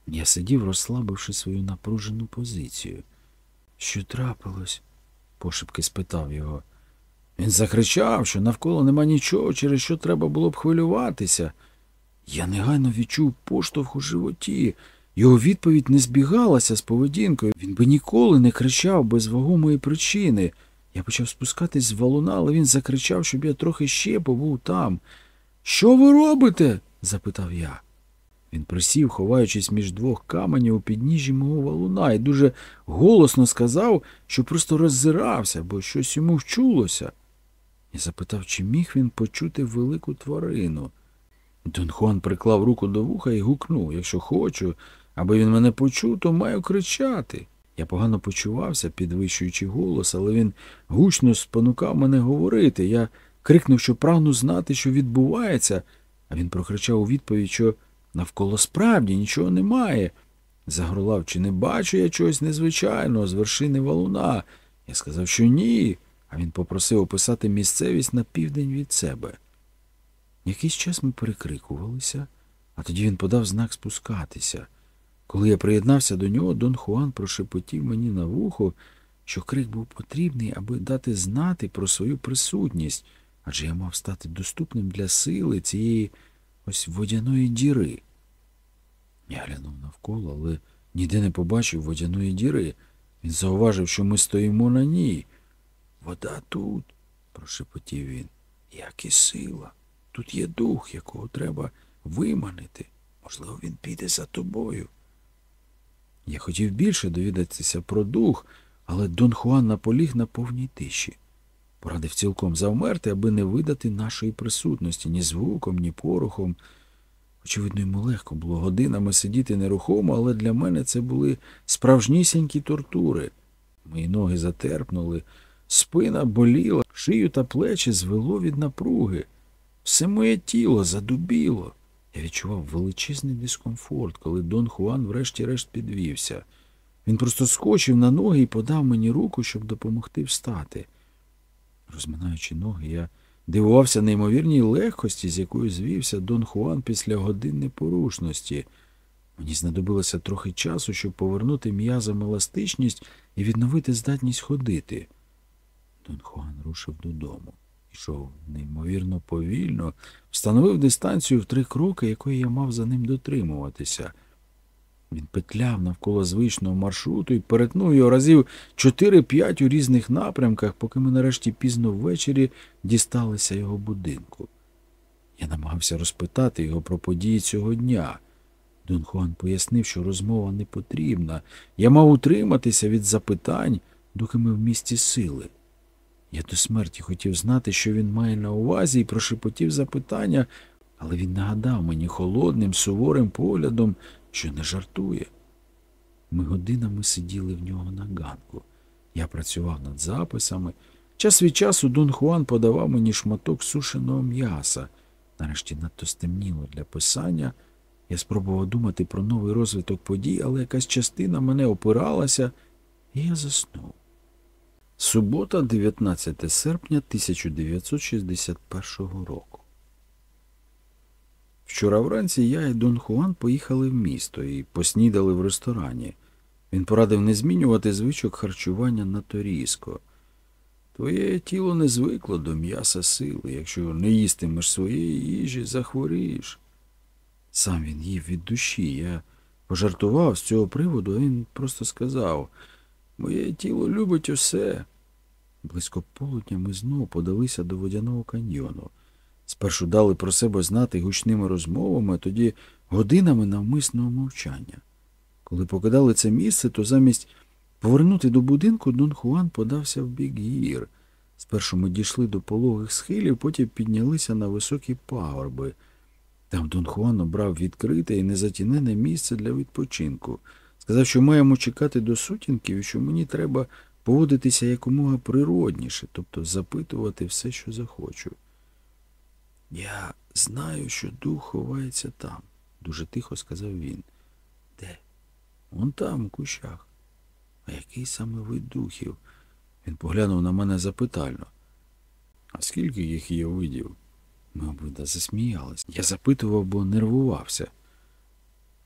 Я сидів, розслабивши свою напружену позицію. Що трапилось? Пошепки спитав його. Він закричав, що навколо нема нічого, через що треба було б хвилюватися. Я негайно відчув поштовх у животі. Його відповідь не збігалася з поведінкою. Він би ніколи не кричав без вагомої причини. Я почав спускатись з валуна, але він закричав, щоб я трохи ще побув там. Що ви робите? запитав я. Він присів, ховаючись між двох каменів у підніжжі мого валуна, і дуже голосно сказав, що просто роззирався, бо щось йому вчулося. Я запитав, чи міг він почути велику тварину. Дон Хуан приклав руку до вуха і гукнув якщо хочу, аби він мене почув, то маю кричати. Я погано почувався, підвищуючи голос, але він гучно спонукав мене говорити. Я крикнув, що прагну знати, що відбувається, а він прокричав у відповідь, що навколо справді нічого немає. Загорлав, чи не бачу я чогось незвичайного з вершини валуна. Я сказав, що ні, а він попросив описати місцевість на південь від себе. Якийсь час ми перекрикувалися, а тоді він подав знак спускатися. Коли я приєднався до нього, Дон Хуан прошепотів мені на вухо, що крик був потрібний, аби дати знати про свою присутність, адже я мав стати доступним для сили цієї ось водяної діри. Я глянув навколо, але ніде не побачив водяної діри. Він зауважив, що ми стоїмо на ній. Вода тут, прошепотів він, як і сила. Тут є дух, якого треба виманити. Можливо, він піде за тобою. Я хотів більше довідатися про дух, але Дон Хуан наполіг на повній тиші. Порадив цілком завмерти, аби не видати нашої присутності ні звуком, ні порухом. Очевидно, йому легко було годинами сидіти нерухомо, але для мене це були справжнісінькі тортури. Мої ноги затерпнули, спина боліла, шию та плечі звело від напруги. Все моє тіло задубіло. Я відчував величезний дискомфорт, коли Дон Хуан врешті-решт підвівся. Він просто скочив на ноги і подав мені руку, щоб допомогти встати. Розминаючи ноги, я дивувався неймовірній легкості, з якою звівся Дон Хуан після годин непорушності. Мені знадобилося трохи часу, щоб повернути м'язам еластичність і відновити здатність ходити. Дон Хуан рушив додому. Йшов неймовірно повільно, встановив дистанцію в три кроки, якої я мав за ним дотримуватися. Він петляв навколо звичного маршруту і перетнув його разів чотири-п'ять у різних напрямках, поки ми нарешті пізно ввечері дісталися його будинку. Я намагався розпитати його про події цього дня. Дон Хуан пояснив, що розмова не потрібна. Я мав утриматися від запитань, доки ми в місті сили. Я до смерті хотів знати, що він має на увазі, і прошепотів запитання, але він нагадав мені холодним, суворим поглядом, що не жартує. Ми годинами сиділи в нього на ганку. Я працював над записами. Час від часу Дон Хуан подавав мені шматок сушеного м'яса. Нарешті надто стемніло для писання. Я спробував думати про новий розвиток подій, але якась частина мене опиралася, і я заснув. Субота, 19 серпня 1961 року. Вчора вранці я і Дон Хуан поїхали в місто і поснідали в ресторані. Він порадив не змінювати звичок харчування надто різко. Твоє тіло не звикло до м'яса сили. Якщо не їстимеш своєї їжі, захворієш. Сам він їв від душі. Я пожартував з цього приводу, а він просто сказав Моє тіло любить усе. Близько полудня ми знову подалися до водяного каньйону. Спершу дали про себе знати гучними розмовами, а тоді годинами навмисного мовчання. Коли покидали це місце, то замість повернути до будинку Дон Хуан подався в бік гір. Спершу ми дійшли до пологих схилів, потім піднялися на високі пагорби. Там Дон Хуан обрав відкрите і незатінене місце для відпочинку. Сказав, що маємо чекати до сутінків і що мені треба поводитися якомога природніше, тобто запитувати все, що захочу. Я знаю, що дух ховається там, дуже тихо сказав він. Де? Вон там, у кущах. А який саме вид духів? Він поглянув на мене запитально. А скільки їх є видів? Ми обидва засміялись. Я запитував, бо нервувався.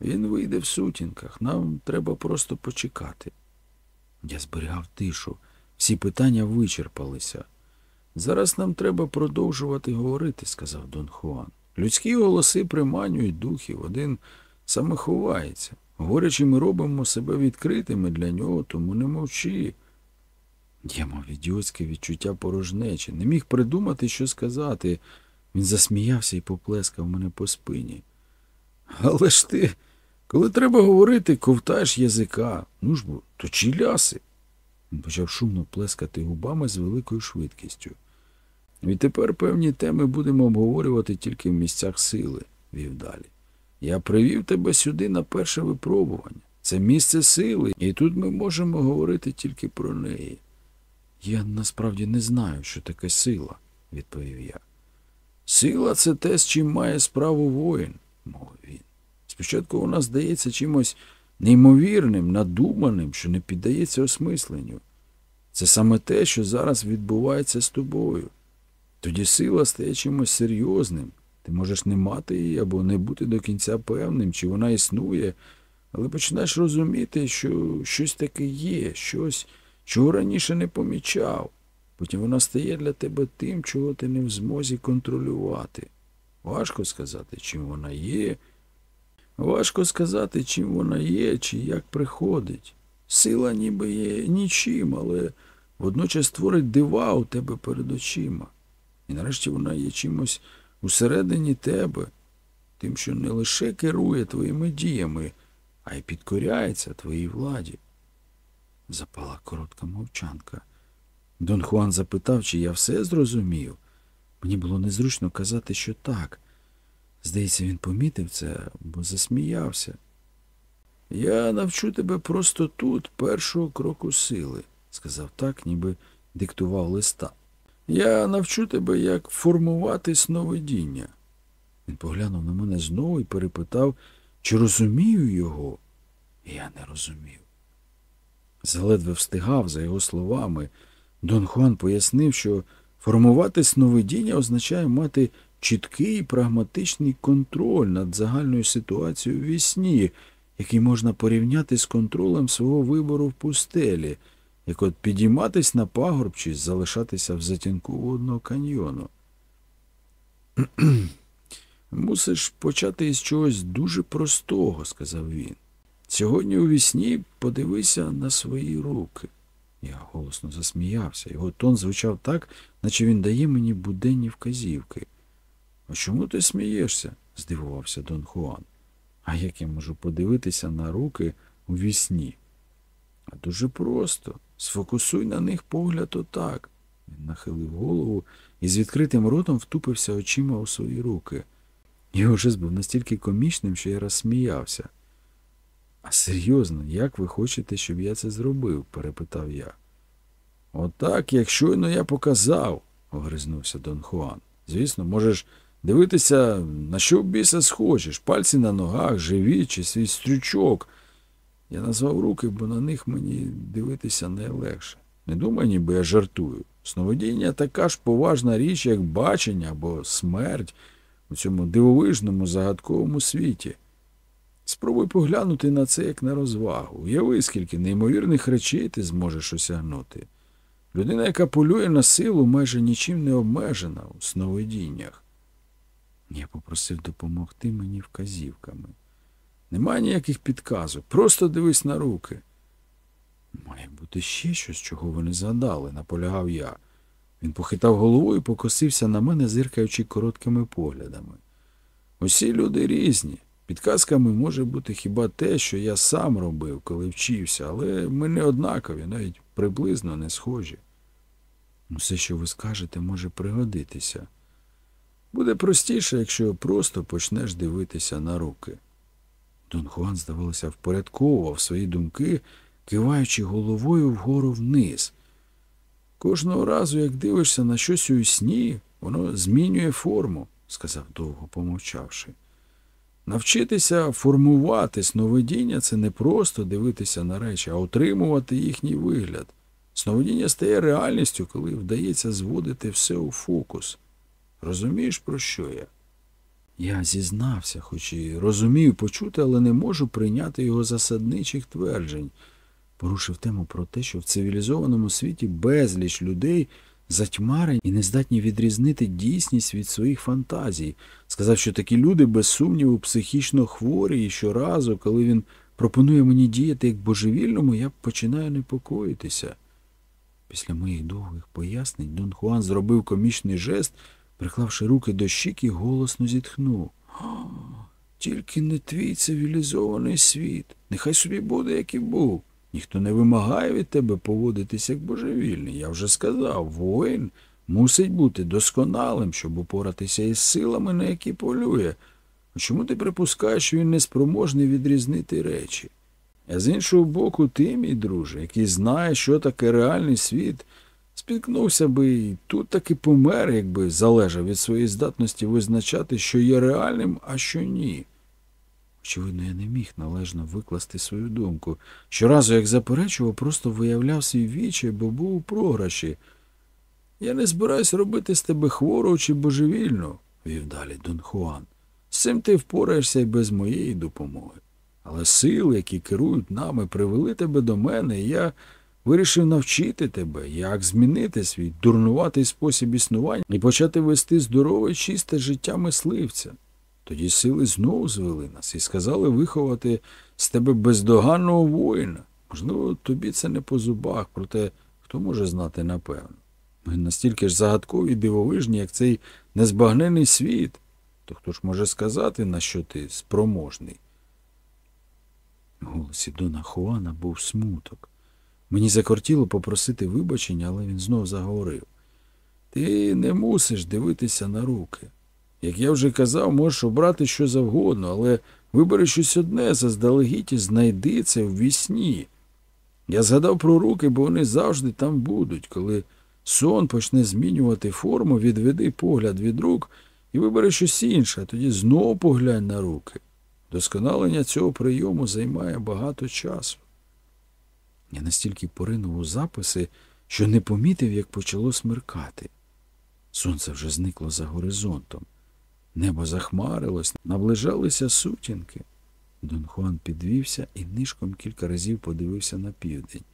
Він вийде в сутінках, нам треба просто почекати. Я зберігав тишу, всі питання вичерпалися. Зараз нам треба продовжувати говорити, сказав Дон Хуан. Людські голоси приманюють духів, один саме ховається. Говорячи, ми робимо себе відкритими для нього, тому не мовчи. Я мав ідіотське відчуття порожнечі, не міг придумати, що сказати. Він засміявся і поплескав мене по спині. Але ж ти, коли треба говорити, ковтаєш язика. Ну ж бо, точі ляси. Він почав шумно плескати губами з великою швидкістю. Відтепер певні теми будемо обговорювати тільки в місцях сили, вів далі. Я привів тебе сюди на перше випробування. Це місце сили, і тут ми можемо говорити тільки про неї. Я насправді не знаю, що таке сила, відповів я. Сила це те, з чим має справу воїн, мовив він. Спочатку вона здається чимось неймовірним, надуманим, що не піддається осмисленню. Це саме те, що зараз відбувається з тобою. Тоді сила стає чимось серйозним. Ти можеш не мати її або не бути до кінця певним, чи вона існує, але починаєш розуміти, що щось таке є, щось, чого раніше не помічав. Потім вона стає для тебе тим, чого ти не в змозі контролювати. Важко сказати, чим вона є. Важко сказати, чим вона є, чи як приходить. Сила ніби є нічим, але водночас творить дива у тебе перед очима. І нарешті вона є чимось усередині тебе, тим, що не лише керує твоїми діями, а й підкоряється твоїй владі. Запала коротка мовчанка. Дон Хуан запитав, чи я все зрозумів. Мені було незручно казати, що так. Здається, він помітив це, бо засміявся. Я навчу тебе просто тут, першого кроку сили, сказав так, ніби диктував листа. Я навчу тебе, як формувати сновидіння. Він поглянув на мене знову і перепитав, чи розумію його. Я не розумів. Заледве встигав за його словами. Дон Хуан пояснив, що формувати сновидіння означає мати чіткий прагматичний контроль над загальною ситуацією в сні, який можна порівняти з контролем свого вибору в пустелі, як от підійматись на пагорб чи залишатися в затінку водного каньйону. Мусиш почати із чогось дуже простого, сказав він. Сьогодні у вісні подивися на свої руки. Я голосно засміявся. Його тон звучав так, наче він дає мені буденні вказівки. А чому ти смієшся? здивувався Дон Хуан. А як я можу подивитися на руки у вісні? А дуже просто. Сфокусуй на них погляд отак. Він нахилив голову і з відкритим ротом втупився очима у свої руки. Його жест був настільки комічним, що я розсміявся. А серйозно, як ви хочете, щоб я це зробив? перепитав я. Отак, як щойно я показав, огризнувся Дон Хуан. Звісно, можеш дивитися, на що біса схочеш, пальці на ногах, живіт чи свій стрючок. Я назвав руки, бо на них мені дивитися найлегше. Не думай, ніби я жартую. Сновидіння така ж поважна річ, як бачення або смерть у цьому дивовижному загадковому світі. Спробуй поглянути на це як на розвагу. Уяви, скільки неймовірних речей ти зможеш осягнути. Людина, яка полює на силу, майже нічим не обмежена у сновидіннях. Я попросив допомогти мені вказівками. Немає ніяких підказок, просто дивись на руки. Має бути ще щось, чого ви не згадали, наполягав я. Він похитав головою і покосився на мене, зиркаючи короткими поглядами. Усі люди різні. Підказками може бути хіба те, що я сам робив, коли вчився, але ми не однакові, навіть приблизно не схожі. Усе, що ви скажете, може пригодитися. Буде простіше, якщо просто почнеш дивитися на руки. Дон Хуан, здавалося, впорядковував свої думки, киваючи головою вгору вниз. Кожного разу, як дивишся на щось у сні, воно змінює форму, сказав довго помовчавши. Навчитися формувати сновидіння це не просто дивитися на речі, а отримувати їхній вигляд. Сновидіння стає реальністю, коли вдається зводити все у фокус. Розумієш, про що я? Я зізнався, хоч і розумію почути, але не можу прийняти його засадничих тверджень. Порушив тему про те, що в цивілізованому світі безліч людей затьмарені і не здатні відрізнити дійсність від своїх фантазій. Сказав, що такі люди, без сумніву, психічно хворі, і щоразу, коли він пропонує мені діяти як божевільному, я починаю непокоїтися. Після моїх довгих пояснень Дон Хуан зробив комічний жест, приклавши руки до щік і голосно зітхнув. «О, Тільки не твій цивілізований світ. Нехай собі буде, як і був. Ніхто не вимагає від тебе поводитися як божевільний. Я вже сказав, воїн мусить бути досконалим, щоб упоратися із силами, на які полює. А чому ти припускаєш, що він неспроможний відрізнити речі? А з іншого боку, ти, мій друже, який знає, що таке реальний світ, спіткнувся би і тут таки помер, якби залежав від своєї здатності визначати, що є реальним, а що ні. Очевидно, я не міг належно викласти свою думку. Щоразу, як заперечував, просто виявляв свій вічай, бо був у програші. Я не збираюсь робити з тебе хворого чи божевільну, вів далі Дон Хуан. З цим ти впораєшся й без моєї допомоги. Але сили, які керують нами, привели тебе до мене, і я вирішив навчити тебе, як змінити свій дурнуватий спосіб існування і почати вести здорове, чисте життя мисливця. Тоді сили знову звели нас і сказали виховати з тебе бездоганного воїна. Можливо, тобі це не по зубах, проте хто може знати напевно. Ми настільки ж загадкові і дивовижні, як цей незбагнений світ. То хто ж може сказати, на що ти спроможний? В голосі Дона Хуана був смуток. Мені закортіло попросити вибачення, але він знов заговорив. Ти не мусиш дивитися на руки. Як я вже казав, можеш обрати що завгодно, але вибери щось одне заздалегідь і знайди це в вісні. Я згадав про руки, бо вони завжди там будуть. Коли сон почне змінювати форму, відведи погляд від рук і вибери щось інше, а тоді знову поглянь на руки. Досконалення цього прийому займає багато часу. Я настільки поринув у записи, що не помітив, як почало смеркати. Сонце вже зникло за горизонтом. Небо захмарилось, наближалися сутінки. Дон Хуан підвівся і нишком кілька разів подивився на південь.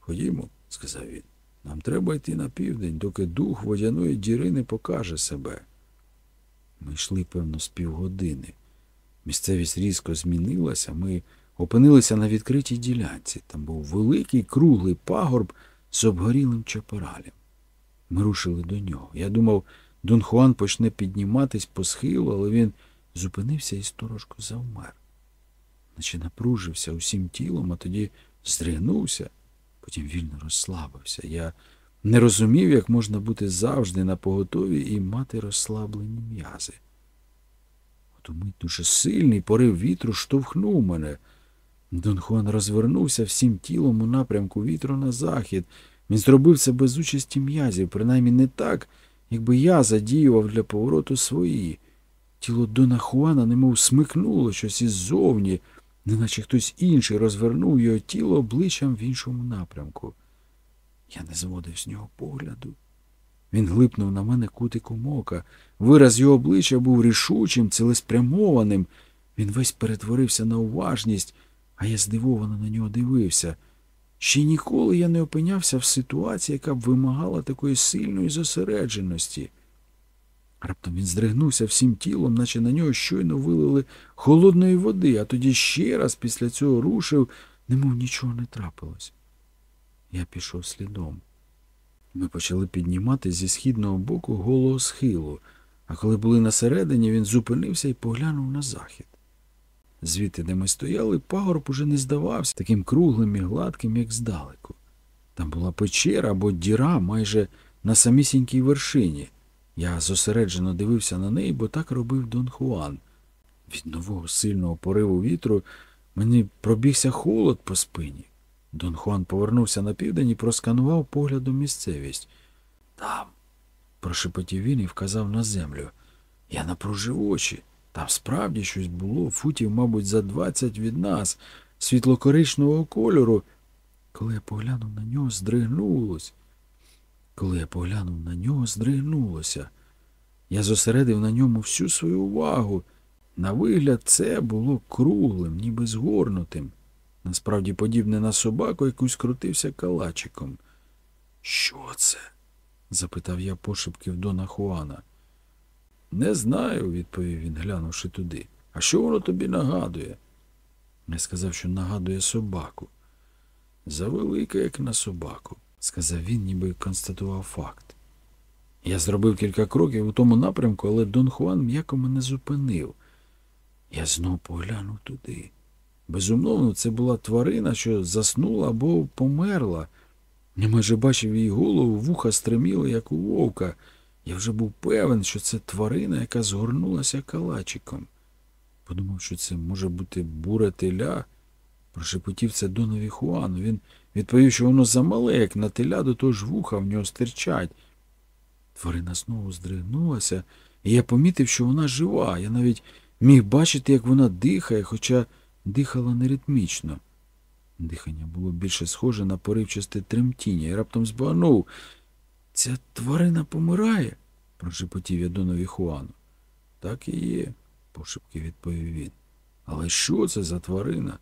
Ходімо, сказав він, нам треба йти на південь, доки дух водяної діри не покаже себе. Ми йшли, певно, з півгодини. Місцевість різко змінилася, ми опинилися на відкритій ділянці. Там був великий круглий пагорб з обгорілим чапоралем. Ми рушили до нього. Я думав, Дон Хуан почне підніматись по схилу, але він зупинився і сторожко завмер, наче напружився усім тілом, а тоді здригнувся Потім вільно розслабився. Я не розумів, як можна бути завжди на поготові і мати розслаблені м'язи. От умить дуже сильний порив вітру штовхнув мене. Дон Хуан розвернувся всім тілом у напрямку вітру на захід. Він зробив це без участі м'язів, принаймні не так, якби я задіював для повороту свої. Тіло Дона Хуана немов смикнуло щось іззовні, неначе хтось інший розвернув його тіло обличчям в іншому напрямку. Я не зводив з нього погляду. Він глипнув на мене кутиком ока. Вираз його обличчя був рішучим, цілеспрямованим. Він весь перетворився на уважність, а я здивовано на нього дивився. Ще ніколи я не опинявся в ситуації, яка б вимагала такої сильної зосередженості. Раптом він здригнувся всім тілом, наче на нього щойно вилили холодної води, а тоді ще раз після цього рушив, немов нічого не трапилось. Я пішов слідом. Ми почали піднімати зі східного боку голого схилу, а коли були на середині, він зупинився і поглянув на захід. Звідти, де ми стояли, пагорб уже не здавався таким круглим і гладким, як здалеку. Там була печера або діра майже на самісінькій вершині. Я зосереджено дивився на неї, бо так робив Дон Хуан. Від нового сильного пориву вітру мені пробігся холод по спині. Дон Хуан повернувся на південь і просканував поглядом місцевість. Там, прошепотів він і вказав на землю. Я напружив очі. Там справді щось було, футів, мабуть, за двадцять від нас, світлокоричневого кольору. Коли я поглянув на нього, здригнулось. Коли я поглянув на нього, здригнулося. Я зосередив на ньому всю свою увагу. На вигляд, це було круглим, ніби згорнутим. Насправді подібне на собаку, яку скрутився калачиком. Що це? запитав я пошепки в Дона Хуана. Не знаю, відповів він, глянувши туди. А що воно тобі нагадує? Я сказав, що нагадує собаку. Завелика, як на собаку, сказав він, ніби констатував факт. Я зробив кілька кроків у тому напрямку, але Дон Хуан м'яко мене зупинив. Я знов поглянув туди. Безумовно, це була тварина, що заснула або померла. Я майже бачив її голову, вуха стриміли, як у вовка. Я вже був певен, що це тварина, яка згорнулася калачиком. Подумав, що це може бути буре теля. Прошепотів це Донові Хуану. Він відповів, що воно замале, як на теля, до того ж вуха в нього стирчать. Тварина знову здригнулася, і я помітив, що вона жива. Я навіть міг бачити, як вона дихає, хоча дихала неритмічно. Дихання було більше схоже на поривчасте тремтіння, і раптом збагнув. Ця тварина помирає, прошепотів я Донові Хуану. Так і є, пошепки відповів він. Але що це за тварина?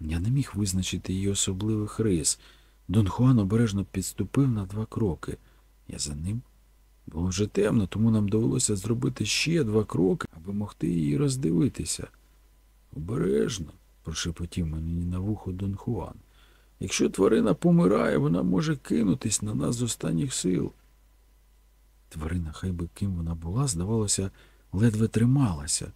Я не міг визначити її особливих рис. Дон Хуан обережно підступив на два кроки. Я за ним. Було вже темно, тому нам довелося зробити ще два кроки, аби могти її роздивитися. Обережно, прошепотів мені на вухо Дон Хуан. Якщо тварина помирає, вона може кинутись на нас з останніх сил. Тварина, хай би ким вона була, здавалося, ледве трималася.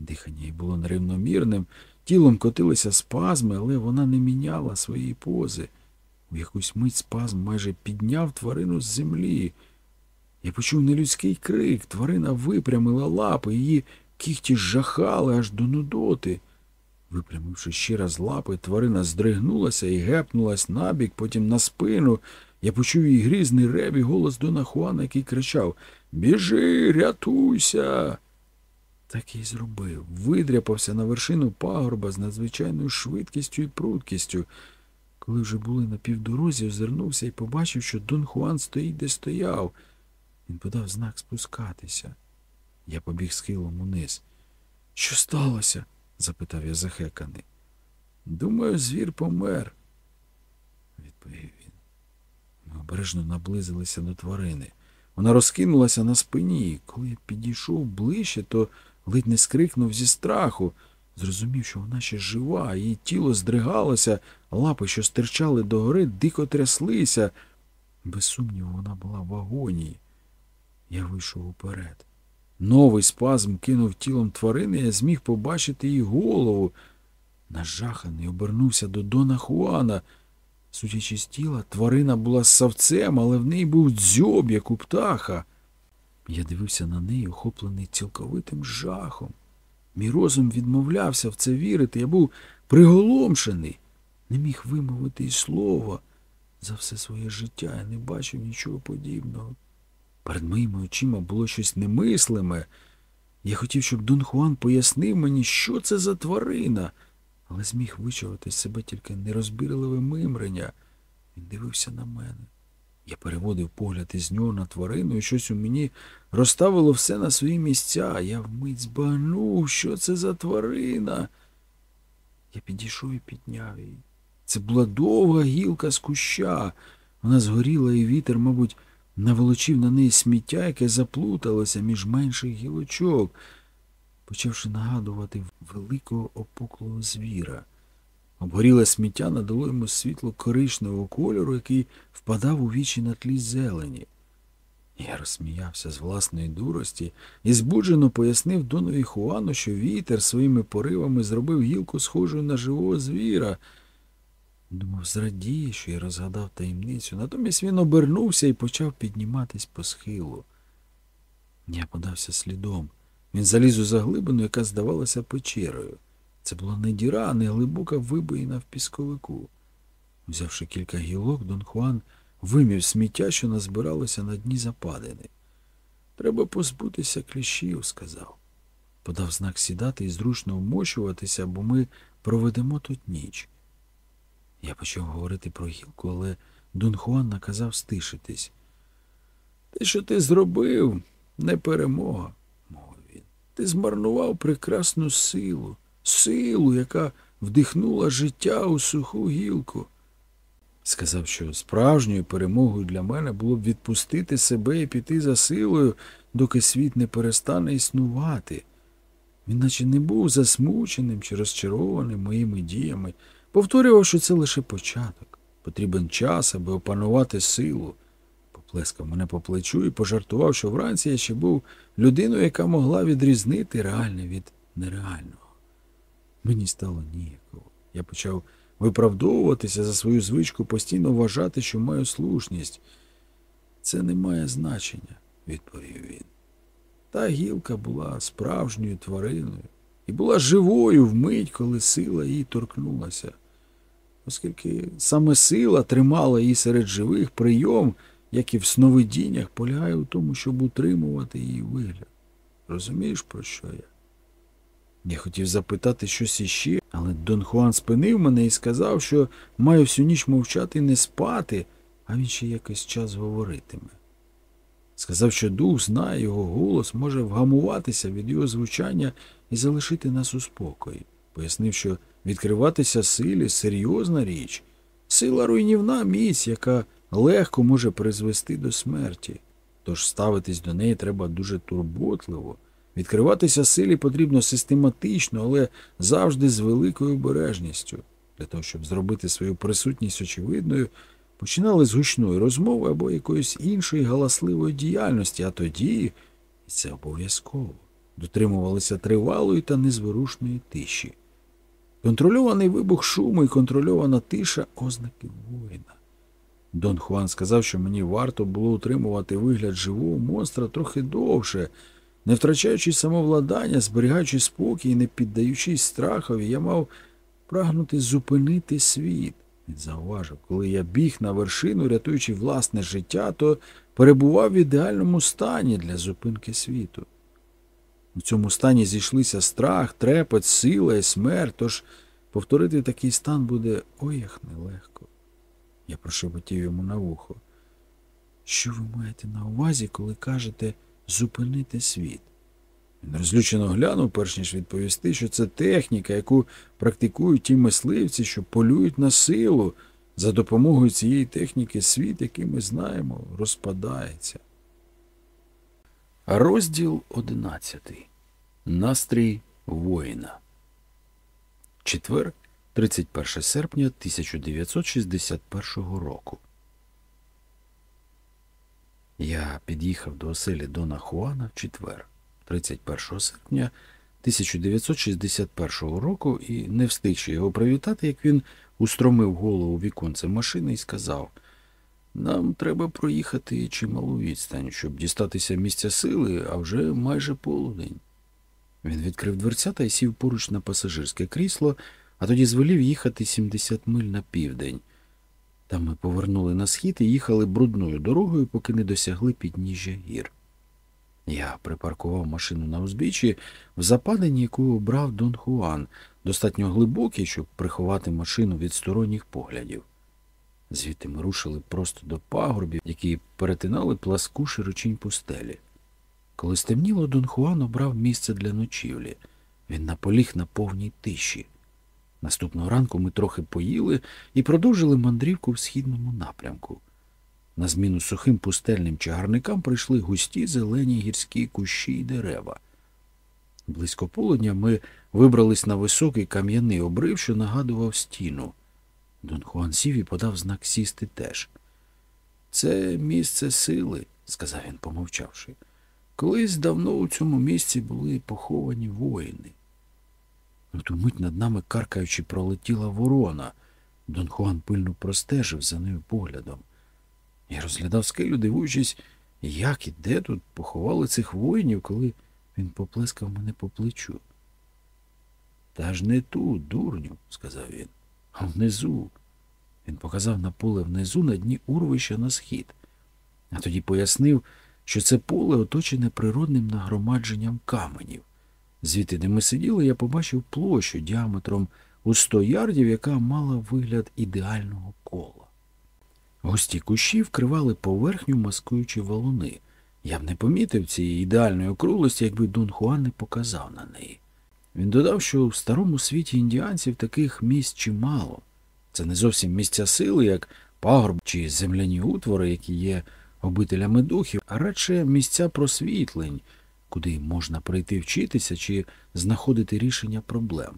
Дихання їй було нерівномірним, тілом котилися спазми, але вона не міняла своєї пози. У якусь мить спазм майже підняв тварину з землі. Я почув нелюдський крик, тварина випрямила лапи, її кіхті жахали аж до нудоти. Випрямивши ще раз лапи, тварина здригнулася і гепнулась набік, потім на спину. Я почув її грізний рев і голос Дона Хуана, який кричав Біжи, рятуйся. Так і зробив. Видряпався на вершину пагорба з надзвичайною швидкістю і пруткістю. Коли вже були на півдорозі, озирнувся і побачив, що Дон Хуан стоїть, де стояв. Він подав знак спускатися. Я побіг схилом униз. Що сталося? Запитав я захеканий. Думаю, звір помер, відповів він. Ми обережно наблизилися до тварини. Вона розкинулася на спині, коли я підійшов ближче, то ледь не скрикнув зі страху. Зрозумів, що вона ще жива, її тіло здригалося, лапи, що стирчали догори, дико тряслися. Без сумніву, вона була в агонії. Я вийшов уперед. Новий спазм кинув тілом тварини, я зміг побачити її голову. Нажаханий обернувся до Дона Хуана. Судячи з тіла, тварина була савцем, але в неї був дзьоб, як у птаха. Я дивився на неї, охоплений цілковитим жахом. Мій розум відмовлявся в це вірити. Я був приголомшений, не міг вимовити й слова. За все своє життя я не бачив нічого подібного. Перед моїми очима було щось немислиме. Я хотів, щоб Дон Хуан пояснив мені, що це за тварина, але зміг вичавити з себе тільки нерозбірливе мимрення. Він дивився на мене. Я переводив погляд із нього на тварину, і щось у мені розставило все на свої місця. Я вмить збагнув, що це за тварина. Я підійшов і підняв її. Це була довга гілка з куща. Вона згоріла, і вітер, мабуть, наволочив на неї сміття, яке заплуталося між менших гілочок, почавши нагадувати великого опуклого звіра. Обгоріле сміття надало йому світло коричневого кольору, який впадав у вічі на тлі зелені. Я розсміявся з власної дурості і збуджено пояснив Донові Хуану, що вітер своїми поривами зробив гілку схожою на живого звіра. Думав, зрадіє, що я розгадав таємницю. Натомість він обернувся і почав підніматись по схилу. Я подався слідом. Він заліз у заглибину, яка здавалася печерою. Це була не діра, а не глибока вибоїна в пісковику. Взявши кілька гілок, Дон Хуан вимів сміття, що назбиралося на дні западини. Треба позбутися кліщів, сказав. Подав знак сідати і зручно вмощуватися, бо ми проведемо тут ніч. Я почав говорити про гілку, але Дон Хуан наказав стишитись. Те, що ти зробив, не перемога, мовив він. Ти змарнував прекрасну силу, силу, яка вдихнула життя у суху гілку. Сказав, що справжньою перемогою для мене було б відпустити себе і піти за силою, доки світ не перестане існувати. Він наче не був засмученим чи розчарованим моїми діями, повторював, що це лише початок. Потрібен час, аби опанувати силу. Поплескав мене по плечу і пожартував, що вранці я ще був людиною, яка могла відрізнити реальне від нереального. Мені стало ніяково. Я почав виправдовуватися за свою звичку, постійно вважати, що маю слушність. Це не має значення, відповів він. Та гілка була справжньою твариною і була живою вмить, коли сила її торкнулася. Оскільки саме сила тримала її серед живих, прийом, як і в сновидіннях, полягає у тому, щоб утримувати її вигляд. Розумієш, про що я? Я хотів запитати щось іще, але Дон Хуан спинив мене і сказав, що маю всю ніч мовчати і не спати, а він ще якийсь час говоритиме. Сказав, що дух знає його голос, може вгамуватися від його звучання і залишити нас у спокої. Пояснив, що відкриватися силі серйозна річ, сила руйнівна міць, яка легко може призвести до смерті. Тож ставитись до неї треба дуже турботливо. Відкриватися силі потрібно систематично, але завжди з великою обережністю. Для того, щоб зробити свою присутність очевидною, починали з гучної розмови або якоїсь іншої галасливої діяльності, а тоді, і це обов'язково, дотримувалися тривалої та незворушної тиші. Контрольований вибух шуму і контрольована тиша ознаки воїна. Дон Хуан сказав, що мені варто було утримувати вигляд живого монстра трохи довше. Не втрачаючи самовладання, зберігаючи спокій не піддаючись страхові, я мав прагнути зупинити світ. Він зауважив, коли я біг на вершину, рятуючи власне життя, то перебував в ідеальному стані для зупинки світу. У цьому стані зійшлися страх, трепет, сила і смерть, тож повторити такий стан буде ой як нелегко. Я прошепотів йому на вухо. Що ви маєте на увазі, коли кажете зупинити світ? Він розлючено глянув, перш ніж відповісти, що це техніка, яку практикують ті мисливці, що полюють на силу. За допомогою цієї техніки світ, який ми знаємо, розпадається. Розділ одинадцятий. Настрій воїна. Четвер, 31 серпня 1961 року. Я під'їхав до оселі Дона Хуана в четвер, 31 серпня 1961 року, і не встигши його привітати, як він устромив голову віконце машини і сказав Нам треба проїхати чималу відстань, щоб дістатися місця сили, а вже майже полудень. Він відкрив дверцята і сів поруч на пасажирське крісло, а тоді звелів їхати 70 миль на південь. Там ми повернули на схід і їхали брудною дорогою, поки не досягли підніжжя гір. Я припаркував машину на узбіччі в западині, яку обрав Дон Хуан, достатньо глибокий, щоб приховати машину від сторонніх поглядів. Звідти ми рушили просто до пагорбів, які перетинали пласку широчінь пустелі. Коли стемніло, Дон Хуан обрав місце для ночівлі. Він наполіг на повній тиші. Наступного ранку ми трохи поїли і продовжили мандрівку в східному напрямку. На зміну сухим пустельним чагарникам прийшли густі зелені гірські кущі й дерева. Близько полудня ми вибрались на високий кам'яний обрив, що нагадував стіну. Дон Хуан сів і подав знак сісти теж. Це місце сили, сказав він, помовчавши. Колись давно у цьому місці були поховані воїни. В ту мить над нами, каркаючи, пролетіла ворона. Дон Хуан пильно простежив за нею поглядом. Я розглядав скелю, дивуючись, як і де тут поховали цих воїнів, коли він поплескав мене по плечу. Та ж не тут, дурню, сказав він, а внизу. Він показав на поле внизу на дні урвища на схід, а тоді пояснив, що це поле оточене природним нагромадженням каменів. Звідти, де ми сиділи, я побачив площу діаметром у сто ярдів, яка мала вигляд ідеального кола. Густі кущі вкривали поверхню, маскуючи валуни. Я б не помітив цієї ідеальної округлості, якби Дон Хуан не показав на неї. Він додав, що в старому світі індіанців таких місць чимало. Це не зовсім місця сили, як пагорб чи земляні утвори, які є обителями духів, а радше місця просвітлень, куди можна прийти вчитися чи знаходити рішення проблем.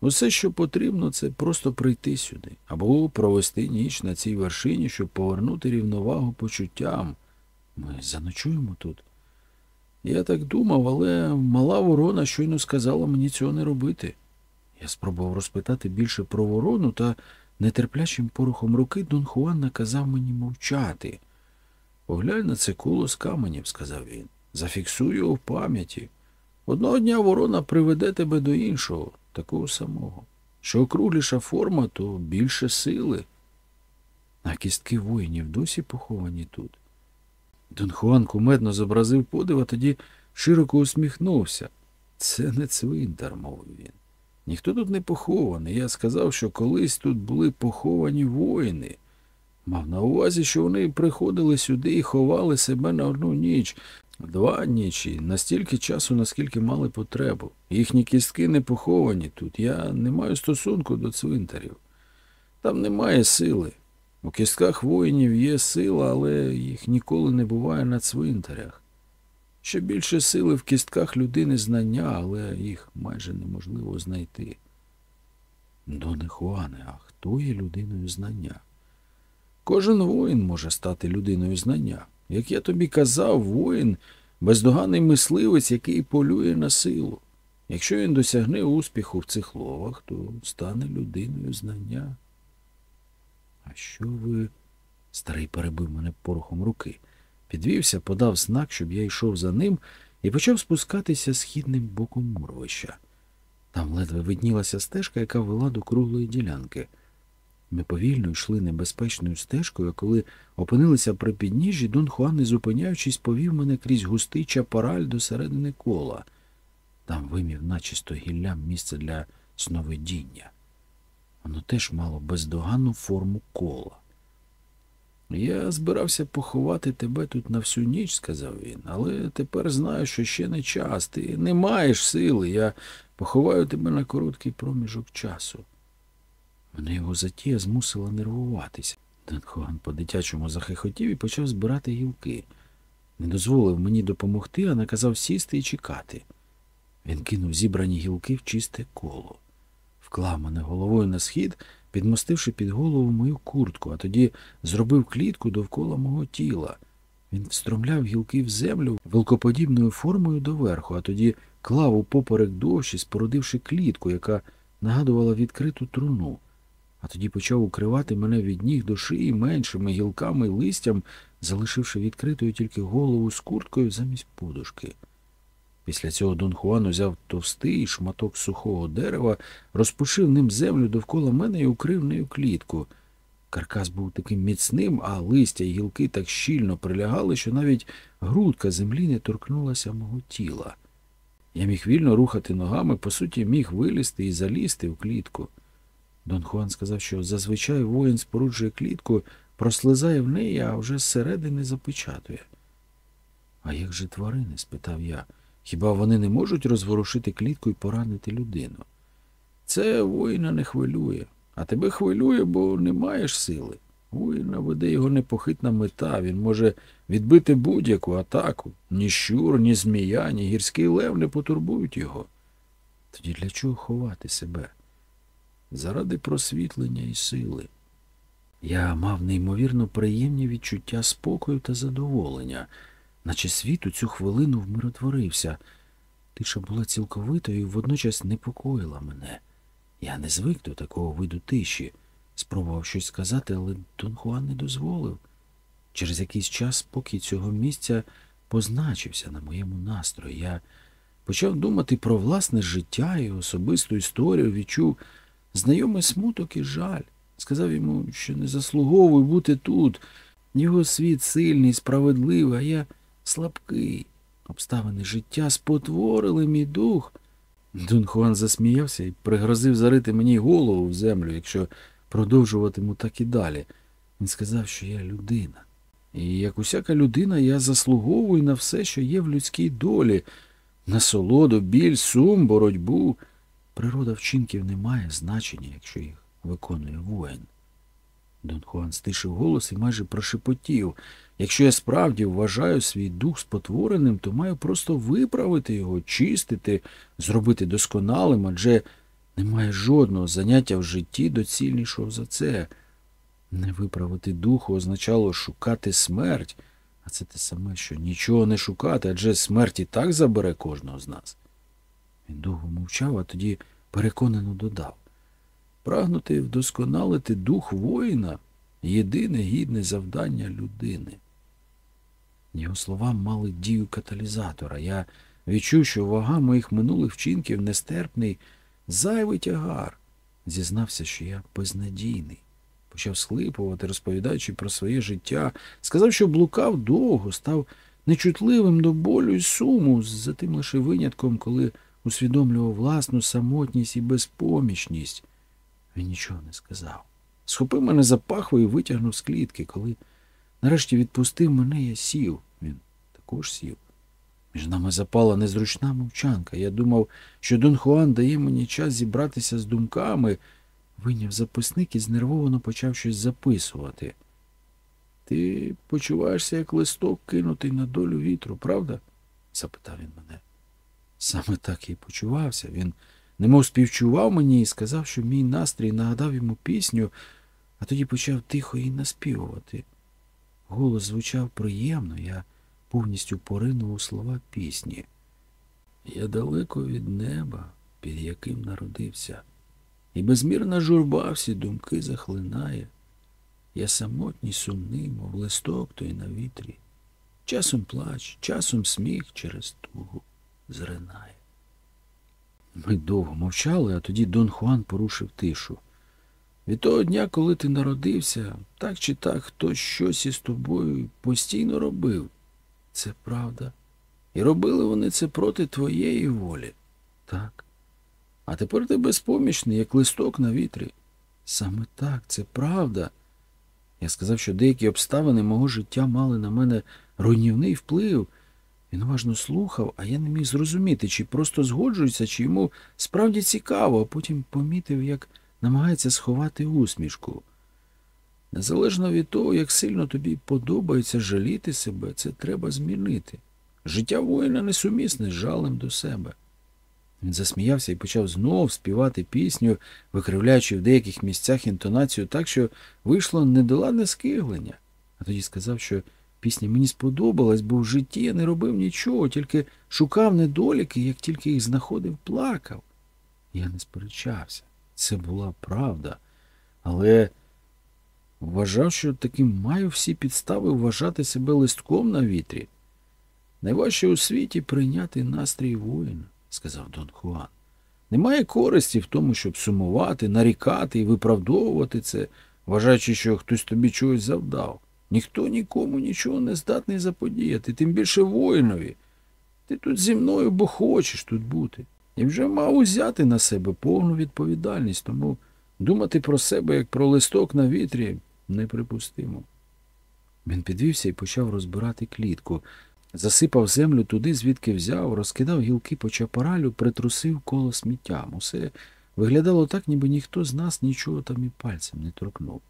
Усе, що потрібно, це просто прийти сюди або провести ніч на цій вершині, щоб повернути рівновагу почуттям. Ми заночуємо тут. Я так думав, але мала ворона щойно сказала мені цього не робити. Я спробував розпитати більше про ворону, та нетерплячим порухом руки Дон Хуан наказав мені мовчати. Поглянь на це коло з каменів, сказав він. Зафіксуй його в пам'яті. Одного дня ворона приведе тебе до іншого, такого самого. Що округліша форма, то більше сили. А кістки воїнів досі поховані тут. Дон Хуан кумедно зобразив подив, а тоді широко усміхнувся. Це не цвинтар, мовив він. Ніхто тут не похований. Я сказав, що колись тут були поховані воїни. Мав на увазі, що вони приходили сюди і ховали себе на одну ніч, два нічі, настільки часу, наскільки мали потребу. Їхні кістки не поховані тут. Я не маю стосунку до цвинтарів. Там немає сили. У кістках воїнів є сила, але їх ніколи не буває на цвинтарях. Ще більше сили в кістках людини знання, але їх майже неможливо знайти. Доне Хуане, а хто є людиною знання? Кожен воїн може стати людиною знання. Як я тобі казав, воїн бездоганний мисливець, який полює на силу. Якщо він досягне успіху в цих ловах, то стане людиною знання. А що ви. Старий перебив мене порохом руки. Підвівся, подав знак, щоб я йшов за ним, і почав спускатися східним боком мурвища. Там ледве виднілася стежка, яка вела до круглої ділянки. Ми повільно йшли небезпечною стежкою, а коли опинилися при підніжжі, Дон Хуан, не зупиняючись, повів мене крізь густий чапараль до середини кола. Там вимів начисто гіллям місце для сновидіння. Воно теж мало бездоганну форму кола. Я збирався поховати тебе тут на всю ніч, сказав він, але тепер знаю, що ще не час. Ти не маєш сили. Я поховаю тебе на короткий проміжок часу. Мене його затія змусила нервуватися. Дон по-дитячому захихотів і почав збирати гілки. Не дозволив мені допомогти, а наказав сісти і чекати. Він кинув зібрані гілки в чисте коло, вклав мене головою на схід, підмостивши під голову мою куртку, а тоді зробив клітку довкола мого тіла. Він встромляв гілки в землю велкоподібною формою доверху, а тоді клав у поперек дощі, спорудивши клітку, яка нагадувала відкриту труну. а тоді почав укривати мене від ніг до шиї меншими гілками й листям, залишивши відкритою тільки голову з курткою замість подушки. Після цього Дон Хуан узяв товстий шматок сухого дерева, розпушив ним землю довкола мене і укрив нею клітку. Каркас був таким міцним, а листя й гілки так щільно прилягали, що навіть грудка землі не торкнулася мого тіла. Я міг вільно рухати ногами, по суті, міг вилізти і залізти в клітку. Дон Хуан сказав, що зазвичай воїн споруджує клітку, прослизає в неї, а вже зсередини запечатує. А як же тварини? спитав я. Хіба вони не можуть розворушити клітку і поранити людину? Це воїна не хвилює, а тебе хвилює, бо не маєш сили. Воїна веде його непохитна мета, він може відбити будь-яку атаку. Ні щур, ні змія, ні гірський лев не потурбують його. Тоді для чого ховати себе? Заради просвітлення і сили. Я мав неймовірно приємні відчуття спокою та задоволення, наче світ у цю хвилину вмиротворився. Тиша була цілковитою і водночас непокоїла мене. Я не звик до такого виду тиші. Спробував щось сказати, але Дон Хуан не дозволив. Через якийсь час спокій цього місця позначився на моєму настрої. Я почав думати про власне життя і особисту історію, відчув знайомий смуток і жаль. Сказав йому, що не заслуговую бути тут. Його світ сильний, справедливий, а я слабкий. Обставини життя спотворили мій дух. Дон Хуан засміявся і пригрозив зарити мені голову в землю, якщо продовжуватиму так і далі. Він сказав, що я людина. І як усяка людина, я заслуговую на все, що є в людській долі, насолоду, біль, сум, боротьбу. Природа вчинків не має значення, якщо їх виконує воїн. Дон Хуан стишив голос і майже прошепотів. Якщо я справді вважаю свій дух спотвореним, то маю просто виправити його, чистити, зробити досконалим, адже немає жодного заняття в житті доцільнішого за це. Не виправити духу означало шукати смерть, а це те саме, що нічого не шукати, адже смерть і так забере кожного з нас. Він довго мовчав, а тоді переконано додав прагнути вдосконалити дух воїна єдине гідне завдання людини. Його слова мали дію каталізатора. Я відчув, що вага моїх минулих вчинків нестерпний, зайвий тягар. Зізнався, що я безнадійний. Почав схлипувати, розповідаючи про своє життя. Сказав, що блукав довго, став нечутливим до болю і суму, за тим лише винятком, коли усвідомлював власну самотність і безпомічність. Він нічого не сказав. Схопив мене за пахву і витягнув з клітки. Коли нарешті відпустив мене, я сів. Він також сів. Між нами запала незручна мовчанка. Я думав, що Дон Хуан дає мені час зібратися з думками, вийняв записник і знервовано почав щось записувати. Ти почуваєшся як листок, кинутий на долю вітру, правда? запитав він мене. Саме так й почувався. Він немов співчував мені і сказав, що мій настрій нагадав йому пісню, а тоді почав тихо її наспівувати. Голос звучав приємно, я повністю поринув у слова пісні. Я далеко від неба, під яким народився, і безмірна журба всі думки захлинає. Я самотній, сумний, мов листок той на вітрі. Часом плач, часом сміх через тугу зринає. Ми довго мовчали, а тоді Дон Хуан порушив тишу. Від того дня, коли ти народився, так чи так хтось щось із тобою постійно робив. Це правда. І робили вони це проти твоєї волі. Так. А тепер ти безпомічний, як листок на вітрі. Саме так, це правда. Я сказав, що деякі обставини мого життя мали на мене руйнівний вплив. Він уважно слухав, а я не міг зрозуміти, чи просто згоджується, чи йому справді цікаво, а потім помітив, як намагається сховати усмішку. Незалежно від того, як сильно тобі подобається жаліти себе, це треба змінити. Життя воїна несумісне з жалем до себе. Він засміявся і почав знов співати пісню, викривляючи в деяких місцях інтонацію так, що вийшло недоладне скиглення, а тоді сказав, що пісня мені сподобалась, бо в житті я не робив нічого, тільки шукав недоліки, як тільки їх знаходив, плакав. Я не сперечався. Це була правда. Але вважав, що таким маю всі підстави вважати себе листком на вітрі. Найважче у світі прийняти настрій воїна, сказав Дон Хуан. Немає користі в тому, щоб сумувати, нарікати і виправдовувати це, вважаючи, що хтось тобі чогось завдав. Ніхто нікому нічого не здатний заподіяти, тим більше воїнові. Ти тут зі мною, бо хочеш тут бути. І вже мав узяти на себе повну відповідальність, тому думати про себе як про листок на вітрі неприпустимо. Він підвівся і почав розбирати клітку. Засипав землю туди, звідки взяв, розкидав гілки по чапаралю, притрусив коло сміттям. Усе виглядало так, ніби ніхто з нас нічого там і пальцем не торкнув.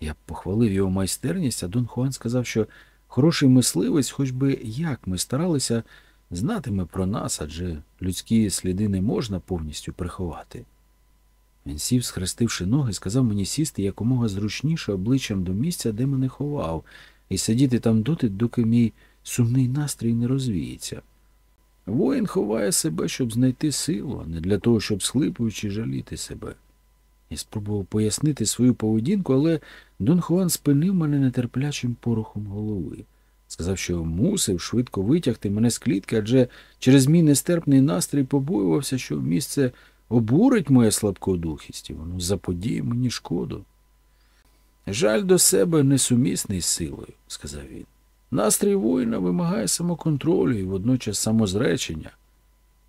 Я похвалив його майстерність, а Дон Хуан сказав, що хороший мисливець, хоч би як ми старалися, знатиме про нас, адже людські сліди не можна повністю приховати. Він сів, схрестивши ноги, сказав мені сісти якомога зручніше обличчям до місця, де мене ховав, і сидіти там доти, доки мій сумний настрій не розвіється. Воїн ховає себе, щоб знайти силу, а не для того, щоб схлипуючи жаліти себе. Я спробував пояснити свою поведінку, але Дон Хуан спинив мене нетерплячим порохом голови. Сказав, що мусив швидко витягти мене з клітки, адже через мій нестерпний настрій побоювався, що місце обурить моє слабкодухість, і воно заподіє мені шкоду. Жаль до себе несумісний з силою, сказав він. Настрій воїна вимагає самоконтролю і водночас самозречення.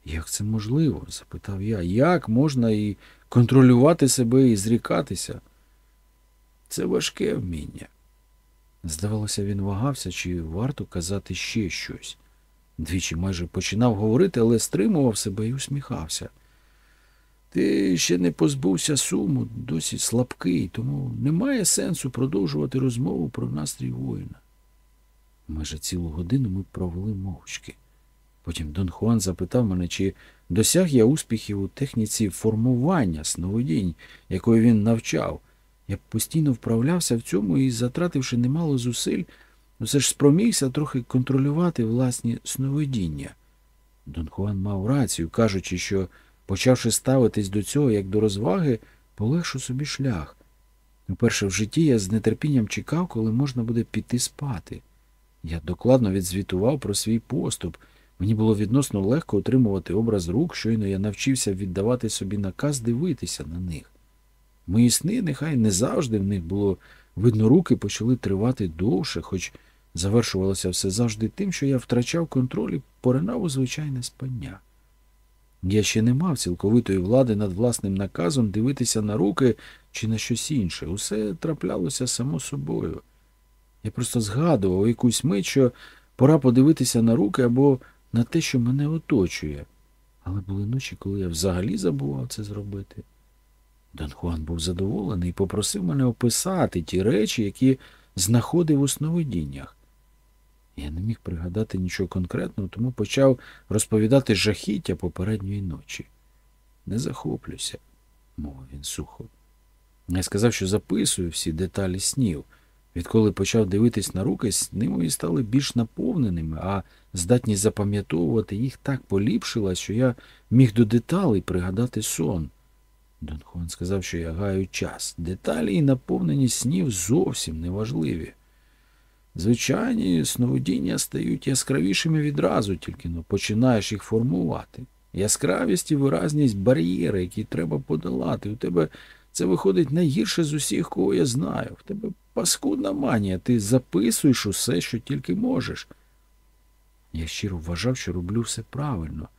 Як це можливо? запитав я. Як можна і контролювати себе і зрікатися? Це важке вміння. Здавалося, він вагався, чи варто казати ще щось. Двічі майже починав говорити, але стримував себе і усміхався. Ти ще не позбувся суму, досі слабкий, тому немає сенсу продовжувати розмову про настрій воїна. Майже цілу годину ми провели мовчки. Потім Дон Хуан запитав мене, чи досяг я успіхів у техніці формування сновидінь, якої він навчав. Я постійно вправлявся в цьому і, затративши немало зусиль, все ж спромігся трохи контролювати власні сновидіння. Дон Хуан мав рацію, кажучи, що, почавши ставитись до цього як до розваги, полегшу собі шлях. Уперше в житті я з нетерпінням чекав, коли можна буде піти спати. Я докладно відзвітував про свій поступ. Мені було відносно легко отримувати образ рук, щойно я навчився віддавати собі наказ дивитися на них. Мої сни, нехай не завжди в них було видно, руки почали тривати довше, хоч завершувалося все завжди тим, що я втрачав контроль і поринав у звичайне спання. Я ще не мав цілковитої влади над власним наказом дивитися на руки чи на щось інше. Усе траплялося само собою. Я просто згадував якусь мить, що пора подивитися на руки або на те, що мене оточує. Але були ночі, коли я взагалі забував це зробити. Дон Хуан був задоволений і попросив мене описати ті речі, які знаходив у сновидіннях. Я не міг пригадати нічого конкретного, тому почав розповідати жахіття попередньої ночі. Не захоплюся, мовив він сухо. Я сказав, що записую всі деталі снів. Відколи почав дивитись на руки, мої стали більш наповненими, а здатність запам'ятовувати їх так поліпшила, що я міг до деталей пригадати сон. Дон Хуан сказав, що я гаю час. Деталі і наповненість снів зовсім неважливі. Звичайні сновидіння стають яскравішими відразу, тільки но починаєш їх формувати. Яскравість і виразність бар'єри, які треба подолати. У тебе це виходить найгірше з усіх, кого я знаю. В тебе паскудна манія, ти записуєш усе, що тільки можеш. Я щиро вважав, що роблю все правильно.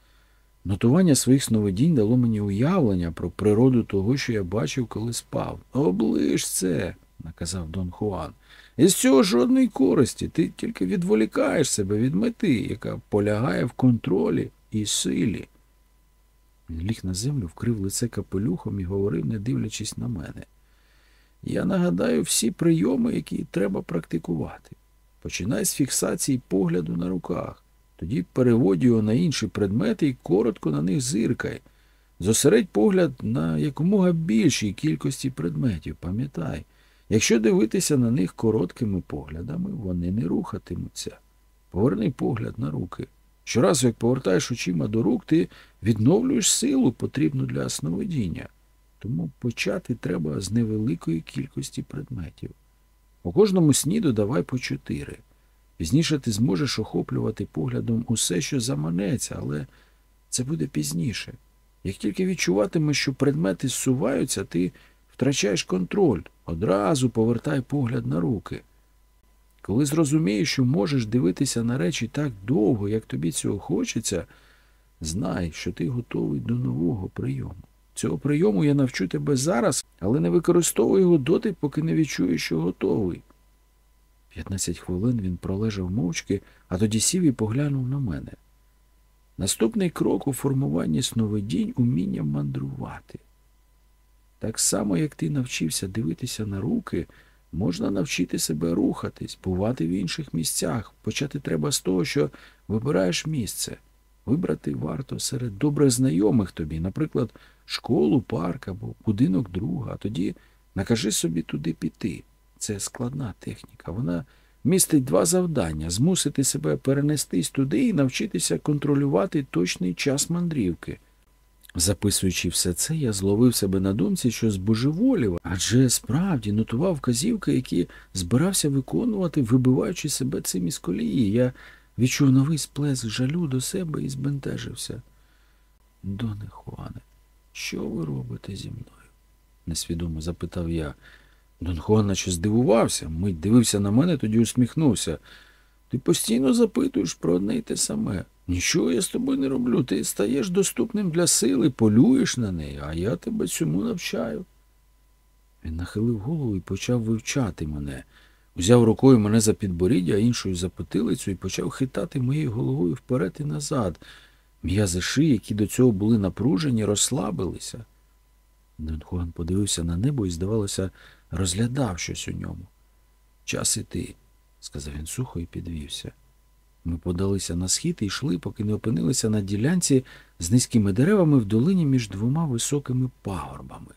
Нотування своїх сновидінь дало мені уявлення про природу того, що я бачив, коли спав. Оближ це, наказав Дон Хуан. Із цього жодної користі. Ти тільки відволікаєш себе від мети, яка полягає в контролі і силі. Він ліг на землю, вкрив лице капелюхом і говорив, не дивлячись на мене. Я нагадаю всі прийоми, які треба практикувати. Починай з фіксації погляду на руках, тоді переводь його на інші предмети і коротко на них зиркай. Зосередь погляд на якомога більшій кількості предметів, пам'ятай. Якщо дивитися на них короткими поглядами, вони не рухатимуться. Поверни погляд на руки. Щоразу, як повертаєш очима до рук, ти відновлюєш силу, потрібну для сновидіння. Тому почати треба з невеликої кількості предметів. У кожному сні додавай по чотири. Пізніше ти зможеш охоплювати поглядом усе, що заманеться, але це буде пізніше. Як тільки відчуватимеш, що предмети зсуваються, ти втрачаєш контроль, одразу повертай погляд на руки. Коли зрозумієш, що можеш дивитися на речі так довго, як тобі цього хочеться, знай, що ти готовий до нового прийому. Цього прийому я навчу тебе зараз, але не використовуй його доти, поки не відчуєш, що готовий. П'ятнадцять хвилин він пролежав мовчки, а тоді сів і поглянув на мене. Наступний крок у формуванні сновидінь уміння мандрувати. Так само, як ти навчився дивитися на руки, можна навчити себе рухатись, бувати в інших місцях. Почати треба з того, що вибираєш місце. Вибрати варто серед добре знайомих тобі, наприклад, школу, парк або будинок друга, а тоді накажи собі туди піти. Це складна техніка. Вона містить два завдання змусити себе перенестись туди і навчитися контролювати точний час мандрівки. Записуючи все це, я зловив себе на думці, що збожеволів, адже справді нотував вказівки, які збирався виконувати, вибиваючи себе цим із колії. Я відчув новий сплеск жалю до себе і збентежився. Доне Хуане, що ви робите зі мною? несвідомо запитав я. Дон Хуан наче здивувався, мить дивився на мене, тоді усміхнувся. Ти постійно запитуєш про одне й те саме. Нічого я з тобою не роблю. Ти стаєш доступним для сили, полюєш на неї, а я тебе цьому навчаю. Він нахилив голову і почав вивчати мене. Узяв рукою мене за підборіддя, іншою за потилицю і почав хитати моєю головою вперед і назад. М'язи шиї, які до цього були напружені, розслабилися. Дон Хуан подивився на небо і, здавалося, розглядав щось у ньому. Час іти, сказав він сухо і підвівся. Ми подалися на схід і йшли, поки не опинилися на ділянці з низькими деревами в долині між двома високими пагорбами.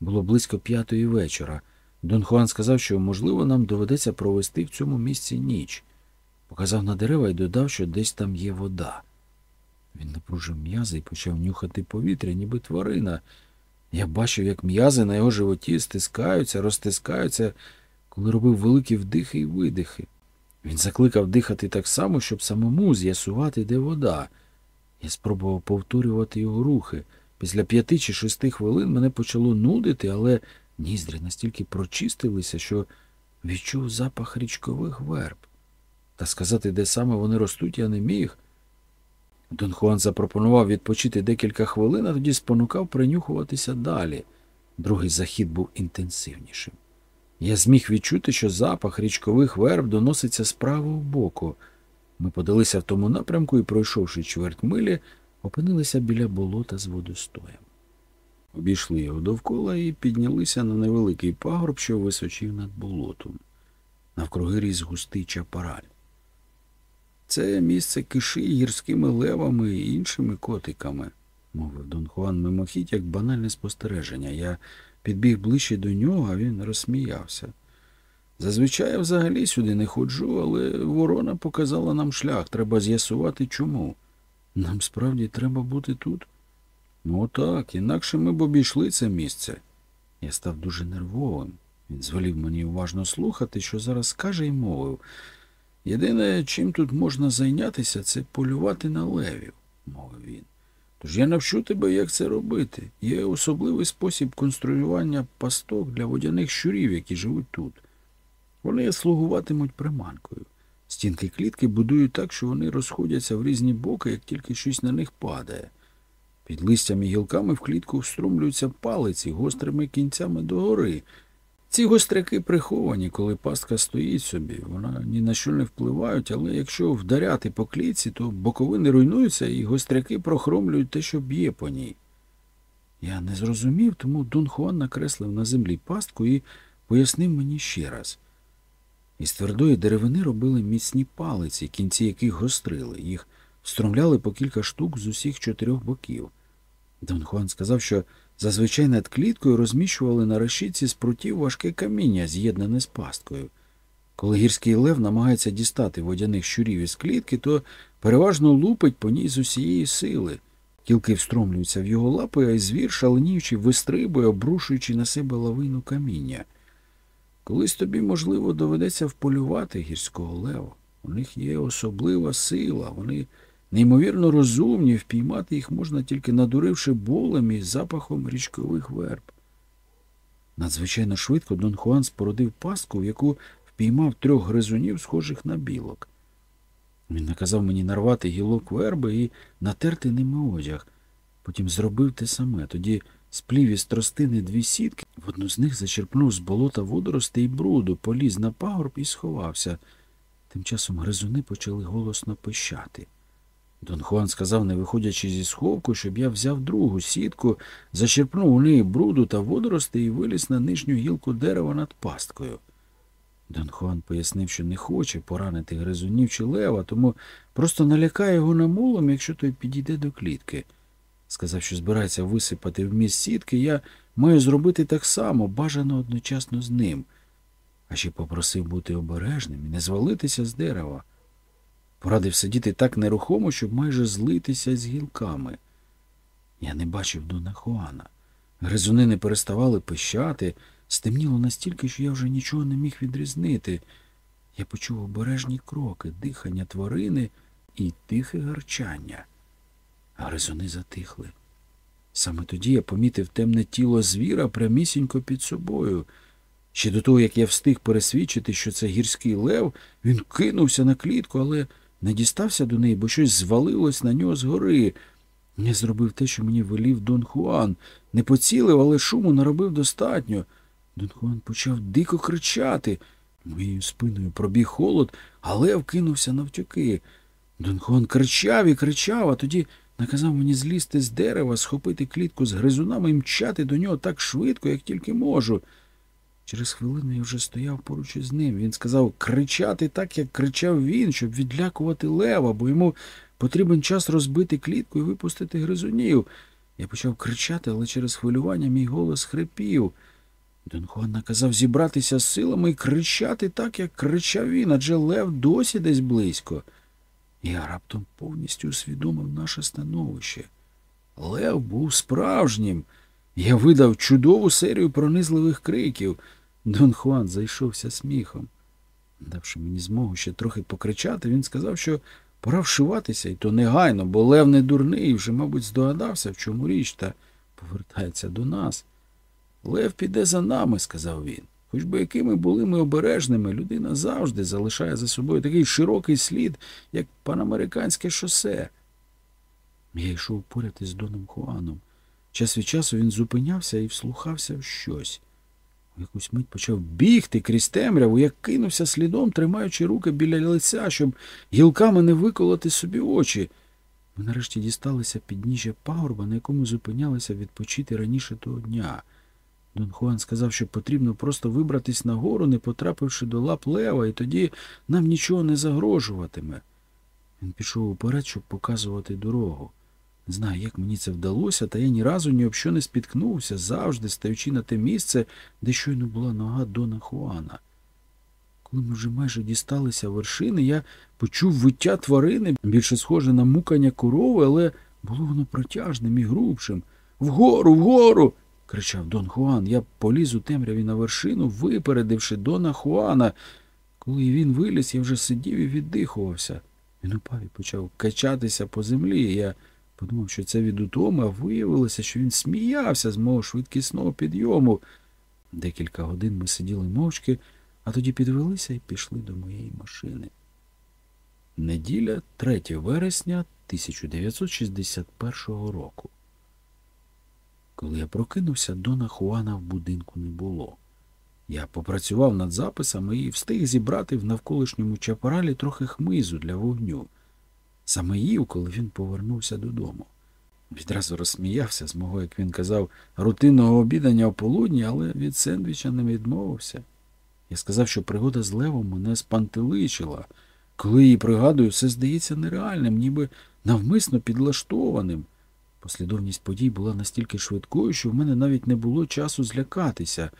Було близько п'ятої вечора. Дон Хуан сказав, що, можливо, нам доведеться провести в цьому місці ніч. Показав на дерева і додав, що десь там є вода. Він напружив м'язи і почав нюхати повітря, ніби тварина. Я бачив, як м'язи на його животі стискаються, розтискаються, коли робив великі вдихи і видихи. Він закликав дихати так само, щоб самому з'ясувати, де вода. Я спробував повторювати його рухи. Після п'яти чи шести хвилин мене почало нудити, але ніздрі настільки прочистилися, що відчув запах річкових верб. Та сказати, де саме вони ростуть, я не міг. Дон Хуан запропонував відпочити декілька хвилин, а тоді спонукав принюхуватися далі. Другий захід був інтенсивнішим. Я зміг відчути, що запах річкових верб доноситься з правого боку. Ми подалися в тому напрямку і, пройшовши чверть милі, опинилися біля болота з водостоєм. Обійшли його довкола і піднялися на невеликий пагорб, що височив над болотом. Навкруги ріс густий чапараль. Це місце киши гірськими левами і іншими котиками, мовив Дон Хуан мимохідь, як банальне спостереження. Я підбіг ближче до нього, а він розсміявся. Зазвичай взагалі сюди не ходжу, але ворона показала нам шлях. Треба з'ясувати чому. Нам справді треба бути тут. Ну так, інакше ми б обійшли це місце. Я став дуже нервовим. Він звелів мені уважно слухати, що зараз скаже, і мовив. Єдине, чим тут можна зайнятися, це полювати на левів, мовив він. Тож я навчу тебе, як це робити. Є особливий спосіб конструювання пасток для водяних щурів, які живуть тут. Вони слугуватимуть приманкою. Стінки клітки будують так, що вони розходяться в різні боки, як тільки щось на них падає. Під листями і гілками в клітку вструмлюються палиці гострими кінцями догори. Ці гостряки приховані, коли пастка стоїть собі. Вона ні на що не впливають, але якщо вдаряти по клітці, то боковини руйнуються і гостряки прохромлюють те, що б'є по ній. Я не зрозумів, тому Дон Хуан накреслив на землі пастку і пояснив мені ще раз. Із твердої деревини робили міцні палиці, кінці яких гострили. Їх встромляли по кілька штук з усіх чотирьох боків. Дон Хуан сказав, що зазвичай над кліткою розміщували на решітці з прутів важке каміння, з'єднане з пасткою. Коли гірський лев намагається дістати водяних щурів із клітки, то переважно лупить по ній з усієї сили. Кілки встромлюються в його лапи, а й звір, шаленіючи, вистрибує, обрушуючи на себе лавину каміння. Колись тобі, можливо, доведеться вполювати гірського лева. У них є особлива сила, вони неймовірно розумні, впіймати їх можна тільки надуривши болем і запахом річкових верб. Надзвичайно швидко Дон Хуан спорудив пастку, в яку впіймав трьох гризунів, схожих на білок. Він наказав мені нарвати гілок верби і натерти ними одяг. Потім зробив те саме. Тоді сплів із тростини дві сітки, в одну з них зачерпнув з болота водоростей і бруду, поліз на пагорб і сховався. Тим часом гризуни почали голосно пищати. Дон Хуан сказав, не виходячи зі сховку, щоб я взяв другу сітку, зачерпнув у неї бруду та водоростей і виліз на нижню гілку дерева над пасткою. Дон Хуан пояснив, що не хоче поранити гризунів чи лева, тому просто налякає його намулом, якщо той підійде до клітки. Сказав, що збирається висипати вміст сітки, я маю зробити так само, бажано одночасно з ним. А ще попросив бути обережним і не звалитися з дерева. Порадив сидіти так нерухомо, щоб майже злитися з гілками. Я не бачив Дона Хуана. Гризуни не переставали пищати, стемніло настільки, що я вже нічого не міг відрізнити. Я почув обережні кроки, дихання тварини і тихе гарчання. Гризуни затихли. Саме тоді я помітив темне тіло звіра прямісінько під собою. Ще до того, як я встиг пересвідчити, що це гірський лев, він кинувся на клітку, але не дістався до неї, бо щось звалилось на нього згори. Я зробив те, що мені велів Дон Хуан. Не поцілив, але шуму наробив достатньо. Дон Хуан почав дико кричати. Моєю спиною пробіг холод, а лев кинувся навтюки. Дон Хуан кричав і кричав, а тоді наказав мені злізти з дерева, схопити клітку з гризунами і мчати до нього так швидко, як тільки можу. Через хвилину я вже стояв поруч із ним. Він сказав кричати так, як кричав він, щоб відлякувати лева, бо йому потрібен час розбити клітку і випустити гризунів. Я почав кричати, але через хвилювання мій голос хрипів. Дон Хуан наказав зібратися з силами і кричати так, як кричав він, адже Лев досі десь близько. Я раптом повністю усвідомив наше становище. Лев був справжнім. Я видав чудову серію пронизливих криків. Дон Хуан зайшовся сміхом. Давши мені змогу ще трохи покричати, він сказав, що пора вшиватися, і то негайно, бо Лев не дурний і вже, мабуть, здогадався, в чому річ, та повертається до нас. Лев піде за нами, сказав він. Хоч би якими були ми обережними, людина завжди залишає за собою такий широкий слід, як панамериканське шосе. Я йшов поряд із Доном Хуаном. Час від часу він зупинявся і вслухався в щось. Якусь мить почав бігти крізь темряву, як кинувся слідом, тримаючи руки біля лиця, щоб гілками не виколоти собі очі. Ми нарешті дісталися підніжжя пагорба, на якому зупинялися відпочити раніше того дня. Дон Хуан сказав, що потрібно просто вибратись нагору, не потрапивши до лап лева, і тоді нам нічого не загрожуватиме. Він пішов уперед, щоб показувати дорогу. Не знаю, як мені це вдалося, та я ні разу ні об що не спіткнувся, завжди стаючи на те місце, де щойно була нога Дона Хуана. Коли ми вже майже дісталися вершини, я почув виття тварини, більше схоже на мукання корови, але було воно протяжним і грубшим. Вгору, вгору. кричав Дон Хуан. Я поліз у темряві на вершину, випередивши Дона Хуана. Коли він виліз, я вже сидів і віддихувався. Він упав і почав качатися по землі. Я Подумав, що це від утоми, а виявилося, що він сміявся з мого швидкісного підйому. Декілька годин ми сиділи мовчки, а тоді підвелися і пішли до моєї машини. Неділя 3 вересня 1961 року. Коли я прокинувся, Дона Хуана в будинку не було. Я попрацював над записами і встиг зібрати в навколишньому чапаралі трохи хмизу для вогню. Саме їв, коли він повернувся додому. Відразу розсміявся з мого, як він казав, рутинного обідання о полудні, але від сендвіча не відмовився. Я сказав, що пригода з Левом мене спантеличила. Коли її пригадую, все здається нереальним, ніби навмисно підлаштованим. Послідовність подій була настільки швидкою, що в мене навіть не було часу злякатися.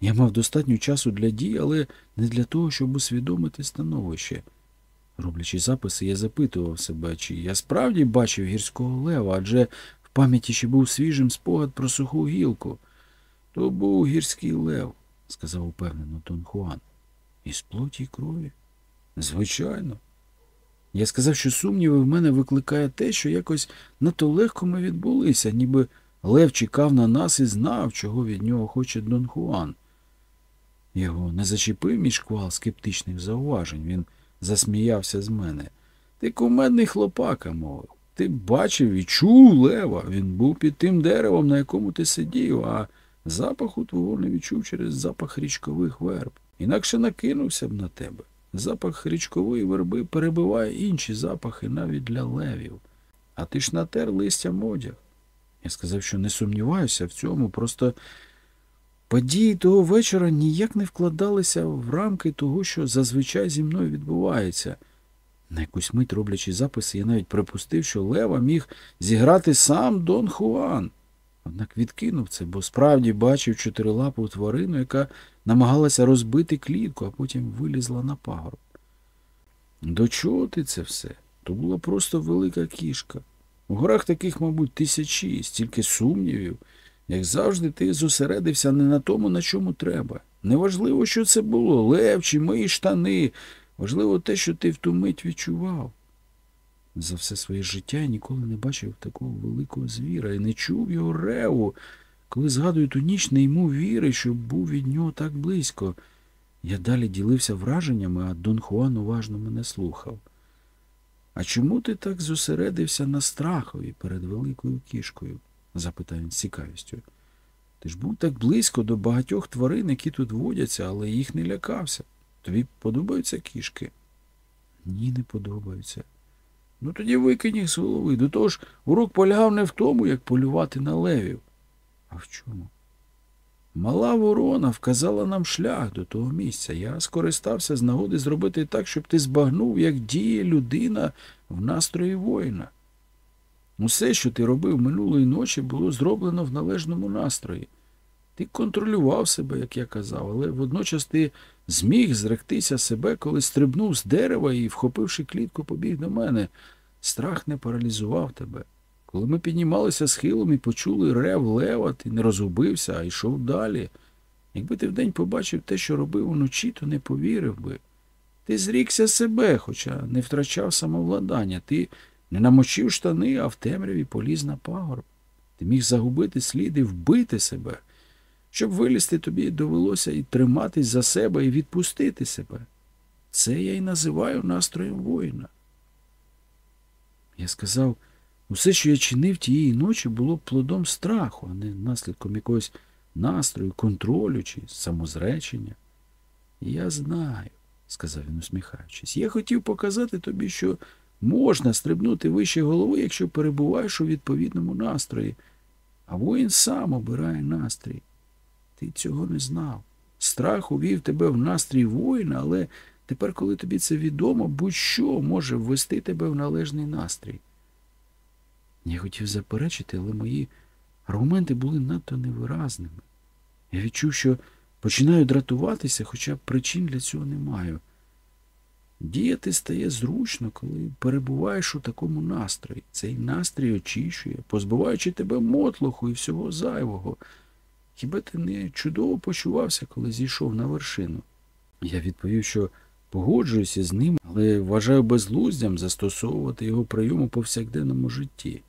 Я мав достатньо часу для дій, але не для того, щоб усвідомити становище. Роблячи записи, я запитував себе, чи я справді бачив гірського лева, адже в пам'яті ще був свіжим спогад про суху гілку. То був гірський лев, сказав упевнено Дон Хуан. Із плоті й крові? Звичайно. Я сказав, що сумніви в мене викликає те, що якось надто легко ми відбулися, ніби лев чекав на нас і знав, чого від нього хоче Дон Хуан. Його не зачепив мій шквал скептичних зауважень. Він засміявся з мене. Ти кумедний хлопака, мовив. Ти бачив і чув лева. Він був під тим деревом, на якому ти сидів, а запаху твого не відчув через запах річкових верб. Інакше накинувся б на тебе. Запах річкової верби перебиває інші запахи навіть для левів. А ти ж натер листям одяг. Я сказав, що не сумніваюся в цьому, просто події того вечора ніяк не вкладалися в рамки того, що зазвичай зі мною відбувається. На якусь мить роблячи записи, я навіть припустив, що Лева міг зіграти сам Дон Хуан. Однак відкинув це, бо справді бачив чотирилапу тварину, яка намагалася розбити клітку, а потім вилізла на пагорб. До чого ти це все? То була просто велика кішка. У горах таких, мабуть, тисячі, стільки сумнівів. Як завжди, ти зосередився не на тому, на чому треба. Неважливо, що це було, лев чи мої штани. Важливо те, що ти в ту мить відчував. За все своє життя я ніколи не бачив такого великого звіра і не чув його реву. Коли згадую ту ніч, не йму віри, що був від нього так близько. Я далі ділився враженнями, а Дон Хуан уважно мене слухав. А чому ти так зосередився на страхові перед великою кішкою? Запитав він з цікавістю. Ти ж був так близько до багатьох тварин, які тут водяться, але їх не лякався. Тобі подобаються кішки? Ні, не подобаються. Ну тоді викинь їх з голови. До того ж, урок полягав не в тому, як полювати на левів. А в чому? Мала ворона вказала нам шлях до того місця. Я скористався з нагоди зробити так, щоб ти збагнув, як діє людина в настрої воїна. Усе, що ти робив минулої ночі, було зроблено в належному настрої. Ти контролював себе, як я казав, але водночас ти зміг зректися себе, коли стрибнув з дерева і, вхопивши клітку, побіг до мене. Страх не паралізував тебе. Коли ми піднімалися схилом і почули рев лева, ти не розгубився, а йшов далі. Якби ти вдень побачив те, що робив уночі, то не повірив би. Ти зрікся себе, хоча не втрачав самовладання. Ти не намочив штани, а в темряві поліз на пагорб. Ти міг загубити слід і вбити себе. Щоб вилізти, тобі довелося і триматись за себе, і відпустити себе. Це я й називаю настроєм воїна. Я сказав, усе, що я чинив тієї ночі, було плодом страху, а не наслідком якогось настрою, контролю чи самозречення. Я знаю, сказав він, усміхаючись. Я хотів показати тобі, що можна стрибнути вище голови, якщо перебуваєш у відповідному настрої, а воїн сам обирає настрій. Ти цього не знав. Страх увів тебе в настрій воїна, але тепер, коли тобі це відомо, будь-що може ввести тебе в належний настрій. Я хотів заперечити, але мої аргументи були надто невиразними. Я відчув, що починаю дратуватися, хоча причин для цього не маю. Діяти стає зручно, коли перебуваєш у такому настрої. Цей настрій очищує, позбуваючи тебе мотлоху і всього зайвого. Хіба ти не чудово почувався, коли зійшов на вершину? Я відповів, що погоджуюся з ним, але вважаю безглуздям застосовувати його прийом у повсякденному житті.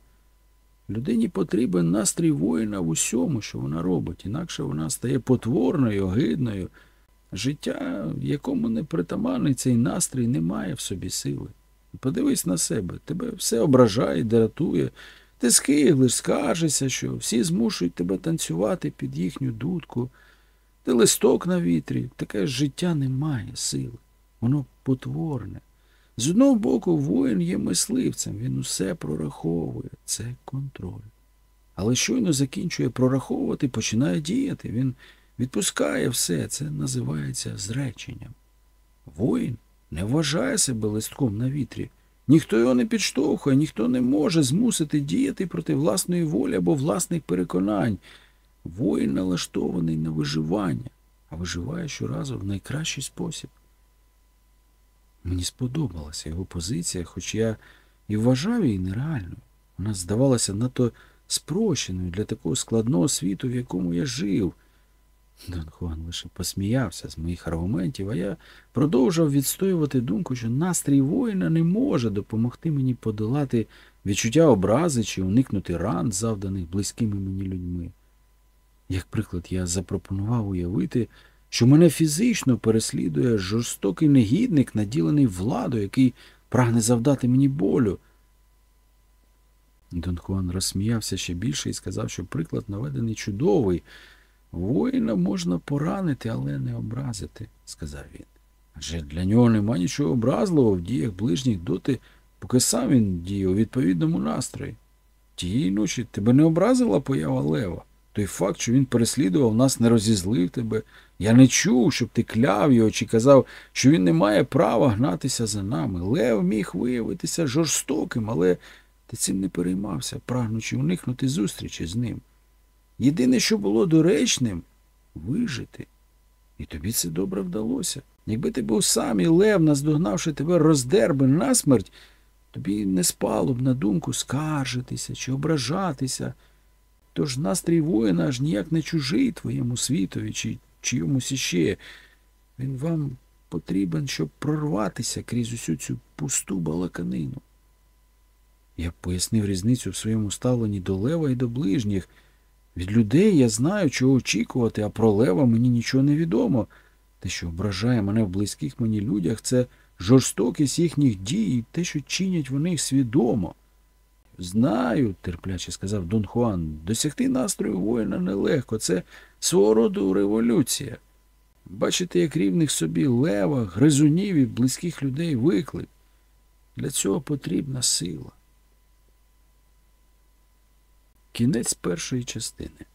Людині потрібен настрій воїна в усьому, що вона робить, інакше вона стає потворною, огидною. Життя, якому не притаманний цей настрій, не має в собі сили. Подивись на себе, тебе все ображає, дратує. Ти скиглиш, скажешся, що всі змушують тебе танцювати під їхню дудку. Ти листок на вітрі, таке життя не має сили. Воно потворне. З одного боку, воїн є мисливцем, він усе прораховує, це контроль. Але щойно закінчує прораховувати, починає діяти. Він відпускає все, це називається зреченням. Воїн не вважає себе листком на вітрі. Ніхто його не підштовхує, ніхто не може змусити діяти проти власної волі або власних переконань. Воїн налаштований на виживання, а виживає щоразу в найкращий спосіб. Мені сподобалася його позиція, хоч я і вважав її нереальною. Вона здавалася надто спрощеною для такого складного світу, в якому я жив. Дон Хуан лише посміявся з моїх аргументів, а я продовжував відстоювати думку, що настрій воїна не може допомогти мені подолати відчуття образи чи уникнути ран, завданих близькими мені людьми. Як приклад, я запропонував уявити, що мене фізично переслідує жорстокий негідник, наділений владою, який прагне завдати мені болю. Дон Хуан розсміявся ще більше і сказав, що приклад наведений чудовий. Воїна можна поранити, але не образити, сказав він. Адже для нього нема нічого образливого в діях ближніх доти, поки сам він діє у відповідному настрої. Тієї ночі тебе не образила поява Лева. Той факт, що він переслідував нас, не розізлив тебе. Я не чув, щоб ти кляв його чи казав, що він не має права гнатися за нами. Лев міг виявитися жорстоким, але ти цим не переймався, прагнучи уникнути зустрічі з ним. Єдине, що було доречним вижити. І тобі це добре вдалося. Якби ти був сам і лев, наздогнавши тебе, роздер би насмерть, тобі не спало б на думку скаржитися чи ображатися. Тож настрій воїна аж ніяк не чужий твоєму світові чи чиємусь іще. Він вам потрібен, щоб прорватися крізь усю цю пусту балаканину. Я пояснив різницю в своєму ставленні до лева і до ближніх. Від людей я знаю, чого очікувати, а про лева мені нічого не відомо. Те, що ображає мене в близьких мені людях, це жорстокість їхніх дій і те, що чинять вони свідомо. Знаю, терпляче сказав Дон Хуан, досягти настрою воїна нелегко. Це свого роду революція. Бачите, як рівних собі лева, гризунів і близьких людей виклик. Для цього потрібна сила. Кінець першої частини.